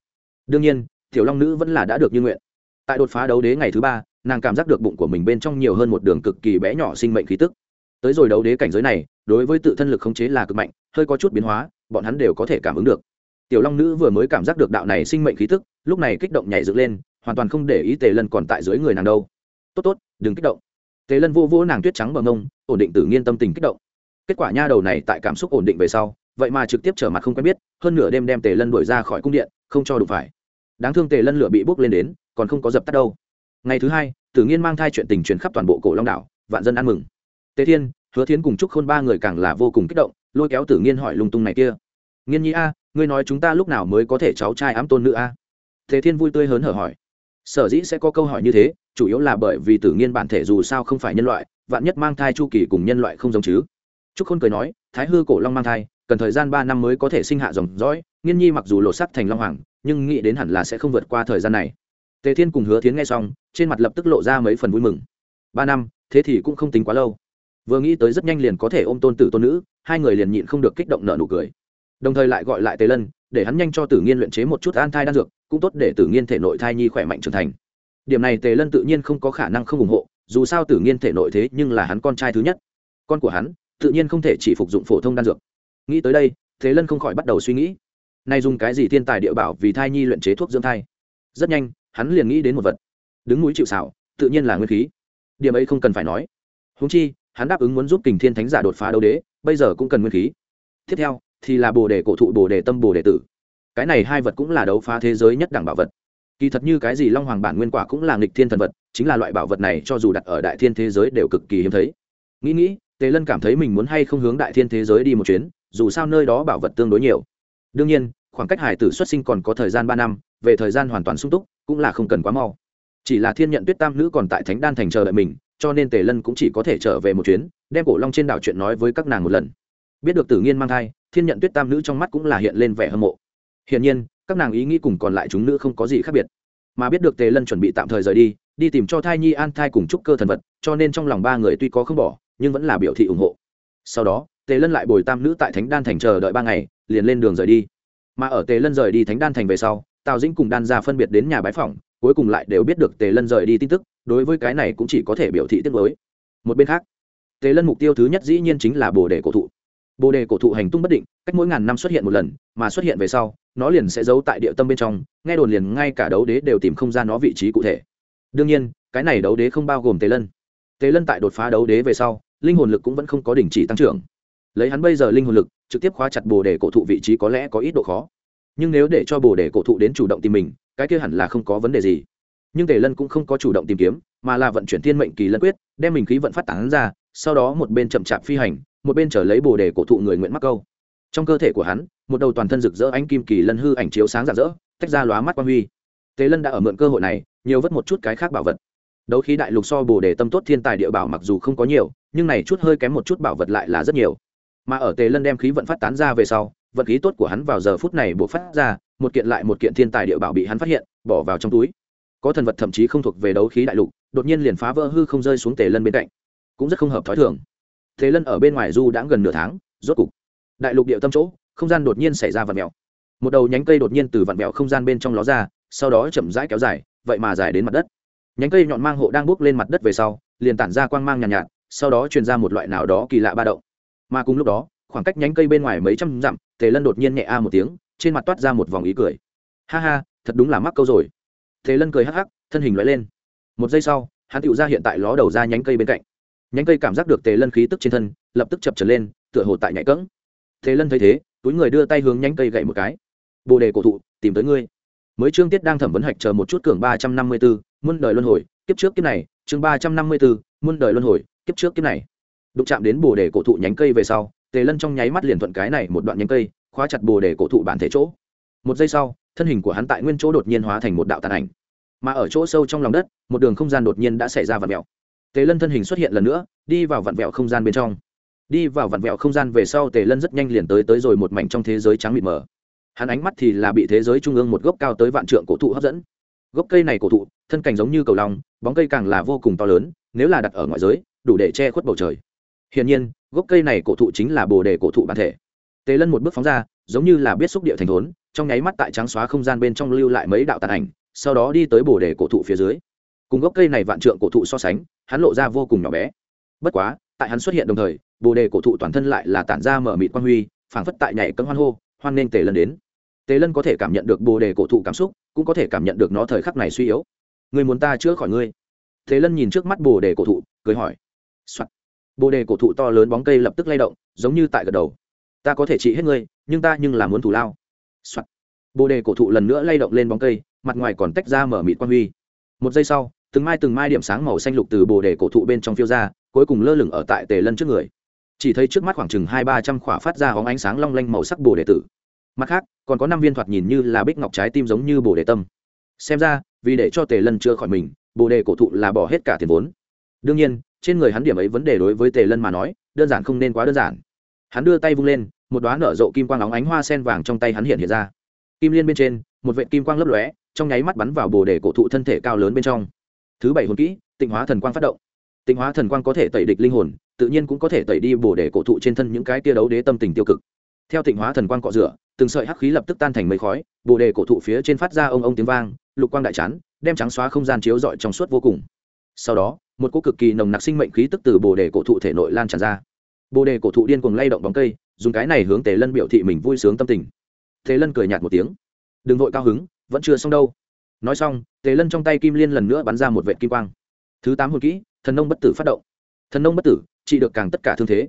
Đương nhiên, tiểu long nữ vẫn là đã được như nguyện. Tại đột phá đấu đế ngày thứ ba, nàng cảm giác được bụng của mình bên trong nhiều hơn một đường cực kỳ bé nhỏ sinh mệnh khí tức. Tới rồi đấu đế cảnh giới này, đối với tự thân lực khống chế là cực mạnh, hơi có chút biến hóa, bọn hắn đều có thể cảm ứng được. Tiểu long nữ vừa mới cảm giác được đạo này sinh mệnh khí tức, lúc này kích động nhảy dựng lên, hoàn toàn không để ý tề lân còn tại dưới người nàng đâu. Tốt tốt, đừng kích động. Tề lân vô vô nàng tuyết trắng bờ ngông ổn định tự nhiên tâm tình kích động kết quả nha đầu này tại cảm xúc ổn định về sau, vậy mà trực tiếp trở mặt không quen biết, hơn nửa đêm đem tề lân đuổi ra khỏi cung điện, không cho đụng phải. Đáng thương tề lân lửa bị bốc lên đến, còn không có dập tắt đâu. Ngày thứ hai, tử nghiên mang thai chuyện tình truyền khắp toàn bộ cổ long đảo, vạn dân ăn mừng. Tề thiên, hứa thiến cùng chúc khôn ba người càng là vô cùng kích động, lôi kéo tử nghiên hỏi lung tung này kia. Nghiên nhi a, ngươi nói chúng ta lúc nào mới có thể cháu trai ám tôn nữ a? Tề thiên vui tươi hớn hở hỏi. Sở dĩ sẽ có câu hỏi như thế, chủ yếu là bởi vì tử nghiên bản thể dù sao không phải nhân loại, vạn nhất mang thai chu kỳ cùng nhân loại không giống chứ? Trúc khôn cười nói, thái hư cổ long mang thai, cần thời gian ba năm mới có thể sinh hạ dòng dõi, nghiên nhi mặc dù lộ sắc thành long hoàng, nhưng nghĩ đến hẳn là sẽ không vượt qua thời gian này. Tề thiên cùng hứa thiến nghe xong, trên mặt lập tức lộ ra mấy phần vui mừng. Ba năm, thế thì cũng không tính quá lâu. Vừa nghĩ tới rất nhanh liền có thể ôm tôn tử tôn nữ, hai người liền nhịn không được kích động nở nụ cười. Đồng thời lại gọi lại tề lân, để hắn nhanh cho tử nghiên luyện chế một chút an thai đan dược, cũng tốt để tử nghiên thể nội thai nhi khỏe mạnh trưởng thành. Điểm này tề lân tự nhiên không có khả năng không ủng hộ, dù sao tử nghiên thể nội thế nhưng là hắn con trai thứ nhất. Con của hắn tự nhiên không thể chỉ phục dụng phổ thông đan dược. Nghĩ tới đây, thế lân không khỏi bắt đầu suy nghĩ, nay dùng cái gì thiên tài địa bảo vì thai nhi luyện chế thuốc dưỡng thai. Rất nhanh, hắn liền nghĩ đến một vật. Đứng núi chịu xảo tự nhiên là nguyên khí. Điểm ấy không cần phải nói. Húng chi, hắn đáp ứng muốn giúp kình thiên thánh giả đột phá đấu đế, bây giờ cũng cần nguyên khí. Tiếp theo, thì là bồ đề cổ thụ bồ đề tâm bồ đề tử. Cái này hai vật cũng là đấu phá thế giới nhất đẳng bảo vật. Kỳ thật như cái gì long hoàng bản nguyên quả cũng là nghịch thiên thần vật, chính là loại bảo vật này cho dù đặt ở đại thiên thế giới đều cực kỳ hiếm thấy. Nghĩ nghĩ tề lân cảm thấy mình muốn hay không hướng đại thiên thế giới đi một chuyến, dù sao nơi đó bảo vật tương đối nhiều. Đương nhiên, khoảng cách hải tử xuất sinh còn có thời gian ba năm, về thời gian hoàn toàn sung túc, cũng là không cần quá mau. Chỉ là thiên nhận tuyết tam nữ còn tại thánh đan thành chờ đợi mình, cho nên tề lân cũng chỉ có thể trở về một chuyến, đem cổ long trên đảo chuyện nói với các nàng một lần. Biết được tử nghiên mang thai, thiên nhận tuyết tam nữ trong mắt cũng là hiện lên vẻ hâm mộ. Hiển nhiên, các nàng ý nghĩ cùng còn lại chúng nữ không có gì khác biệt. Mà biết được tề lân chuẩn bị tạm thời rời đi đi tìm cho thai nhi an thai cùng trúc cơ thần vật, cho nên trong lòng ba người tuy có không bỏ nhưng vẫn là biểu thị ủng hộ. Sau đó, tề lân lại bồi tam nữ tại thánh đan thành chờ đợi ba ngày, liền lên đường rời đi. Mà ở tề lân rời đi thánh đan thành về sau, tào dĩnh cùng đan ra phân biệt đến nhà bái phỏng, cuối cùng lại đều biết được tề lân rời đi tin tức, đối với cái này cũng chỉ có thể biểu thị tiếc mới một bên khác, tề lân mục tiêu thứ nhất dĩ nhiên chính là bồ đề cổ thụ. Bồ đề cổ thụ hành tung bất định, cách mỗi ngàn năm xuất hiện một lần, mà xuất hiện về sau, nó liền sẽ giấu tại địa tâm bên trong, nghe đồn liền ngay cả đấu đế đều tìm không ra nó vị trí cụ thể. Đương nhiên, cái này đấu đế không bao gồm tề lân. Tề lân tại đột phá đấu đế về sau linh hồn lực cũng vẫn không có đình chỉ tăng trưởng. Lấy hắn bây giờ linh hồn lực, trực tiếp khóa chặt bồ đề cổ thụ vị trí có lẽ có ít độ khó. Nhưng nếu để cho bồ đề cổ thụ đến chủ động tìm mình, cái kia hẳn là không có vấn đề gì. Nhưng tề lân cũng không có chủ động tìm kiếm, mà là vận chuyển thiên mệnh kỳ lân quyết, đem mình khí vận phát tán ra, sau đó một bên chậm chạp phi hành, một bên trở lấy bồ đề cổ thụ người nguyện mắc câu. Trong cơ thể của hắn, một đầu toàn thân rực rỡ ánh kim kỳ lân hư ảnh chiếu sáng rạng rỡ, tách ra lóa mắt quang huy. Tề lân đã ở mượn cơ hội này, nhiều vất một chút cái khác bảo vật. Đấu khí đại lục so bồ đề tâm tốt thiên tài địa bảo mặc dù không có nhiều nhưng này chút hơi kém một chút bảo vật lại là rất nhiều. Mà ở tề lân đem khí vận phát tán ra về sau vận khí tốt của hắn vào giờ phút này buộc phát ra một kiện lại một kiện thiên tài địa bảo bị hắn phát hiện bỏ vào trong túi. Có thần vật thậm chí không thuộc về đấu khí đại lục đột nhiên liền phá vỡ hư không rơi xuống tề lân bên cạnh. Cũng rất không hợp thói thường. Tề lân ở bên ngoài du đã gần nửa tháng rốt cục đại lục địa tâm chỗ không gian đột nhiên xảy ra vặn mèo. Một đầu nhánh cây đột nhiên từ vặn mèo không gian bên trong ló ra sau đó chậm rãi kéo dài vậy mà dài đến mặt đất. Nhánh cây nhọn mang hộ đang bước lên mặt đất về sau liền tản ra quang mang nhàn nhạt, nhạt sau đó truyền ra một loại nào đó kỳ lạ ba động. Mà cùng lúc đó, khoảng cách nhánh cây bên ngoài mấy trăm dặm, tề lân đột nhiên nhẹ a một tiếng, trên mặt toát ra một vòng ý cười. Ha ha, thật đúng là mắc câu rồi. Tề lân cười hắc hắc, thân hình loại lên. Một giây sau, hắn tựu ra hiện tại ló đầu ra nhánh cây bên cạnh. Nhánh cây cảm giác được tề lân khí tức trên thân, lập tức chập trở lên, tựa hồ tại nhạy cỡng tề lân thấy thế, túi người đưa tay hướng nhánh cây gậy một cái. Bồ đề cổ thụ, tìm tới ngươi. Mới trương tiết đang thẩm vấn hạch chờ một chút cường ba trăm năm mươi bốn muôn đời luân hồi. Kiếp trước kiếp này, chương ba trăm năm mươi bốn muôn đời luân hồi kiếp trước kiếp này. Đụng chạm đến bồ đề cổ thụ nhánh cây về sau, tề lân trong nháy mắt liền thuận cái này một đoạn nhánh cây, khóa chặt bồ đề cổ thụ bản thể chỗ. Một giây sau, thân hình của hắn tại nguyên chỗ đột nhiên hóa thành một đạo tàn ảnh. Mà ở chỗ sâu trong lòng đất, một đường không gian đột nhiên đã xảy ra vặn vẹo. Tề lân thân hình xuất hiện lần nữa, đi vào vặn vẹo không gian bên trong. Đi vào vặn vẹo không gian về sau, tề lân rất nhanh liền tới tới rồi một mảnh trong thế giới trắng mịt mờ. Hắn ánh mắt thì là bị thế giới trung ương một gốc cao tới vạn trượng cổ thụ hấp dẫn. Gốc cây này cổ thụ, thân cảnh giống như cầu lòng bóng cây càng là vô cùng to lớn, nếu là đặt ở ngoài giới đủ để che khuất bầu trời. Hiển nhiên, gốc cây này cổ thụ chính là bồ đề cổ thụ bản thể. Tề lân một bước phóng ra, giống như là biết xúc địa thành thốn, trong nháy mắt tại trắng xóa không gian bên trong lưu lại mấy đạo tàn ảnh, sau đó đi tới bồ đề cổ thụ phía dưới. Cùng gốc cây này vạn trượng cổ thụ so sánh, hắn lộ ra vô cùng nhỏ bé. Bất quá, tại hắn xuất hiện đồng thời, bồ đề cổ thụ toàn thân lại là tản ra mở mịt quang huy, phảng phất tại nhảy cân hoan hô, hoan nên tề lân đến. Tề lân có thể cảm nhận được bồ đề cổ thụ cảm xúc, cũng có thể cảm nhận được nó thời khắc này suy yếu. Người muốn ta chữa khỏi ngươi? Tề lân nhìn trước mắt bồ đề cổ thụ, cười hỏi、Soạt. bồ đề cổ thụ to lớn bóng cây lập tức lay động, giống như tại gật đầu. Ta có thể trị hết ngươi, nhưng ta nhưng là muốn thủ lao、Soạn. bồ đề cổ thụ lần nữa lay động lên bóng cây, mặt ngoài còn tách ra mở mịt quan huy. Một giây sau, từng mai từng mai điểm sáng màu xanh lục từ bồ đề cổ thụ bên trong phiêu ra, cuối cùng lơ lửng ở tại tề lân trước người. Chỉ thấy trước mắt khoảng chừng hai ba trăm khỏa phát ra hóng ánh sáng long lanh màu sắc bồ đề tử. Mặt khác, còn có năm viên thoạt nhìn như là bích ngọc trái tim giống như bồ đề tâm. Xem ra, vì để cho tề lân chưa khỏi mình, bồ đề cổ thụ là bỏ hết cả tiền vốn. Đương nhiên trên người hắn điểm ấy vấn đề đối với tề lân mà nói, đơn giản không nên quá đơn giản. Hắn đưa tay vung lên, một đoá nở rộ kim quang óng ánh hoa sen vàng trong tay hắn hiện hiện ra. Kim liên bên trên, một vệ kim quang lấp lóe, trong nháy mắt bắn vào bồ đề cổ thụ thân thể cao lớn bên trong. Thứ bảy hồn kỹ, tịnh hóa thần quang phát động. Tịnh hóa thần quang có thể tẩy địch linh hồn, tự nhiên cũng có thể tẩy đi bồ đề cổ thụ trên thân những cái tia đấu đế tâm tình tiêu cực. Theo tịnh hóa thần quang cọ rửa, từng sợi hắc khí lập tức tan thành mây khói, bồ đề cổ thụ phía trên phát ra ông ông tiếng vang, lục quang đại chán, đem trắng xóa không gian chiếu rọi trong suốt vô cùng sau đó, một cỗ cực kỳ nồng nặc sinh mệnh khí tức từ bồ đề cổ thụ thể nội lan tràn ra. Bồ đề cổ thụ điên cuồng lay động bóng cây, dùng cái này hướng tề lân biểu thị mình vui sướng tâm tình. Tề lân cười nhạt một tiếng. Đừng vội cao hứng, vẫn chưa xong đâu. Nói xong, tề lân trong tay kim liên lần nữa bắn ra một vệ kim quang. Thứ tám hồn kỹ, thần nông bất tử phát động. Thần nông bất tử, trị được càng tất cả thương thế.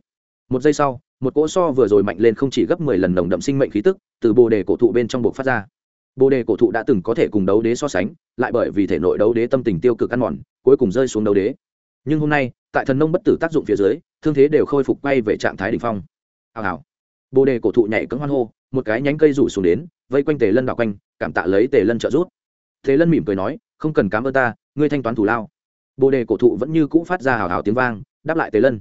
Một giây sau, một cỗ so vừa rồi mạnh lên không chỉ gấp mười lần nồng đậm sinh mệnh khí tức từ bồ đề cổ thụ bên trong buộc phát ra bồ đề cổ thụ đã từng có thể cùng đấu đế so sánh, lại bởi vì thể nội đấu đế tâm tình tiêu cực ăn mòn, cuối cùng rơi xuống đấu đế. Nhưng hôm nay, tại thần nông bất tử tác dụng phía dưới, thương thế đều khôi phục quay về trạng thái đ ỉ n h phong. Hào hào. Bồ đề cổ thụ nhảy cấm hoan hô, một cái nhánh cây rủ xuống đến, vây quanh tề lân đảo quanh, cảm tạ lấy tề lân trợ giúp. thế lân mỉm cười nói, không cần cám ơn ta, ngươi thanh toán thủ lao. Bồ đề cổ thụ vẫn như cũ phát ra hào hào tiếng vang, đáp lại tề lân.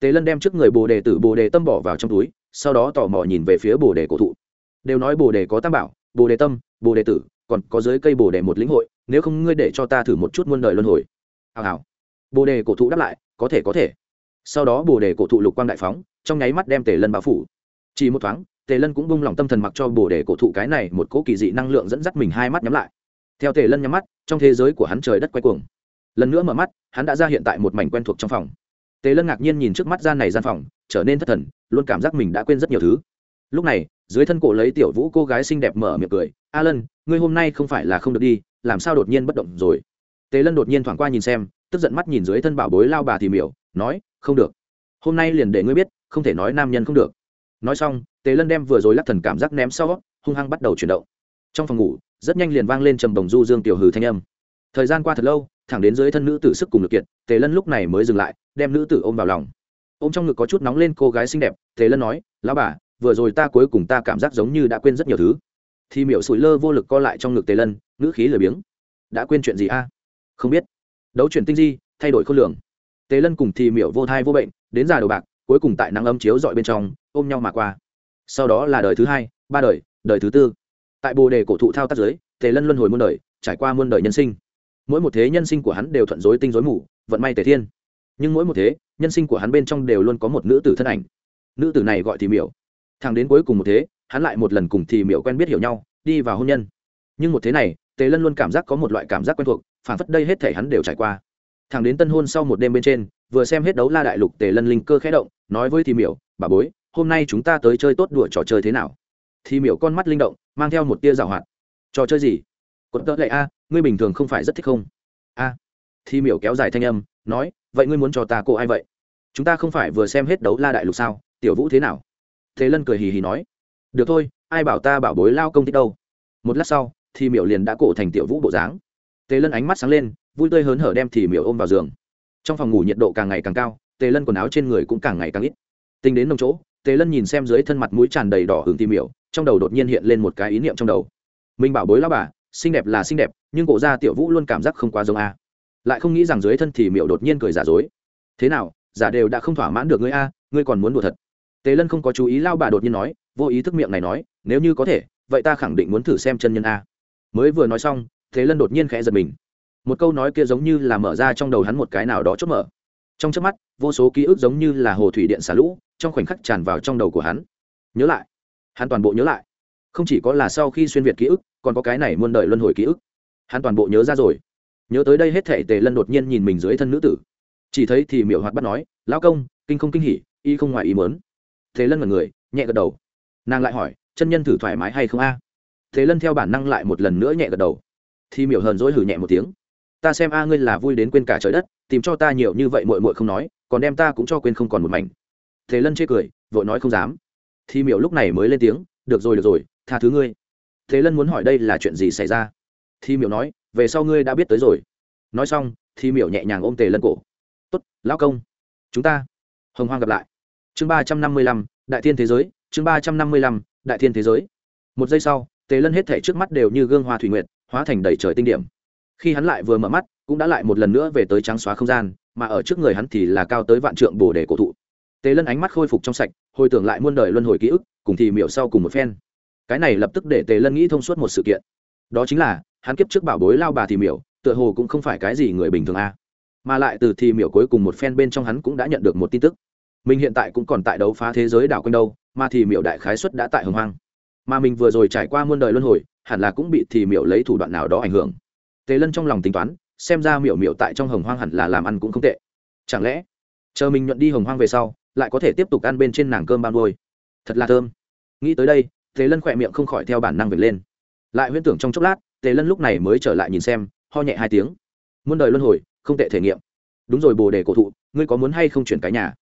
Tề lân đem trước người bồ đề tử bồ đề tâm bỏ vào trong túi, sau đó tò mò nhìn về phía bồ đề cổ thụ. Đều nói bồ đề có tam bảo bồ đề tâm, bồ đề tử, còn có dưới cây bồ đề một lĩnh hội, nếu không ngươi để cho ta thử một chút muôn đời luân hồi. Hào hào. Bồ đề cổ thụ đáp lại, có thể có thể. Sau đó bồ đề cổ thụ lục quang đại phóng, trong nháy mắt đem tề lân bao phủ. Chỉ một thoáng, tề lân cũng bung lòng tâm thần mặc cho bồ đề cổ thụ cái này một cỗ kỳ dị năng lượng dẫn dắt mình hai mắt nhắm lại. Theo tề lân nhắm mắt, trong thế giới của hắn trời đất quay cuồng. Lần nữa mở mắt, hắn đã ra hiện tại một mảnh quen thuộc trong phòng. Tề lân ngạc nhiên nhìn trước mắt gian này gian phòng, trở nên thất thần, luôn cảm giác mình đã quên rất nhiều thứ. Lúc này dưới thân cổ lấy tiểu vũ cô gái xinh đẹp mở miệng cười a lân ngươi hôm nay không phải là không được đi, làm sao đột nhiên bất động rồi? Tề lân đột nhiên thoảng qua nhìn xem, tức giận mắt nhìn dưới thân bảo bối lao bà thì miểu, nói, không được. Hôm nay liền để ngươi biết, không thể nói nam nhân không được. Nói xong, tề lân đem vừa rồi lắc thần cảm giác ném sau, hung hăng bắt đầu chuyển động. Trong phòng ngủ, rất nhanh liền vang lên trầm đồng du dương tiểu hừ thanh âm. Thời gian qua thật lâu, thẳng đến dưới thân nữ tử sức cùng lực kiệt, tề lân lúc này mới dừng lại, đem nữ tử ôm vào lòng. Ôm trong ngực có chút nóng lên cô gái xinh đẹp, tề lân nói, lão bà vừa rồi ta cuối cùng ta cảm giác giống như đã quên rất nhiều thứ. Thì miểu sủi lơ vô lực co lại trong ngực tề lân, ngữ khí lười biếng. Đã quên chuyện gì a? Không biết. Đấu chuyển tinh di, thay đổi khối lượng tề lân cùng thì miểu vô thai vô bệnh, đến già đầu bạc, cuối cùng tại nắng ấm chiếu dọi bên trong, ôm nhau mà qua. Sau đó là đời thứ hai, ba đời đời thứ tư. Tại bồ đề cổ thụ thao tác giới, tề lân luân hồi muôn đời, trải qua muôn đời nhân sinh. Mỗi một thế nhân sinh của hắn đều thuận dối tinh dối mù, vận may tề thiên. Nhưng mỗi một thế, nhân sinh của hắn bên trong đều luôn có một nữ tử thân ảnh. Nữ tử này gọi thì miểu thằng đến cuối cùng một thế, hắn lại một lần cùng thì miểu quen biết hiểu nhau, đi vào hôn nhân. Nhưng một thế này, tề lân luôn cảm giác có một loại cảm giác quen thuộc, phản phất đây hết thể hắn đều trải qua. Thằng đến tân hôn sau một đêm bên trên, vừa xem hết đấu la đại lục, tề lân linh cơ khẽ động, nói với thì miểu, bà bối, hôm nay chúng ta tới chơi tốt đùa trò chơi thế nào? Thì miểu con mắt linh động, mang theo một tia rào hoạt. Trò chơi gì? Cột tớ gậy a, ngươi bình thường không phải rất thích không? A. Thì miểu kéo dài thanh âm, nói, vậy ngươi muốn cho ta cô ai vậy? Chúng ta không phải vừa xem hết đấu la đại lục sao? Tiểu vũ thế nào? Thế lân cười hì hì nói, được thôi, ai bảo ta bảo bối lao công thích đâu. Một lát sau, thì miểu liền đã cổ thành tiểu vũ bộ dáng. Tề lân ánh mắt sáng lên, vui tươi hớn hở đem thì miểu ôm vào giường. Trong phòng ngủ nhiệt độ càng ngày càng cao, tề lân quần áo trên người cũng càng ngày càng ít. Tính đến nông chỗ, tề lân nhìn xem dưới thân mặt mũi tràn đầy đỏ hưởng thì miểu, trong đầu đột nhiên hiện lên một cái ý niệm trong đầu. Mình bảo bối lao bà, xinh đẹp là xinh đẹp, nhưng cổ ra tiểu vũ luôn cảm giác không quá giống a. Lại không nghĩ rằng dưới thân thì miểu đột nhiên cười giả dối. Thế nào, giả đều đã không thỏa mãn được ngươi a, ngươi còn muốn đùa thật tề lân không có chú ý lao bà đột nhiên nói, vô ý thức miệng này nói, nếu như có thể, vậy ta khẳng định muốn thử xem chân nhân a. Mới vừa nói xong, tề lân đột nhiên khẽ giật mình. Một câu nói kia giống như là mở ra trong đầu hắn một cái nào đó chốt mở. Trong chớp mắt, vô số ký ức giống như là hồ thủy điện xả lũ, trong khoảnh khắc tràn vào trong đầu của hắn. Nhớ lại. Hắn toàn bộ nhớ lại. Không chỉ có là sau khi xuyên việt ký ức, còn có cái này muôn đời luân hồi ký ức. Hắn toàn bộ nhớ ra rồi. Nhớ tới đây hết thể tề lân đột nhiên nhìn mình dưới thân nữ tử. Chỉ thấy thì miểu hoạt bắt nói, lão công, kinh không kinh hỉ, y không ngoài ý mớn thế lân mật người, nhẹ gật đầu. Nàng lại hỏi, chân nhân thử thoải mái hay không a? Thế lân theo bản năng lại một lần nữa nhẹ gật đầu. Thì miểu hờn dỗi hử nhẹ một tiếng. Ta xem a, ngươi là vui đến quên cả trời đất, tìm cho ta nhiều như vậy mội mội không nói, còn đem ta cũng cho quên không còn một mảnh. Thế lân chê cười, vội nói không dám. Thì miểu lúc này mới lên tiếng, được rồi được rồi, tha thứ ngươi. Thế lân muốn hỏi đây là chuyện gì xảy ra? Thì miểu nói, về sau ngươi đã biết tới rồi. Nói xong, thì miểu nhẹ nhàng ôm tề lân cổ. Tốt, lão công, chúng ta, hồng hoang gặp lại chương ba trăm năm mươi lăm, đại thiên thế giới, chương ba trăm năm mươi lăm, đại thiên thế giới. Một giây sau, tề lân hết thể trước mắt đều như gương hoa thủy nguyệt, hóa thành đầy trời tinh điểm. Khi hắn lại vừa mở mắt, cũng đã lại một lần nữa về tới trắng xóa không gian, mà ở trước người hắn thì là cao tới vạn trượng bồ đề cổ thụ. Tề lân ánh mắt khôi phục trong sạch, hồi tưởng lại muôn đời luân hồi ký ức, cùng thì miểu sau cùng một phen. Cái này lập tức để tề lân nghĩ thông suốt một sự kiện. Đó chính là, hắn kiếp trước bảo bối lao bà thì miểu, tựa hồ cũng không phải cái gì người bình thường a. Mà lại từ thì miểu cuối cùng một phen bên trong hắn cũng đã nhận được một tin tức mình hiện tại cũng còn tại đấu phá thế giới đảo quanh đâu, mà thì miểu đại khái xuất đã tại hồng hoang. Mà mình vừa rồi trải qua muôn đời luân hồi, hẳn là cũng bị thì miểu lấy thủ đoạn nào đó ảnh hưởng. Tề lân trong lòng tính toán, xem ra miểu miểu tại trong hồng hoang hẳn là làm ăn cũng không tệ. Chẳng lẽ, chờ mình nhuận đi hồng hoang về sau, lại có thể tiếp tục ăn bên trên nàng cơm ban đôi thật là thơm. Nghĩ tới đây, tề lân khỏe miệng không khỏi theo bản năng vệt lên. Lại huyễn tưởng trong chốc lát, tề lân lúc này mới trở lại nhìn xem, ho nhẹ hai tiếng. Muôn đời luân hồi, không tệ thể nghiệm. Đúng rồi bồ đề cổ thụ, ngươi có muốn hay không chuyển cái nhà?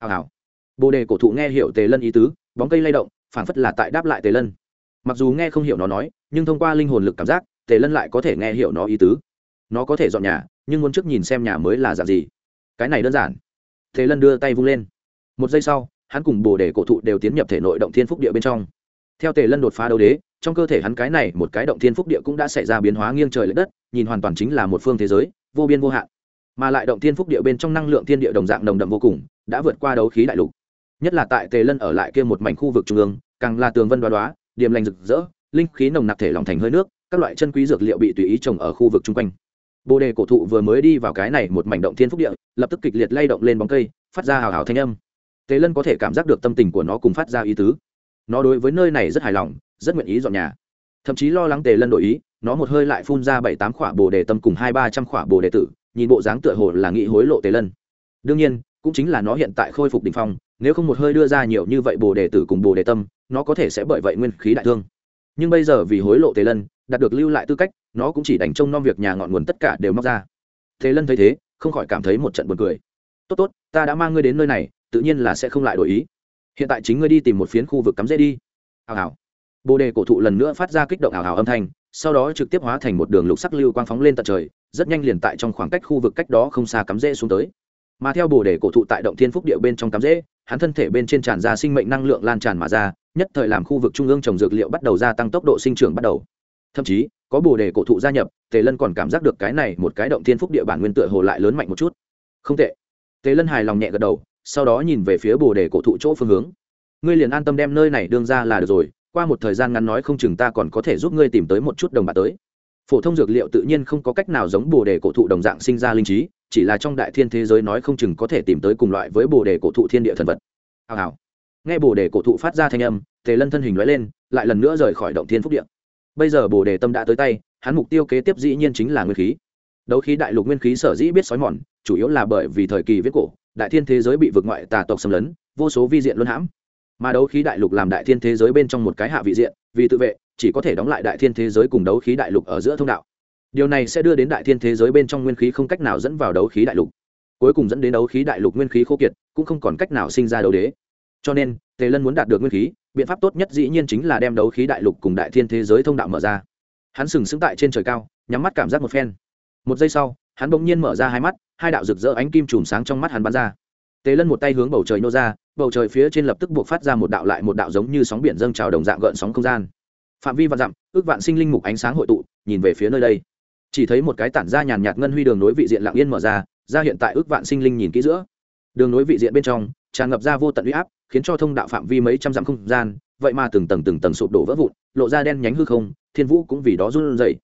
Hào hào. Bồ đề cổ thụ nghe hiểu tề lân ý tứ, bóng cây lay động, phảng phất là tại đáp lại tề lân. Mặc dù nghe không hiểu nó nói, nhưng thông qua linh hồn lực cảm giác, tề lân lại có thể nghe hiểu nó ý tứ. Nó có thể dọn nhà, nhưng muốn trước nhìn xem nhà mới là dạng gì. Cái này đơn giản. Tề lân đưa tay vung lên. Một giây sau, hắn cùng bồ đề cổ thụ đều tiến nhập thể nội động thiên phúc địa bên trong. Theo tề lân đột phá đấu đế, trong cơ thể hắn cái này một cái động thiên phúc địa cũng đã xảy ra biến hóa nghiêng trời l ệ đất, nhìn hoàn toàn chính là một phương thế giới, vô biên vô hạn. Mà lại động thiên phúc địa bên trong năng lượng thiên địa đồng dạng nồng đậm vô cùng đã vượt qua đấu khí đại lục. Nhất là tại tề lân ở lại kia một mảnh khu vực trung ương, càng là tường vân đoá đoá, điểm lành rực rỡ, linh khí nồng nặc thể lòng thành hơi nước, các loại chân quý dược liệu bị tùy ý trồng ở khu vực chung quanh. Bồ đề cổ thụ vừa mới đi vào cái này một mảnh động thiên phúc địa, lập tức kịch liệt lay động lên bóng cây, phát ra hào hào thanh âm. Tề lân có thể cảm giác được tâm tình của nó cùng phát ra ý tứ. Nó đối với nơi này rất hài lòng, rất nguyện ý dọn nhà. Thậm chí lo lắng tề lân đổi ý, nó một hơi lại phun ra bảy tám khỏa bồ đề tâm cùng hai ba trăm khỏa bồ đề tử, nhìn bộ dáng tựa hồ là nghĩ hối lộ tề lân. Đương nhiên cũng chính là nó hiện tại khôi phục đỉnh phong, nếu không một hơi đưa ra nhiều như vậy bồ đề tử cùng bồ đề tâm, nó có thể sẽ bởi vậy nguyên khí đại thương. Nhưng bây giờ vì hối lộ tề lân, đạt được lưu lại tư cách, nó cũng chỉ đánh trông nom việc nhà ngọn nguồn tất cả đều móc ra. Tề lân thấy thế, không khỏi cảm thấy một trận buồn cười. Tốt tốt, ta đã mang ngươi đến nơi này, tự nhiên là sẽ không lại đổi ý. Hiện tại chính ngươi đi tìm một phiến khu vực cắm rễ đi. Hào hào. Bồ đề cổ thụ lần nữa phát ra kích động hào hào âm thanh, sau đó trực tiếp hóa thành một đường lục sắc lưu quang phóng lên tận trời, rất nhanh liền tại trong khoảng cách khu vực cách đó không xa cắm rễ xuống tới mà theo bồ đề cổ thụ tại động thiên phúc địa bên trong cắm rễ, hắn thân thể bên trên tràn ra sinh mệnh năng lượng lan tràn mà ra, nhất thời làm khu vực trung ương trồng dược liệu bắt đầu gia tăng tốc độ sinh trưởng bắt đầu. Thậm chí, có bồ đề cổ thụ gia nhập, tề lân còn cảm giác được cái này một cái động thiên phúc địa bản nguyên tựa hồ lại lớn mạnh một chút. Không tệ. Tề lân hài lòng nhẹ gật đầu, sau đó nhìn về phía bồ đề cổ thụ chỗ phương hướng. Ngươi liền an tâm đem nơi này đương ra là được rồi, qua một thời gian ngắn nói không chừng ta còn có thể giúp ngươi tìm tới một chút đồng bạc tới. Phổ thông dược liệu tự nhiên không có cách nào giống bồ đề cổ thụ đồng dạng sinh ra linh trí chỉ là trong đại thiên thế giới nói không chừng có thể tìm tới cùng loại với bồ đề cổ thụ thiên địa thần vật. Hào hào. Nghe bồ đề cổ thụ phát ra thanh âm, tề lân thân hình nói lên, lại lần nữa rời khỏi động thiên phúc điện bây giờ bồ đề tâm đã tới tay, hắn mục tiêu kế tiếp dĩ nhiên chính là nguyên khí. Đấu khí đại lục nguyên khí sở dĩ biết sói mòn, chủ yếu là bởi vì thời kỳ viết cổ, đại thiên thế giới bị vượt ngoại tà tộc xâm lấn, vô số vi diện luân hãm. Mà đấu khí đại lục làm đại thiên thế giới bên trong một cái hạ vị diện, vì tự vệ, chỉ có thể đóng lại đại thiên thế giới cùng đấu khí đại lục ở giữa thông đạo điều này sẽ đưa đến đại thiên thế giới bên trong nguyên khí không cách nào dẫn vào đấu khí đại lục. Cuối cùng dẫn đến đấu khí đại lục nguyên khí khô kiệt, cũng không còn cách nào sinh ra đấu đế. Cho nên, tề lân muốn đạt được nguyên khí, biện pháp tốt nhất dĩ nhiên chính là đem đấu khí đại lục cùng đại thiên thế giới thông đạo mở ra. Hắn sừng sững tại trên trời cao, nhắm mắt cảm giác một phen. Một giây sau, hắn bỗng nhiên mở ra hai mắt, hai đạo rực rỡ ánh kim chùm sáng trong mắt hắn bắn ra. Tề lân một tay hướng bầu trời nô ra, bầu trời phía trên lập tức buộc phát ra một đạo lại một đạo giống như sóng biển dâng trào đồng dạng gợn sóng không gian. Phạm vi vạn dặm, ước vạn sinh linh mục ánh sáng hội tụ, nhìn về phía nơi đây chỉ thấy một cái tản ra nhàn nhạt ngân huy đường nối vị diện lạng yên mở ra ra hiện tại ước vạn sinh linh nhìn kỹ giữa. Đường nối vị diện bên trong, tràn ngập ra vô tận uy áp, khiến cho thông đạo phạm vi mấy trăm dặm không gian, vậy mà từng tầng từng tầng sụp đổ vỡ vụn, lộ ra đen nhánh hư không, thiên vũ cũng vì đó run rẩy.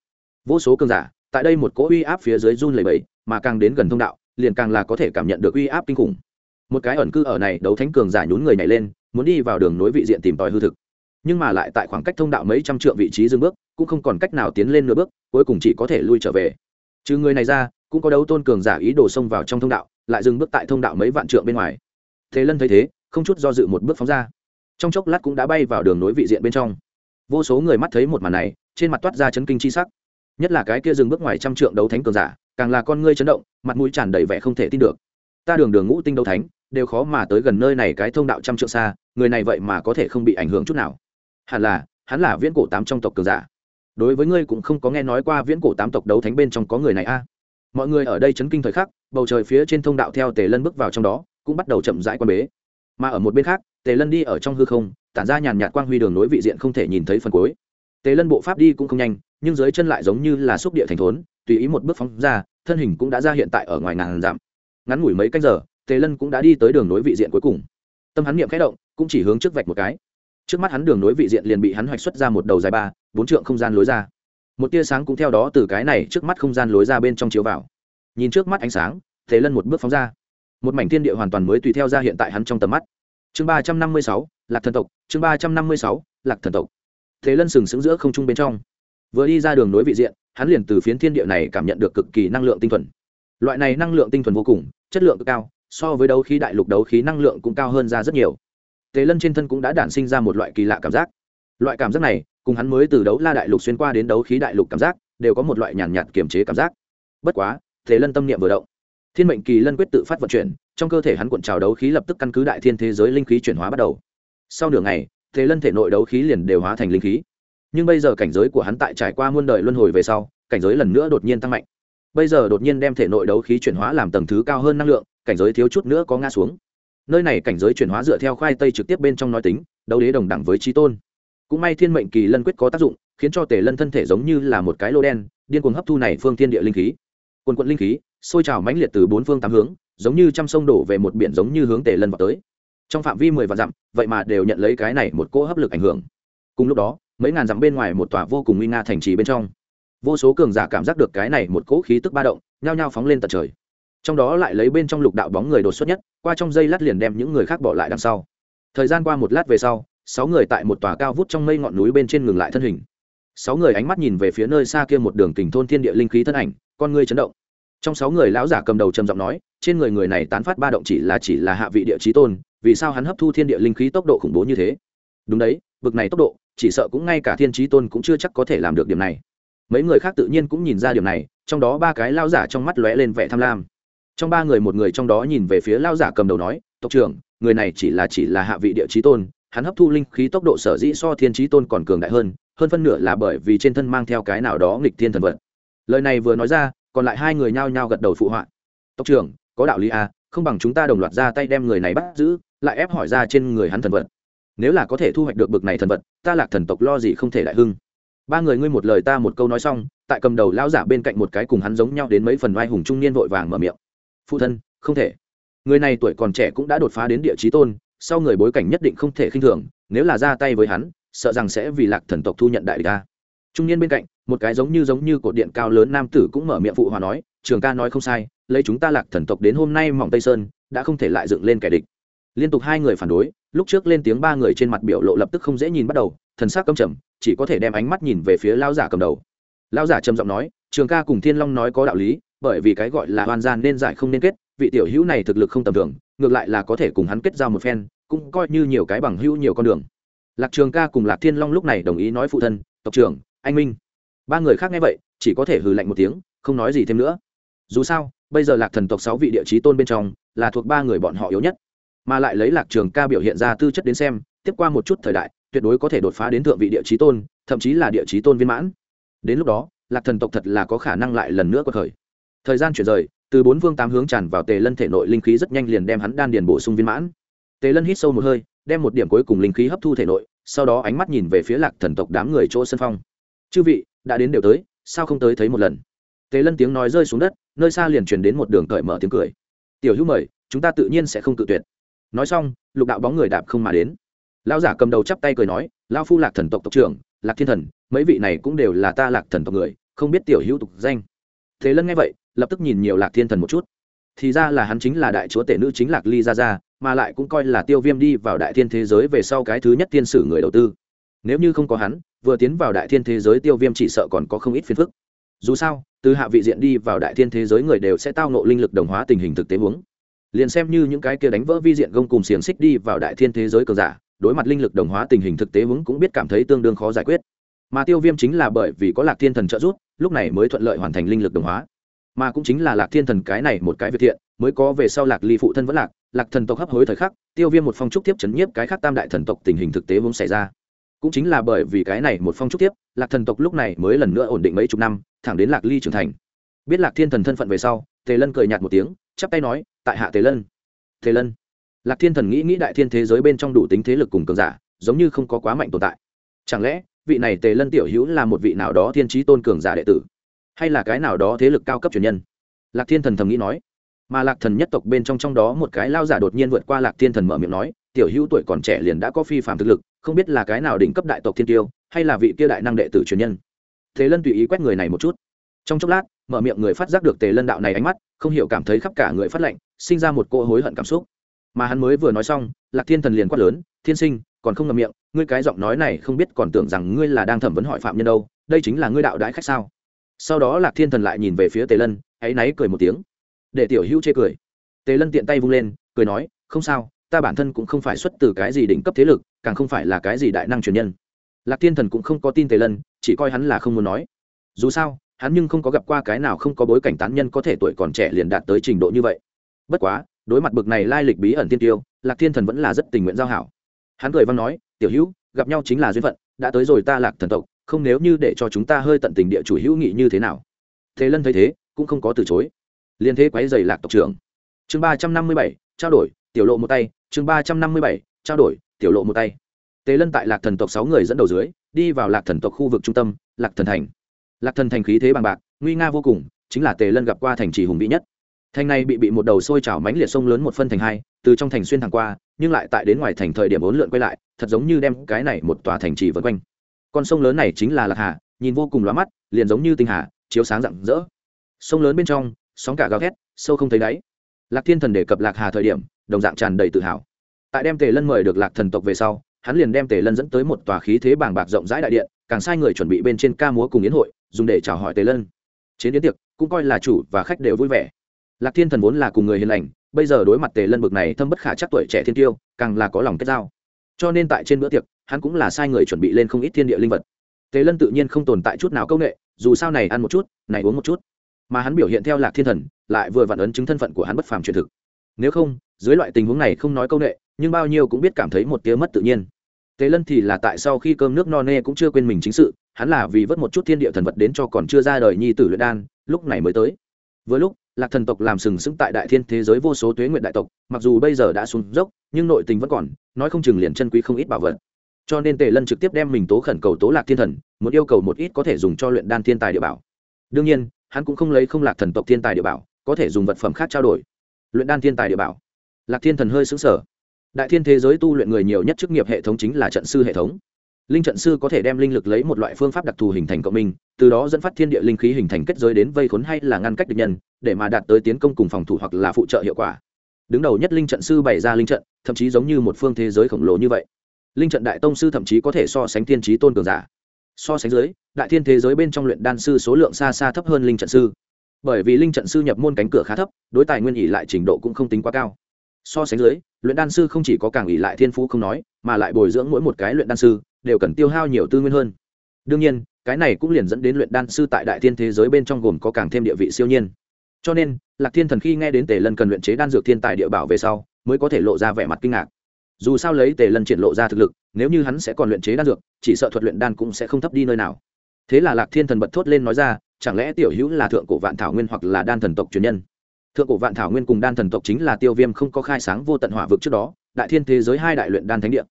Vô số cơn giả, tại đây một cỗ uy áp phía dưới run lẩy bẩy, mà càng đến gần thông đạo, liền càng là có thể cảm nhận được uy áp kinh khủng. Một cái ẩn cư ở này, đấu thánh cường giả nhún người nhảy lên, muốn đi vào đường nối vị diện tìm tòi hư thực nhưng mà lại tại khoảng cách thông đạo mấy trăm trượng vị trí dừng bước, cũng không còn cách nào tiến lên nửa bước, cuối cùng chỉ có thể lui trở về. Trừ người này ra, cũng có đấu tôn cường giả ý đồ xông vào trong thông đạo, lại dừng bước tại thông đạo mấy vạn trượng bên ngoài. Thế lân thấy thế, không chút do dự một bước phóng ra. Trong chốc lát cũng đã bay vào đường nối vị diện bên trong. Vô số người mắt thấy một màn này, trên mặt toát ra chấn kinh chi sắc. Nhất là cái kia dừng bước ngoài trăm trượng đấu thánh cường giả, càng là con ngươi chấn động, mặt mũi tràn đầy vẻ không thể tin được. Ta đường đường ngũ tinh đấu thánh, đều khó mà tới gần nơi này cái thông đạo trăm trượng xa, người này vậy mà có thể không bị ảnh hưởng chút nào hẳn là, hắn là viễn cổ tám trong tộc cường giả. Đối với ngươi cũng không có nghe nói qua viễn cổ tám tộc đấu thánh bên trong có người này a. Mọi người ở đây chấn kinh thời khắc, bầu trời phía trên thông đạo theo tề lân bước vào trong đó, cũng bắt đầu chậm rãi quan bế. Mà ở một bên khác, tề lân đi ở trong hư không, tản ra nhàn nhạt quang huy đường nối vị diện không thể nhìn thấy phần cuối. Tề lân bộ pháp đi cũng không nhanh, nhưng dưới chân lại giống như là xúc địa thành thốn, tùy ý một bước phóng ra, thân hình cũng đã ra hiện tại ở ngoài ngàn dặm. Ngắn ngủi mấy canh giờ, tề lân cũng đã đi tới đường nối vị diện cuối cùng. Tâm hắn niệm khẽ động, cũng chỉ hướng trước vạch một cái trước mắt hắn đường nối vị diện liền bị hắn hoạch xuất ra một đầu dài ba, bốn trượng không gian lối ra. Một tia sáng cũng theo đó từ cái này trước mắt không gian lối ra bên trong chiếu vào. Nhìn trước mắt ánh sáng, thế lân một bước phóng ra. Một mảnh thiên địa hoàn toàn mới tùy theo ra hiện tại hắn trong tầm mắt. Chương ba trăm năm mươi sáu, lạc thần tộc. Chương ba trăm năm mươi sáu, lạc thần tộc. Thế lân sừng sững giữa không trung bên trong. Vừa đi ra đường nối vị diện, hắn liền từ phiến thiên địa này cảm nhận được cực kỳ năng lượng tinh thuần. Loại này năng lượng tinh thuần vô cùng, chất lượng cực cao, so với đấu khí đại lục đấu khí năng lượng cũng cao hơn ra rất nhiều tề lân trên thân cũng đã đản sinh ra một loại kỳ lạ cảm giác. Loại cảm giác này, cùng hắn mới từ đấu la đại lục xuyên qua đến đấu khí đại lục cảm giác, đều có một loại nhàn nhạt kiềm chế cảm giác. Bất quá, tề lân tâm niệm vừa động. Thiên mệnh kỳ lân quyết tự phát vận chuyển, trong cơ thể hắn cuộn trào đấu khí lập tức căn cứ đại thiên thế giới linh khí chuyển hóa bắt đầu. Sau nửa ngày, tề lân thể nội đấu khí liền đều hóa thành linh khí. Nhưng bây giờ cảnh giới của hắn tại trải qua muôn đời luân hồi về sau, cảnh giới lần nữa đột nhiên tăng mạnh. Bây giờ đột nhiên đem thể nội đấu khí chuyển hóa làm tầng thứ cao hơn năng lượng, cảnh giới thiếu chút nữa có ngã xuống nơi này cảnh giới chuyển hóa dựa theo khoai tây trực tiếp bên trong nói tính, đấu đế đồng đẳng với trí tôn. Cũng may thiên mệnh kỳ lân quyết có tác dụng, khiến cho tề lân thân thể giống như là một cái lô đen, điên cuồng hấp thu này phương thiên địa linh khí. Quần quận linh khí, sôi trào mãnh liệt từ bốn phương tám hướng, giống như trăm sông đổ về một biển giống như hướng tề lân vào tới. Trong phạm vi mười vạn dặm, vậy mà đều nhận lấy cái này một cỗ hấp lực ảnh hưởng. Cùng lúc đó, mấy ngàn dặm bên ngoài một tòa vô cùng nguy nga thành trì bên trong. Vô số cường giả cảm giác được cái này một cỗ khí tức ba động, nhao nhao phóng lên tận trời trong đó lại lấy bên trong lục đạo bóng người đột xuất nhất, qua trong dây lát liền đem những người khác bỏ lại đằng sau. Thời gian qua một lát về sau, sáu người tại một tòa cao vút trong mây ngọn núi bên trên ngừng lại thân hình. Sáu người ánh mắt nhìn về phía nơi xa kia một đường kình thôn thiên địa linh khí thân ảnh, con ngươi chấn động. Trong sáu người lão giả cầm đầu trầm giọng nói, trên người người này tán phát ba động chỉ là chỉ là hạ vị địa chí tôn, vì sao hắn hấp thu thiên địa linh khí tốc độ khủng bố như thế? Đúng đấy, bực này tốc độ, chỉ sợ cũng ngay cả thiên chí tôn cũng chưa chắc có thể làm được điểm này. Mấy người khác tự nhiên cũng nhìn ra điểm này, trong đó ba cái lao giả trong mắt lóe lên vẻ tham lam trong ba người một người trong đó nhìn về phía lao giả cầm đầu nói, tộc trưởng, người này chỉ là chỉ là hạ vị địa chí tôn, hắn hấp thu linh khí tốc độ sở dĩ so thiên chí tôn còn cường đại hơn hơn phân nửa là bởi vì trên thân mang theo cái nào đó nghịch thiên thần vật. Lời này vừa nói ra, còn lại hai người nhao nhao gật đầu phụ họa. Tộc trưởng, có đạo lý à không bằng chúng ta đồng loạt ra tay đem người này bắt giữ, lại ép hỏi ra trên người hắn thần vật. Nếu là có thể thu hoạch được bực này thần vật, ta lạc thần tộc lo gì không thể đại hưng. Ba người ngươi một lời ta một câu nói xong, tại cầm đầu lão giả bên cạnh một cái cùng hắn giống nhau đến mấy phần vai hùng trung niên vội vàng mở miệng phụ thân, không thể. Người này tuổi còn trẻ cũng đã đột phá đến địa chí tôn, sau người bối cảnh nhất định không thể khinh thường, nếu là ra tay với hắn, sợ rằng sẽ vì lạc thần tộc thu nhận đại địch ta trung niên bên cạnh, một cái giống như giống như cột điện cao lớn nam tử cũng mở miệng phụ hòa nói, trường ca nói không sai, lấy chúng ta lạc thần tộc đến hôm nay mỏng tây sơn, đã không thể lại dựng lên kẻ địch. Liên tục hai người phản đối, lúc trước lên tiếng ba người trên mặt biểu lộ lập tức không dễ nhìn bắt đầu, thần sắc căm trầm, chỉ có thể đem ánh mắt nhìn về phía lao giả cầm đầu. Lao giả trầm giọng nói, trường ca cùng thiên long nói có đạo lý bởi vì cái gọi là hoàn gian nên giải không nên kết, vị tiểu hữu này thực lực không tầm thường, ngược lại là có thể cùng hắn kết giao một phen, cũng coi như nhiều cái bằng hữu nhiều con đường. Lạc trường ca cùng lạc thiên long lúc này đồng ý nói phụ thân, tộc trưởng, anh minh. Ba người khác nghe vậy, chỉ có thể hừ lạnh một tiếng, không nói gì thêm nữa. Dù sao, bây giờ lạc thần tộc sáu vị địa chí tôn bên trong, là thuộc ba người bọn họ yếu nhất. Mà lại lấy lạc trường ca biểu hiện ra tư chất đến xem, tiếp qua một chút thời đại, tuyệt đối có thể đột phá đến thượng vị địa chí tôn, thậm chí là địa chí tôn viên mãn. Đến lúc đó, lạc thần tộc thật là có khả năng lại lần nữa quật thời thời gian chuyển rời, từ bốn phương tám hướng tràn vào tề lân thể nội linh khí rất nhanh liền đem hắn đan điền bổ sung viên mãn. Tề lân hít sâu một hơi, đem một điểm cuối cùng linh khí hấp thu thể nội, sau đó ánh mắt nhìn về phía lạc thần tộc đám người chỗ sân phong. Chư vị, đã đến đều tới, sao không tới thấy một lần? Tề lân tiếng nói rơi xuống đất, nơi xa liền truyền đến một đường cởi mở tiếng cười. Tiểu hữu mời, chúng ta tự nhiên sẽ không tự tuyệt. Nói xong, lục đạo bóng người đạp không mà đến. Lão giả cầm đầu chắp tay cười nói lao phu lạc thần tộc tộc trưởng, lạc thiên thần, mấy vị này cũng đều là ta lạc thần tộc người, không biết tiểu hữu tục danh. Thế lân nghe vậy lập tức nhìn nhiều lạc thiên thần một chút. Thì ra là hắn chính là đại chúa tể nữ chính lạc ly gia gia, mà lại cũng coi là tiêu viêm đi vào đại thiên thế giới về sau cái thứ nhất tiên sử người đầu tư. Nếu như không có hắn, vừa tiến vào đại thiên thế giới tiêu viêm chỉ sợ còn có không ít phiền phức. Dù sao, từ hạ vị diện đi vào đại thiên thế giới người đều sẽ tao nộ linh lực đồng hóa tình hình thực tế huống. Liền xem như những cái kia đánh vỡ vi diện gông cùng xiềng xích đi vào đại thiên thế giới cờ giả, đối mặt linh lực đồng hóa tình hình thực tế huống cũng biết cảm thấy tương đương khó giải quyết. Mà tiêu viêm chính là bởi vì có lạc thiên thần trợ giúp, lúc này mới thuận lợi hoàn thành linh lực đồng hóa mà cũng chính là lạc thiên thần cái này một cái việc thiện, mới có về sau lạc ly phụ thân vẫn lạc lạc thần tộc hấp hối thời khắc, tiêu viêm một phong trúc tiếp chấn nhiếp cái khác tam đại thần tộc tình hình thực tế vốn xảy ra. Cũng chính là bởi vì cái này một phong trúc tiếp, lạc thần tộc lúc này mới lần nữa ổn định mấy chục năm, thẳng đến lạc ly trưởng thành. Biết lạc thiên thần thân phận về sau, tề lân cười nhạt một tiếng, chắp tay nói, tại hạ tề lân. Tề lân? Lạc thiên thần nghĩ nghĩ đại thiên thế giới bên trong đủ tính thế lực cùng cường giả, giống như không có quá mạnh tồn tại. Chẳng lẽ vị này tề lân tiểu hữu là một vị nào đó thiên trí tôn cường giả đệ tử? Hay là cái nào đó thế lực cao cấp truyền nhân? Lạc thiên thần thầm nghĩ nói. Mà lạc thần nhất tộc bên trong trong đó một cái lao giả đột nhiên vượt qua lạc thiên thần mở miệng nói, tiểu hữu tuổi còn trẻ liền đã có phi phạm thực lực, không biết là cái nào đỉnh cấp đại tộc thiên tiêu, hay là vị kia đại năng đệ tử truyền nhân. Thế lân tùy ý quét người này một chút. Trong chốc lát, mở miệng người phát giác được tề lân đạo này ánh mắt, không hiểu cảm thấy khắp cả người phát lệnh sinh ra một cỗ hối hận cảm xúc. Mà hắn mới vừa nói xong, lạc thiên thần liền quát lớn, thiên sinh, còn không ngậm miệng, ngươi cái giọng nói này không biết còn tưởng rằng ngươi là đang thẩm vấn hỏi phạm nhân đâu, đây chính là ngươi đạo đãi khách sao? Sau đó lạc thiên thần lại nhìn về phía tề lân, áy náy cười một tiếng. Để tiểu hữu chê cười. Tề lân tiện tay vung lên, cười nói, không sao, ta bản thân cũng không phải xuất từ cái gì đỉnh cấp thế lực, càng không phải là cái gì đại năng truyền nhân. Lạc thiên thần cũng không có tin tề lân, chỉ coi hắn là không muốn nói. Dù sao, hắn nhưng không có gặp qua cái nào không có bối cảnh tán nhân có thể tuổi còn trẻ liền đạt tới trình độ như vậy. Bất quá, đối mặt bực này lai lịch bí ẩn tiên tiêu, lạc thiên thần vẫn là rất tình nguyện giao hảo. Hắn cười văn nói, tiểu hữu, gặp nhau chính là duyên phận, đã tới rồi ta lạc thần tộc không nếu như để cho chúng ta hơi tận tình địa chủ hữu nghị như thế nào. Thế lân thấy thế, cũng không có từ chối. Liên thế quái dày lạc tộc trưởng. Chương ba trăm năm mươi bảy, trao đổi, tiểu lộ một tay. Chương ba trăm năm mươi bảy, trao đổi, tiểu lộ một tay. Tề lân tại lạc thần tộc sáu người dẫn đầu dưới, đi vào lạc thần tộc khu vực trung tâm, lạc thần thành. Lạc thần thành khí thế bằng bạc, nguy nga vô cùng, chính là tề lân gặp qua thành trì hùng vĩ nhất. Thành này bị bị một đầu sôi trào mánh liệt sông lớn một phân thành hai, từ trong thành xuyên thẳng qua, nhưng lại tại đến ngoài thành thời điểm bốn lượn quay lại, thật giống như đem cái này một tòa thành trì vân quanh con sông lớn này chính là lạc hà, nhìn vô cùng lóa mắt, liền giống như tinh hà, chiếu sáng rạng rỡ. Sông lớn bên trong, sóng cả gào thét, sâu không thấy đáy. Lạc thiên thần đề cập lạc hà thời điểm, đồng dạng tràn đầy tự hào. Tại đem tề lân mời được lạc thần tộc về sau, hắn liền đem tề lân dẫn tới một tòa khí thế bàng bạc rộng rãi đại điện, càng sai người chuẩn bị bên trên ca múa cùng yến hội, dùng để chào hỏi tề lân. Chiến yến tiệc cũng coi là chủ và khách đều vui vẻ. Lạc thiên thần vốn là cùng người hiền lành, bây giờ đối mặt tề lân bực này thâm bất khả chắc tuổi trẻ thiên tiêu, càng là có lòng kết giao. Cho nên tại trên bữa tiệc hắn cũng là sai người chuẩn bị lên không ít thiên địa linh vật. Tề lân tự nhiên không tồn tại chút nào công nghệ, dù sao này ăn một chút, này uống một chút. Mà hắn biểu hiện theo lạc thiên thần, lại vừa vặn ấn chứng thân phận của hắn bất phàm truyền thực. Nếu không, dưới loại tình huống này không nói công nghệ, nhưng bao nhiêu cũng biết cảm thấy một tia mất tự nhiên. Tề lân thì là tại sau khi cơm nước no nê cũng chưa quên mình chính sự, hắn là vì vớt một chút thiên địa thần vật đến cho còn chưa ra đời nhi tử luyện đan, lúc này mới tới. Vừa lúc, lạc thần tộc làm sừng sững tại đại thiên thế giới vô số tuế nguyện đại tộc, mặc dù bây giờ đã xuống dốc, nhưng nội tình vẫn còn, nói không chừng liền chân quý không ít bảo vật cho nên tề lân trực tiếp đem mình tố khẩn cầu tố lạc thiên thần, muốn yêu cầu một ít có thể dùng cho luyện đan thiên tài địa bảo. Đương nhiên, hắn cũng không lấy không lạc thần tộc thiên tài địa bảo, có thể dùng vật phẩm khác trao đổi. Luyện đan thiên tài địa bảo. Lạc thiên thần hơi xứng sở đại thiên thế giới tu luyện người nhiều nhất chức nghiệp hệ thống chính là trận sư hệ thống. Linh trận sư có thể đem linh lực lấy một loại phương pháp đặc thù hình thành cộng minh, từ đó dẫn phát thiên địa linh khí hình thành kết giới đến vây khốn hay là ngăn cách địch nhân, để mà đạt tới tiến công cùng phòng thủ hoặc là phụ trợ hiệu quả. Đứng đầu nhất linh trận sư bày ra linh trận, thậm chí giống như một phương thế giới khổng lồ như vậy linh trận đại tông sư thậm chí có thể so sánh thiên trí tôn cường giả. So sánh dưới đại thiên thế giới bên trong luyện đan sư số lượng xa xa thấp hơn linh trận sư. Bởi vì linh trận sư nhập môn cánh cửa khá thấp, đối tài nguyên ỉ lại trình độ cũng không tính quá cao. So sánh dưới luyện đan sư không chỉ có càng ỉ lại thiên phú không nói, mà lại bồi dưỡng mỗi một cái luyện đan sư, đều cần tiêu hao nhiều tư nguyên hơn. Đương nhiên, cái này cũng liền dẫn đến luyện đan sư tại đại thiên thế giới bên trong gồm có càng thêm địa vị siêu nhiên. Cho nên, lạc thiên thần khi nghe đến tề lân cần luyện chế đan dược thiên tài địa bảo về sau, mới có thể lộ ra vẻ mặt kinh ngạc dù sao lấy tề lân triển lộ ra thực lực, nếu như hắn sẽ còn luyện chế đan dược, chỉ sợ thuật luyện đan cũng sẽ không thấp đi nơi nào. Thế là lạc thiên thần bật thốt lên nói ra, chẳng lẽ tiểu hữu là thượng cổ vạn thảo nguyên hoặc là đan thần tộc truyền nhân? Thượng cổ vạn thảo nguyên cùng đan thần tộc chính là tiêu viêm không có khai sáng vô tận hỏa vực trước đó, đại thiên thế giới hai đại luyện đan thánh địa.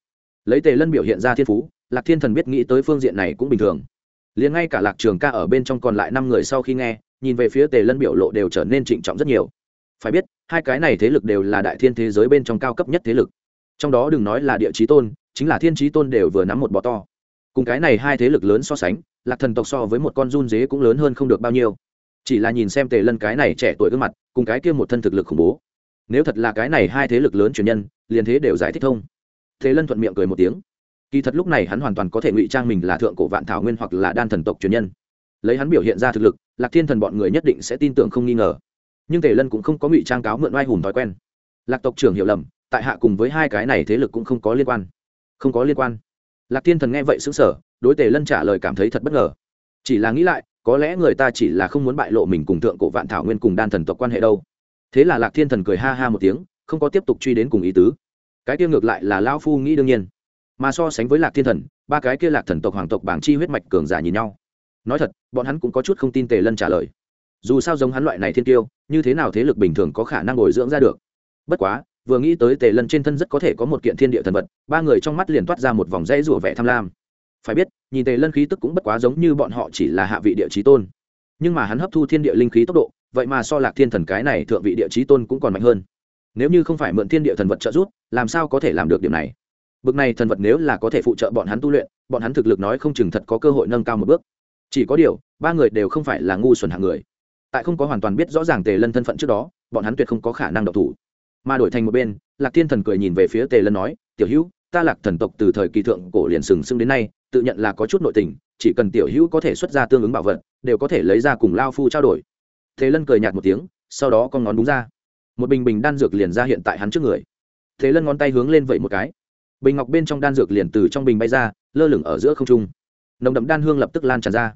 Lấy tề lân biểu hiện ra thiên phú, lạc thiên thần biết nghĩ tới phương diện này cũng bình thường. Liền ngay cả lạc trường ca ở bên trong còn lại năm người sau khi nghe, nhìn về phía tề lân biểu lộ đều trở nên trịnh trọng rất nhiều. Phải biết, hai cái này thế lực đều là đại thiên thế giới bên trong cao cấp nhất thế lực trong đó đừng nói là địa chí tôn, chính là thiên chí tôn đều vừa nắm một bọ to. Cùng cái này hai thế lực lớn so sánh, lạc thần tộc so với một con run dế cũng lớn hơn không được bao nhiêu. Chỉ là nhìn xem tề lân cái này trẻ tuổi gương mặt, cùng cái kia một thân thực lực khủng bố. Nếu thật là cái này hai thế lực lớn truyền nhân, liền thế đều giải thích thông. Thế lân thuận miệng cười một tiếng. Kỳ thật lúc này hắn hoàn toàn có thể ngụy trang mình là thượng cổ vạn thảo nguyên hoặc là đan thần tộc truyền nhân. Lấy hắn biểu hiện ra thực lực, lạc thiên thần bọn người nhất định sẽ tin tưởng không nghi ngờ. Nhưng tề lân cũng không có ngụy trang cáo mượn oai hùm thói quen. Lạc tộc trưởng hiểu lầm tại hạ cùng với hai cái này thế lực cũng không có liên quan. Không có liên quan. Lạc thiên thần nghe vậy xứng sở đối tề lân trả lời cảm thấy thật bất ngờ. Chỉ là nghĩ lại, có lẽ người ta chỉ là không muốn bại lộ mình cùng thượng cổ vạn thảo nguyên cùng đan thần tộc quan hệ đâu. Thế là lạc thiên thần cười ha ha một tiếng, không có tiếp tục truy đến cùng ý tứ. Cái kia ngược lại là lao phu nghĩ đương nhiên. Mà so sánh với lạc thiên thần, ba cái kia lạc thần tộc hoàng tộc bảng chi huyết mạch cường giả nhìn nhau. Nói thật, bọn hắn cũng có chút không tin tề lân trả lời. Dù sao giống hắn loại này thiên tiêu, như thế nào thế lực bình thường có khả năng bồi dưỡng ra được? Bất quá vừa nghĩ tới tề lân trên thân rất có thể có một kiện thiên địa thần vật, ba người trong mắt liền toát ra một vòng dây rủa vẻ tham lam. Phải biết, nhìn tề lân khí tức cũng bất quá giống như bọn họ chỉ là hạ vị địa chí tôn. Nhưng mà hắn hấp thu thiên địa linh khí tốc độ, vậy mà so lạc thiên thần cái này thượng vị địa chí tôn cũng còn mạnh hơn. Nếu như không phải mượn thiên địa thần vật trợ giúp, làm sao có thể làm được điểm này? Bực này thần vật nếu là có thể phụ trợ bọn hắn tu luyện, bọn hắn thực lực nói không chừng thật có cơ hội nâng cao một bước. Chỉ có điều, ba người đều không phải là ngu xuẩn hạng người. Tại không có hoàn toàn biết rõ ràng tề lân thân phận trước đó, bọn hắn tuyệt không có khả năng độc thủ mà đổi thành một bên, lạc thiên thần cười nhìn về phía tề lân nói, tiểu hữu, ta lạc thần tộc từ thời kỳ thượng cổ liền sừng sững đến nay, tự nhận là có chút nội tình, chỉ cần tiểu hữu có thể xuất ra tương ứng bảo vật, đều có thể lấy ra cùng lao phu trao đổi. Thế lân cười nhạt một tiếng, sau đó con ngón đúng ra. Một bình bình đan dược liền ra hiện tại hắn trước người. Thế lân ngón tay hướng lên vậy một cái. Bình ngọc bên trong đan dược liền từ trong bình bay ra, lơ lửng ở giữa không trung. Nồng đậm đan hương lập tức lan tràn ra.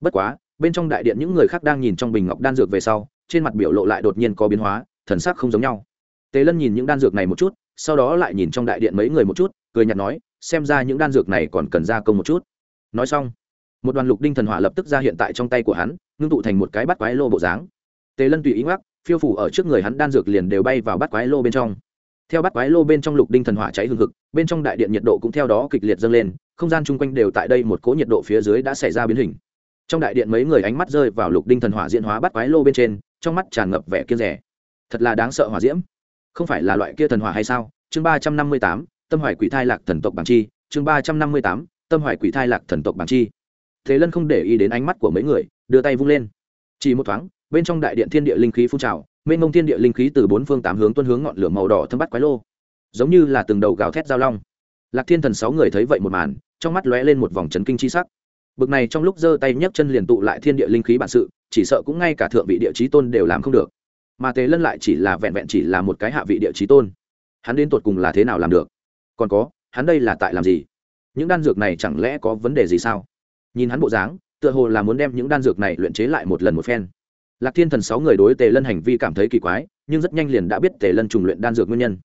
Bất quá, bên trong đại điện những người khác đang nhìn trong bình ngọc đan dược về sau, trên mặt biểu lộ lại đột nhiên có biến hóa, thần sắc không giống nhau tề lân nhìn những đan dược này một chút, sau đó lại nhìn trong đại điện mấy người một chút, cười nhạt nói, xem ra những đan dược này còn cần gia công một chút. Nói xong, một đoàn lục đinh thần hỏa lập tức ra hiện tại trong tay của hắn, ngưng tụ thành một cái bắt quái lô bộ dáng. Tề lân tùy ý ngoắc, phiêu phủ ở trước người hắn đan dược liền đều bay vào bắt quái lô bên trong. Theo bắt quái lô bên trong lục đinh thần hỏa cháy hừng hực, bên trong đại điện nhiệt độ cũng theo đó kịch liệt dâng lên, không gian chung quanh đều tại đây một cỗ nhiệt độ phía dưới đã xảy ra biến hình. Trong đại điện mấy người ánh mắt rơi vào lục đinh thần hỏa diễn hóa bắt quái lô bên trên, trong mắt tràn ngập vẻ kiên rẻ. Thật là đáng sợ hỏa diễm không phải là loại kia thần hỏa hay sao? Chương ba trăm năm mươi tám, tâm hoài quỷ thai lạc thần tộc bằng chi. Chương ba trăm năm mươi tám, tâm hoài quỷ thai lạc thần tộc bằng chi. Thế lân không để ý đến ánh mắt của mấy người, đưa tay vung lên. Chỉ một thoáng, bên trong đại điện thiên địa linh khí phun trào, mênh mông thiên địa linh khí từ bốn phương tám hướng tuân hướng ngọn lửa màu đỏ thâm bắt quái lô. Giống như là từng đầu gào thét giao long. Lạc thiên thần sáu người thấy vậy một màn, trong mắt lóe lên một vòng trấn kinh chi sắc. Bực này trong lúc giơ tay nhấc chân liền tụ lại thiên địa linh khí bản sự, chỉ sợ cũng ngay cả thượng vị địa chí tôn đều làm không được mà tề lân lại chỉ là vẹn vẹn chỉ là một cái hạ vị địa chí tôn. Hắn đến tột cùng là thế nào làm được? Còn có, hắn đây là tại làm gì? Những đan dược này chẳng lẽ có vấn đề gì sao? Nhìn hắn bộ dáng, tựa hồ là muốn đem những đan dược này luyện chế lại một lần một phen. Lạc thiên thần sáu người đối tề lân hành vi cảm thấy kỳ quái, nhưng rất nhanh liền đã biết tề lân trùng luyện đan dược nguyên nhân.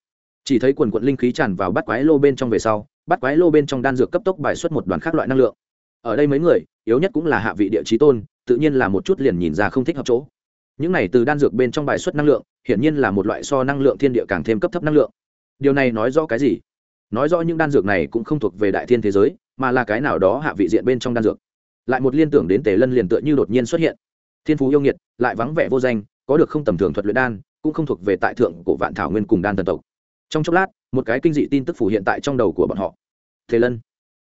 Chỉ thấy quần quận linh khí tràn vào bắt quái lô bên trong về sau bắt quái lô bên trong đan dược cấp tốc bài xuất một đoàn khác loại năng lượng. Ở đây mấy người, yếu nhất cũng là hạ vị địa trí tôn, tự nhiên là một chút liền nhìn ra không thích hợp chỗ những này từ đan dược bên trong bài xuất năng lượng, hiển nhiên là một loại so năng lượng thiên địa càng thêm cấp thấp năng lượng. Điều này nói rõ cái gì? Nói rõ những đan dược này cũng không thuộc về đại thiên thế giới, mà là cái nào đó hạ vị diện bên trong đan dược. Lại một liên tưởng đến tề lân liền tựa như đột nhiên xuất hiện. Thiên phú yêu nghiệt, lại vắng vẻ vô danh, có được không tầm thường thuật luyện đan, cũng không thuộc về tại thượng của vạn thảo nguyên cùng đan thần tộc. Trong chốc lát, một cái kinh dị tin tức phủ hiện tại trong đầu của bọn họ. Tề lân,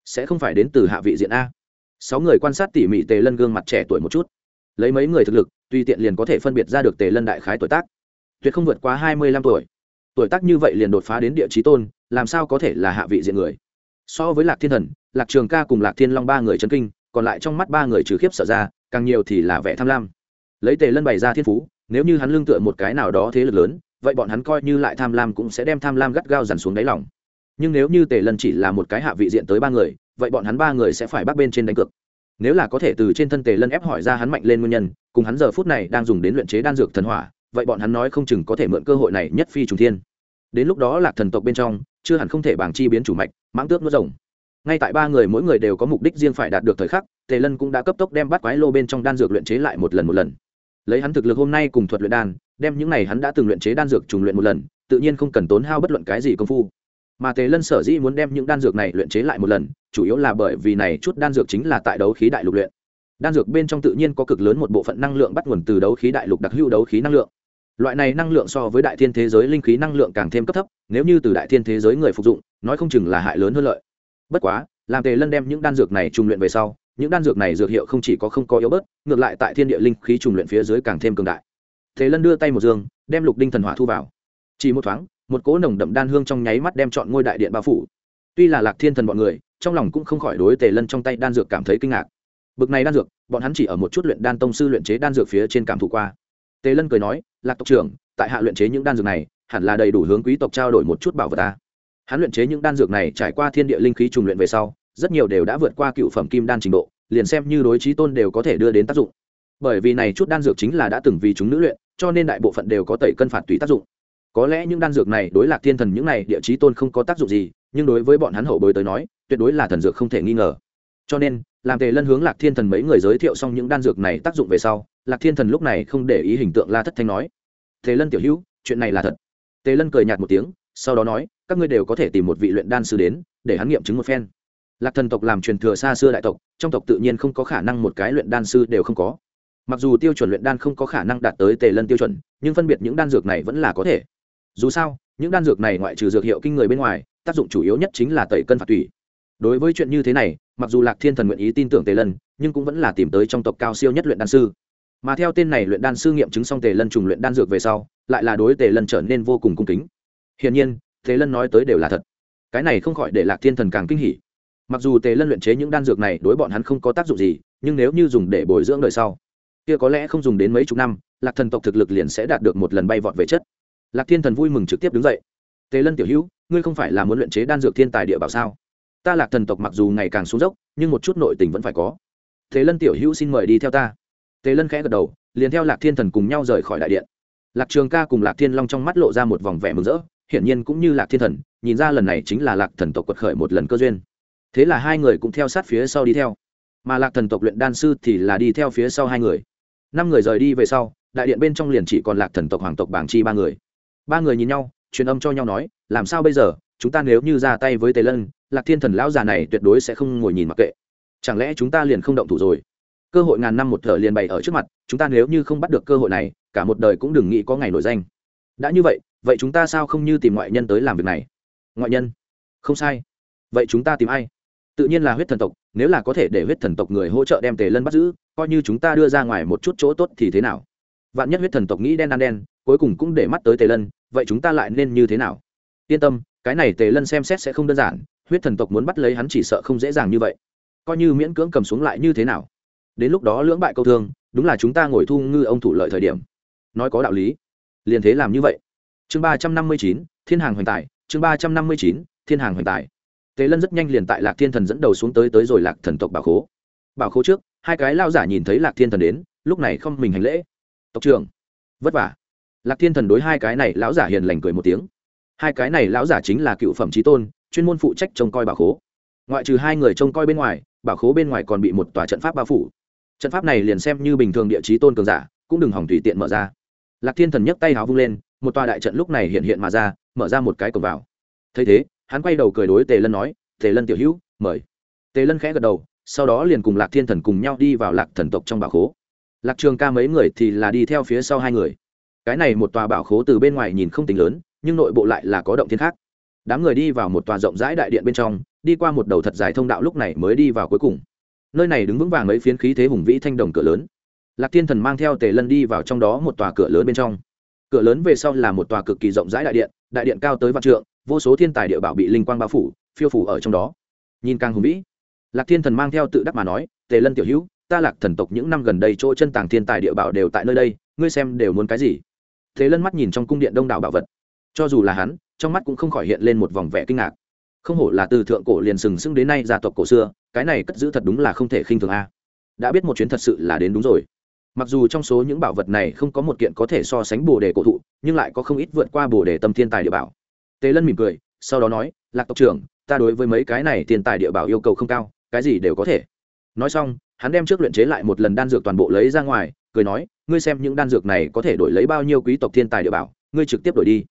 sẽ không phải đến từ hạ vị diện a. Sáu người quan sát tỉ mỉ tề lân gương mặt trẻ tuổi một chút. Lấy mấy người thực lực tùy tiện liền có thể phân biệt ra được tề lân đại khái tuổi tác. Tuyệt không vượt quá hai mươi lăm tuổi. Tuổi tác như vậy liền đột phá đến địa trí tôn, làm sao có thể là hạ vị diện người? So với lạc thiên thần, lạc trường ca cùng lạc thiên long ba người c kinh, còn lại trong mắt ba người trừ khiếp sợ ra, càng nhiều thì là vẻ tham lam. Lấy tề lân bày ra thiên phú, nếu như hắn lương tựa một cái nào đó thế lực lớn, vậy bọn hắn coi như lại tham lam cũng sẽ đem tham lam gắt gao dằn xuống đáy lòng. Nhưng nếu như tề lân chỉ là một cái hạ vị diện tới ba người, vậy bọn hắn ba người sẽ phải bắt bên trên đánh cược nếu là có thể từ trên thân tề lân ép hỏi ra hắn mạnh lên nguyên nhân, cùng hắn giờ phút này đang dùng đến luyện chế đan dược thần hỏa, vậy bọn hắn nói không chừng có thể mượn cơ hội này nhất phi trùng thiên. Đến lúc đó lạc thần tộc bên trong, chưa hẳn không thể bảng chi biến chủ mạch, mãng tước nuốt rồng. Ngay tại ba người mỗi người đều có mục đích riêng phải đạt được thời khắc, tề lân cũng đã cấp tốc đem bắt quái lô bên trong đan dược luyện chế lại một lần một lần. Lấy hắn thực lực hôm nay cùng thuật luyện đan, đem những này hắn đã từng luyện chế đan dược trùng luyện một lần, tự nhiên không cần tốn hao bất luận cái gì công phu mà tề lân sở dĩ muốn đem những đan dược này luyện chế lại một lần, chủ yếu là bởi vì này chút đan dược chính là tại đấu khí đại lục luyện. Đan dược bên trong tự nhiên có cực lớn một bộ phận năng lượng bắt nguồn từ đấu khí đại lục đặc hữu đấu khí năng lượng. Loại này năng lượng so với đại thiên thế giới linh khí năng lượng càng thêm cấp thấp, nếu như từ đại thiên thế giới người phục dụng, nói không chừng là hại lớn hơn lợi. Bất quá, làm tề lân đem những đan dược này trùng luyện về sau, những đan dược này dược hiệu không chỉ có không có yếu bớt, ngược lại tại thiên địa linh khí trùng luyện phía dưới càng thêm cường đại. Tề lân đưa tay một dương, đem lục đinh thần hỏa thu vào. Chỉ một thoáng một cỗ nồng đậm đan hương trong nháy mắt đem chọn ngôi đại điện bao phủ. Tuy là lạc thiên thần bọn người, trong lòng cũng không khỏi đối tề lân trong tay đan dược cảm thấy kinh ngạc. Bực này đan dược, bọn hắn chỉ ở một chút luyện đan tông sư luyện chế đan dược phía trên cảm thụ qua. Tề lân cười nói, lạc tộc trưởng, tại hạ luyện chế những đan dược này, hẳn là đầy đủ hướng quý tộc trao đổi một chút bảo vật ta. Hắn luyện chế những đan dược này trải qua thiên địa linh khí trùng luyện về sau, rất nhiều đều đã vượt qua cựu phẩm kim đan trình độ, liền xem như đối trí tôn đều có thể đưa đến tác dụng. Bởi vì này chút đan dược chính là đã từng vì chúng nữ luyện, cho nên đại bộ phận đều có tẩy cân phạt tùy tác dụng có lẽ những đan dược này đối lạc thiên thần những này địa chí tôn không có tác dụng gì, nhưng đối với bọn hắn hậu bối tới nói, tuyệt đối là thần dược không thể nghi ngờ. Cho nên, làm tề lân hướng lạc thiên thần mấy người giới thiệu xong những đan dược này tác dụng về sau, lạc thiên thần lúc này không để ý hình tượng la thất thanh nói, tề lân tiểu hữu, chuyện này là thật. Tề lân cười nhạt một tiếng, sau đó nói, các ngươi đều có thể tìm một vị luyện đan sư đến, để hắn nghiệm chứng một phen. Lạc thần tộc làm truyền thừa xa xưa đại tộc, trong tộc tự nhiên không có khả năng một cái luyện đan sư đều không có. Mặc dù tiêu chuẩn luyện đan không có khả năng đạt tới tề lân tiêu chuẩn, nhưng phân biệt những đan dược này vẫn là có thể dù sao, những đan dược này ngoại trừ dược hiệu kinh người bên ngoài, tác dụng chủ yếu nhất chính là tẩy cân phạt tủy. Đối với chuyện như thế này, mặc dù lạc thiên thần nguyện ý tin tưởng tề lân, nhưng cũng vẫn là tìm tới trong tộc cao siêu nhất luyện đan sư. Mà theo tên này luyện đan sư nghiệm chứng xong tề lân trùng luyện đan dược về sau, lại là đối tề lân trở nên vô cùng cung kính. Hiển nhiên, tề lân nói tới đều là thật. Cái này không khỏi để lạc thiên thần càng kinh hỉ. Mặc dù tề lân luyện chế những đan dược này đối bọn hắn không có tác dụng gì, nhưng nếu như dùng để bồi dưỡng đời sau, kia có lẽ không dùng đến mấy chục năm, lạc thần tộc thực lực liền sẽ đạt được một lần bay vọt về chất lạc thiên thần vui mừng trực tiếp đứng dậy. Tề lân tiểu hữu, ngươi không phải là muốn luyện chế đan dược thiên tài địa bảo sao? Ta lạc thần tộc mặc dù ngày càng xuống dốc, nhưng một chút nội tình vẫn phải có. Tề lân tiểu hữu xin mời đi theo ta. Tề lân khẽ gật đầu, liền theo lạc thiên thần cùng nhau rời khỏi đại điện. Lạc trường ca cùng lạc thiên long trong mắt lộ ra một vòng vẻ mừng rỡ, hiển nhiên cũng như lạc thiên thần, nhìn ra lần này chính là lạc thần tộc quật khởi một lần cơ duyên. Thế là hai người cũng theo sát phía sau đi theo. Mà lạc thần tộc luyện đan sư thì là đi theo phía sau hai người. Năm người rời đi về sau, đại điện bên trong liền chỉ còn lạc thần tộc hoàng tộc bảng chi ba người ba người nhìn nhau, truyền âm cho nhau nói, làm sao bây giờ? Chúng ta nếu như ra tay với tề lân, lạc thiên thần lão già này tuyệt đối sẽ không ngồi nhìn mặc kệ. Chẳng lẽ chúng ta liền không động thủ rồi? Cơ hội ngàn năm một thở liền bày ở trước mặt, chúng ta nếu như không bắt được cơ hội này, cả một đời cũng đừng nghĩ có ngày nổi danh. Đã như vậy vậy chúng ta sao không như tìm ngoại nhân tới làm việc này? Ngoại nhân? Không sai. Vậy chúng ta tìm ai? Tự nhiên là huyết thần tộc, nếu là có thể để huyết thần tộc người hỗ trợ đem tề lân bắt giữ, coi như chúng ta đưa ra ngoài một chút chỗ tốt thì thế nào? Vạn nhất huyết thần tộc nghĩ đen ăn đen, cuối cùng cũng để mắt tới tề lân vậy chúng ta lại nên như thế nào? Yên tâm, cái này tề lân xem xét sẽ không đơn giản, huyết thần tộc muốn bắt lấy hắn chỉ sợ không dễ dàng như vậy. Coi như miễn cưỡng cầm xuống lại như thế nào? Đến lúc đó lưỡng bại câu thương, đúng là chúng ta ngồi thu ngư ông thủ lợi thời điểm. Nói có đạo lý. Liền thế làm như vậy. Chương ba trăm năm mươi chín, thiên hàng hoành tài, chương ba trăm năm mươi chín, thiên hàng hoành tài. Tề lân rất nhanh liền tại lạc thiên thần dẫn đầu xuống tới tới rồi lạc thần tộc bảo khố. Bảo khố trước, hai cái lao giả nhìn thấy lạc thiên thần đến, lúc này không mình hành lễ. Tộc trưởng. Vất vả lạc thiên thần đối hai cái này lão giả hiền lành cười một tiếng. Hai cái này lão giả chính là cựu phẩm trí tôn, chuyên môn phụ trách trông coi bảo khố. Ngoại trừ hai người trông coi bên ngoài, bảo khố bên ngoài còn bị một tòa trận pháp bao phủ. Trận pháp này liền xem như bình thường địa chí tôn cường giả, cũng đừng hỏng tùy tiện mở ra. Lạc thiên thần nhấc tay háo vung lên, một tòa đại trận lúc này hiện hiện mà ra, mở ra một cái cổng vào. Thấy thế, hắn quay đầu cười đối tề lân nói, tề lân tiểu hữu, mời. Tề lân khẽ gật đầu, sau đó liền cùng lạc thiên thần cùng nhau đi vào lạc thần tộc trong bảo khố. Lạc trường ca mấy người thì là đi theo phía sau hai người cái này một tòa bảo khố từ bên ngoài nhìn không tính lớn, nhưng nội bộ lại là có động thiên khác. Đám người đi vào một tòa rộng rãi đại điện bên trong, đi qua một đầu thật dài thông đạo lúc này mới đi vào cuối cùng. Nơi này đứng vững vàng mấy phiến khí thế hùng vĩ thanh đồng cửa lớn. Lạc thiên thần mang theo tề lân đi vào trong đó một tòa cửa lớn bên trong. Cửa lớn về sau là một tòa cực kỳ rộng rãi đại điện đại điện cao tới vạn trượng, vô số thiên tài địa bảo bị linh quang bao phủ, phiêu phủ ở trong đó. Nhìn càng hùng vĩ, lạc thiên thần mang theo tự đắc mà nói, tề lân tiểu hữu, ta lạc thần tộc những năm gần đây chỗ chân tàng thiên tài địa bảo đều tại nơi đây, ngươi xem đều muốn cái gì? Thế lân mắt nhìn trong cung điện đông đảo bảo vật. Cho dù là hắn, trong mắt cũng không khỏi hiện lên một vòng vẻ kinh ngạc. Không hổ là từ thượng cổ liền sừng sững đến nay gia tộc cổ xưa, cái này cất giữ thật đúng là không thể khinh thường a. Đã biết một chuyến thật sự là đến đúng rồi. Mặc dù trong số những bảo vật này không có một kiện có thể so sánh bồ đề cổ thụ, nhưng lại có không ít vượt qua bồ đề tâm thiên tài địa bảo. Tề lân mỉm cười, sau đó nói, lạc tộc trưởng, ta đối với mấy cái này thiên tài địa bảo yêu cầu không cao, cái gì đều có thể. Nói xong hắn đem trước luyện chế lại một lần đan dược toàn bộ lấy ra ngoài, cười nói, ngươi xem những đan dược này có thể đổi lấy bao nhiêu quý tộc thiên tài địa bảo, ngươi trực tiếp đổi đi.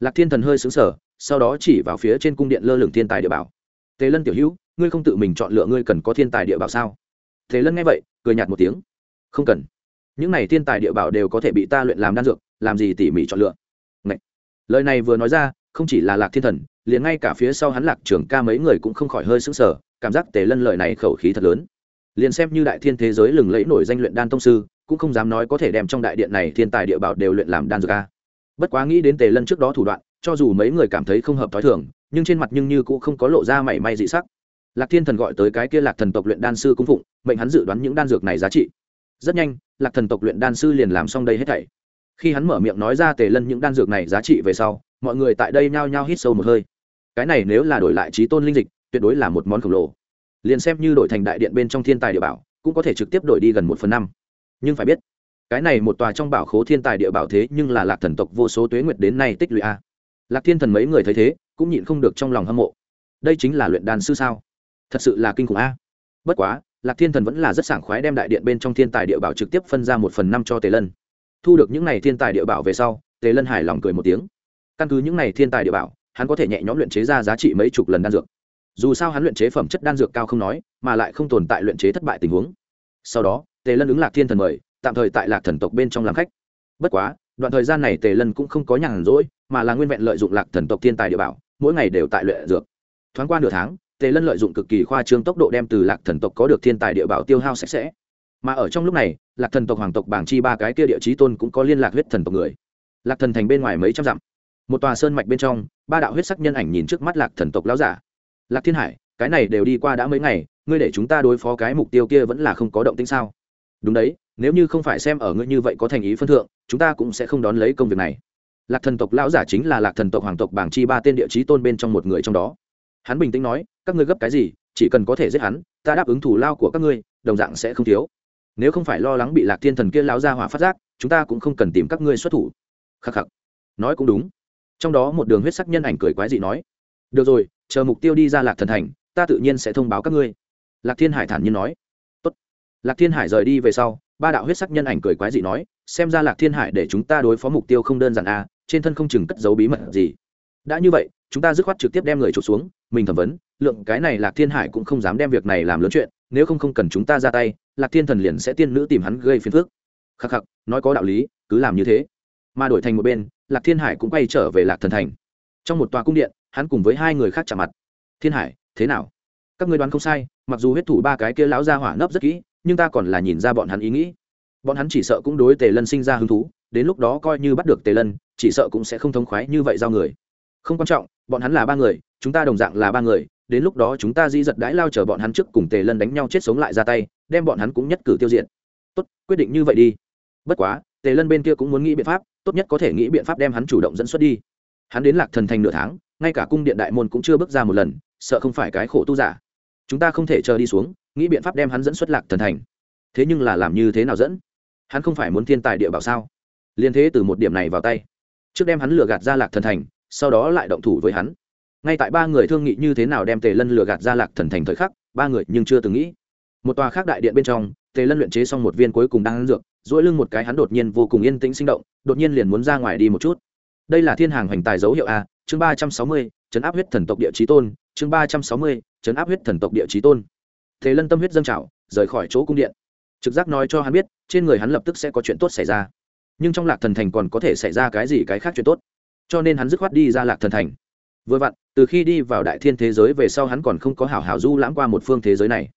Lạc thiên thần hơi xứng sở sau đó chỉ vào phía trên cung điện lơ lửng thiên tài địa bảo. Tề lân tiểu hữu, ngươi không tự mình chọn lựa ngươi cần có thiên tài địa bảo sao? Tề lân nghe vậy, cười nhạt một tiếng. Không cần. Những này thiên tài địa bảo đều có thể bị ta luyện làm đan dược, làm gì tỉ mỉ chọn lựa? Ngậy. lời này vừa nói ra, không chỉ là lạc thiên thần, liền ngay cả phía sau hắn lạc trưởng ca mấy người cũng không khỏi hơi sững sờ, cảm giác tề lân lời này khẩu khí thật lớn liền xem như đại thiên thế giới lừng lẫy nổi danh luyện đan tông sư, cũng không dám nói có thể đem trong đại điện này thiên tài địa bảo đều luyện làm đan dược a. Bất quá nghĩ đến tề lân trước đó thủ đoạn, cho dù mấy người cảm thấy không hợp t h ó i thường, nhưng trên mặt nhưng như cũng không có lộ ra mảy may dị sắc. Lạc thiên thần gọi tới cái kia lạc thần tộc luyện đan sư cung phụng, mệnh hắn dự đoán những đan dược này giá trị. Rất nhanh, lạc thần tộc luyện đan sư liền làm xong đây hết thảy. Khi hắn mở miệng nói ra tề lân những đan dược này giá trị về sau, mọi người tại đây nhao nhao hít sâu một hơi. Cái này nếu là đổi lại trí tôn linh dịch, tuyệt đối là một món khổng lồ liền xem như đổi thành đại điện bên trong thiên tài địa bảo, cũng có thể trực tiếp đổi đi gần một phần năm. Nhưng phải biết, cái này một tòa trong bảo khố thiên tài địa bảo thế nhưng là lạc thần tộc vô số tuế nguyệt đến nay tích lũy a. Lạc thiên thần mấy người thấy thế, cũng nhịn không được trong lòng hâm mộ. Đây chính là luyện đan sư sao? Thật sự là kinh khủng a. Bất quá, lạc thiên thần vẫn là rất sảng khoái đem đại điện bên trong thiên tài địa bảo trực tiếp phân ra một phần năm cho tề lân. Thu được những n à y thiên tài địa bảo về sau, tề lân hài lòng cười một tiếng. Căn cứ những n à y thiên tài địa bảo, hắn có thể nhẹ nhõm luyện chế ra giá trị mấy chục lần đan dược dù sao hắn luyện chế phẩm chất đan dược cao không nói, mà lại không tồn tại luyện chế thất bại tình huống. Sau đó, tề lân ứng lạc thiên thần mời, tạm thời tại lạc thần tộc bên trong làm khách. Bất quá, đoạn thời gian này tề lân cũng không có nhàn rỗi, mà là nguyên vẹn lợi dụng lạc thần tộc thiên tài địa bảo, mỗi ngày đều tại luyện dược. Thoáng qua nửa tháng, tề lân lợi dụng cực kỳ khoa trương tốc độ đem từ lạc thần tộc có được thiên tài địa bảo tiêu hao sạch sẽ. Mà ở trong lúc này, lạc thần tộc hoàng tộc bảng chi ba cái kia địa chí tôn cũng có liên lạc huyết thần tộc người. Lạc thần thành bên ngoài mấy trăm dặm. Một tòa sơn mạch bên trong, ba đạo huyết sắc nhân ảnh nhìn trước mắt lạc thần tộc lão giả lạc thiên hải, cái này đều đi qua đã mấy ngày, ngươi để chúng ta đối phó cái mục tiêu kia vẫn là không có động tĩnh sao? Đúng đấy, nếu như không phải xem ở ngươi như vậy có thành ý phân thượng, chúng ta cũng sẽ không đón lấy công việc này. Lạc thần tộc lão giả chính là lạc thần tộc hoàng tộc bảng chi ba tên địa chí tôn bên trong một người trong đó. Hắn bình tĩnh nói, các ngươi gấp cái gì, chỉ cần có thể giết hắn, ta đáp ứng thủ lao của các ngươi, đồng dạng sẽ không thiếu. Nếu không phải lo lắng bị lạc thiên thần kia lão ra hỏa phát giác, chúng ta cũng không cần tìm các ngươi xuất thủ. Khắc khắc. Nói cũng đúng. Trong đó một đường huyết sắc nhân ảnh cười quái dị nói, được rồi chờ mục tiêu đi ra lạc thần thành, ta tự nhiên sẽ thông báo các ngươi. Lạc thiên hải thản nhiên nói. Tốt. lạc thiên hải rời đi về sau, ba đạo huyết sắc nhân ảnh cười quái dị nói, xem ra lạc thiên hải để chúng ta đối phó mục tiêu không đơn giản à trên thân không chừng cất giấu bí mật gì. Đã như vậy, chúng ta dứt khoát trực tiếp đem người trục xuống, mình thẩm vấn, lượng cái này lạc thiên hải cũng không dám đem việc này làm lớn chuyện, nếu không không cần chúng ta ra tay, lạc thiên thần liền sẽ tiên nữ tìm hắn gây phiền phức. Khắc khắc, nói có đạo lý, cứ làm như thế. Mà đổi thành một bên, lạc thiên hải cũng quay trở về lạc thần thành. Trong một tòa cung điện hắn cùng với hai người khác chạm mặt. Thiên hải, thế nào? Các người đoán không sai, mặc dù huyết thủ ba cái kia lão ra hỏa nấp rất kỹ, nhưng ta còn là nhìn ra bọn hắn ý nghĩ. Bọn hắn chỉ sợ cũng đối tề lân sinh ra hứng thú, đến lúc đó coi như bắt được tề lân, chỉ sợ cũng sẽ không thống khoái như vậy giao người. Không quan trọng, bọn hắn là ba người, chúng ta đồng dạng là ba người, đến lúc đó chúng ta di giật đãi lao chờ bọn hắn trước cùng tề lân đánh nhau chết sống lại ra tay, đem bọn hắn cũng nhất cử tiêu diệt. Tốt, quyết định như vậy đi. Bất quá, tề lân bên kia cũng muốn nghĩ biện pháp, tốt nhất có thể nghĩ biện pháp đem hắn chủ động dẫn xuất đi. Hắn đến lạc thần thành nửa tháng ngay cả cung điện đại môn cũng chưa bước ra một lần, sợ không phải cái khổ tu giả. Chúng ta không thể chờ đi xuống, nghĩ biện pháp đem hắn dẫn xuất lạc thần thành. Thế nhưng là làm như thế nào dẫn? Hắn không phải muốn thiên tài địa bảo sao? Liên thế từ một điểm này vào tay. Trước đem hắn lừa gạt ra lạc thần thành, sau đó lại động thủ với hắn. Ngay tại ba người thương nghị như thế nào đem tề lân lừa gạt ra lạc thần thành thời khắc, ba người nhưng chưa từng nghĩ. Một tòa khác đại điện bên trong, tề lân luyện chế xong một viên cuối cùng đang ăn dược dỗi lưng một cái hắn đột nhiên vô cùng yên tĩnh sinh động, đột nhiên liền muốn ra ngoài đi một chút. Đây là thiên hàng hoành tài dấu hiệu a chương ba trăm sáu mươi, chấn áp huyết thần tộc địa chí tôn. Chương ba trăm sáu mươi, chấn áp huyết thần tộc địa chí tôn. Thế lân tâm huyết dâng trào, rời khỏi chỗ cung điện. Trực giác nói cho hắn biết, trên người hắn lập tức sẽ có chuyện tốt xảy ra. Nhưng trong lạc thần thành còn có thể xảy ra cái gì cái khác chuyện tốt? Cho nên hắn dứt khoát đi ra lạc thần thành. Vừa vặn, từ khi đi vào đại thiên thế giới về sau hắn còn không có hảo hảo du lãng qua một phương thế giới này.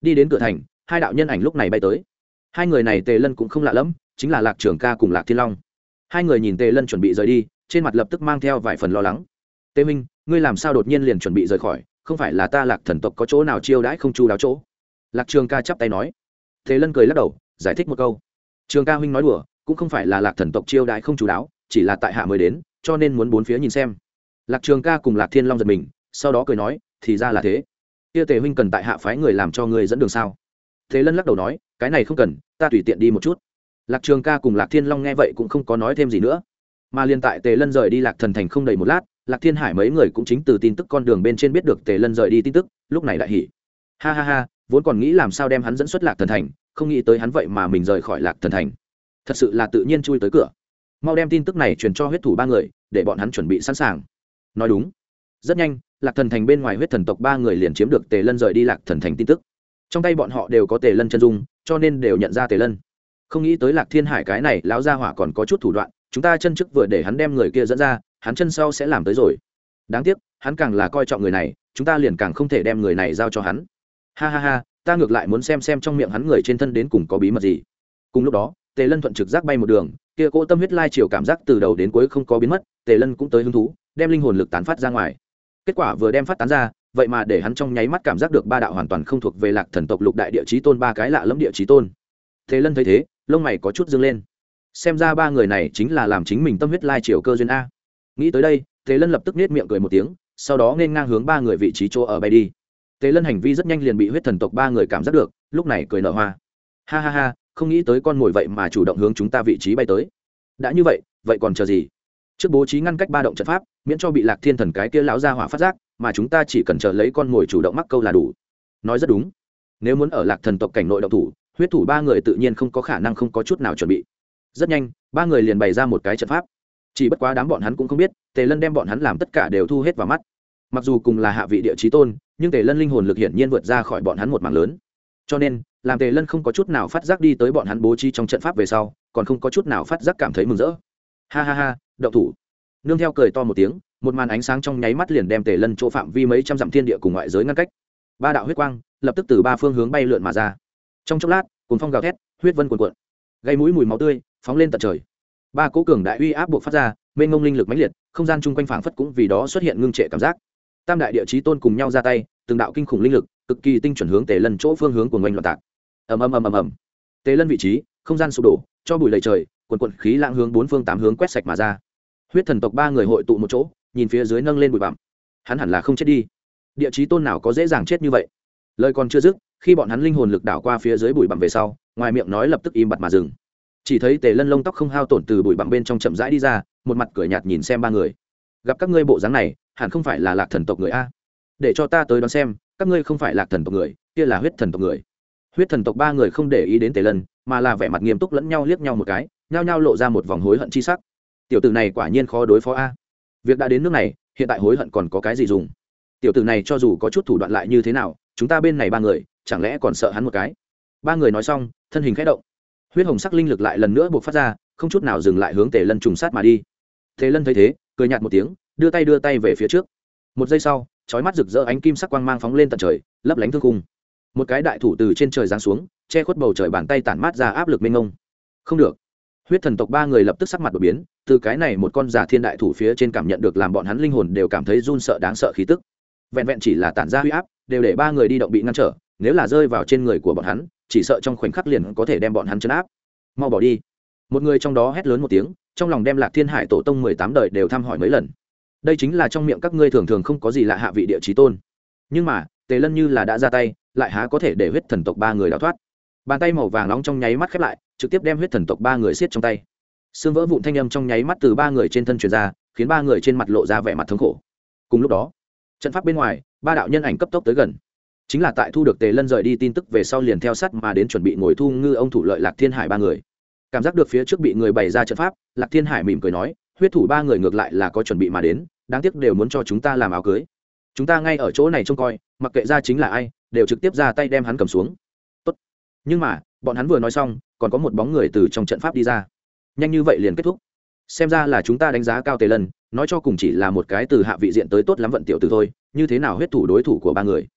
Đi đến cửa thành, hai đạo nhân ảnh lúc này bay tới. Hai người này tề lân cũng không lạ lẫm, chính là lạc trường ca cùng lạc thiên long. Hai người nhìn tề lân chuẩn bị rời đi trên mặt lập tức mang theo vài phần lo lắng. Tề minh, ngươi làm sao đột nhiên liền chuẩn bị rời khỏi? Không phải là ta lạc thần tộc có chỗ nào chiêu đãi không chu đáo chỗ? Lạc trường ca chắp tay nói. Thế lân cười lắc đầu, giải thích một câu. Trường ca huynh nói đùa, cũng không phải là lạc thần tộc chiêu đãi không chú đáo, chỉ là tại hạ mới đến, cho nên muốn bốn phía nhìn xem. Lạc trường ca cùng lạc thiên long giật mình, sau đó cười nói, thì ra là thế. Kia tề huynh cần tại hạ phái người làm cho người dẫn đường sao? Thế lân lắc đầu nói, cái này không cần, ta tùy tiện đi một chút. Lạc trường ca cùng lạc thiên long nghe vậy cũng không có nói thêm gì nữa mà liên tại tề lân rời đi lạc thần thành không đầy một lát, lạc thiên hải mấy người cũng chính từ tin tức con đường bên trên biết được tề lân rời đi tin tức, lúc này đại hỉ. Ha ha ha, vốn còn nghĩ làm sao đem hắn dẫn xuất lạc thần thành, không nghĩ tới hắn vậy mà mình rời khỏi lạc thần thành. Thật sự là tự nhiên chui tới cửa. Mau đem tin tức này truyền cho huyết thủ ba người, để bọn hắn chuẩn bị sẵn sàng. Nói đúng. Rất nhanh, lạc thần thành bên ngoài huyết thần tộc ba người liền chiếm được tề lân rời đi lạc thần thành tin tức. Trong tay bọn họ đều có tề lân chân dung, cho nên đều nhận ra tề lân. Không nghĩ tới lạc thiên hải cái này, lão gia hỏa còn có chút thủ đoạn chúng ta chân trước vừa để hắn đem người kia dẫn ra, hắn chân sau sẽ làm tới rồi. Đáng tiếc, hắn càng là coi trọng người này, chúng ta liền càng không thể đem người này giao cho hắn. Ha ha ha, ta ngược lại muốn xem xem trong miệng hắn người trên thân đến cùng có bí mật gì. Cùng lúc đó, tề lân thuận trực giác bay một đường, kia cỗ tâm huyết lai chiều cảm giác từ đầu đến cuối không có biến mất, tề lân cũng tới hứng thú, đem linh hồn lực tán phát ra ngoài. Kết quả vừa đem phát tán ra, vậy mà để hắn trong nháy mắt cảm giác được ba đạo hoàn toàn không thuộc về lạc thần tộc lục đại địa chí tôn, ba cái lạ lẫm địa chí tôn. Thế lân thấy thế, lông mày có chút dâng lên xem ra ba người này chính là làm chính mình tâm huyết lai triều cơ duyên a. Nghĩ tới đây thế lân lập tức nết miệng cười một tiếng, sau đó nên ngang hướng ba người vị trí chỗ ở bay đi. Tề lân hành vi rất nhanh liền bị huyết thần tộc ba người cảm giác được, lúc này cười nở hoa. Ha ha ha, không nghĩ tới con mồi vậy mà chủ động hướng chúng ta vị trí bay tới. Đã như vậy vậy còn chờ gì? Trước bố trí ngăn cách ba động trận pháp, miễn cho bị lạc thiên thần cái kia lão ra hỏa phát giác, mà chúng ta chỉ cần chờ lấy con mồi chủ động mắc câu là đủ. Nói rất đúng. Nếu muốn ở lạc thần tộc cảnh nội động thủ, huyết thủ ba người tự nhiên không có khả năng không có chút nào chuẩn bị rất nhanh, ba người liền bày ra một cái trận pháp. Chỉ bất quá đám bọn hắn cũng không biết, tề lân đem bọn hắn làm tất cả đều thu hết vào mắt. Mặc dù cùng là hạ vị địa trí tôn, nhưng tề lân linh hồn lực hiển nhiên vượt ra khỏi bọn hắn một mảng lớn. Cho nên, làm tề lân không có chút nào phát giác đi tới bọn hắn bố trí trong trận pháp về sau, còn không có chút nào phát giác cảm thấy mừng rỡ. Ha ha ha đậu thủ. Nương theo cười to một tiếng, một màn ánh sáng trong nháy mắt liền đem tề lân chỗ phạm vi mấy trăm dặm thiên địa cùng ngoại giới ngăn cách. Ba đạo huyết quang lập tức từ ba phương hướng bay lượn mà ra. Trong chốc lát cồn phong gào thét, huyết vân cuồn cuộn. Gây mũi mùi máu tươi phóng lên tận trời. Ba cố cường đại uy áp buộc phát ra, mênh ngông linh lực mãnh liệt, không gian chung quanh phảng phất cũng vì đó xuất hiện ngưng trệ cảm giác. Tam đại địa chí tôn cùng nhau ra tay, từng đạo kinh khủng linh lực, cực kỳ tinh chuẩn hướng tề lân chỗ phương hướng của ngoanh loạn tạc. Ầm ầm ầm ầm ầm. Tề lân vị trí, không gian sụp đổ, cho bụi lầy trời quần quận khí lãng hướng bốn phương tám hướng quét sạch mà ra. Huyết thần tộc ba người hội tụ một chỗ, nhìn phía dưới nâng lên bụi bặm. Hắn hẳn là không chết đi. Địa chí tôn nào có dễ dàng chết như vậy? Lời còn chưa dứt, khi bọn hắn linh hồn lực đảo qua phía dưới bụi bặm về sau, ngoài miệng nói lập tức im bặt mà dừng chỉ thấy tề lân lông tóc không hao tổn từ bụi bặm bên trong chậm rãi đi ra, một mặt cười nhạt nhìn xem ba người. Gặp các ngươi bộ dáng này, hẳn không phải là lạc thần tộc người a. Để cho ta tới đón xem, các ngươi không phải lạc thần tộc người, kia là huyết thần tộc người. Huyết thần tộc ba người không để ý đến tề lân, mà là vẻ mặt nghiêm túc lẫn nhau liếc nhau một cái, nhao nhao lộ ra một vòng hối hận chi sắc. Tiểu tử này quả nhiên khó đối phó a. Việc đã đến nước này, hiện tại hối hận còn có cái gì dùng? Tiểu tử này cho dù có chút thủ đoạn lại như thế nào, chúng ta bên này ba người, chẳng lẽ còn sợ hắn một cái? Ba người nói xong, thân hình khẽ động huyết hồng sắc linh lực lại lần nữa buộc phát ra, không chút nào dừng lại hướng tề lân trùng sát mà đi. Tề lân thấy thế, cười nhạt một tiếng, đưa tay đưa tay về phía trước. Một giây sau, chói mắt rực rỡ ánh kim sắc quang mang phóng lên tận trời, lấp lánh thương cung một cái đại thủ từ trên trời giáng xuống, che khuất bầu trời bàn tay tản mát ra áp lực mênh ngông không được. Huyết thần tộc ba người lập tức sắc mặt đột biến, từ cái này một con giả thiên đại thủ phía trên cảm nhận được làm bọn hắn linh hồn đều cảm thấy run sợ đáng sợ khí tức. Vẹn vẹn chỉ là tản ra huy áp, đều để ba người đi động bị ngăn trở, nếu là rơi vào trên người của bọn hắn chỉ sợ trong khoảnh khắc liền có thể đem bọn hắn chấn áp. Mau bỏ đi. Một người trong đó hét lớn một tiếng, trong lòng đem lạc thiên hải tổ tông mười tám đời đều thăm hỏi mấy lần. Đây chính là trong miệng các ngươi thường thường không có gì lạ hạ vị địa trí tôn. Nhưng mà, tề lân như là đã ra tay, lại há có thể để huyết thần tộc ba người đào thoát. Bàn tay màu vàng nóng trong nháy mắt khép lại, trực tiếp đem huyết thần tộc ba người xiết trong tay. Xương vỡ vụn thanh âm trong nháy mắt từ ba người trên thân truyền ra, khiến ba người trên mặt lộ ra vẻ mặt thống khổ. Cùng lúc đó, trận pháp bên ngoài, ba đạo nhân ảnh cấp tốc tới gần chính là tại thu được tề lân rời đi tin tức về sau liền theo sắt mà đến chuẩn bị ngồi thu ngư ông thủ lợi lạc thiên hải ba người. Cảm giác được phía trước bị người bày ra trận pháp, lạc thiên hải mỉm cười nói, huyết thủ ba người ngược lại là có chuẩn bị mà đến, đáng tiếc đều muốn cho chúng ta làm áo cưới. Chúng ta ngay ở chỗ này trông coi, mặc kệ ra chính là ai, đều trực tiếp ra tay đem hắn cầm xuống. Tốt. nhưng mà, bọn hắn vừa nói xong, còn có một bóng người từ trong trận pháp đi ra. Nhanh như vậy liền kết thúc. Xem ra là chúng ta đánh giá cao tề lân, nói cho cùng chỉ là một cái từ hạ vị diện tới tốt lắm vận tiểu từ thôi, như thế nào huyết thủ đối thủ của ba người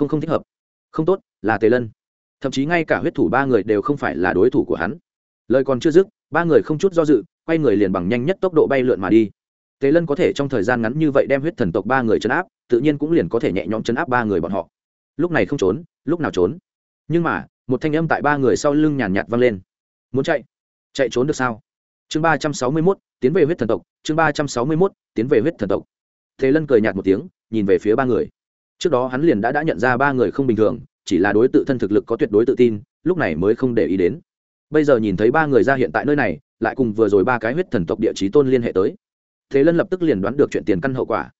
không không thích hợp. Không tốt, là tề lân. Thậm chí ngay cả huyết thủ ba người đều không phải là đối thủ của hắn. Lời còn chưa dứt, ba người không chút do dự, quay người liền bằng nhanh nhất tốc độ bay lượn mà đi. Tề lân có thể trong thời gian ngắn như vậy đem huyết thần tộc ba người chấn áp, tự nhiên cũng liền có thể nhẹ nhõm chấn áp ba người bọn họ. Lúc này không trốn, lúc nào trốn? Nhưng mà, một thanh âm tại ba người sau lưng nhàn nhạt vang lên. Muốn chạy? Chạy trốn được sao? Chương ba trăm sáu mươi mốt, tiến về huyết thần tộc. Chương ba trăm sáu mươi mốt, tiến về huyết thần tộc. Thế lân cười nhạt một tiếng, nhìn về phía ba người trước đó hắn liền đã đã nhận ra ba người không bình thường, chỉ là đối tự thân thực lực có tuyệt đối tự tin, lúc này mới không để ý đến. Bây giờ nhìn thấy ba người ra hiện tại nơi này, lại cùng vừa rồi ba cái huyết thần tộc địa chí tôn liên hệ tới. Thế lân lập tức liền đoán được chuyện tiền căn hậu quả.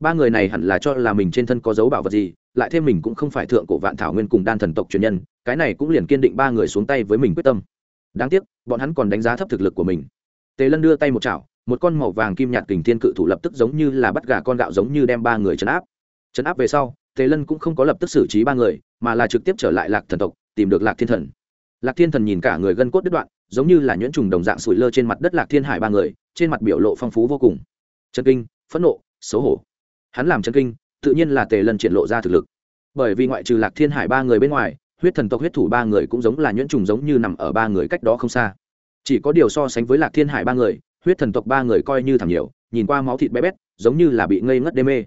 Ba người này hẳn là cho là mình trên thân có dấu bảo vật gì, lại thêm mình cũng không phải thượng cổ vạn thảo nguyên cùng đan thần tộc truyền nhân, cái này cũng liền kiên định ba người xuống tay với mình quyết tâm. Đáng tiếc, bọn hắn còn đánh giá thấp thực lực của mình. Tề lân đưa tay một chảo, một con màu vàng kim nhạt kình thiên cự thủ lập tức giống như là bắt gà con gạo giống như đem ba người chấn áp chấn áp về sau, tề lân cũng không có lập tức xử trí ba người, mà là trực tiếp trở lại lạc thần tộc, tìm được lạc thiên thần. Lạc thiên thần nhìn cả người gân cốt đứt đoạn, giống như là nhuyễn trùng đồng dạng sủi lơ trên mặt đất lạc thiên hải ba người, trên mặt biểu lộ phong phú vô cùng. Chân kinh, phẫn nộ, xấu hổ. Hắn làm chân kinh, tự nhiên là tề lân triển lộ ra thực lực. Bởi vì ngoại trừ lạc thiên hải ba người bên ngoài, huyết thần tộc huyết thủ ba người cũng giống là nhuyễn trùng giống như nằm ở ba người cách đó không xa. Chỉ có điều so sánh với lạc thiên hải ba người, huyết thần tộc ba người coi như thảm nhiều, nhìn qua máu thịt bé bét, giống như là bị ngây ngất đê mê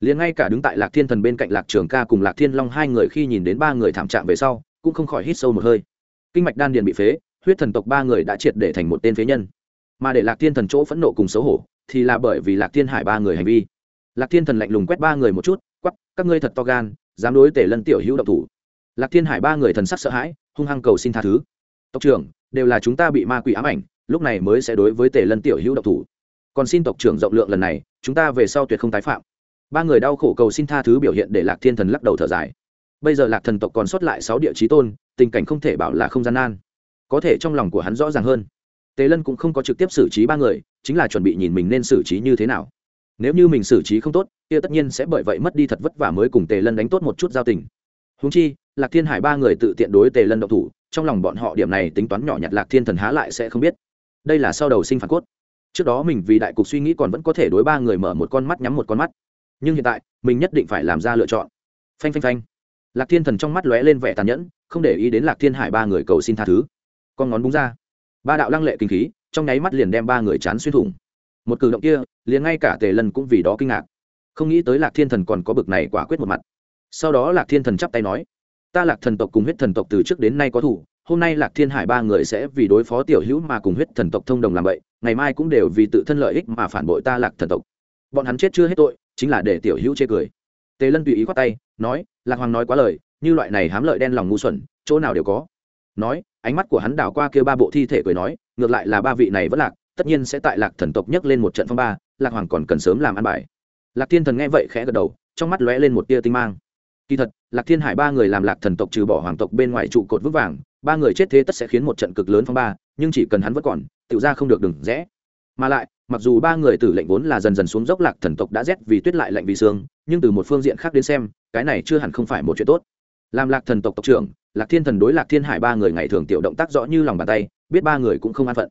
liền ngay cả đứng tại lạc thiên thần bên cạnh lạc trường ca cùng lạc thiên long hai người khi nhìn đến ba người thảm trạng về sau, cũng không khỏi hít sâu một hơi. Kinh mạch đan điền bị phế, huyết thần tộc ba người đã triệt để thành một tên phế nhân. Mà để lạc thiên thần chỗ phẫn nộ cùng xấu hổ, thì là bởi vì lạc thiên hải ba người hành vi. Lạc thiên thần lạnh lùng quét ba người một chút quắp các ngươi thật to gan, dám đối tể lân tiểu hữu động thủ. Lạc thiên hải ba người thần sắc sợ hãi, hung hăng cầu xin tha thứ. Tộc trưởng, đều là chúng ta bị ma quỷ ám ảnh, lúc này mới sẽ đối với tề lân tiểu hữu động thủ. Còn xin tộc trưởng rộng lượng lần này, chúng ta về sau tuyệt không tái phạm ba người đau khổ cầu xin tha thứ biểu hiện để lạc thiên thần lắc đầu thở dài. Bây giờ lạc thần tộc còn sót lại sáu địa chí tôn, tình cảnh không thể bảo là không gian nan. Có thể trong lòng của hắn rõ ràng hơn. Tề lân cũng không có trực tiếp xử trí ba người, chính là chuẩn bị nhìn mình nên xử trí như thế nào. Nếu như mình xử trí không tốt, kia tất nhiên sẽ bởi vậy mất đi thật vất vả mới cùng tề lân đánh tốt một chút giao tình. Húng chi, lạc thiên hải ba người tự tiện đối tề lân độc thủ, trong lòng bọn họ điểm này tính toán nhỏ nhặt lạc thiên thần há lại sẽ không biết. Đây là sau đầu sinh phản cốt. Trước đó mình vì đại cục suy nghĩ còn vẫn có thể đối ba người mở một con mắt nhắm một con mắt nhưng hiện tại, mình nhất định phải làm ra lựa chọn. Phanh phanh phanh. Lạc thiên thần trong mắt lóe lên vẻ tàn nhẫn, không để ý đến lạc thiên hải ba người cầu xin tha thứ. Con ngón búng ra. Ba đạo lăng lệ kinh khí, trong nháy mắt liền đem ba người chán xuyên thủng. Một cử động kia, liền ngay cả tề lân cũng vì đó kinh ngạc. Không nghĩ tới lạc thiên thần còn có bực này quả quyết một mặt. Sau đó lạc thiên thần chắp tay nói, ta lạc thần tộc cùng huyết thần tộc từ trước đến nay có thủ, hôm nay lạc thiên hải ba người sẽ vì đối phó tiểu hữu mà cùng huyết thần tộc thông đồng làm vậy, ngày mai cũng đều vì tự thân lợi ích mà phản bội ta lạc thần tộc bọn hắn chết chưa hết tội, chính là để tiểu hữu chê cười. Tề lân tùy ý khoát tay, nói, lạc hoàng nói quá lời, như loại này hám lợi đen lòng ngu xuẩn, chỗ nào đều có. Nói, ánh mắt của hắn đảo qua kia ba bộ thi thể cười nói, ngược lại là ba vị này vẫn lạc, tất nhiên sẽ tại lạc thần tộc nhấc lên một trận phong ba, lạc hoàng còn cần sớm làm ăn bài. Lạc thiên thần nghe vậy khẽ gật đầu, trong mắt lóe lên một tia tinh mang. Kỳ thật, lạc thiên hải ba người làm lạc thần tộc trừ bỏ hoàng tộc bên ngoài trụ cột vững vàng, ba người chết thế tất sẽ khiến một trận cực lớn phong ba, nhưng chỉ cần hắn vẫn còn tự ra không được đừng rẽ. Mà lại mặc dù ba người tử lệnh vốn là dần dần xuống dốc lạc thần tộc đã rét vì tuyết lại lạnh vì sương, nhưng từ một phương diện khác đến xem, cái này chưa hẳn không phải một chuyện tốt. Làm lạc thần tộc tộc trưởng, lạc thiên thần đối lạc thiên hải ba người ngày thường tiểu động tác rõ như lòng bàn tay, biết ba người cũng không an phận.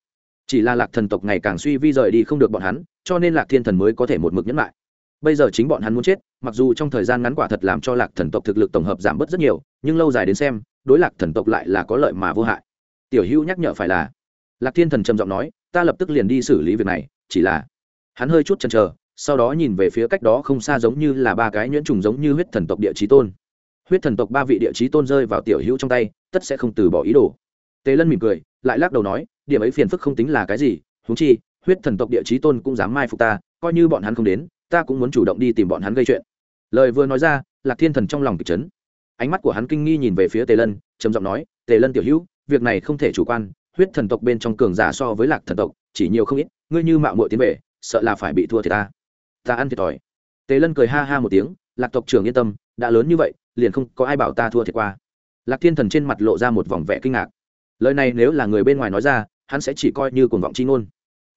Chỉ là lạc thần tộc ngày càng suy vi rời đi không được bọn hắn, cho nên lạc thiên thần mới có thể một mực nhẫn lại. Bây giờ chính bọn hắn muốn chết, mặc dù trong thời gian ngắn quả thật làm cho lạc thần tộc thực lực tổng hợp giảm bớt rất nhiều, nhưng lâu dài đến xem, đối lạc thần tộc lại là có lợi mà vô hại. Tiểu hữu nhắc nhở phải là, lạc thiên thần trầm giọng nói ta lập tức liền đi xử lý việc này, chỉ là hắn hơi chút chần chờ, sau đó nhìn về phía cách đó không xa giống như là ba cái nhuyễn trùng giống như huyết thần tộc địa chí tôn. Huyết thần tộc ba vị địa chí tôn rơi vào tiểu hữu trong tay, tất sẽ không từ bỏ ý đồ. Tề lân mỉm cười, lại lắc đầu nói, điểm ấy phiền phức không tính là cái gì húng chi, huyết thần tộc địa chí tôn cũng dám mai phục ta, coi như bọn hắn không đến, ta cũng muốn chủ động đi tìm bọn hắn gây chuyện. Lời vừa nói ra, lạc thiên thần trong lòng kịch chấn. Ánh mắt của hắn kinh nghi nhìn về phía tề lân, trầm giọng nói, tề lân tiểu hữu, việc này không thể chủ quan huyết thần tộc bên trong cường giả so với lạc thần tộc, chỉ nhiều không ít, ngươi như mạo muội tiến về, sợ là phải bị thua thì ta. Ta ăn thiệt thòi. Tề lân cười ha ha một tiếng, lạc tộc trưởng yên tâm, đã lớn như vậy, liền không có ai bảo ta thua thiệt qua. Lạc thiên thần trên mặt lộ ra một vòng vẻ kinh ngạc. Lời này nếu là người bên ngoài nói ra, hắn sẽ chỉ coi như cuồng vọng chi ngôn.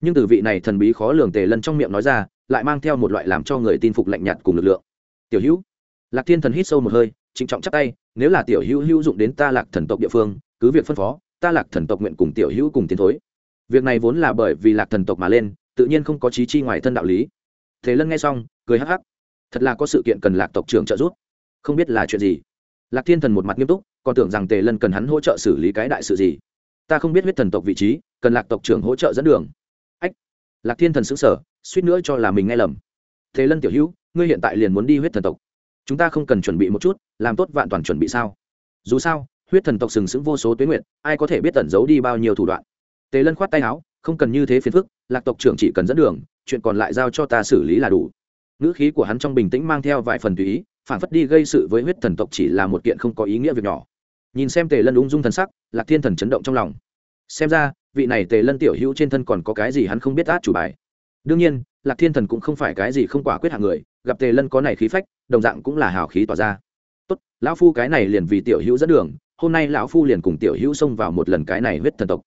Nhưng từ vị này thần bí khó lường tề lân trong miệng nói ra, lại mang theo một loại làm cho người tin phục lạnh nhạt cùng lực lượng. Tiểu hữu. Lạc thiên thần hít sâu một hơi, trịnh trọng chắc tay, nếu là tiểu hữu hữu dụng đến ta lạc thần tộc địa phương, cứ việc phân phó ta lạc thần tộc nguyện cùng tiểu hữu cùng tiến thối. Việc này vốn là bởi vì lạc thần tộc mà lên, tự nhiên không có trí chi ngoài thân đạo lý. Thế lân nghe xong, cười hắc hắc. Thật là có sự kiện cần lạc tộc trưởng trợ giúp. Không biết là chuyện gì. Lạc thiên thần một mặt nghiêm túc, còn tưởng rằng tề lân cần hắn hỗ trợ xử lý cái đại sự gì. Ta không biết huyết thần tộc vị trí, cần lạc tộc trưởng hỗ trợ dẫn đường. Ách. Lạc thiên thần xứng sở suýt nữa cho là mình nghe lầm. Thế lân tiểu hữu, ngươi hiện tại liền muốn đi huyết thần tộc. Chúng ta không cần chuẩn bị một chút, làm tốt vạn toàn chuẩn bị sao? Dù sao huyết thần tộc sừng sững vô số tuyến nguyện ai có thể biết tẩn giấu đi bao nhiêu thủ đoạn. Tề lân khoát tay áo, không cần như thế phiền phức, lạc tộc trưởng chỉ cần dẫn đường, chuyện còn lại giao cho ta xử lý là đủ. Ngữ khí của hắn trong bình tĩnh mang theo vài phần tùy ý, phản phất đi gây sự với huyết thần tộc chỉ là một kiện không có ý nghĩa việc nhỏ. Nhìn xem tề lân ung dung thần sắc, lạc thiên thần chấn động trong lòng. Xem ra, vị này tề lân tiểu hữu trên thân còn có cái gì hắn không biết át chủ bài. Đương nhiên, lạc thiên thần cũng không phải cái gì không quả quyết hạng người, gặp tề lân có này khí phách, đồng dạng cũng là hào khí tỏa ra. Tốt, lão phu cái này liền vì tiểu hữu dẫn đường hôm nay lão phu liền cùng tiểu hữu xông vào một lần cái này huyết thần tộc.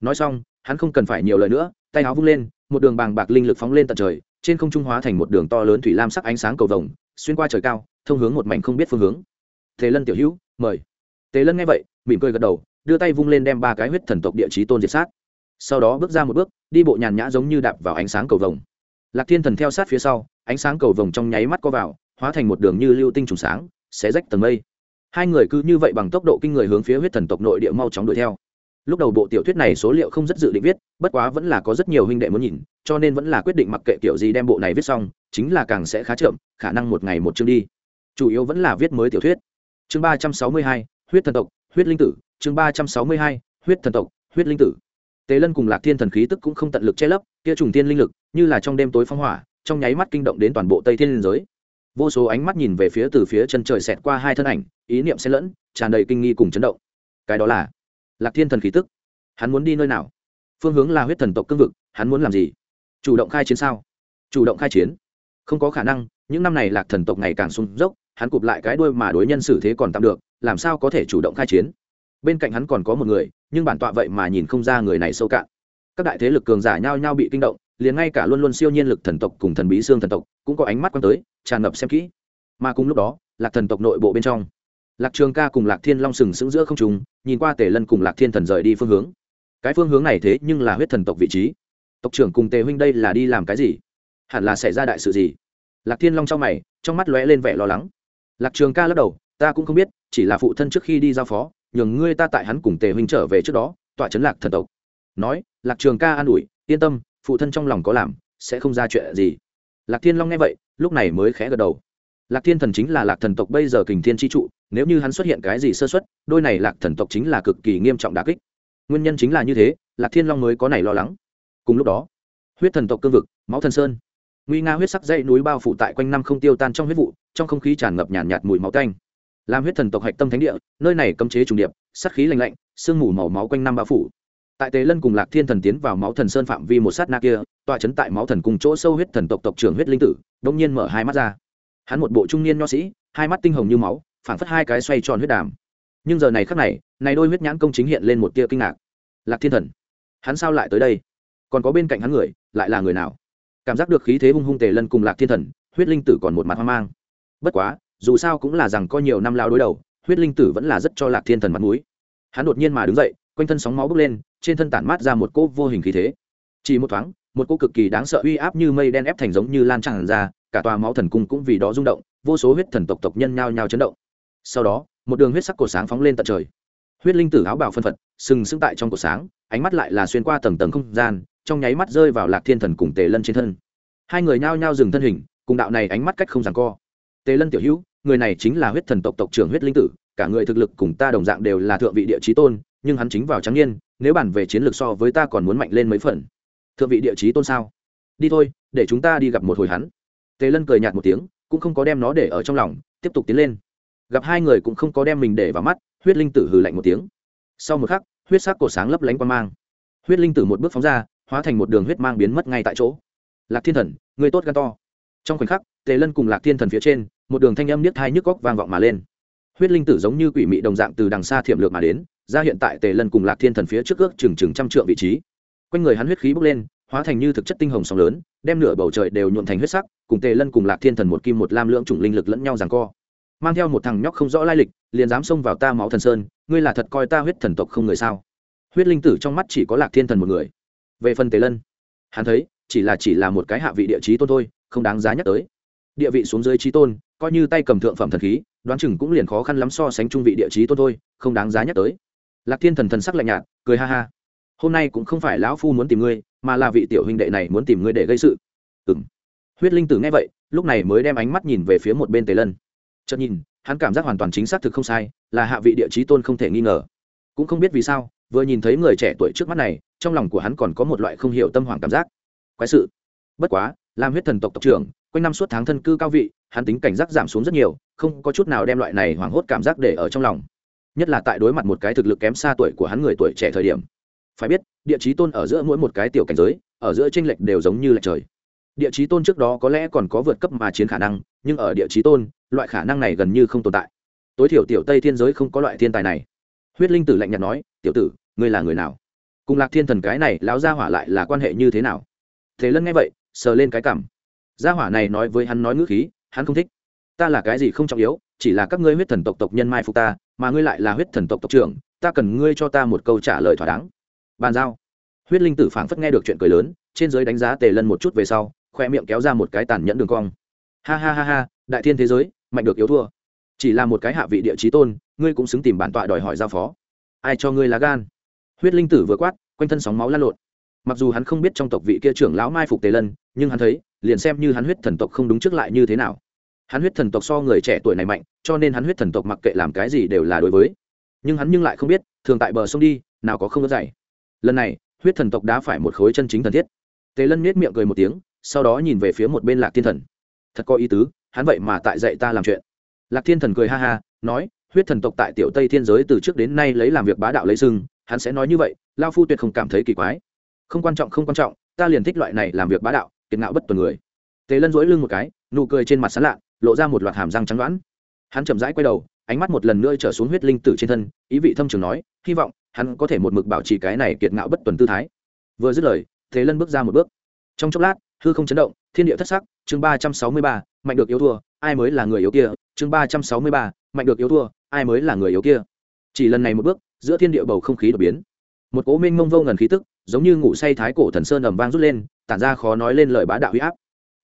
Nói xong, hắn không cần phải nhiều lời nữa, tay áo vung lên, một đường bàng bạc linh lực phóng lên tận trời, trên không trung hóa thành một đường to lớn thủy lam sắc ánh sáng cầu vồng, xuyên qua trời cao, thông hướng một mảnh không biết phương hướng. Thế lân tiểu hữu, mời. Tế lân nghe vậy, mỉm cười gật đầu, đưa tay vung lên đem ba cái huyết thần tộc địa chí tôn diệt sát. Sau đó bước ra một bước, đi bộ nhàn nhã giống như đạp vào ánh sáng cầu vồng. Lạc thiên thần theo sát phía sau, ánh sáng cầu vồng trong nháy mắt có vào, hóa thành một đường như lưu tinh trùng sáng, xé rách tầng mây hai người cứ như vậy bằng tốc độ kinh người hướng phía huyết thần tộc nội địa mau chóng đuổi theo. Lúc đầu bộ tiểu thuyết này số liệu không rất dự định viết, bất quá vẫn là có rất nhiều huynh đệ muốn nhìn, cho nên vẫn là quyết định mặc kệ kiểu gì đem bộ này viết xong, chính là càng sẽ khá chậm, khả năng một ngày một chương đi. Chủ yếu vẫn là viết mới tiểu thuyết. Chương ba trăm sáu mươi hai, huyết thần tộc, huyết linh tử. Chương ba trăm sáu mươi hai, huyết thần tộc, huyết linh tử. Tế lân cùng lạc thiên thần khí tức cũng không tận lực che lấp, kia trùng tiên linh lực, như là trong đêm tối phong hỏa, trong nháy mắt kinh động đến toàn bộ tây thiên liên giới vô số ánh mắt nhìn về phía từ phía chân trời xẹt qua hai thân ảnh, ý niệm xen lẫn, tràn đầy kinh nghi cùng chấn động. Cái đó là lạc thiên thần khí tức. Hắn muốn đi nơi nào? Phương hướng là huyết thần tộc cương vực, hắn muốn làm gì? Chủ động khai chiến sao? Chủ động khai chiến? Không có khả năng, những năm này lạc thần tộc ngày càng sung dốc, hắn cụp lại cái đuôi mà đối nhân xử thế còn tạm được, làm sao có thể chủ động khai chiến? Bên cạnh hắn còn có một người, nhưng bản tọa vậy mà nhìn không ra người này sâu cạn. Các đại thế lực cường giả nhau nhau bị kinh động, liền ngay cả luôn luôn siêu nhiên lực thần tộc cùng thần bí xương thần tộc cũng có ánh mắt quan tới tràn ngập xem kỹ. Mà cùng lúc đó, lạc thần tộc nội bộ bên trong, lạc trường ca cùng lạc thiên long sừng sững giữa không trùng nhìn qua tề lân cùng lạc thiên thần rời đi phương hướng. Cái phương hướng này thế nhưng là huyết thần tộc vị trí. Tộc trưởng cùng tề huynh đây là đi làm cái gì? Hẳn là xảy ra đại sự gì? Lạc thiên long trong mày, trong mắt lóe lên vẻ lo lắng. Lạc trường ca lắc đầu, ta cũng không biết, chỉ là phụ thân trước khi đi giao phó, nhường ngươi ta tại hắn cùng tề huynh trở về trước đó, tọa chấn lạc thần tộc. Nói, lạc trường ca an ủi, yên tâm, phụ thân trong lòng có làm, sẽ không ra chuyện gì. Lạc thiên long nghe vậy lúc này mới khẽ gật đầu. Lạc thiên thần chính là lạc thần tộc bây giờ kình thiên tri trụ nếu như hắn xuất hiện cái gì sơ xuất đôi này lạc thần tộc chính là cực kỳ nghiêm trọng đà kích. Nguyên nhân chính là như thế lạc thiên long mới có này lo lắng. Cùng lúc đó huyết thần tộc cương vực máu thần sơn. Nguy nga huyết sắc dãy núi bao phủ tại quanh năm không tiêu tan trong huyết vụ trong không khí tràn ngập nhàn nhạt, nhạt mùi máu canh làm huyết thần tộc hạch tâm thánh địa nơi này cấm chế trùng điệp sắt khí lạnh lạnh sương mù màu máu quanh năm bao phủ. Tại tế lân cùng lạc thiên thần tiến vào máu thần sơn phạm vi một sát na kia tọa chấn tại máu thần cùng chỗ sâu huyết thần tộc tộc trưởng huyết linh tử đông nhiên mở hai mắt ra. Hắn một bộ trung niên nho sĩ, hai mắt tinh hồng như máu, phảng phất hai cái xoay tròn huyết đàm. Nhưng giờ này khắc này này đôi huyết nhãn công chính hiện lên một tia kinh ngạc. Lạc thiên thần, hắn sao lại tới đây? Còn có bên cạnh hắn người, lại là người nào? Cảm giác được khí thế hung hung tề lân cùng lạc thiên thần, huyết linh tử còn một mặt hoang mang. Bất quá, dù sao cũng là rằng có nhiều năm lao đối đầu, huyết linh tử vẫn là rất cho lạc thiên thần mặt mũi. Hắn đột nhiên mà đứng dậy, quanh thân sóng máu bốc lên, trên thân tản mát ra một cỗ vô hình khí thế. Chỉ một thoáng một cỗ cực kỳ đáng sợ uy áp như mây đen ép thành giống như lan tràn ra, cả tòa máu thần cung cũng vì đó rung động, vô số huyết thần tộc tộc nhân nhao nhao chấn động. Sau đó, một đường huyết sắc cổ sáng phóng lên tận trời. Huyết linh tử áo bào phân phật, sừng sững tại trong cổ sáng, ánh mắt lại là xuyên qua tầng tầng không gian, trong nháy mắt rơi vào lạc thiên thần cùng tề lân trên thân. Hai người nhao nhao dừng thân hình, cùng đạo này ánh mắt cách không giằng co. Tề lân tiểu hữu, người này chính là huyết thần tộc tộc trưởng huyết linh tử, cả người thực lực cùng ta đồng dạng đều là thượng vị địa chí tôn, nhưng hắn chính vào trắng niên, nếu bản về chiến lược so với ta còn muốn mạnh lên mấy phần thượng vị địa chí tôn sao? Đi thôi, để chúng ta đi gặp một hồi hắn. Tề lân cười nhạt một tiếng, cũng không có đem nó để ở trong lòng, tiếp tục tiến lên. Gặp hai người cũng không có đem mình để vào mắt, huyết linh tử hừ lạnh một tiếng. Sau một khắc, huyết sắc cổ sáng lấp lánh qua mang. Huyết linh tử một bước phóng ra, hóa thành một đường huyết mang biến mất ngay tại chỗ. Lạc thiên thần, người tốt gan to. Trong khoảnh khắc, tề lân cùng lạc thiên thần phía trên, một đường thanh âm niết thai nhức góc vang vọng mà lên. Huyết linh tử giống như quỷ mị đồng dạng từ đằng xa thiểm lược mà đến, ra hiện tại tề lân cùng lạc thiên thần phía trước ước chừng chừng trăm trượng vị trí quanh người hắn huyết khí bốc lên, hóa thành như thực chất tinh hồng sóng lớn, đem nửa bầu trời đều nhuộn thành huyết sắc, cùng tề lân cùng lạc thiên thần một kim một lam lưỡng chủng linh lực lẫn nhau rằng co. Mang theo một thằng nhóc không rõ lai lịch, liền dám xông vào ta máu thần sơn, ngươi là thật coi ta huyết thần tộc không người sao? Huyết linh tử trong mắt chỉ có lạc thiên thần một người. Về phần tề lân, hắn thấy, chỉ là chỉ là một cái hạ vị địa chí tôn thôi, không đáng giá nhắc tới. Địa vị xuống dưới trí tôn, coi như tay cầm thượng phẩm thần khí, đoán chừng cũng liền khó khăn lắm so sánh trung vị địa chí tôn thôi, không đáng giá nhắc tới. Lạc thiên thần thần sắc lạnh nhạt, cười ha ha hôm nay cũng không phải lão phu muốn tìm ngươi, mà là vị tiểu huynh đệ này muốn tìm ngươi để gây sự. Ừng huyết linh tử nghe vậy, lúc này mới đem ánh mắt nhìn về phía một bên tề lân. Chợt nhìn, hắn cảm giác hoàn toàn chính xác thực không sai, là hạ vị địa chí tôn không thể nghi ngờ. Cũng không biết vì sao, vừa nhìn thấy người trẻ tuổi trước mắt này, trong lòng của hắn còn có một loại không hiểu tâm hoàng cảm giác. Quái sự. Bất quá làm huyết thần tộc tộc trưởng, quanh năm suốt tháng thân cư cao vị, hắn tính cảnh giác giảm xuống rất nhiều, không có chút nào đem loại này hoảng hốt cảm giác để ở trong lòng. Nhất là tại đối mặt một cái thực lực kém xa tuổi của hắn người tuổi trẻ thời điểm phải biết, địa chí tôn ở giữa mỗi một cái tiểu cảnh giới, ở giữa tranh lệch đều giống như lệch trời. Địa chí tôn trước đó có lẽ còn có vượt cấp mà chiến khả năng, nhưng ở địa chí tôn, loại khả năng này gần như không tồn tại. Tối thiểu tiểu tây thiên giới không có loại thiên tài này. Huyết linh tử lạnh nhạt nói, tiểu tử, ngươi là người nào? Cùng lạc thiên thần cái này, lão gia hỏa lại là quan hệ như thế nào? Thế lân nghe vậy, sờ lên cái cảm gia hỏa này nói với hắn nói ngữ khí, hắn không thích. Ta là cái gì không trọng yếu, chỉ là các ngươi huyết thần tộc tộc nhân mai phục ta, mà ngươi lại là huyết thần tộc tộc trưởng, ta cần ngươi cho ta một câu trả lời thỏa đáng bàn giao. Huyết linh tử phảng phất nghe được chuyện cười lớn, trên giới đánh giá tề lân một chút về sau, khoe miệng kéo ra một cái tàn nhẫn đường cong. Ha ha ha ha, đại thiên thế giới, mạnh được yếu thua. Chỉ là một cái hạ vị địa chí tôn, ngươi cũng xứng tìm bản tọa đòi hỏi giao phó. Ai cho ngươi lá gan? Huyết linh tử vừa quát, quanh thân sóng máu lan lộn. Mặc dù hắn không biết trong tộc vị kia trưởng lão mai phục tề lân, nhưng hắn thấy, liền xem như hắn huyết thần tộc không đúng trước lại như thế nào. Hắn huyết thần tộc so người trẻ tuổi này mạnh, cho nên hắn huyết thần tộc mặc kệ làm cái gì đều là đối với. Nhưng hắn nhưng lại không biết, thường tại bờ sông đi, nào có không có dày lần này, huyết thần tộc đã phải một khối chân chính thần thiết. Tề lân nết miệng cười một tiếng, sau đó nhìn về phía một bên lạc thiên thần. Thật có ý tứ, hắn vậy mà tại dạy ta làm chuyện. Lạc thiên thần cười ha ha, nói, huyết thần tộc tại tiểu tây thiên giới từ trước đến nay lấy làm việc bá đạo lấy sưng hắn sẽ nói như vậy, lao phu tuyệt không cảm thấy kỳ quái. Không quan trọng, không quan trọng, ta liền thích loại này làm việc bá đạo, kiệt ngạo bất tuần người. Tề lân dỗi lưng một cái, nụ cười trên mặt sán lạ lộ ra một loạt hàm răng trắng đoãn hắn chậm rãi quay đầu, ánh mắt một lần nữa trở xuống huyết linh tử trên thân, ý vị thâm trường nói, hy vọng hắn có thể một mực bảo trì cái này kiệt ngạo bất tuần tư thái. Vừa dứt lời, thế lân bước ra một bước. Trong chốc lát, hư không chấn động, thiên địa thất sắc, chương ba trăm sáu mươi ba, mạnh được yếu thua, ai mới là người yếu kia? Chương ba trăm sáu mươi ba, mạnh được yếu thua, ai mới là người yếu kia? Chỉ lần này một bước, giữa thiên địa bầu không khí đột biến. Một cố minh mông vô ngần khí tức, giống như ngủ say thái cổ thần sơn ầm vang rút lên, tản ra khó nói lên lời bá đạo huy áp.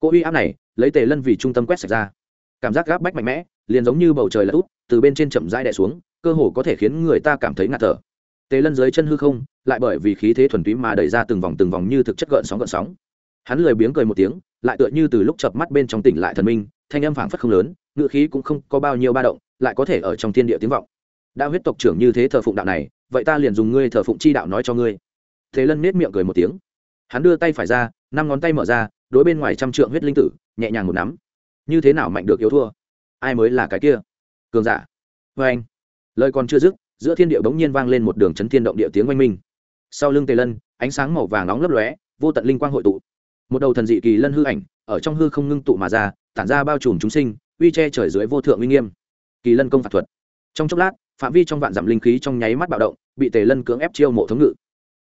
Cỗ uy áp này, lấy tề lân vì trung tâm quét sạch ra. Cảm giác gáp bách mạnh mẽ, liền giống như bầu trời là út từ bên trên chậm rãi đè xuống, cơ hồ có thể khiến người ta cảm thấy ngạt thở tề lân dưới chân hư không, lại bởi vì khí thế thuần túy mà đẩy ra từng vòng từng vòng như thực chất gợn sóng gợn sóng. Hắn lười biếng cười một tiếng, lại tựa như từ lúc chập mắt bên trong tỉnh lại thần minh, thanh âm phảng phất không lớn, ngựa khí cũng không có bao nhiêu ba động, lại có thể ở trong thiên địa tiếng vọng. Đã huyết tộc trưởng như thế thờ phụng đạo này, vậy ta liền dùng ngươi thờ phụng chi đạo nói cho ngươi. Thế lân nết miệng cười một tiếng. Hắn đưa tay phải ra, năm ngón tay mở ra, đối bên ngoài trăm trượng huyết linh tử, nhẹ nhàng một nắm. Như thế nào mạnh được yếu thua? Ai mới là cái kia? Cường giả. Vê anh lời còn chưa dứt giữa thiên địa bỗng nhiên vang lên một đường chấn thiên động địa tiếng oanh minh. Sau lưng tề lân, ánh sáng màu vàng nóng lấp lóe, vô tận linh quang hội tụ. Một đầu thần dị kỳ lân hư ảnh, ở trong hư không ngưng tụ mà ra, tản ra bao trùm chúng sinh, uy che trời dưới vô thượng uy nghiêm. Kỳ lân công phạt thuật. Trong chốc lát, phạm vi trong vạn dặm linh khí trong nháy mắt bạo động, bị tề lân cưỡng ép chiêu mộ thống ngự.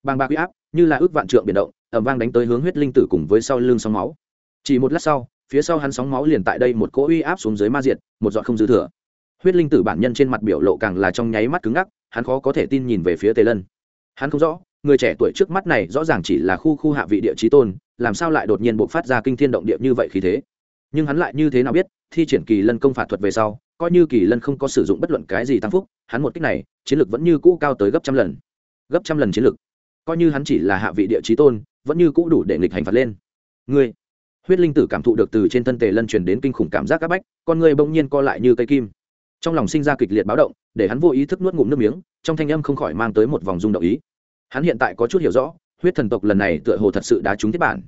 Bàng bạc uy áp, như là ước vạn trượng biển động ẩm vang đánh tới hướng huyết linh tử cùng với sau lưng sóng máu. Chỉ một lát sau, phía sau hắn sóng máu liền tại đây một cỗ uy áp xuống dưới ma diệt, một giọt không dư thừa huyết linh tử bản nhân trên mặt biểu lộ càng là trong nháy mắt cứng ngắc, hắn khó có thể tin nhìn về phía tề lân. Hắn không rõ, người trẻ tuổi trước mắt này rõ ràng chỉ là khu khu hạ vị địa trí tôn, làm sao lại đột nhiên buộc phát ra kinh thiên động địa như vậy khí thế? Nhưng hắn lại như thế nào biết, thi triển kỳ lân công phạt thuật về sau, coi như kỳ lân không có sử dụng bất luận cái gì tăng phúc, hắn một cách này, chiến lược vẫn như cũ cao tới gấp trăm lần. Gấp trăm lần chiến lược coi như hắn chỉ là hạ vị địa trí tôn, vẫn như cũ đủ để nghịch hành phạt lên. Ngươi. Huyết linh tử cảm thụ được từ trên thân tề lân truyền đến kinh khủng cảm giác áp bách, con người bỗng nhiên co lại như cây kim trong lòng sinh ra kịch liệt báo động, để hắn vô ý thức nuốt ngụm nước miếng, trong thanh âm không khỏi mang tới một vòng rung động ý. Hắn hiện tại có chút hiểu rõ, huyết thần tộc lần này tựa hồ thật sự đã trúng tiếp bản.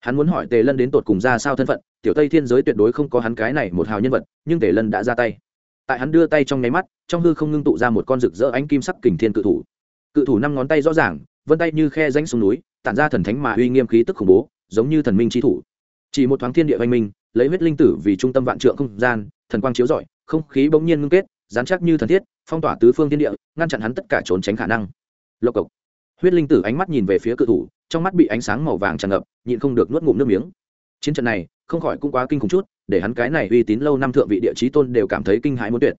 Hắn muốn hỏi tề lân đến tột cùng ra sao thân phận, tiểu tây thiên giới tuyệt đối không có hắn cái này một hào nhân vật, nhưng tề lân đã ra tay. Tại hắn đưa tay trong nháy mắt, trong hư không ngưng tụ ra một con rực rỡ ánh kim sắc kình thiên cự thủ. Cự thủ năm ngón tay rõ ràng, vân tay như khe ránh xuống núi, tản ra thần thánh mà uy nghiêm khí tức khủng bố, giống như thần minh trí thủ. Chỉ một thoáng thiên địa văn minh, lấy huyết linh tử vì trung tâm vạn trượng không gian, thần quang chiếu rọi không khí bỗng nhiên ngưng kết dán chắc như thần thiết, phong tỏa tứ phương thiên địa, ngăn chặn hắn tất cả trốn tránh khả năng. Lộc cộc. Huyết linh tử ánh mắt nhìn về phía cự thủ, trong mắt bị ánh sáng màu vàng tràn ngập, nhịn không được nuốt ngụm nước miếng. Chiến trận này, không khỏi cũng quá kinh khủng chút, để hắn cái này uy tín lâu năm thượng vị địa chí tôn đều cảm thấy kinh hãi muốn tuyệt.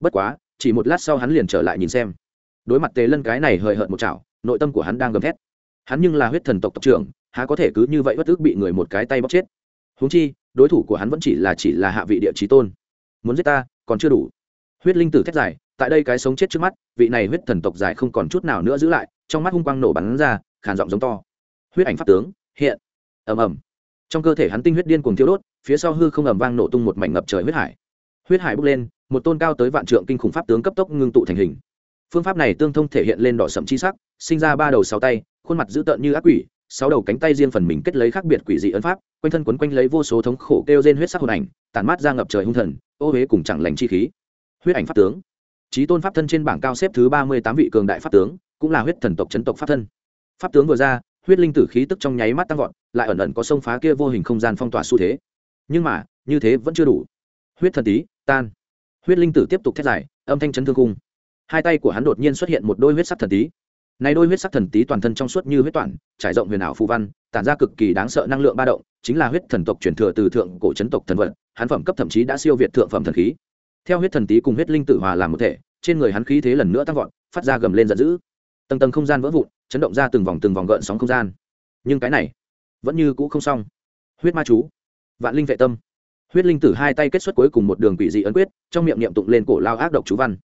Bất quá, chỉ một lát sau hắn liền trở lại nhìn xem. Đối mặt tề lân cái này hời hợt một chảo, nội tâm của hắn đang gầm thét. Hắn nhưng là huyết thần tộc tộc trưởng, há có thể cứ như vậy bất ước bị người một cái tay bóc chết? Huống chi, đối thủ của hắn vẫn chỉ là chỉ là hạ vị địa chí tôn. Muốn giết ta còn chưa đủ. Huyết linh tử thét dài, tại đây cái sống chết trước mắt, vị này huyết thần tộc dài không còn chút nào nữa giữ lại, trong mắt hung quang nổ bắn ra, khàn giọng giống to. Huyết ảnh pháp tướng, hiện. Ầm ầm. Trong cơ thể hắn tinh huyết điên cuồng thiêu đốt, phía sau hư không ầm vang nổ tung một mảnh ngập trời huyết hải. Huyết hải bốc lên, một tôn cao tới vạn trượng kinh khủng pháp tướng cấp tốc ngưng tụ thành hình. Phương pháp này tương thông thể hiện lên đỏ sậm chi sắc, sinh ra ba đầu sáu tay, khuôn mặt dữ tợn như ác quỷ sáu đầu cánh tay riêng phần mình kết lấy khác biệt quỷ dị ấn pháp, quanh thân quấn quanh lấy vô số thống khổ kêu trên huyết sắc hồn ảnh, tản mát ra ngập trời hung thần, ô huế cùng chẳng lành chi khí. Huyết ảnh pháp tướng. Trí tôn pháp thân trên bảng cao xếp thứ ba mươi tám vị cường đại pháp tướng, cũng là huyết thần tộc chấn tộc pháp thân. Pháp tướng vừa ra, huyết linh tử khí tức trong nháy mắt tăng vọt, lại ẩn ẩn có sông phá kia vô hình không gian phong tỏa xu thế. Nhưng mà, như thế vẫn chưa đủ. Huyết thần tí, tan. Huyết linh tử tiếp tục thét dài, âm thanh chấn thương cung hai tay của hắn đột nhiên xuất hiện một đôi huyết sắc thần tí này đôi huyết sắc thần tí toàn thân trong suốt như huyết toàn, trải rộng huyền ảo phù văn, tản ra cực kỳ đáng sợ năng lượng ba động, chính là huyết thần tộc truyền thừa từ thượng cổ chấn tộc thần vật, hắn phẩm cấp thậm chí đã siêu việt thượng phẩm thần khí. Theo huyết thần tí cùng huyết linh tử hòa làm một thể, trên người hắn khí thế lần nữa tăng vọt, phát ra gầm lên giận dữ. Tầng tầng không gian vỡ vụn, chấn động ra từng vòng từng vòng gợn sóng không gian. Nhưng cái này, vẫn như cũ không xong. Huyết ma chú, vạn linh vệ tâm. Huyết linh tử hai tay kết xuất cuối cùng một đường quỷ dị ấn quyết, trong miệng niệm tụng lên cổ lao ác độc chú văn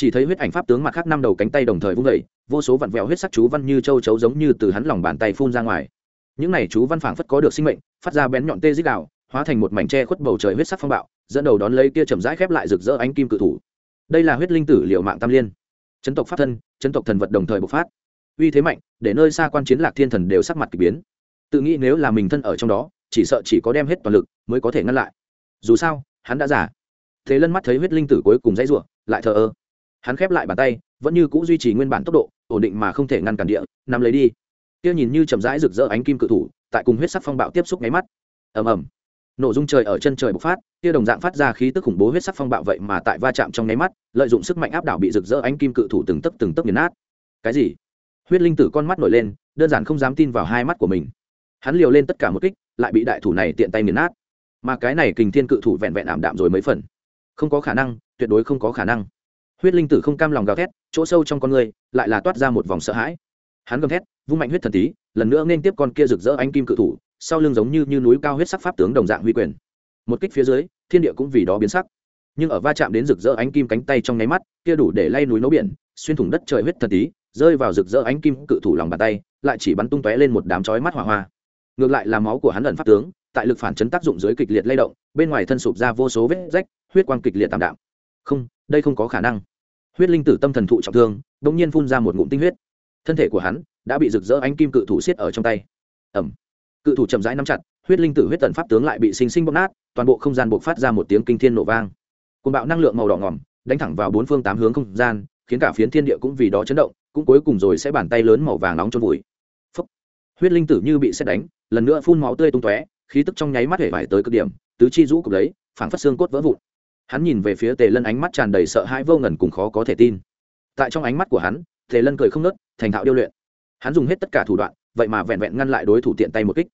chỉ thấy huyết ảnh pháp tướng mặt khác năm đầu cánh tay đồng thời vung vẩy vô số vặn vẹo huyết sắc chú văn như châu chấu giống như từ hắn lòng bàn tay phun ra ngoài. Những này chú văn phảng phất có được sinh mệnh, phát ra bén nhọn tê dích đạo, hóa thành một mảnh tre khuất bầu trời huyết sắc phong bạo, dẫn đầu đón lấy kia chậm rãi khép lại rực rỡ ánh kim cự thủ. Đây là huyết linh tử liệu mạng tam liên. Chấn tộc pháp thân, chấn tộc thần vật đồng thời bộc phát. Uy thế mạnh, để nơi xa quan chiến lạc thiên thần đều sắc mặt k ỳ biến. Tự nghĩ nếu là mình thân ở trong đó, chỉ sợ chỉ có đem hết toàn lực mới có thể ngăn lại. Dù sao, hắn đã giả thế lân mắt thấy huyết linh tử cuối cùng dãy rủa, lại thờ ơ hắn khép lại bàn tay, vẫn như c ũ duy trì nguyên bản tốc độ, ổn định mà không thể ngăn cản địa nằm lấy đi. Kia nhìn như chậm rãi rực rỡ ánh kim cự thủ, tại cùng huyết sắc phong bạo tiếp xúc nháy mắt. Ầm ầm. Nổ dung trời ở chân trời bộc phát, kia đồng dạng phát ra khí tức khủng bố huyết sắc phong bạo vậy mà tại va chạm trong nháy mắt, lợi dụng sức mạnh áp đảo bị rực rỡ ánh kim cự thủ từng tấc từng tấc nghiền nát. Cái gì? Huyết linh tử con mắt nổi lên, đơn giản không dám tin vào hai mắt của mình. Hắn liều lên tất cả một kích, lại bị đại thủ này tiện tay nghiền nát. Mà cái này kình thiên cự thủ vẹn vẹn ảm đạm rồi mấy phần. Không có khả năng, tuyệt đối không có khả năng huyết linh tử không cam lòng gào thét chỗ sâu trong con người lại là toát ra một vòng sợ hãi. Hắn gầm thét vung mạnh huyết thần tí lần nữa nên tiếp con kia rực rỡ ánh kim cự thủ sau lưng giống như, như núi cao huyết sắc pháp tướng đồng dạng huy quyền. Một kích phía dưới thiên địa cũng vì đó biến sắc. Nhưng ở va chạm đến rực rỡ ánh kim cánh tay trong nháy mắt kia đủ để lay núi nấu biển xuyên thủng đất trời huyết thần tí rơi vào rực rỡ ánh kim cự thủ lòng bàn tay lại chỉ bắn tung tóe lên một đám chói mắt hỏa hoa. Ngược lại là máu của hắn ẩn pháp tướng tại lực phản chấn tác dụng dưới kịch liệt lay động bên ngoài thân sụp ra vô số vết rách huyết quang kịch liệt tạm đạm không, đây không có khả năng. Huyết linh tử tâm thần thụ trọng thương, đ ỗ n g nhiên phun ra một ngụm tinh huyết. Thân thể của hắn đã bị rực rỡ ánh kim cự thủ xiết ở trong tay. Ẩm. Cự thủ chậm rãi nắm chặt, huyết linh tử huyết tần pháp tướng lại bị sinh sinh bóp nát, toàn bộ không gian buộc phát ra một tiếng kinh thiên nổ vang. Côn bạo năng lượng màu đỏ ngỏm, đánh thẳng vào bốn phương tám hướng không gian, khiến cả phiến thiên địa cũng vì đó chấn động, cũng cuối cùng rồi sẽ bàn tay lớn màu vàng nóng trôn vùi. Phúc. huyết linh tử như bị xét đánh, lần nữa phun máu tươi tung tóe, khí tức trong nháy mắt hể vải tới cực điểm, tứ chi rũ cục lấy, phảng phất xương cốt vỡ vụn hắn nhìn về phía tề lân ánh mắt tràn đầy sợ hãi vô ngần cùng khó có thể tin. Tại trong ánh mắt của hắn, tề lân cười không nớt thành thạo điêu luyện. Hắn dùng hết tất cả thủ đoạn, vậy mà vẹn vẹn ngăn lại đối thủ tiện tay một kích.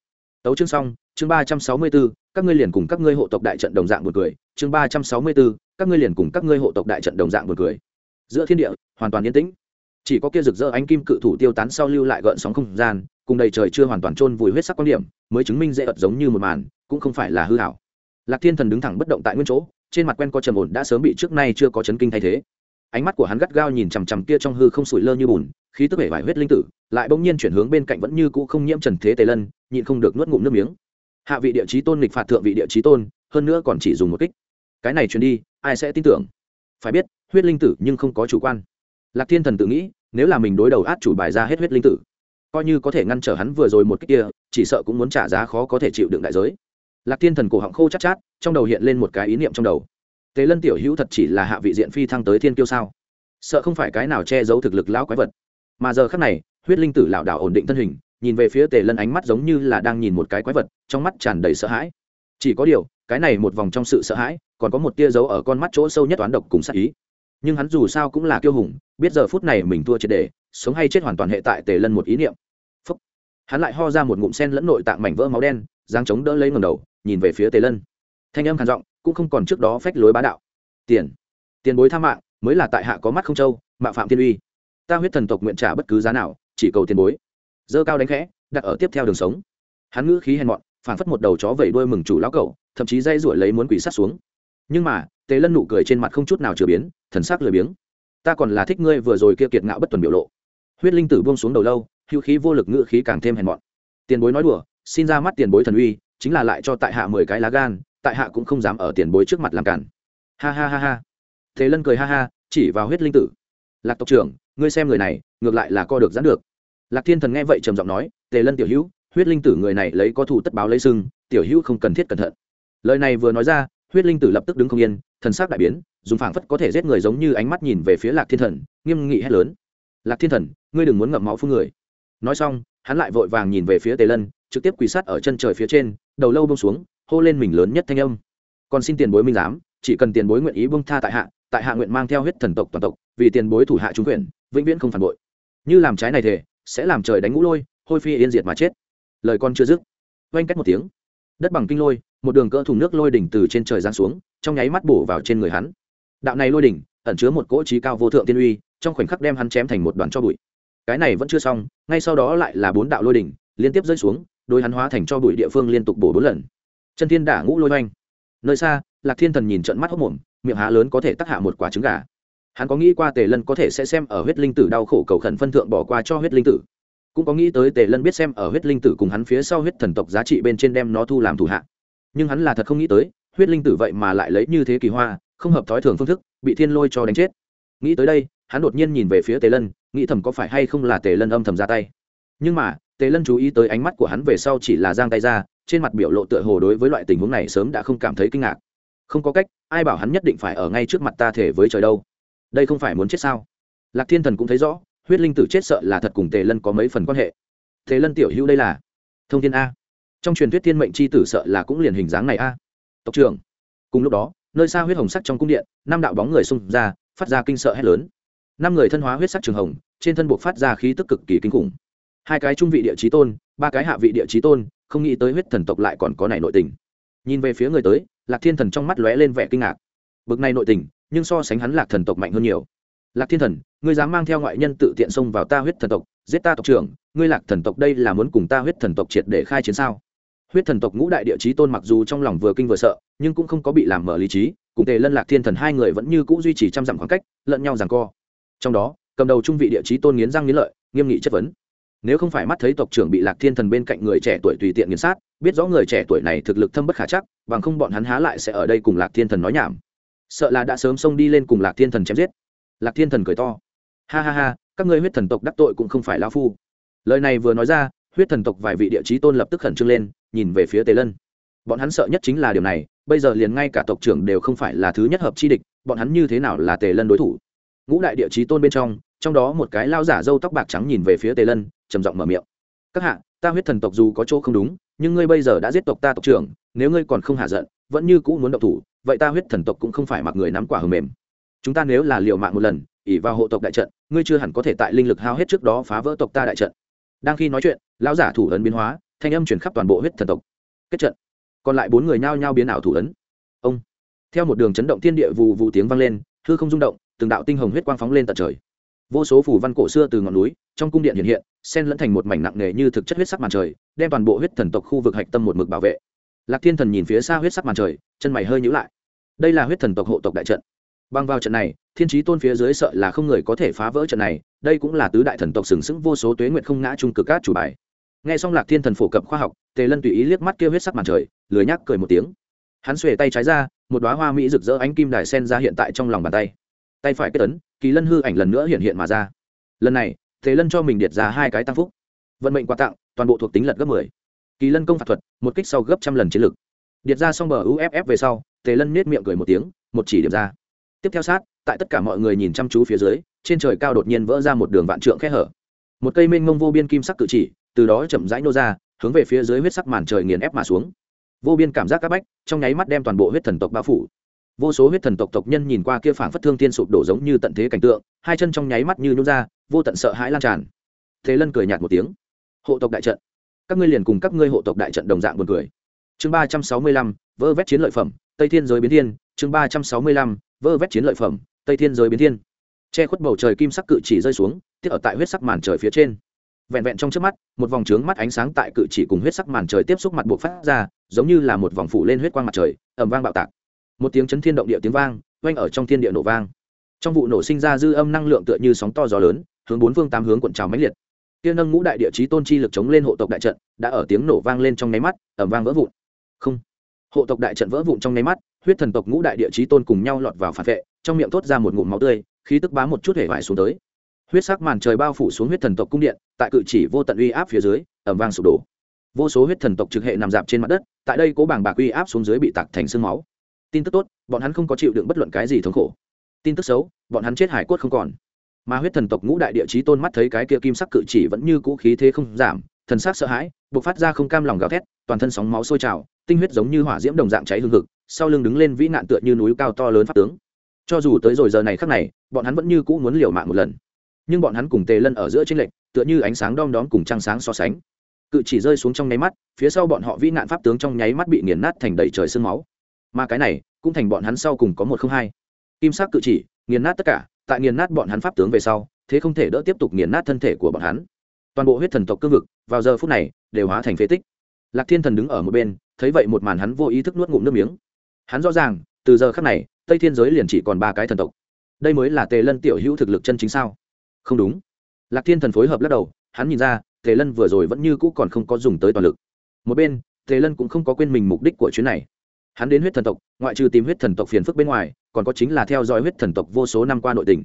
Tấu chương xong, chương ba trăm sáu mươi bốn các ngươi liền cùng các ngươi hộ tộc đại trận đồng dạng một cười. Chương ba trăm sáu mươi bốn các ngươi liền cùng các ngươi hộ tộc đại trận đồng dạng một cười. Giữa thiên địa, hoàn toàn yên tĩnh. Chỉ có kia rực rỡ ánh kim cự thủ tiêu tán sau lưu lại gợn sóng không gian, cùng đầy trời chưa hoàn toàn trôn vùi huyết sắc quan điểm, mới chứng minh dễ ợt giống như một màn, cũng không phải là hư hảo lạc thiên thần đứng thẳng bất động tại nguyên chỗ trên mặt quen có trầm ổn đã sớm bị trước nay chưa có chấn kinh thay thế. Ánh mắt của hắn gắt gao nhìn chằm chằm kia trong hư không sủi lơ như bùn, khí tức vẻ vải huyết linh tử, lại bỗng nhiên chuyển hướng bên cạnh vẫn như cũ không nhiễm trần thế tề lân, nhịn không được nuốt ngụm nước miếng. Hạ vị địa chí tôn nghịch phạt thượng vị địa chí tôn, hơn nữa còn chỉ dùng một kích. Cái này truyền đi, ai sẽ tin tưởng? Phải biết, huyết linh tử nhưng không có chủ quan. Lạc thiên thần tự nghĩ, nếu là mình đối đầu át chủ bài ra hết huyết linh tử, coi như có thể ngăn trở hắn vừa rồi một kích kia, chỉ sợ cũng muốn trả giá khó có thể chịu đựng đại giới lạc thiên thần cổ họng khô chắc chát, chát trong đầu hiện lên một cái ý niệm trong đầu. Tề lân tiểu hữu thật chỉ là hạ vị diện phi thăng tới thiên kiêu sao? Sợ không phải cái nào che giấu thực lực lão quái vật. Mà giờ khắc này huyết linh tử lảo đảo ổn định thân hình nhìn về phía tề lân ánh mắt giống như là đang nhìn một cái quái vật trong mắt tràn đầy sợ hãi. Chỉ có điều cái này một vòng trong sự sợ hãi còn có một tia dấu ở con mắt chỗ sâu nhất toán độc cùng sát ý. Nhưng hắn dù sao cũng là kiêu hùng biết giờ phút này mình thua triệt đề sống hay chết hoàn toàn hệ tại tề lân một ý niệm. Phúc. hắn lại ho ra một ngụm sen lẫn nội tạng mảnh vỡ máu đen giang chống đỡ lấy ngầm đầu nhìn về phía tề lân. Thanh âm khàn giọng, cũng không còn trước đó phách lối bá đạo. Tiền tiền bối tha mạng, mới là tại hạ có mắt không trâu, mạo phạm thiên uy. Ta huyết thần tộc nguyện trả bất cứ giá nào, chỉ cầu tiền bối. Dơ cao đánh khẽ, đặt ở tiếp theo đường sống. Hắn ngữ khí hèn mọn phản phất một đầu chó vẩy đuôi mừng chủ lão cẩu, thậm chí dây ruổi lấy muốn quỷ sát xuống. Nhưng mà, tề lân nụ cười trên mặt không chút nào chừa biến, thần sắc lười biếng. Ta còn là thích ngươi vừa rồi kia kiệt ngạo bất tuần biểu lộ. Huyết linh tử buông xuống đầu lâu hữu khí vô lực ngữ khí càng thêm hèn mọn. Tiền bối nói đùa, xin ra mắt tiền bối thần uy chính là lại cho tại hạ mười cái lá gan, tại hạ cũng không dám ở tiền bối trước mặt làm cản. Ha ha ha ha. Thế lân cười ha ha, chỉ vào huyết linh tử. Lạc tộc trưởng, ngươi xem người này, ngược lại là co được giãn được. Lạc thiên thần nghe vậy trầm giọng nói, tề lân tiểu hữu, huyết linh tử người này lấy có thủ tất báo lấy sưng, tiểu hữu không cần thiết cẩn thận. Lời này vừa nói ra, huyết linh tử lập tức đứng không yên, thần sắc đại biến, dùng phảng phất có thể giết người giống như ánh mắt nhìn về phía lạc thiên thần, nghiêm nghị hét lớn. Lạc thiên thần, ngươi đừng muốn ngậm máu phương người. Nói xong, hắn lại vội vàng nhìn về phía tề lân, trực tiếp quỳ sát ở chân trời phía trên đầu lâu bông xuống, hô lên mình lớn nhất thanh âm. Còn xin tiền bối minh giám, chỉ cần tiền bối nguyện ý bông tha tại hạ tại hạ nguyện mang theo huyết thần tộc toàn tộc, vì tiền bối thủ hạ trúng quyền, vĩnh viễn không phản bội. Như làm trái này thể sẽ làm trời đánh ngũ lôi, hôi phi yên diệt mà chết. Lời con chưa dứt, oanh cách một tiếng. Đất bằng kinh lôi, một đường cỡ thùng nước lôi đỉnh từ trên trời giáng xuống, trong nháy mắt bổ vào trên người hắn. Đạo này lôi đỉnh, ẩn chứa một cỗ trí cao vô thượng tiên uy, trong khoảnh khắc đem hắn chém thành một đoàn cho bụi. Cái này vẫn chưa xong, ngay sau đó lại là bốn đạo lôi đỉnh, liên tiếp rơi xuống đôi hắn hóa thành cho bụi địa phương liên tục bổ bốn lần. Chân thiên đả ngũ lôi oanh. Nơi xa, lạc thiên thần nhìn trận mắt hốc mồm, miệng há lớn có thể tắc hạ một quả trứng gà. Hắn có nghĩ qua tề lân có thể sẽ xem ở huyết linh tử đau khổ cầu khẩn phân thượng bỏ qua cho huyết linh tử? Cũng có nghĩ tới tề lân biết xem ở huyết linh tử cùng hắn phía sau huyết thần tộc giá trị bên trên đem nó thu làm thủ hạ. Nhưng hắn là thật không nghĩ tới, huyết linh tử vậy mà lại lấy như thế kỳ hoa, không hợp thói thường phương thức, bị thiên lôi cho đánh chết. Nghĩ tới đây, hắn đột nhiên nhìn về phía tề lân, nghĩ thầm có phải hay không là tề lân âm thầm ra tay. Nhưng mà tề lân chú ý tới ánh mắt của hắn về sau chỉ là giang tay ra, trên mặt biểu lộ tựa hồ đối với loại tình huống này sớm đã không cảm thấy kinh ngạc. Không có cách, ai bảo hắn nhất định phải ở ngay trước mặt ta thể với trời đâu. Đây không phải muốn chết sao? Lạc thiên thần cũng thấy rõ, huyết linh tử chết sợ là thật cùng tề lân có mấy phần quan hệ. Tề lân tiểu hữu đây là thông thiên a. Trong truyền thuyết thiên mệnh c h i tử sợ là cũng liền hình dáng này a. Tộc trưởng. Cùng lúc đó, nơi xa huyết hồng sắc trong cung điện, năm đạo bóng người xung ra, phát ra kinh sợ hét lớn. Năm người thân hóa huyết sắc trường hồng, trên thân buộc phát ra khí tức cực kỳ kinh khủng hai cái trung vị địa chí tôn, ba cái hạ vị địa chí tôn, không nghĩ tới huyết thần tộc lại còn có này nội tình. Nhìn về phía người tới, lạc thiên thần trong mắt lóe lên vẻ kinh ngạc. Bực này nội tình, nhưng so sánh hắn lạc thần tộc mạnh hơn nhiều. Lạc thiên thần, ngươi dám mang theo ngoại nhân tự tiện xông vào ta huyết thần tộc, giết ta tộc trưởng, ngươi lạc thần tộc đây là muốn cùng ta huyết thần tộc triệt để khai chiến sao? Huyết thần tộc ngũ đại địa chí tôn mặc dù trong lòng vừa kinh vừa sợ, nhưng cũng không có bị làm mở lý trí, cùng tề lân lạc thiên thần hai người vẫn như c ũ duy trì trăm dặm khoảng cách, lẫn nhau rằng co. Trong đó, cầm đầu trung vị địa chí tôn nghiến răng nghiến lợi, nghiêm nghị chất vấn nếu không phải mắt thấy tộc trưởng bị lạc thiên thần bên cạnh người trẻ tuổi tùy tiện nghiền sát, biết rõ người trẻ tuổi này thực lực thâm bất khả chắc, bằng không bọn hắn há lại sẽ ở đây cùng lạc thiên thần nói nhảm. Sợ là đã sớm xông đi lên cùng lạc thiên thần chém giết. Lạc thiên thần cười to. Ha ha ha, các ngươi huyết thần tộc đắc tội cũng không phải lao phu. Lời này vừa nói ra, huyết thần tộc vài vị địa chí tôn lập tức khẩn trương lên, nhìn về phía tề lân. Bọn hắn sợ nhất chính là điều này, bây giờ liền ngay cả tộc trưởng đều không phải là thứ nhất hợp chi địch, bọn hắn như thế nào là tề lân đối thủ? Ngũ đại địa chí tôn bên trong trong đó một cái lao giả râu tóc bạc trắng nhìn về phía tề lân trầm giọng mở miệng. Các hạ, ta huyết thần tộc dù có chỗ không đúng, nhưng ngươi bây giờ đã giết tộc ta tộc trưởng, nếu ngươi còn không hạ giận, vẫn như cũ muốn động thủ, vậy ta huyết thần tộc cũng không phải mặc người nắm quả hờ mềm. Chúng ta nếu là liều mạng một lần ỉ vào hộ tộc đại trận, ngươi chưa hẳn có thể tại linh lực hao hết trước đó phá vỡ tộc ta đại trận. Đang khi nói chuyện, lão giả thủ ấn biến hóa, thanh âm chuyển khắp toàn bộ huyết thần tộc. Kết trận. Còn lại bốn người nhao nhao biến ảo thủ ấn. Ông. Theo một đường chấn động thiên địa vù vù tiếng vang lên, hư không rung động, từng đạo tinh hồng huyết quang phóng lên tận trời vô số phủ văn cổ xưa từ ngọn núi, trong cung điện hiện hiện, xen lẫn thành một mảnh nặng nề như thực chất huyết sắc màn trời, đem toàn bộ huyết thần tộc khu vực hạch tâm một mực bảo vệ. Lạc thiên thần nhìn phía xa huyết sắc màn trời, chân mày hơi nhữ lại. Đây là huyết thần tộc hộ tộc đại trận. Băng vào trận này, thiên trí tôn phía dưới sợ là không người có thể phá vỡ trận này, đây cũng là tứ đại thần tộc sừng sững vô số tuế nguyện không ngã trung cực cát chủ bài. Nghe xong lạc thiên thần phổ cập khoa học, tề lân tùy ý liếc mắt kêu huyết sắc màn trời, lười nhắc cười một tiếng. Hắn xuề tay trái ra, một đoá hoa mỹ rực rỡ ánh kim đài sen ra hiện tại trong lòng bàn tay. Tay phải kết ấn kỳ lân hư ảnh lần nữa hiện hiện mà ra. Lần này, Thế lân cho mình điệt ra hai cái tăng phúc. Vận mệnh quà tặng, toàn bộ thuộc tính lật gấp mười. Kỳ lân công phạt thuật, một kích sau gấp trăm lần chiến lực. Điệt ra xong bờ uff về sau tề lân nết miệng cười một tiếng, một chỉ điểm ra. Tiếp theo sát, tại tất cả mọi người nhìn chăm chú phía dưới, trên trời cao đột nhiên vỡ ra một đường vạn trượng khe hở. Một cây mênh mông vô biên kim sắc cự chỉ, từ đó chậm rãi nô ra, hướng về phía dưới huyết sắc màn trời nghiền ép mà xuống. Vô biên cảm giác các bách, trong nháy mắt đem toàn bộ huyết thần tộc bao phủ vô số huyết thần tộc tộc nhân nhìn qua kia phảng phất thương tiên sụp đổ giống như tận thế cảnh tượng, hai chân trong nháy mắt như nhún ra, vô tận sợ hãi lan tràn. Thế lân cười nhạt một tiếng. Hộ tộc đại trận. Các ngươi liền cùng các ngươi hộ tộc đại trận đồng dạng buồn cười. Chương ba trăm sáu mươi lăm, vơ vét chiến lợi phẩm, tây thiên giới biến thiên. Chương ba trăm sáu mươi lăm, vơ vét chiến lợi phẩm, tây thiên giới biến thiên. Che khuất bầu trời kim sắc cự chỉ rơi xuống, tiếp ở tại huyết sắc màn trời phía trên. Vẹn vẹn trong trước mắt, một vòng trướng mắt ánh sáng tại cự chỉ cùng huyết sắc màn trời tiếp xúc mặt buộc phát ra, giống như là một vòng phủ lên huyết quang mặt trời ẩm vang bạo tạc một tiếng chấn thiên động địa tiếng vang, oanh ở trong thiên địa nổ vang. Trong vụ nổ sinh ra dư âm năng lượng tựa như sóng to gió lớn, hướng bốn phương tám hướng cuộn trào mãnh liệt. Kia nâng ngũ đại địa chí tôn chi lực chống lên hộ tộc đại trận, đã ở tiếng nổ vang lên trong nháy mắt ẩm vang vỡ vụn. Không. Hộ tộc đại trận vỡ vụn trong nháy mắt, huyết thần tộc ngũ đại địa chí tôn cùng nhau lọt vào phản vệ, trong miệng thốt ra một ngụm máu tươi, khí tức bá một chút hể vải xuống tới. Huyết sắc màn trời bao phủ xuống huyết thần tộc cung điện, tại cự chỉ vô tận uy áp phía dưới ẩm vang sụp đổ. Vô số huyết thần tộc trực hệ nằm dạp trên mặt đất, tại đây cố bảng bạc uy áp xuống dưới bị tạc thành sương máu tin tức tốt, bọn hắn không có chịu đựng bất luận cái gì thống khổ. Tin tức xấu, bọn hắn chết hải quất không còn. Mà huyết thần tộc ngũ đại địa chí tôn mắt thấy cái kia kim sắc cự chỉ vẫn như cũ khí thế không giảm, thần sắc sợ hãi buộc phát ra không cam lòng gào thét, toàn thân sóng máu sôi trào, tinh huyết giống như hỏa diễm đồng dạng cháy hương hực, sau lưng đứng lên vĩ nạn tựa như núi cao to lớn pháp tướng. Cho dù tới rồi giờ này khắc này, bọn hắn vẫn như cũ muốn liều mạng một lần. Nhưng bọn hắn cùng tề lân ở giữa tranh lệch, tựa như ánh sáng đom đóm cùng trăng sáng so sánh. Cự chỉ rơi xuống trong nháy mắt, phía sau bọn họ vĩ nạn pháp tướng trong nháy mắt bị nghiền nát thành đầy trời sương máu mà cái này cũng thành bọn hắn sau cùng có một không hai. Kim sắc cự chỉ, nghiền nát tất cả, tại nghiền nát bọn hắn pháp tướng về sau, thế không thể đỡ tiếp tục nghiền nát thân thể của bọn hắn. Toàn bộ huyết thần tộc cương vực, vào giờ phút này, đều hóa thành phế tích. Lạc thiên thần đứng ở một bên, thấy vậy một màn hắn vô ý thức nuốt ngụm nước miếng. Hắn rõ ràng, từ giờ khắc này, tây thiên giới liền chỉ còn ba cái thần tộc. Đây mới là tề lân tiểu hữu thực lực chân chính sao? Không đúng. Lạc thiên thần phối hợp lắc đầu, hắn nhìn ra, tề lân vừa rồi vẫn như cũ còn không có dùng tới toàn lực. Một bên, tề lân cũng không có quên mình mục đích của chuyến này hắn đến huyết thần tộc, ngoại trừ tìm huyết thần tộc phiền phức bên ngoài, còn có chính là theo dõi huyết thần tộc vô số năm qua nội tình.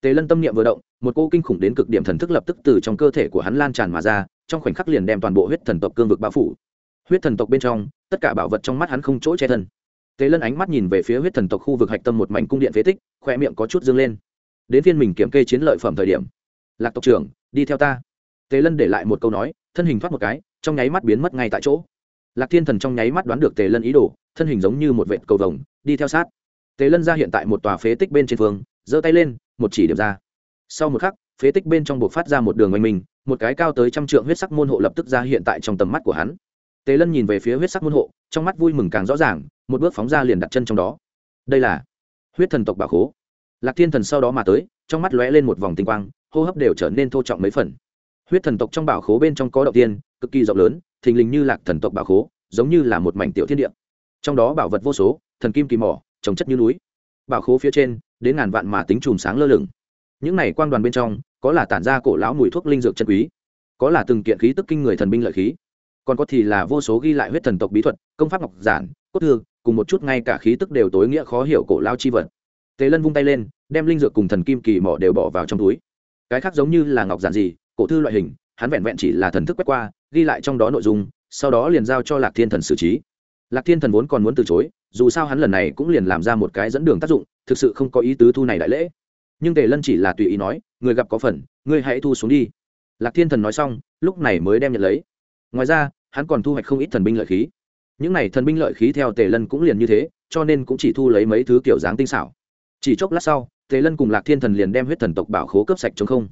Tề lân tâm niệm vừa động, một cô kinh khủng đến cực điểm thần thức lập tức từ trong cơ thể của hắn lan tràn mà ra, trong khoảnh khắc liền đem toàn bộ huyết thần tộc cương vực bao phủ. Huyết thần tộc bên trong, tất cả bảo vật trong mắt hắn không chỗ che thân. Tề lân ánh mắt nhìn về phía huyết thần tộc khu vực hạch tâm một mảnh cung điện phế tích khoe miệng có chút dương lên. Đến phiên mình kiểm kê chiến lợi phẩm thời điểm. Lạc tộc trưởng, đi theo ta. Tề lân để lại một câu nói, thân hình thoát một cái, trong nháy mắt biến mất ngay tại chỗ lạc thiên thần trong nháy mắt đoán được tề lân ý đồ, thân hình giống như một vệ cầu vồng, đi theo sát. Tề lân ra hiện tại một tòa phế tích bên trên phương, giơ tay lên, một chỉ điểm ra. Sau một khắc, phế tích bên trong buộc phát ra một đường oanh mình một cái cao tới trăm trượng huyết sắc môn hộ lập tức ra hiện tại trong tầm mắt của hắn. Tề lân nhìn về phía huyết sắc môn hộ, trong mắt vui mừng càng rõ ràng, một bước phóng ra liền đặt chân trong đó. Đây là huyết thần tộc bảo khố. Lạc thiên thần sau đó mà tới, trong mắt lóe lên một vòng tinh quang, hô hấp đều trở nên thô trọng mấy phần. Huyết thần tộc trong bảo khố bên trong có động tiên, cực kỳ rộng lớn thình lình như lạc thần tộc bảo khố, giống như là một mảnh tiểu thiên địa. Trong đó bảo vật vô số, thần kim kỳ mỏ, trồng chất như núi. Bảo khố phía trên, đến ngàn vạn mà tính chùm sáng lơ lửng. Những này quang đoàn bên trong, có là tản ra cổ lão mùi thuốc linh dược chân quý, có là từng kiện khí tức kinh người thần binh lợi khí, còn có thì là vô số ghi lại huyết thần tộc bí thuật, công pháp ngọc giản, cốt thương cùng một chút ngay cả khí tức đều tối nghĩa khó hiểu cổ lao chi vật. Tề lân vung tay lên, đem linh dược cùng thần kim kỳ mỏ đều bỏ vào trong túi. Cái khác giống như là ngọc giản gì, cổ thư loại hình, hắn vẹn vẹn chỉ là thần thức quét qua ghi lại trong đó nội dung, sau đó liền giao cho lạc thiên thần xử trí. Lạc thiên thần vốn còn muốn từ chối, dù sao hắn lần này cũng liền làm ra một cái dẫn đường tác dụng, thực sự không có ý tứ thu này đại lễ. Nhưng tề lân chỉ là tùy ý nói, người gặp có phần, ngươi hãy thu xuống đi. Lạc thiên thần nói xong, lúc này mới đem nhận lấy. Ngoài ra, hắn còn thu hoạch không ít thần binh lợi khí. Những này thần binh lợi khí theo tề lân cũng liền như thế, cho nên cũng chỉ thu lấy mấy thứ kiểu dáng tinh xảo. Chỉ chốc lát sau, tề lân cùng lạc thiên thần liền đem huyết thần tộc bảo khố cấp sạch chống không.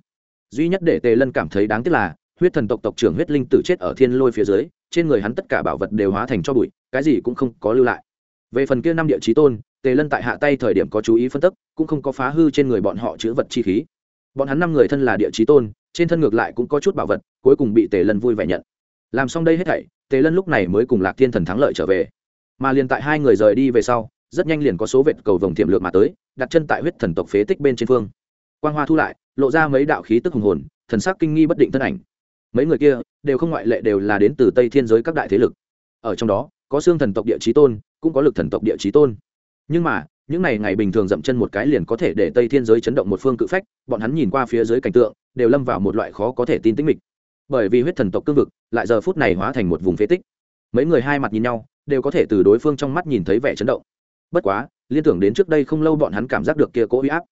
Duy nhất để tề lân cảm thấy đáng tiếc là huyết thần tộc tộc trưởng huyết linh tử chết ở thiên lôi phía dưới, trên người hắn tất cả bảo vật đều hóa thành cho bụi, cái gì cũng không có lưu lại. Về phần kia năm địa chí tôn, tề lân tại hạ tay thời điểm có chú ý phân tích cũng không có phá hư trên người bọn họ chữ vật chi khí. Bọn hắn năm người thân là địa chí tôn, trên thân ngược lại cũng có chút bảo vật, cuối cùng bị tề lân vui vẻ nhận. Làm xong đây hết thảy, tề lân lúc này mới cùng lạc thiên thần thắng lợi trở về. Mà liền tại hai người rời đi về sau, rất nhanh liền có số vệt cầu vồng tiềm lược mà tới, đặt chân tại huyết thần tộc phế tích bên trên phương. Quang hoa thu lại, lộ ra mấy đạo khí tức hùng hồn, thần sắc kinh nghi bất định thân ảnh mấy người kia đều không ngoại lệ đều là đến từ tây thiên giới các đại thế lực. Ở trong đó, có xương thần tộc địa chí tôn, cũng có lực thần tộc địa chí tôn. Nhưng mà, những này ngày bình thường dậm chân một cái liền có thể để tây thiên giới chấn động một phương cự phách, bọn hắn nhìn qua phía dưới cảnh tượng, đều lâm vào một loại khó có thể tin tĩnh mịch. Bởi vì huyết thần tộc cương vực, lại giờ phút này hóa thành một vùng phế tích. Mấy người hai mặt nhìn nhau, đều có thể từ đối phương trong mắt nhìn thấy vẻ chấn động. Bất quá, liên tưởng đến trước đây không lâu bọn hắn cảm giác được kia cố uy áp.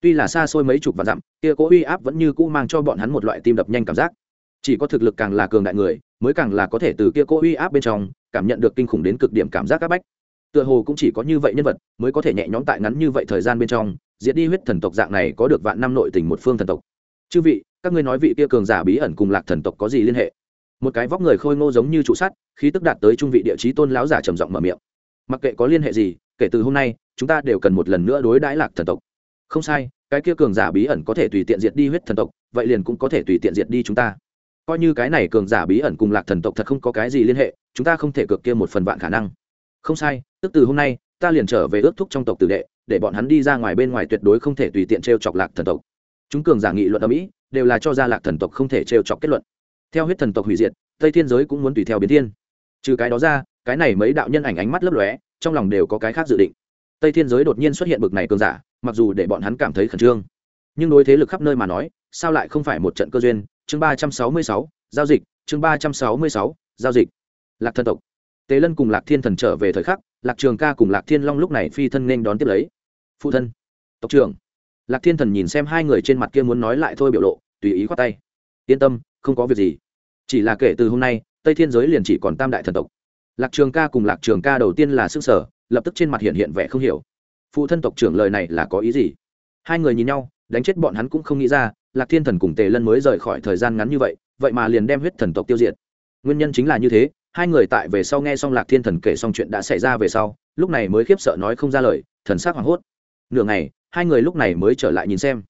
Tuy là xa xôi mấy chục và dặm, kia cố uy áp vẫn như cũ mang cho bọn hắn một loại tim đập nhanh cảm giác chỉ có thực lực càng là cường đại người, mới càng là có thể từ kia cố uy áp bên trong, cảm nhận được kinh khủng đến cực điểm cảm giác áp bách. Tựa hồ cũng chỉ có như vậy nhân vật, mới có thể nhẹ nhõm tại ngắn như vậy thời gian bên trong diễn đi huyết thần tộc dạng này có được vạn năm nội tình một phương thần tộc. Chư vị, các ngươi nói vị kia cường giả bí ẩn cùng lạc thần tộc có gì liên hệ? Một cái vóc người khôi ngô giống như trụ sắt, khí tức đạt tới trung vị địa chí tôn lão giả trầm giọng mở miệng. Mặc kệ có liên hệ gì, kể từ hôm nay, chúng ta đều cần một lần nữa đối đãi lạc thần tộc. Không sai, cái kia cường giả bí ẩn có thể tùy tiện diệt đi huyết thần tộc, vậy liền cũng có thể tùy tiện diệt đi chúng ta coi như cái này cường giả bí ẩn cùng lạc thần tộc thật không có cái gì liên hệ, chúng ta không thể cược kia một phần vạn khả năng. Không sai, tức từ hôm nay, ta liền trở về ước thúc trong tộc tử đệ, để bọn hắn đi ra ngoài bên ngoài tuyệt đối không thể tùy tiện t r e o chọc lạc thần tộc. Chúng cường giả nghị luận ở mỹ, đều là cho ra lạc thần tộc không thể t r e o chọc kết luận. Theo huyết thần tộc hủy diệt, tây thiên giới cũng muốn tùy theo biến thiên. Trừ cái đó ra, cái này mấy đạo nhân ảnh ánh mắt lấp lóe, trong lòng đều có cái khác dự định. Tây thiên giới đột nhiên xuất hiện bực này cường giả, mặc dù để bọn hắn cảm thấy khẩn trương, nhưng đối thế lực khắp nơi mà nói, sao lại không phải một trận cơ duyên chương ba trăm sáu mươi sáu, giao dịch, chương ba trăm sáu mươi sáu, giao dịch. Lạc thần tộc. Tề lân cùng lạc thiên thần trở về thời khắc, lạc trường ca cùng lạc thiên long lúc này phi thân nên đón tiếp lấy. Phụ thân. Tộc trưởng. Lạc thiên thần nhìn xem hai người trên mặt kia muốn nói lại thôi biểu lộ, tùy ý khoát tay. Yên tâm, không có việc gì. Chỉ là kể từ hôm nay, tây thiên giới liền chỉ còn tam đại thần tộc. Lạc trường ca cùng lạc trường ca đầu tiên là sức sở, lập tức trên mặt hiện hiện vẻ không hiểu. Phụ thân tộc trưởng lời này là có ý gì? Hai người nhìn nhau đánh chết bọn hắn cũng không nghĩ ra, lạc thiên thần cùng tề lân mới rời khỏi thời gian ngắn như vậy vậy mà liền đem huyết thần tộc tiêu diệt. Nguyên nhân chính là như thế, hai người tại về sau nghe xong lạc thiên thần kể xong chuyện đã xảy ra về sau, lúc này mới khiếp sợ nói không ra lời, thần sắc hoảng hốt. Nửa ngày, hai người lúc này mới trở lại nhìn xem.